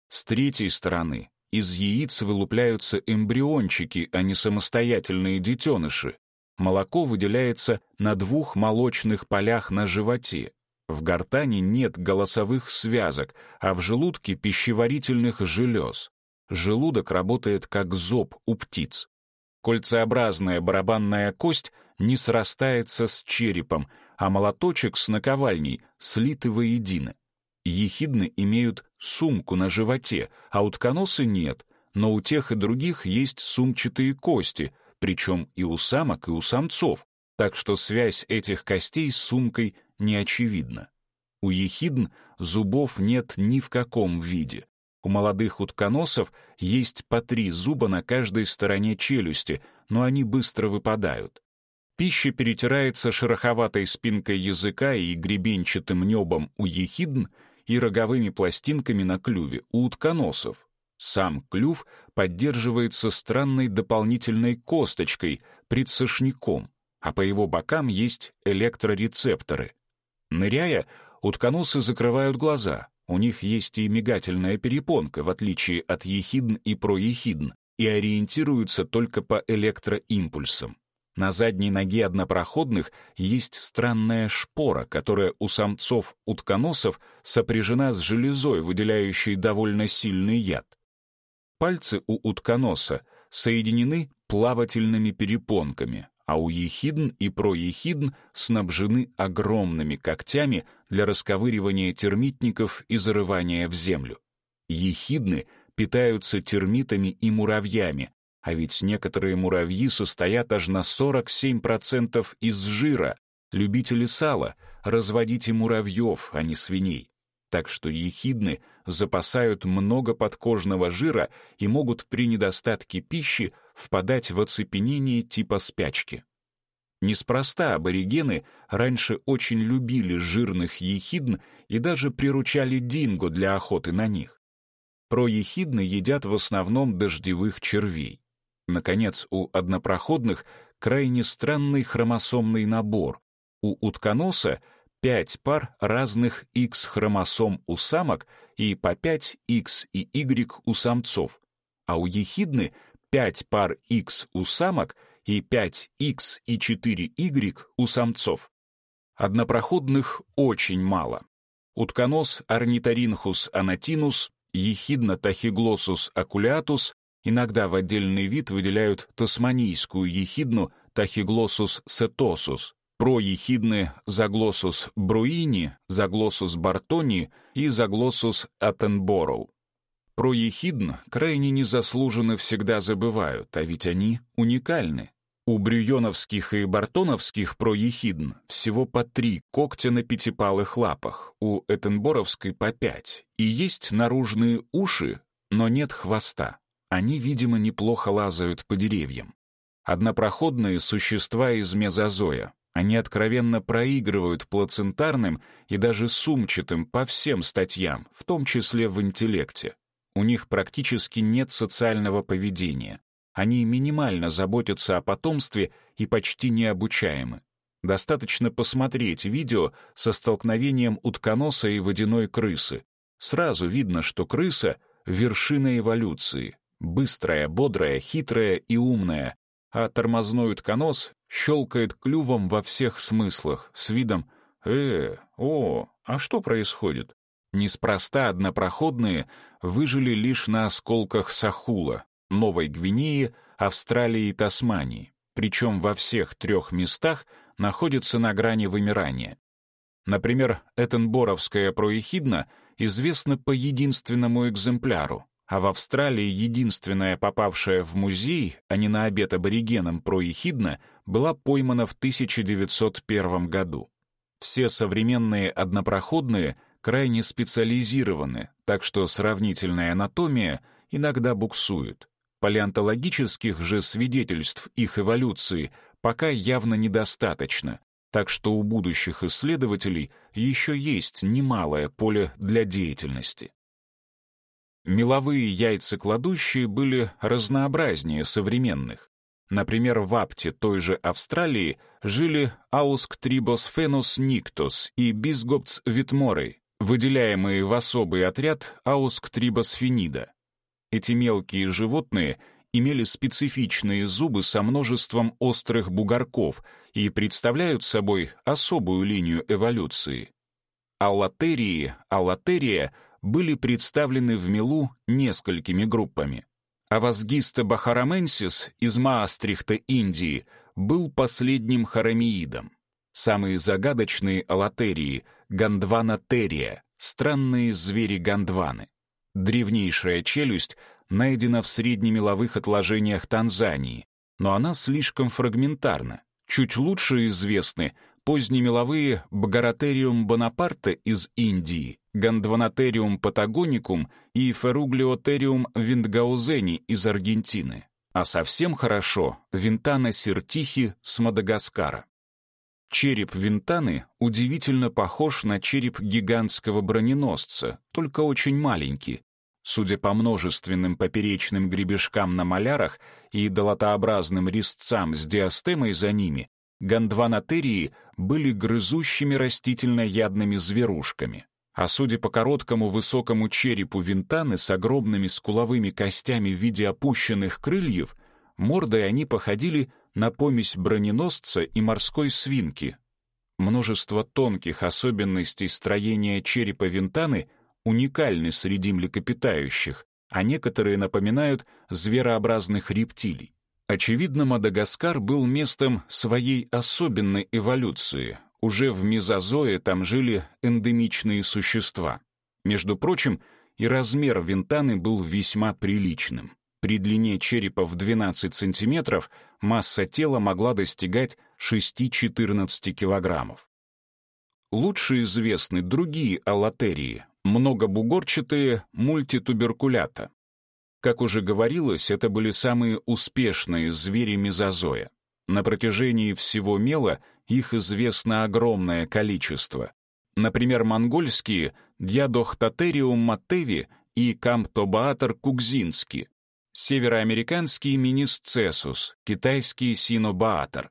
С третьей стороны из яиц вылупляются эмбриончики, а не самостоятельные детеныши. Молоко выделяется на двух молочных полях на животе. В гортани нет голосовых связок, а в желудке пищеварительных желез. Желудок работает как зоб у птиц. Кольцеобразная барабанная кость не срастается с черепом, а молоточек с наковальней слиты воедино. Ехидны имеют сумку на животе, а утконосы нет, но у тех и других есть сумчатые кости, причем и у самок, и у самцов, так что связь этих костей с сумкой не очевидна. У ехидн зубов нет ни в каком виде. У молодых утконосов есть по три зуба на каждой стороне челюсти, но они быстро выпадают. Пища перетирается шероховатой спинкой языка и гребенчатым небом у ехидн и роговыми пластинками на клюве у утконосов. Сам клюв поддерживается странной дополнительной косточкой, предсошником, а по его бокам есть электрорецепторы. Ныряя, утконосы закрывают глаза, у них есть и мигательная перепонка, в отличие от ехидн и проехидн, и ориентируются только по электроимпульсам. На задней ноге однопроходных есть странная шпора, которая у самцов-утконосов сопряжена с железой, выделяющей довольно сильный яд. Пальцы у утконоса соединены плавательными перепонками, а у ехидн и проехидн снабжены огромными когтями для расковыривания термитников и зарывания в землю. Ехидны питаются термитами и муравьями, а ведь некоторые муравьи состоят аж на 47% из жира. Любители сала, разводите муравьев, а не свиней. Так что ехидны запасают много подкожного жира и могут при недостатке пищи впадать в оцепенение типа спячки. Неспроста аборигены раньше очень любили жирных ехидн и даже приручали динго для охоты на них. Проехидны едят в основном дождевых червей. Наконец, у однопроходных крайне странный хромосомный набор. У утконоса пять пар разных X-хромосом у самок и по 5 X и Y у самцов, а у ехидны 5 пар X у самок и 5 X и 4 Y у самцов. Однопроходных очень мало. Утконос Орнитаринхус анатинус, ехидна Тахиглоссус акулятус Иногда в отдельный вид выделяют тасманийскую ехидну Тахиглоссус сетосус, проехидны Заглоссус бруини, Заглоссус бартони и Заглоссус атенбороу. Про ехидн крайне незаслуженно всегда забывают, а ведь они уникальны. У брюйоновских и бартоновских проехидн всего по три когтя на пятипалых лапах, у этенборовской по пять, и есть наружные уши, но нет хвоста. Они, видимо, неплохо лазают по деревьям. Однопроходные существа из мезозоя. Они откровенно проигрывают плацентарным и даже сумчатым по всем статьям, в том числе в интеллекте. У них практически нет социального поведения. Они минимально заботятся о потомстве и почти необучаемы. Достаточно посмотреть видео со столкновением утконоса и водяной крысы. Сразу видно, что крыса — вершина эволюции, Быстрая, бодрая, хитрая и умная. А тормозной утконос щелкает клювом во всех смыслах, с видом «Э, о, а что происходит?» Неспроста однопроходные выжили лишь на осколках Сахула, Новой Гвинеи, Австралии и Тасмании, причем во всех трех местах находятся на грани вымирания. Например, Этенборовская проехидна известна по единственному экземпляру, а в Австралии единственная попавшая в музей, а не на обед аборигенам проехидна, была поймана в 1901 году. Все современные однопроходные крайне специализированы, так что сравнительная анатомия иногда буксует. Палеонтологических же свидетельств их эволюции пока явно недостаточно, так что у будущих исследователей еще есть немалое поле для деятельности. Меловые яйцекладущие были разнообразнее современных. Например, в апте той же Австралии жили Аусктрибос фенус никтус и Бисгопц витморей, выделяемые в особый отряд Аусктрибос фенида. Эти мелкие животные имели специфичные зубы со множеством острых бугорков и представляют собой особую линию эволюции. Аллатерии, аллатерия были представлены в мелу несколькими группами. Авазгиста бахараменсис из Маастрихта, Индии, был последним харамиидом. Самые загадочные аллатерии — Гондванатерия, странные звери-гондваны. Древнейшая челюсть найдена в среднемеловых отложениях Танзании, но она слишком фрагментарна. Чуть лучше известны позднемеловые Багаратериум бонапарте из Индии, Гондванатериум патагоникум и Феруглиотериум виндгаузени из Аргентины. А совсем хорошо Винтана сертихи с Мадагаскара. Череп Винтаны удивительно похож на череп гигантского броненосца, только очень маленький, Судя по множественным поперечным гребешкам на малярах и долотообразным резцам с диастемой за ними, гондванатерии были грызущими растительноядными зверушками. А судя по короткому высокому черепу винтаны с огромными скуловыми костями в виде опущенных крыльев, мордой они походили на помесь броненосца и морской свинки. Множество тонких особенностей строения черепа винтаны уникальны среди млекопитающих, а некоторые напоминают зверообразных рептилий. Очевидно, Мадагаскар был местом своей особенной эволюции. Уже в мезозое там жили эндемичные существа. Между прочим, и размер винтаны был весьма приличным. При длине черепа в 12 сантиметров масса тела могла достигать 6-14 килограммов. Лучше известны другие аллатерии, многобугорчатые мультитуберкулята. Как уже говорилось, это были самые успешные звери мезозоя. На протяжении всего мела их известно огромное количество. Например, монгольские Дьядохтатериум матеви и Камптобаатор кукзинский, североамериканский Минисцесус, китайский Синобаатор.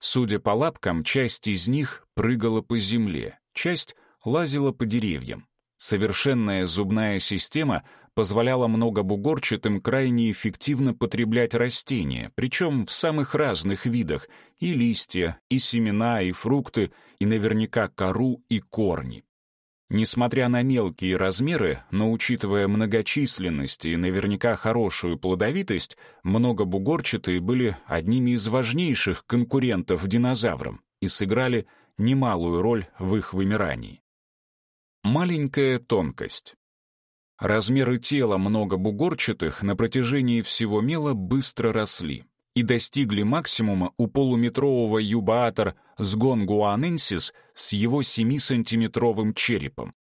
Судя по лапкам, часть из них прыгала по земле, часть лазила по деревьям. Совершенная зубная система позволяла многобугорчатым крайне эффективно потреблять растения, причем в самых разных видах — и листья, и семена, и фрукты, и наверняка кору и корни. Несмотря на мелкие размеры, но учитывая многочисленность и наверняка хорошую плодовитость, многобугорчатые были одними из важнейших конкурентов динозаврам и сыграли немалую роль в их вымирании. Маленькая тонкость. Размеры тела многобугорчатых на протяжении всего мела быстро росли и достигли максимума у полуметрового юбаатор сгонгуаненсис с его 7-сантиметровым черепом.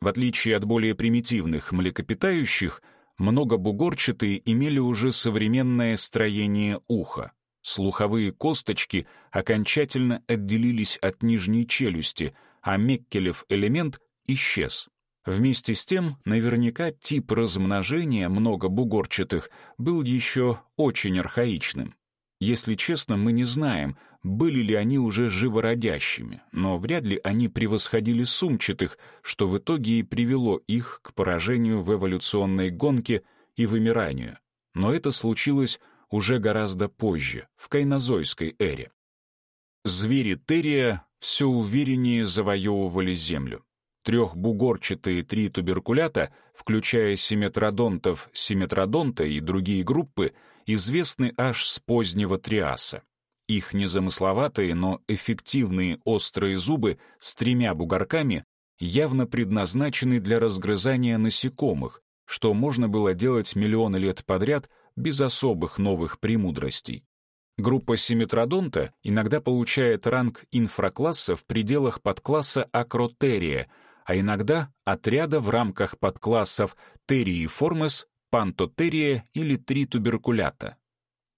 В отличие от более примитивных млекопитающих, многобугорчатые имели уже современное строение уха. Слуховые косточки окончательно отделились от нижней челюсти, а Меккелев элемент исчез. Вместе с тем, наверняка тип размножения многобугорчатых был еще очень архаичным. Если честно, мы не знаем, были ли они уже живородящими, но вряд ли они превосходили сумчатых, что в итоге и привело их к поражению в эволюционной гонке и вымиранию. Но это случилось уже гораздо позже, в кайнозойской эре. Звери Терия все увереннее завоевывали Землю трехбугорчатые три туберкулята, включая симметродонтов, симметродонта и другие группы, известны аж с позднего триаса. Их незамысловатые, но эффективные острые зубы с тремя бугорками явно предназначены для разгрызания насекомых, что можно было делать миллионы лет подряд без особых новых премудростей. Группа симметродонта иногда получает ранг инфракласса в пределах подкласса акротерия — а иногда отряда в рамках подклассов Терии-формес, Пантотерия или Тритуберкулята.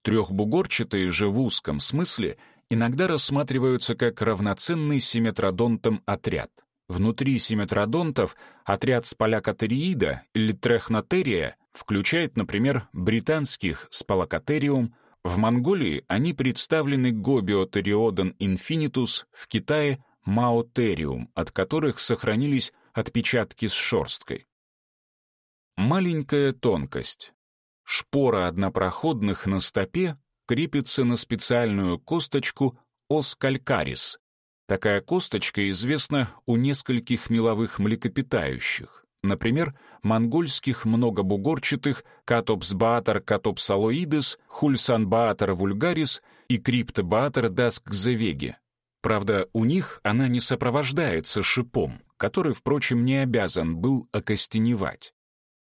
Трехбугорчатые же в узком смысле иногда рассматриваются как равноценный симметродонтам отряд. Внутри семитродонтов отряд спалякотериида или трехнотерия включает, например, британских спалакотериум, в Монголии они представлены гобиотериодон инфинитус, в Китае — маотериум, от которых сохранились отпечатки с шерсткой. Маленькая тонкость. Шпора однопроходных на стопе крепится на специальную косточку оскалькарис. Такая косточка известна у нескольких меловых млекопитающих, например, монгольских многобугорчатых катопсбаатор катопсалоидес, хульсанбаатор вульгарис и криптобаатор даскзевеге. Правда, у них она не сопровождается шипом, который, впрочем, не обязан был окостеневать.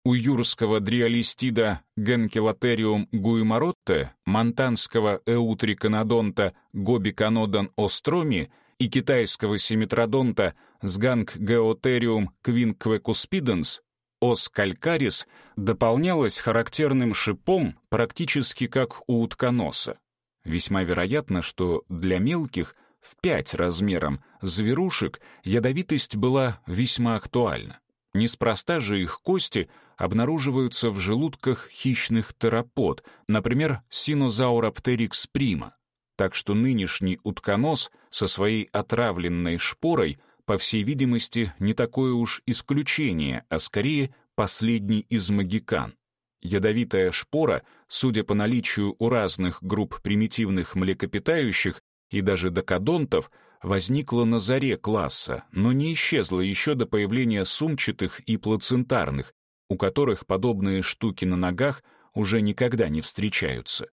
У юрского дриолистида Генкелотериум гуимаротте, монтанского эутриканодонта Гобиканодон остроми и китайского семитродонта Сганг геотериум квинквекуспиденс ос калькарис дополнялась характерным шипом практически как у утконоса. Весьма вероятно, что для мелких, в пять размером, зверушек ядовитость была весьма актуальна. Неспроста же их кости обнаруживаются в желудках хищных терапод, например, синозауроптерикс прима. Так что нынешний утконос со своей отравленной шпорой, по всей видимости, не такое уж исключение, а скорее последний из магикан. Ядовитая шпора, судя по наличию у разных групп примитивных млекопитающих и даже докодонтов, возникла на заре класса, но не исчезла еще до появления сумчатых и плацентарных, у которых подобные штуки на ногах уже никогда не встречаются.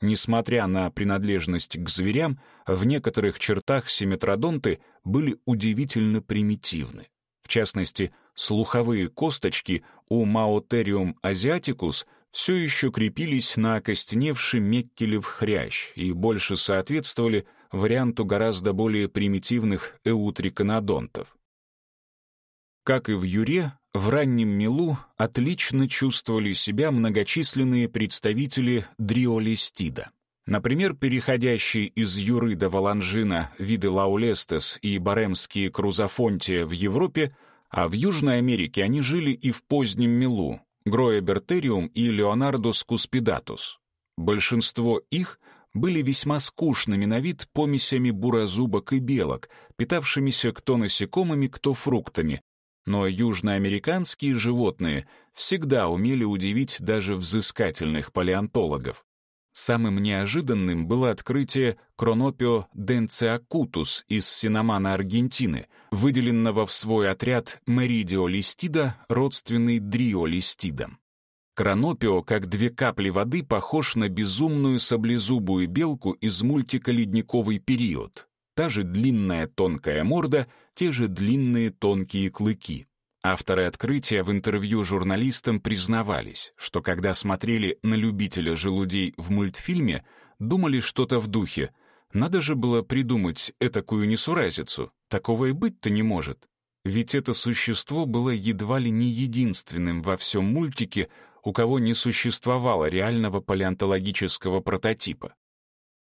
Несмотря на принадлежность к зверям, в некоторых чертах семитродонты были удивительно примитивны. В частности, слуховые косточки у Маотериум азиатикус все еще крепились на окостеневший меккелев хрящ и больше соответствовали варианту гораздо более примитивных эутриканодонтов. Как и в Юре, в раннем милу отлично чувствовали себя многочисленные представители дриолистида. Например, переходящие из Юры до Валанжина виды Лаулестес и баремские крузофонтия в Европе, а в Южной Америке они жили и в позднем милу, Гроебертериум и Леонардус куспидатус. Большинство их были весьма скучными на вид помесями буразубок и белок, питавшимися кто насекомыми, кто фруктами, но южноамериканские животные всегда умели удивить даже взыскательных палеонтологов. Самым неожиданным было открытие Кронопио денциакутус из Синамана Аргентины, выделенного в свой отряд меридиолистида, родственный дриолистидам. Кронопио, как две капли воды, похож на безумную саблезубую белку из мультика «Ледниковый период». Та же длинная тонкая морда, те же длинные тонкие клыки. Авторы открытия в интервью журналистам признавались, что когда смотрели на любителя желудей в мультфильме, думали что-то в духе «надо же было придумать этакую несуразицу, такого и быть-то не может». Ведь это существо было едва ли не единственным во всем мультике, у кого не существовало реального палеонтологического прототипа.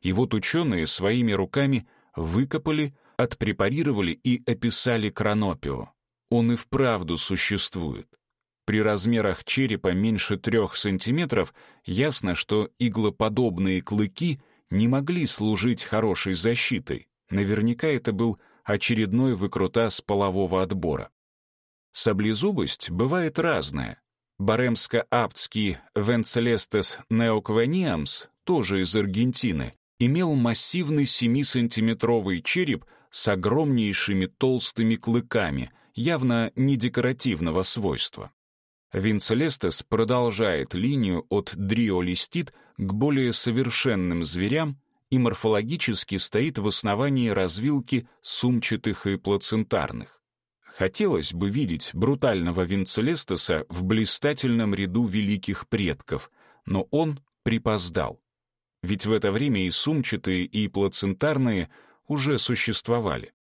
И вот ученые своими руками выкопали, отпрепарировали и описали кронопио. Он и вправду существует. При размерах черепа меньше трех сантиметров ясно, что иглоподобные клыки не могли служить хорошей защитой. Наверняка это был очередной выкрутас полового отбора. Саблезубость бывает разная. Баремско-аптский Венцелестес неоквениамс, тоже из Аргентины, имел массивный 7-сантиметровый череп с огромнейшими толстыми клыками, явно не декоративного свойства. Винцелестес продолжает линию от дриолистит к более совершенным зверям и морфологически стоит в основании развилки сумчатых и плацентарных. Хотелось бы видеть брутального Винцелестеса в блистательном ряду великих предков, но он припоздал. Ведь в это время и сумчатые, и плацентарные уже существовали.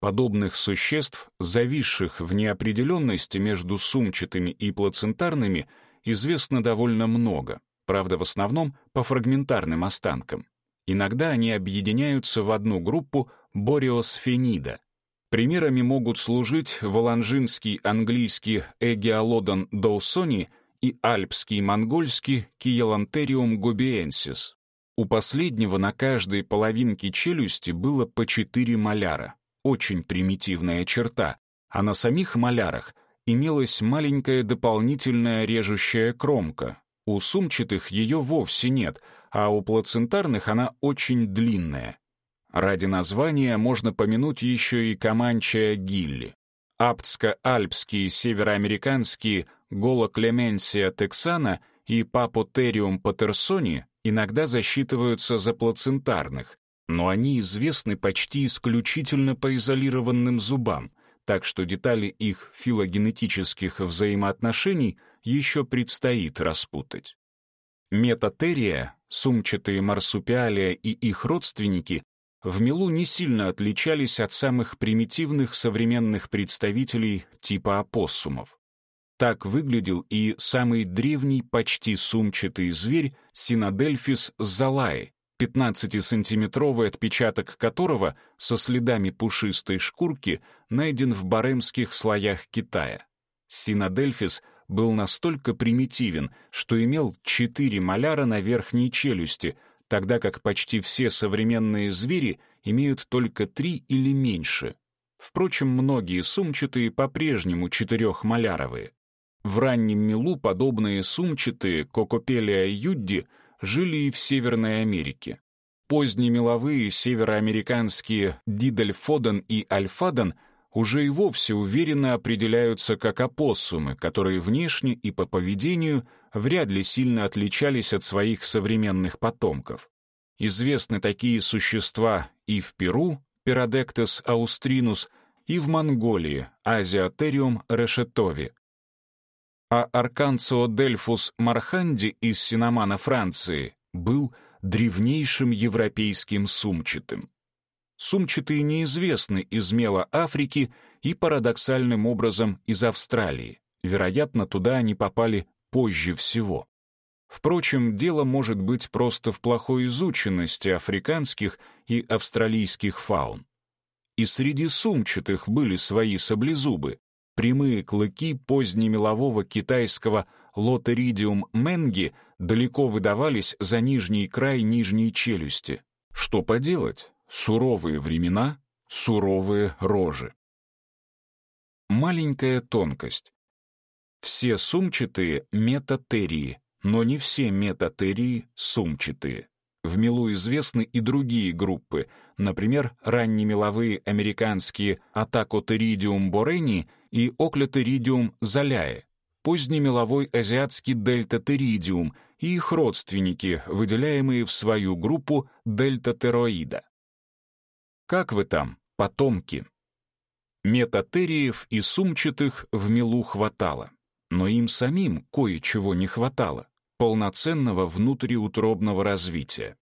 Подобных существ, зависших в неопределенности между сумчатыми и плацентарными, известно довольно много, правда, в основном по фрагментарным останкам. Иногда они объединяются в одну группу бориосфенида. Примерами могут служить воланжинский английский Эгиолодон доусони и альпский монгольский Киелантериум губиенсис. У последнего на каждой половинке челюсти было по четыре маляра. Очень примитивная черта, а на самих малярах имелась маленькая дополнительная режущая кромка. У сумчатых ее вовсе нет, а у плацентарных она очень длинная. Ради названия можно помянуть еще и Команчая гилли. Аптско-альпские североамериканские Голоклеменсия тексана и Папотериум патерсони иногда засчитываются за плацентарных, но они известны почти исключительно по изолированным зубам, так что детали их филогенетических взаимоотношений еще предстоит распутать. Метатерия, сумчатые марсупиалия и их родственники в мелу не сильно отличались от самых примитивных современных представителей типа опоссумов. Так выглядел и самый древний почти сумчатый зверь Синодельфис залаи, 15-сантиметровый отпечаток которого со следами пушистой шкурки найден в баремских слоях Китая. Синодельфис был настолько примитивен, что имел четыре маляра на верхней челюсти, тогда как почти все современные звери имеют только три или меньше. Впрочем, многие сумчатые по-прежнему четырехмаляровые. В раннем мелу подобные сумчатые Кокопелия юдди жили и в Северной Америке. Позднемеловые североамериканские Дидельфоден и Альфаден уже и вовсе уверенно определяются как опоссумы, которые внешне и по поведению вряд ли сильно отличались от своих современных потомков. Известны такие существа и в Перу, Пиродектес аустринус, и в Монголии, Азиотериум решетови, а Арканциодельфус марханди из Синамана Франции был древнейшим европейским сумчатым. Сумчатые неизвестны из мела Африки и парадоксальным образом из Австралии. Вероятно, туда они попали позже всего. Впрочем, дело может быть просто в плохой изученности африканских и австралийских фаун. И среди сумчатых были свои саблезубы, Прямые клыки позднемелового китайского лотеридиум менги далеко выдавались за нижний край нижней челюсти. Что поделать? Суровые времена, суровые рожи. Маленькая тонкость. Все сумчатые — метатерии, но не все метатерии — сумчатые. В мелу известны и другие группы, например, раннемеловые американские Атакотеридиум борени и Оклетеридиум заляе, позднемеловой азиатский дельтатеридиум и их родственники, выделяемые в свою группу дельтатероида. Как вы там, потомки? Метатериев и сумчатых в мелу хватало, но им самим кое-чего не хватало полноценного внутриутробного развития.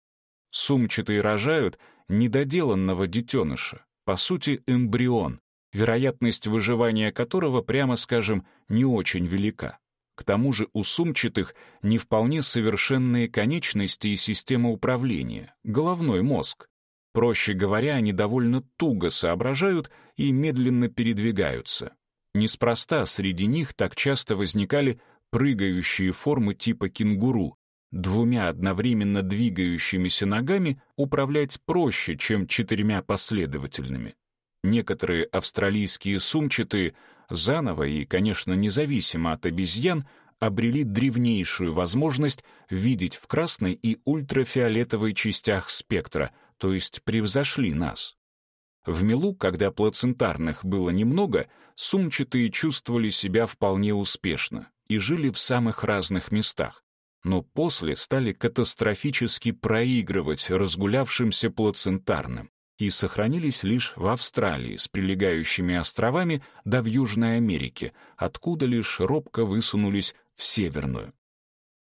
Сумчатые рожают недоделанного детеныша, по сути эмбрион, вероятность выживания которого, прямо скажем, не очень велика. К тому же у сумчатых не вполне совершенные конечности и система управления, головной мозг. Проще говоря, они довольно туго соображают и медленно передвигаются. Неспроста среди них так часто возникали прыгающие формы типа кенгуру, двумя одновременно двигающимися ногами управлять проще, чем четырьмя последовательными. Некоторые австралийские сумчатые заново и, конечно, независимо от обезьян, обрели древнейшую возможность видеть в красной и ультрафиолетовой частях спектра, то есть превзошли нас. В мелу, когда плацентарных было немного, сумчатые чувствовали себя вполне успешно и жили в самых разных местах, но после стали катастрофически проигрывать разгулявшимся плацентарным и сохранились лишь в Австралии с прилегающими островами да в Южной Америке, откуда лишь робко высунулись в Северную.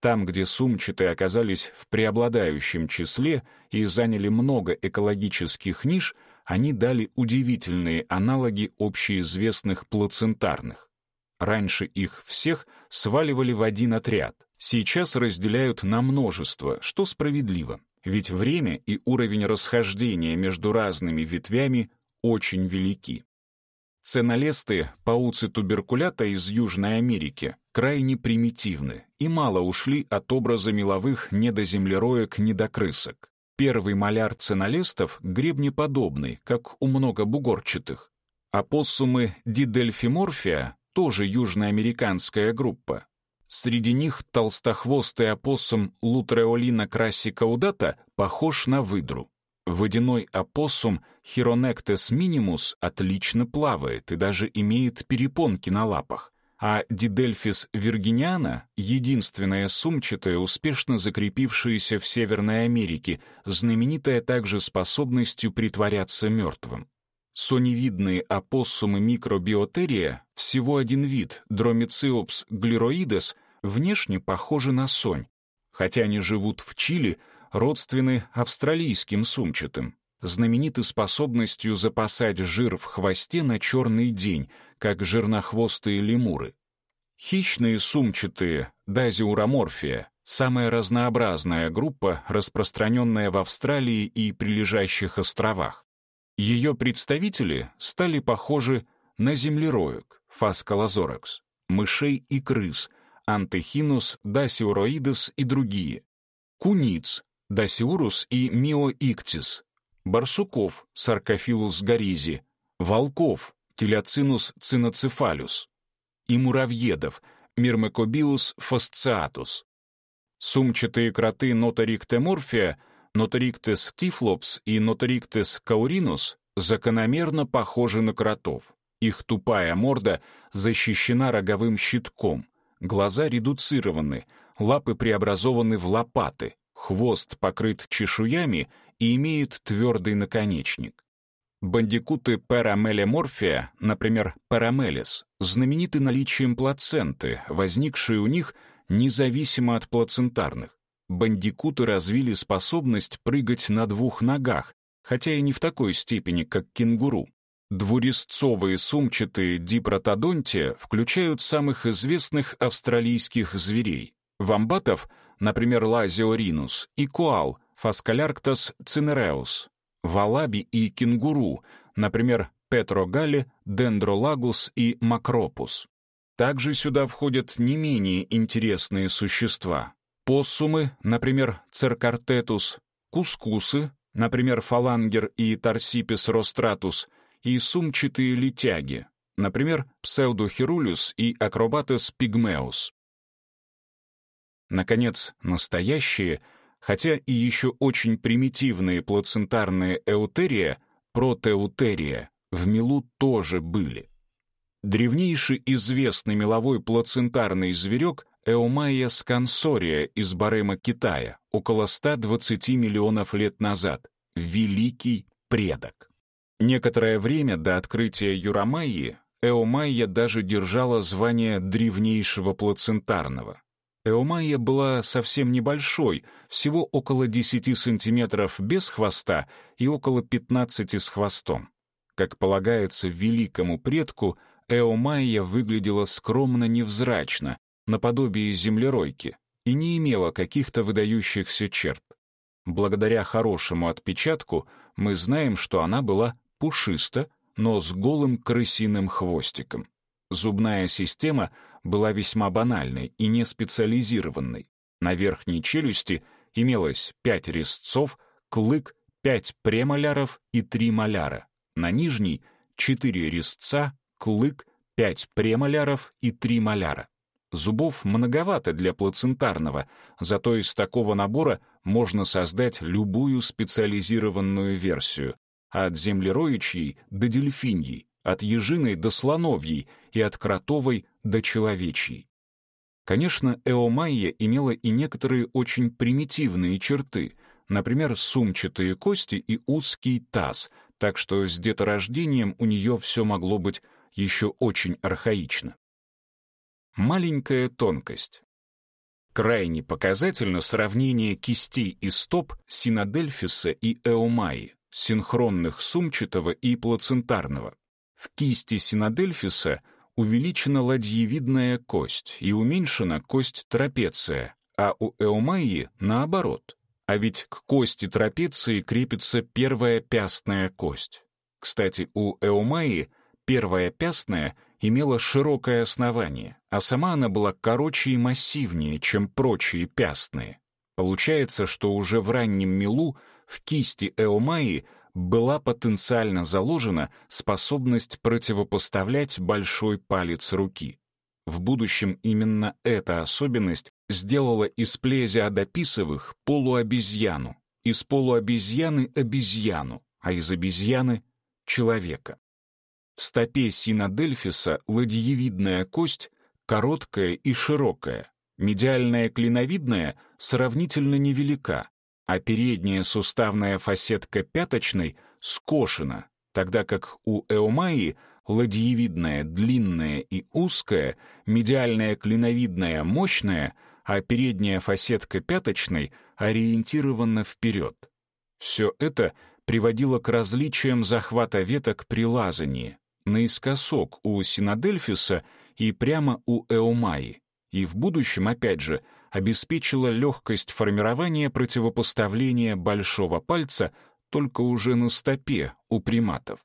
Там, где сумчатые оказались в преобладающем числе и заняли много экологических ниш, они дали удивительные аналоги общеизвестных плацентарных. Раньше их всех сваливали в один отряд. Сейчас разделяют на множество, что справедливо. Ведь время и уровень расхождения между разными ветвями очень велики. Ценолесты, пауцы туберкулята из Южной Америки, крайне примитивны и мало ушли от образа меловых недоземлероек-недокрысок. Первый маляр ценолестов гребнеподобный, как у многобугорчатых. Опоссумы дидельфиморфия, тоже южноамериканская группа. Среди них толстохвостый опоссум лутреолина красикаудата похож на выдру. Водяной опоссум Хиронектес минимус отлично плавает и даже имеет перепонки на лапах, а Дидельфис виргиниана — единственная сумчатая, успешно закрепившаяся в Северной Америке, знаменитая также способностью притворяться мертвым. Соневидные опоссумы микробиотерия, всего один вид, Дромициопс глироидес, внешне похожи на сонь, хотя они живут в Чили — родственны австралийским сумчатым, знамениты способностью запасать жир в хвосте на черный день, как жирнохвостые лемуры. Хищные сумчатые, дазиуроморфия, самая разнообразная группа, распространенная в Австралии и прилежащих островах. Ее представители стали похожи на землероек, фаскалозорекс, мышей и крыс, антехинус, дасиуроидес и другие, куниц, Дасиурус и Миоиктис, барсуков, Саркофилус горизи, волков, Телеоцинус циноцефалюс, и муравьедов, Мирмекобиус фасциатус. Сумчатые кроты Ноториктеморфия, Ноториктес тифлопс и Ноториктес кауринус закономерно похожи на кротов. Их тупая морда защищена роговым щитком, глаза редуцированы, лапы преобразованы в лопаты, Хвост покрыт чешуями и имеет твердый наконечник. Бандикуты парамелеморфия, например, парамелис, знамениты наличием плаценты, возникшей у них независимо от плацентарных. Бандикуты развили способность прыгать на двух ногах, хотя и не в такой степени, как кенгуру. Двурезцовые сумчатые дипротодонтия включают самых известных австралийских зверей — вамбатов — например, лазиоринус, и коал, фаскалярктос цинереус, валаби и кенгуру, например, петрогалли, дендролагус и макропус. Также сюда входят не менее интересные существа. Поссумы, например, церкартетус, кускусы, например, фалангер и торсипис ростратус, и сумчатые летяги, например, псевдохирулюс и акробатес пигмеус. Наконец, настоящие, хотя и еще очень примитивные плацентарные эутерия, протеутерия, в мелу тоже были. Древнейший известный меловой плацентарный зверек Эомайя скансория из Барема Китая около 120 миллионов лет назад, великий предок. Некоторое время до открытия Юрамайи Эомайя даже держала звание древнейшего плацентарного. Эомайя была совсем небольшой, всего около 10 сантиметров без хвоста и около 15 с хвостом. Как полагается великому предку, Эомайя выглядела скромно-невзрачно, наподобие землеройки, и не имела каких-то выдающихся черт. Благодаря хорошему отпечатку мы знаем, что она была пушиста, но с голым крысиным хвостиком. Зубная система была весьма банальной и не специализированной. На верхней челюсти имелось пять резцов, клык, пять премоляров и три моляра. На нижней — четыре резца, клык, пять премоляров и три моляра. Зубов многовато для плацентарного, зато из такого набора можно создать любую специализированную версию, от землероичьей до дельфиньей, от ежиной до слоновьей и от кротовой до человечьей. Конечно, эомайя имела и некоторые очень примитивные черты, например, сумчатые кости и узкий таз, так что с деторождением у нее все могло быть еще очень архаично. Маленькая тонкость. Крайне показательно сравнение кистей и стоп синодельфиса и эомайи, синхронных сумчатого и плацентарного. В кисти синодельфиса увеличена ладьевидная кость и уменьшена кость трапеция, а у эумайи наоборот. А ведь к кости трапеции крепится первая пястная кость. Кстати, у эумайи первая пястная имела широкое основание, а сама она была короче и массивнее, чем прочие пястные. Получается, что уже в раннем милу в кисти Эомаи была потенциально заложена способность противопоставлять большой палец руки. В будущем именно эта особенность сделала из плезиодописовых полуобезьяну, из полуобезьяны — обезьяну, а из обезьяны — человека. В стопе синодельфиса ладьевидная кость короткая и широкая, медиальная клиновидная сравнительно невелика, а передняя суставная фасетка пяточной скошена, тогда как у эомаи ладьевидная длинная и узкая, медиальная клиновидная мощная, а передняя фасетка пяточной ориентирована вперед. Все это приводило к различиям захвата веток при лазании, наискосок у Синодельфиса и прямо у Эомаи, и в будущем, опять же, обеспечила легкость формирования противопоставления большого пальца только уже на стопе у приматов.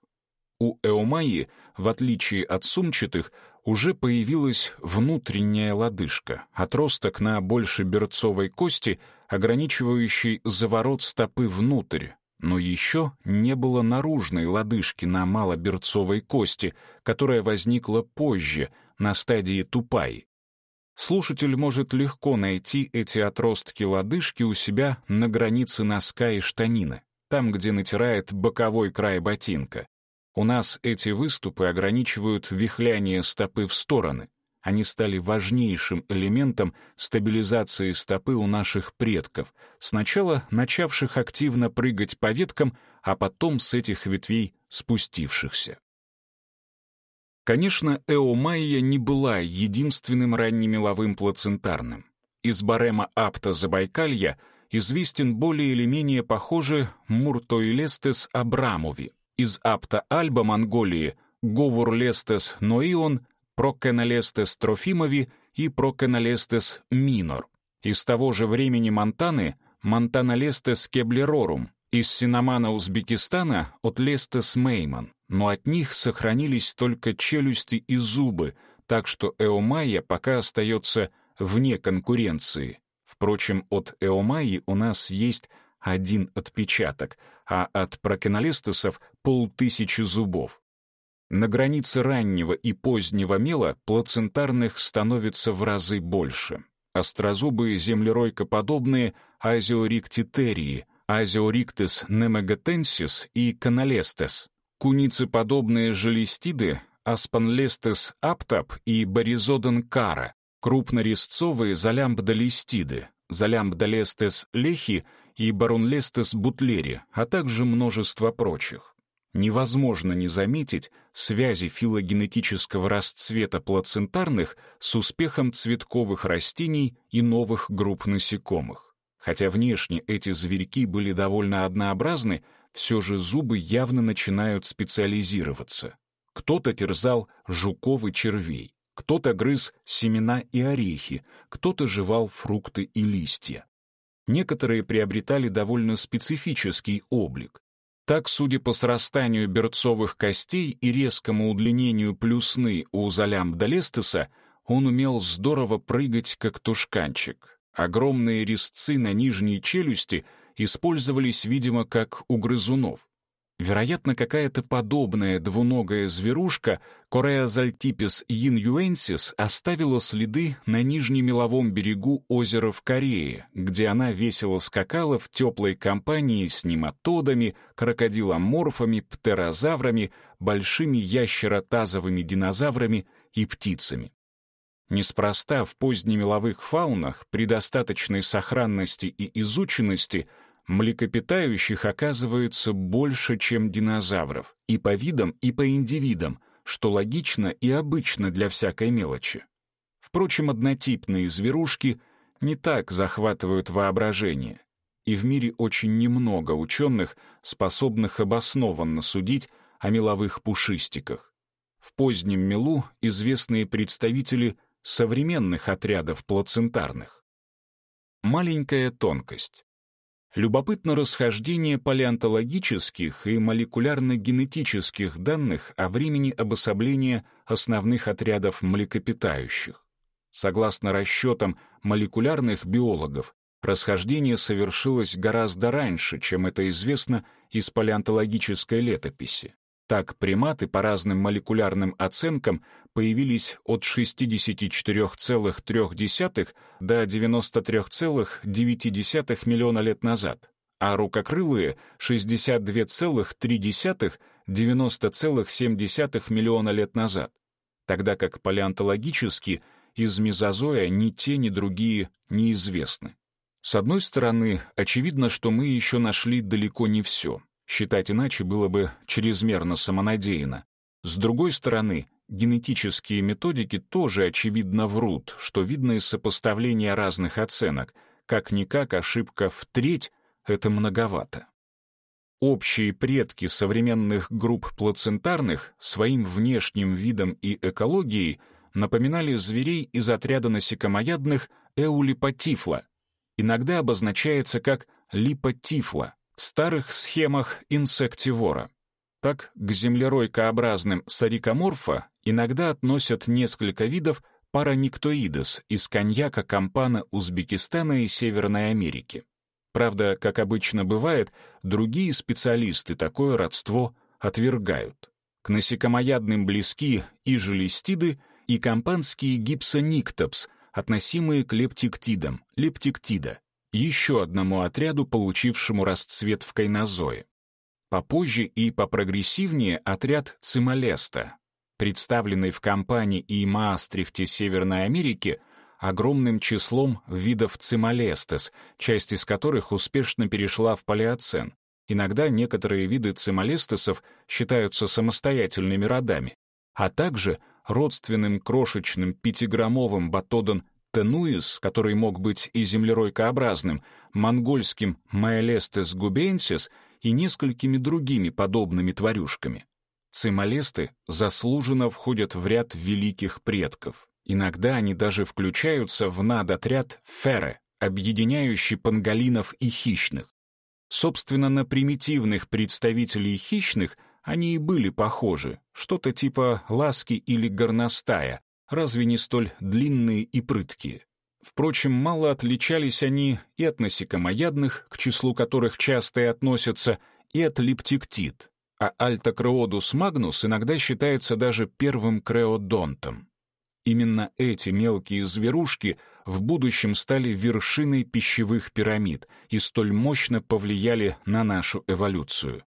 У Эомаи, в отличие от сумчатых, уже появилась внутренняя лодыжка, отросток на больше берцовой кости, ограничивающий заворот стопы внутрь, но еще не было наружной лодыжки на малоберцовой кости, которая возникла позже, на стадии тупаи. Слушатель может легко найти эти отростки лодыжки у себя на границе носка и штанины, там, где натирает боковой край ботинка. У нас эти выступы ограничивают вихляние стопы в стороны, они стали важнейшим элементом стабилизации стопы у наших предков, сначала начавших активно прыгать по веткам, а потом с этих ветвей спустившихся. Конечно, эомайя не была единственным раннемеловым плацентарным. Из барема апта Забайкалья известен более или менее похожий Муртоилестес абрамови, из апта-альба Монголии Hovurlestes noyon, Prokennalestes trofimovi и Prokennalestes minor. Из того же времени Монтаны Montanalestes keeblerorum, из сеномана Узбекистана Otlestes meiman, но от них сохранились только челюсти и зубы, так что эомайя пока остается вне конкуренции. Впрочем, от эомайи у нас есть один отпечаток, а от прокенолестесов полтысячи зубов. На границе раннего и позднего мела плацентарных становится в разы больше. Острозубые землеройкоподобные азиориктитерии, азиориктес немегатенсис и каналестес, куницеподобные желестиды, аспанлестес аптап и баризоден кара, крупнорезцовые залямбдолистиды, залямбдолестес лехи и баронлестес бутлери, а также множество прочих невозможно не заметить связи филогенетического расцвета плацентарных с успехом цветковых растений и новых групп насекомых. Хотя внешне эти зверьки были довольно однообразны, все же зубы явно начинают специализироваться. Кто-то терзал жуков и червей, кто-то грыз семена и орехи, кто-то жевал фрукты и листья. Некоторые приобретали довольно специфический облик, так, судя по срастанию берцовых костей и резкому удлинению плюсны у Залямбда Лестеса, он умел здорово прыгать, как тушканчик. Огромные резцы на нижней челюсти использовались, видимо, как у грызунов. Вероятно, какая-то подобная двуногая зверушка Кореазальтипис инюенсис оставила следы на нижнемеловом берегу озера в Корее, где она весело скакала в теплой компании с нематодами, крокодиломорфами, птерозаврами, большими ящеротазовыми динозаврами и птицами. Неспроста в позднемеловых фаунах при достаточной сохранности и изученности – млекопитающих оказывается больше, чем динозавров, и по видам, и по индивидам, что логично и обычно для всякой мелочи. Впрочем, однотипные зверушки не так захватывают воображение, и в мире очень немного ученых, способных обоснованно судить о меловых пушистиках. В позднем мелу известные представители современных отрядов плацентарных. Маленькая тонкость. Любопытно расхождение палеонтологических и молекулярно-генетических данных о времени обособления основных отрядов млекопитающих. Согласно расчетам молекулярных биологов, расхождение совершилось гораздо раньше, чем это известно из палеонтологической летописи. Так приматы по разным молекулярным оценкам появились от 64,3 до 93,9 миллиона лет назад, а рукокрылые — 62,3 90,7 миллиона лет назад, тогда как палеонтологически из мезозоя ни те, ни другие неизвестны. С одной стороны, очевидно, что мы еще нашли далеко не все — Считать иначе было бы чрезмерно самонадеянно. С другой стороны, генетические методики тоже очевидно врут, что видно из сопоставления разных оценок. Как-никак ошибка в треть — это многовато. Общие предки современных групп плацентарных своим внешним видом и экологией напоминали зверей из отряда насекомоядных эулипотифла, иногда обозначается как липотифла в старых схемах инсективора. Так к землеройкообразным сарикоморфа иногда относят несколько видов параниктоидес из коньяка кампана Узбекистана и Северной Америки. Правда, как обычно бывает, другие специалисты такое родство отвергают. К насекомоядным близки и желестиды, и кампанские гипсониктопс, относимые к лептиктидам, лептиктида, еще одному отряду, получившему расцвет в кайнозое. Попозже и попрогрессивнее отряд цималеста, представленный в Кампании и Маастрихте Северной Америки огромным числом видов цималестес, часть из которых успешно перешла в палеоцен. Иногда некоторые виды цималестесов считаются самостоятельными родами, а также родственным крошечным пятиграммовым батодон Тенуис, который мог быть и землеройкообразным, монгольским Маэлестес губенсис и несколькими другими подобными тварюшками. Цималесты заслуженно входят в ряд великих предков. Иногда они даже включаются в надотряд фере, объединяющий панголинов и хищных. Собственно, на примитивных представителей хищных они и были похожи, что-то типа ласки или горностая, разве не столь длинные и прыткие. Впрочем, мало отличались они и от насекомоядных, к числу которых часто и относятся, и от липтиктид, а альтокреодус магнус иногда считается даже первым креодонтом. Именно эти мелкие зверушки в будущем стали вершиной пищевых пирамид и столь мощно повлияли на нашу эволюцию.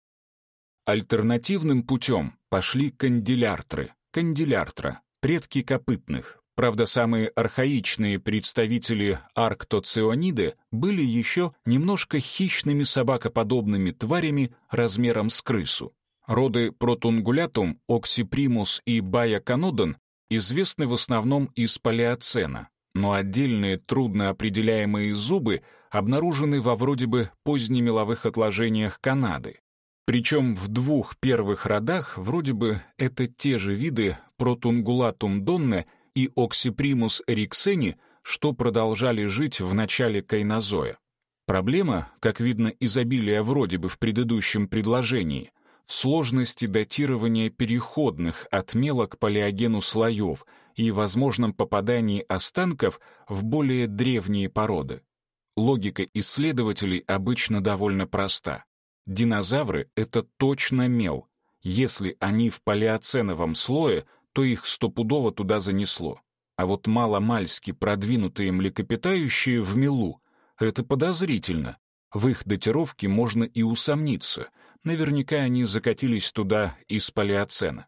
Альтернативным путем пошли канделяртры, канделяртра, предки копытных. Правда, самые архаичные представители арктоциониды были еще немножко хищными собакоподобными тварями размером с крысу. Роды Протунгулятум, Оксипримус и Баяканодон известны в основном из палеоцена, но отдельные трудно определяемые зубы обнаружены во вроде бы позднемеловых отложениях Канады. Причем в двух первых родах вроде бы это те же виды Протунгулатум донне и Оксипримус эриксени, что продолжали жить в начале кайнозоя. Проблема, как видно из обилия вроде бы в предыдущем предложении, в сложности датирования переходных от мела к палеогену слоев и возможном попадании останков в более древние породы. Логика исследователей обычно довольно проста. Динозавры — это точно мел. Если они в палеоценовом слое, то их стопудово туда занесло. А вот маломальски продвинутые млекопитающие в мелу — это подозрительно. В их датировке можно и усомниться. Наверняка они закатились туда из палеоцена.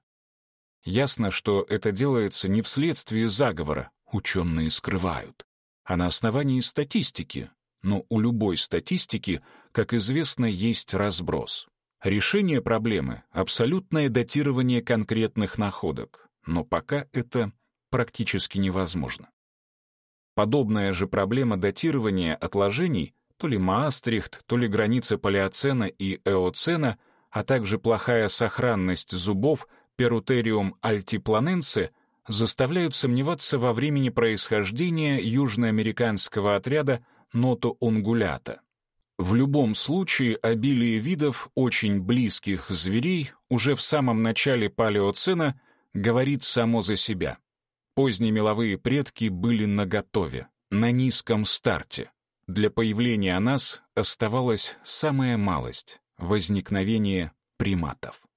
Ясно, что это делается не вследствие заговора, ученые скрывают, а на основании статистики. Но у любой статистики как известно, есть разброс. Решение проблемы — абсолютное датирование конкретных находок, но пока это практически невозможно. Подобная же проблема датирования отложений, то ли Маастрихт, то ли границы Палеоцена и Эоцена, а также плохая сохранность зубов Перутериум альтипланенсе заставляют сомневаться во времени происхождения южноамериканского отряда Нотоунгулята. В любом случае, обилие видов очень близких зверей уже в самом начале палеоцена говорит само за себя. Поздние меловые предки были наготове, на низком старте. Для появления нас оставалась самая малость — возникновение приматов.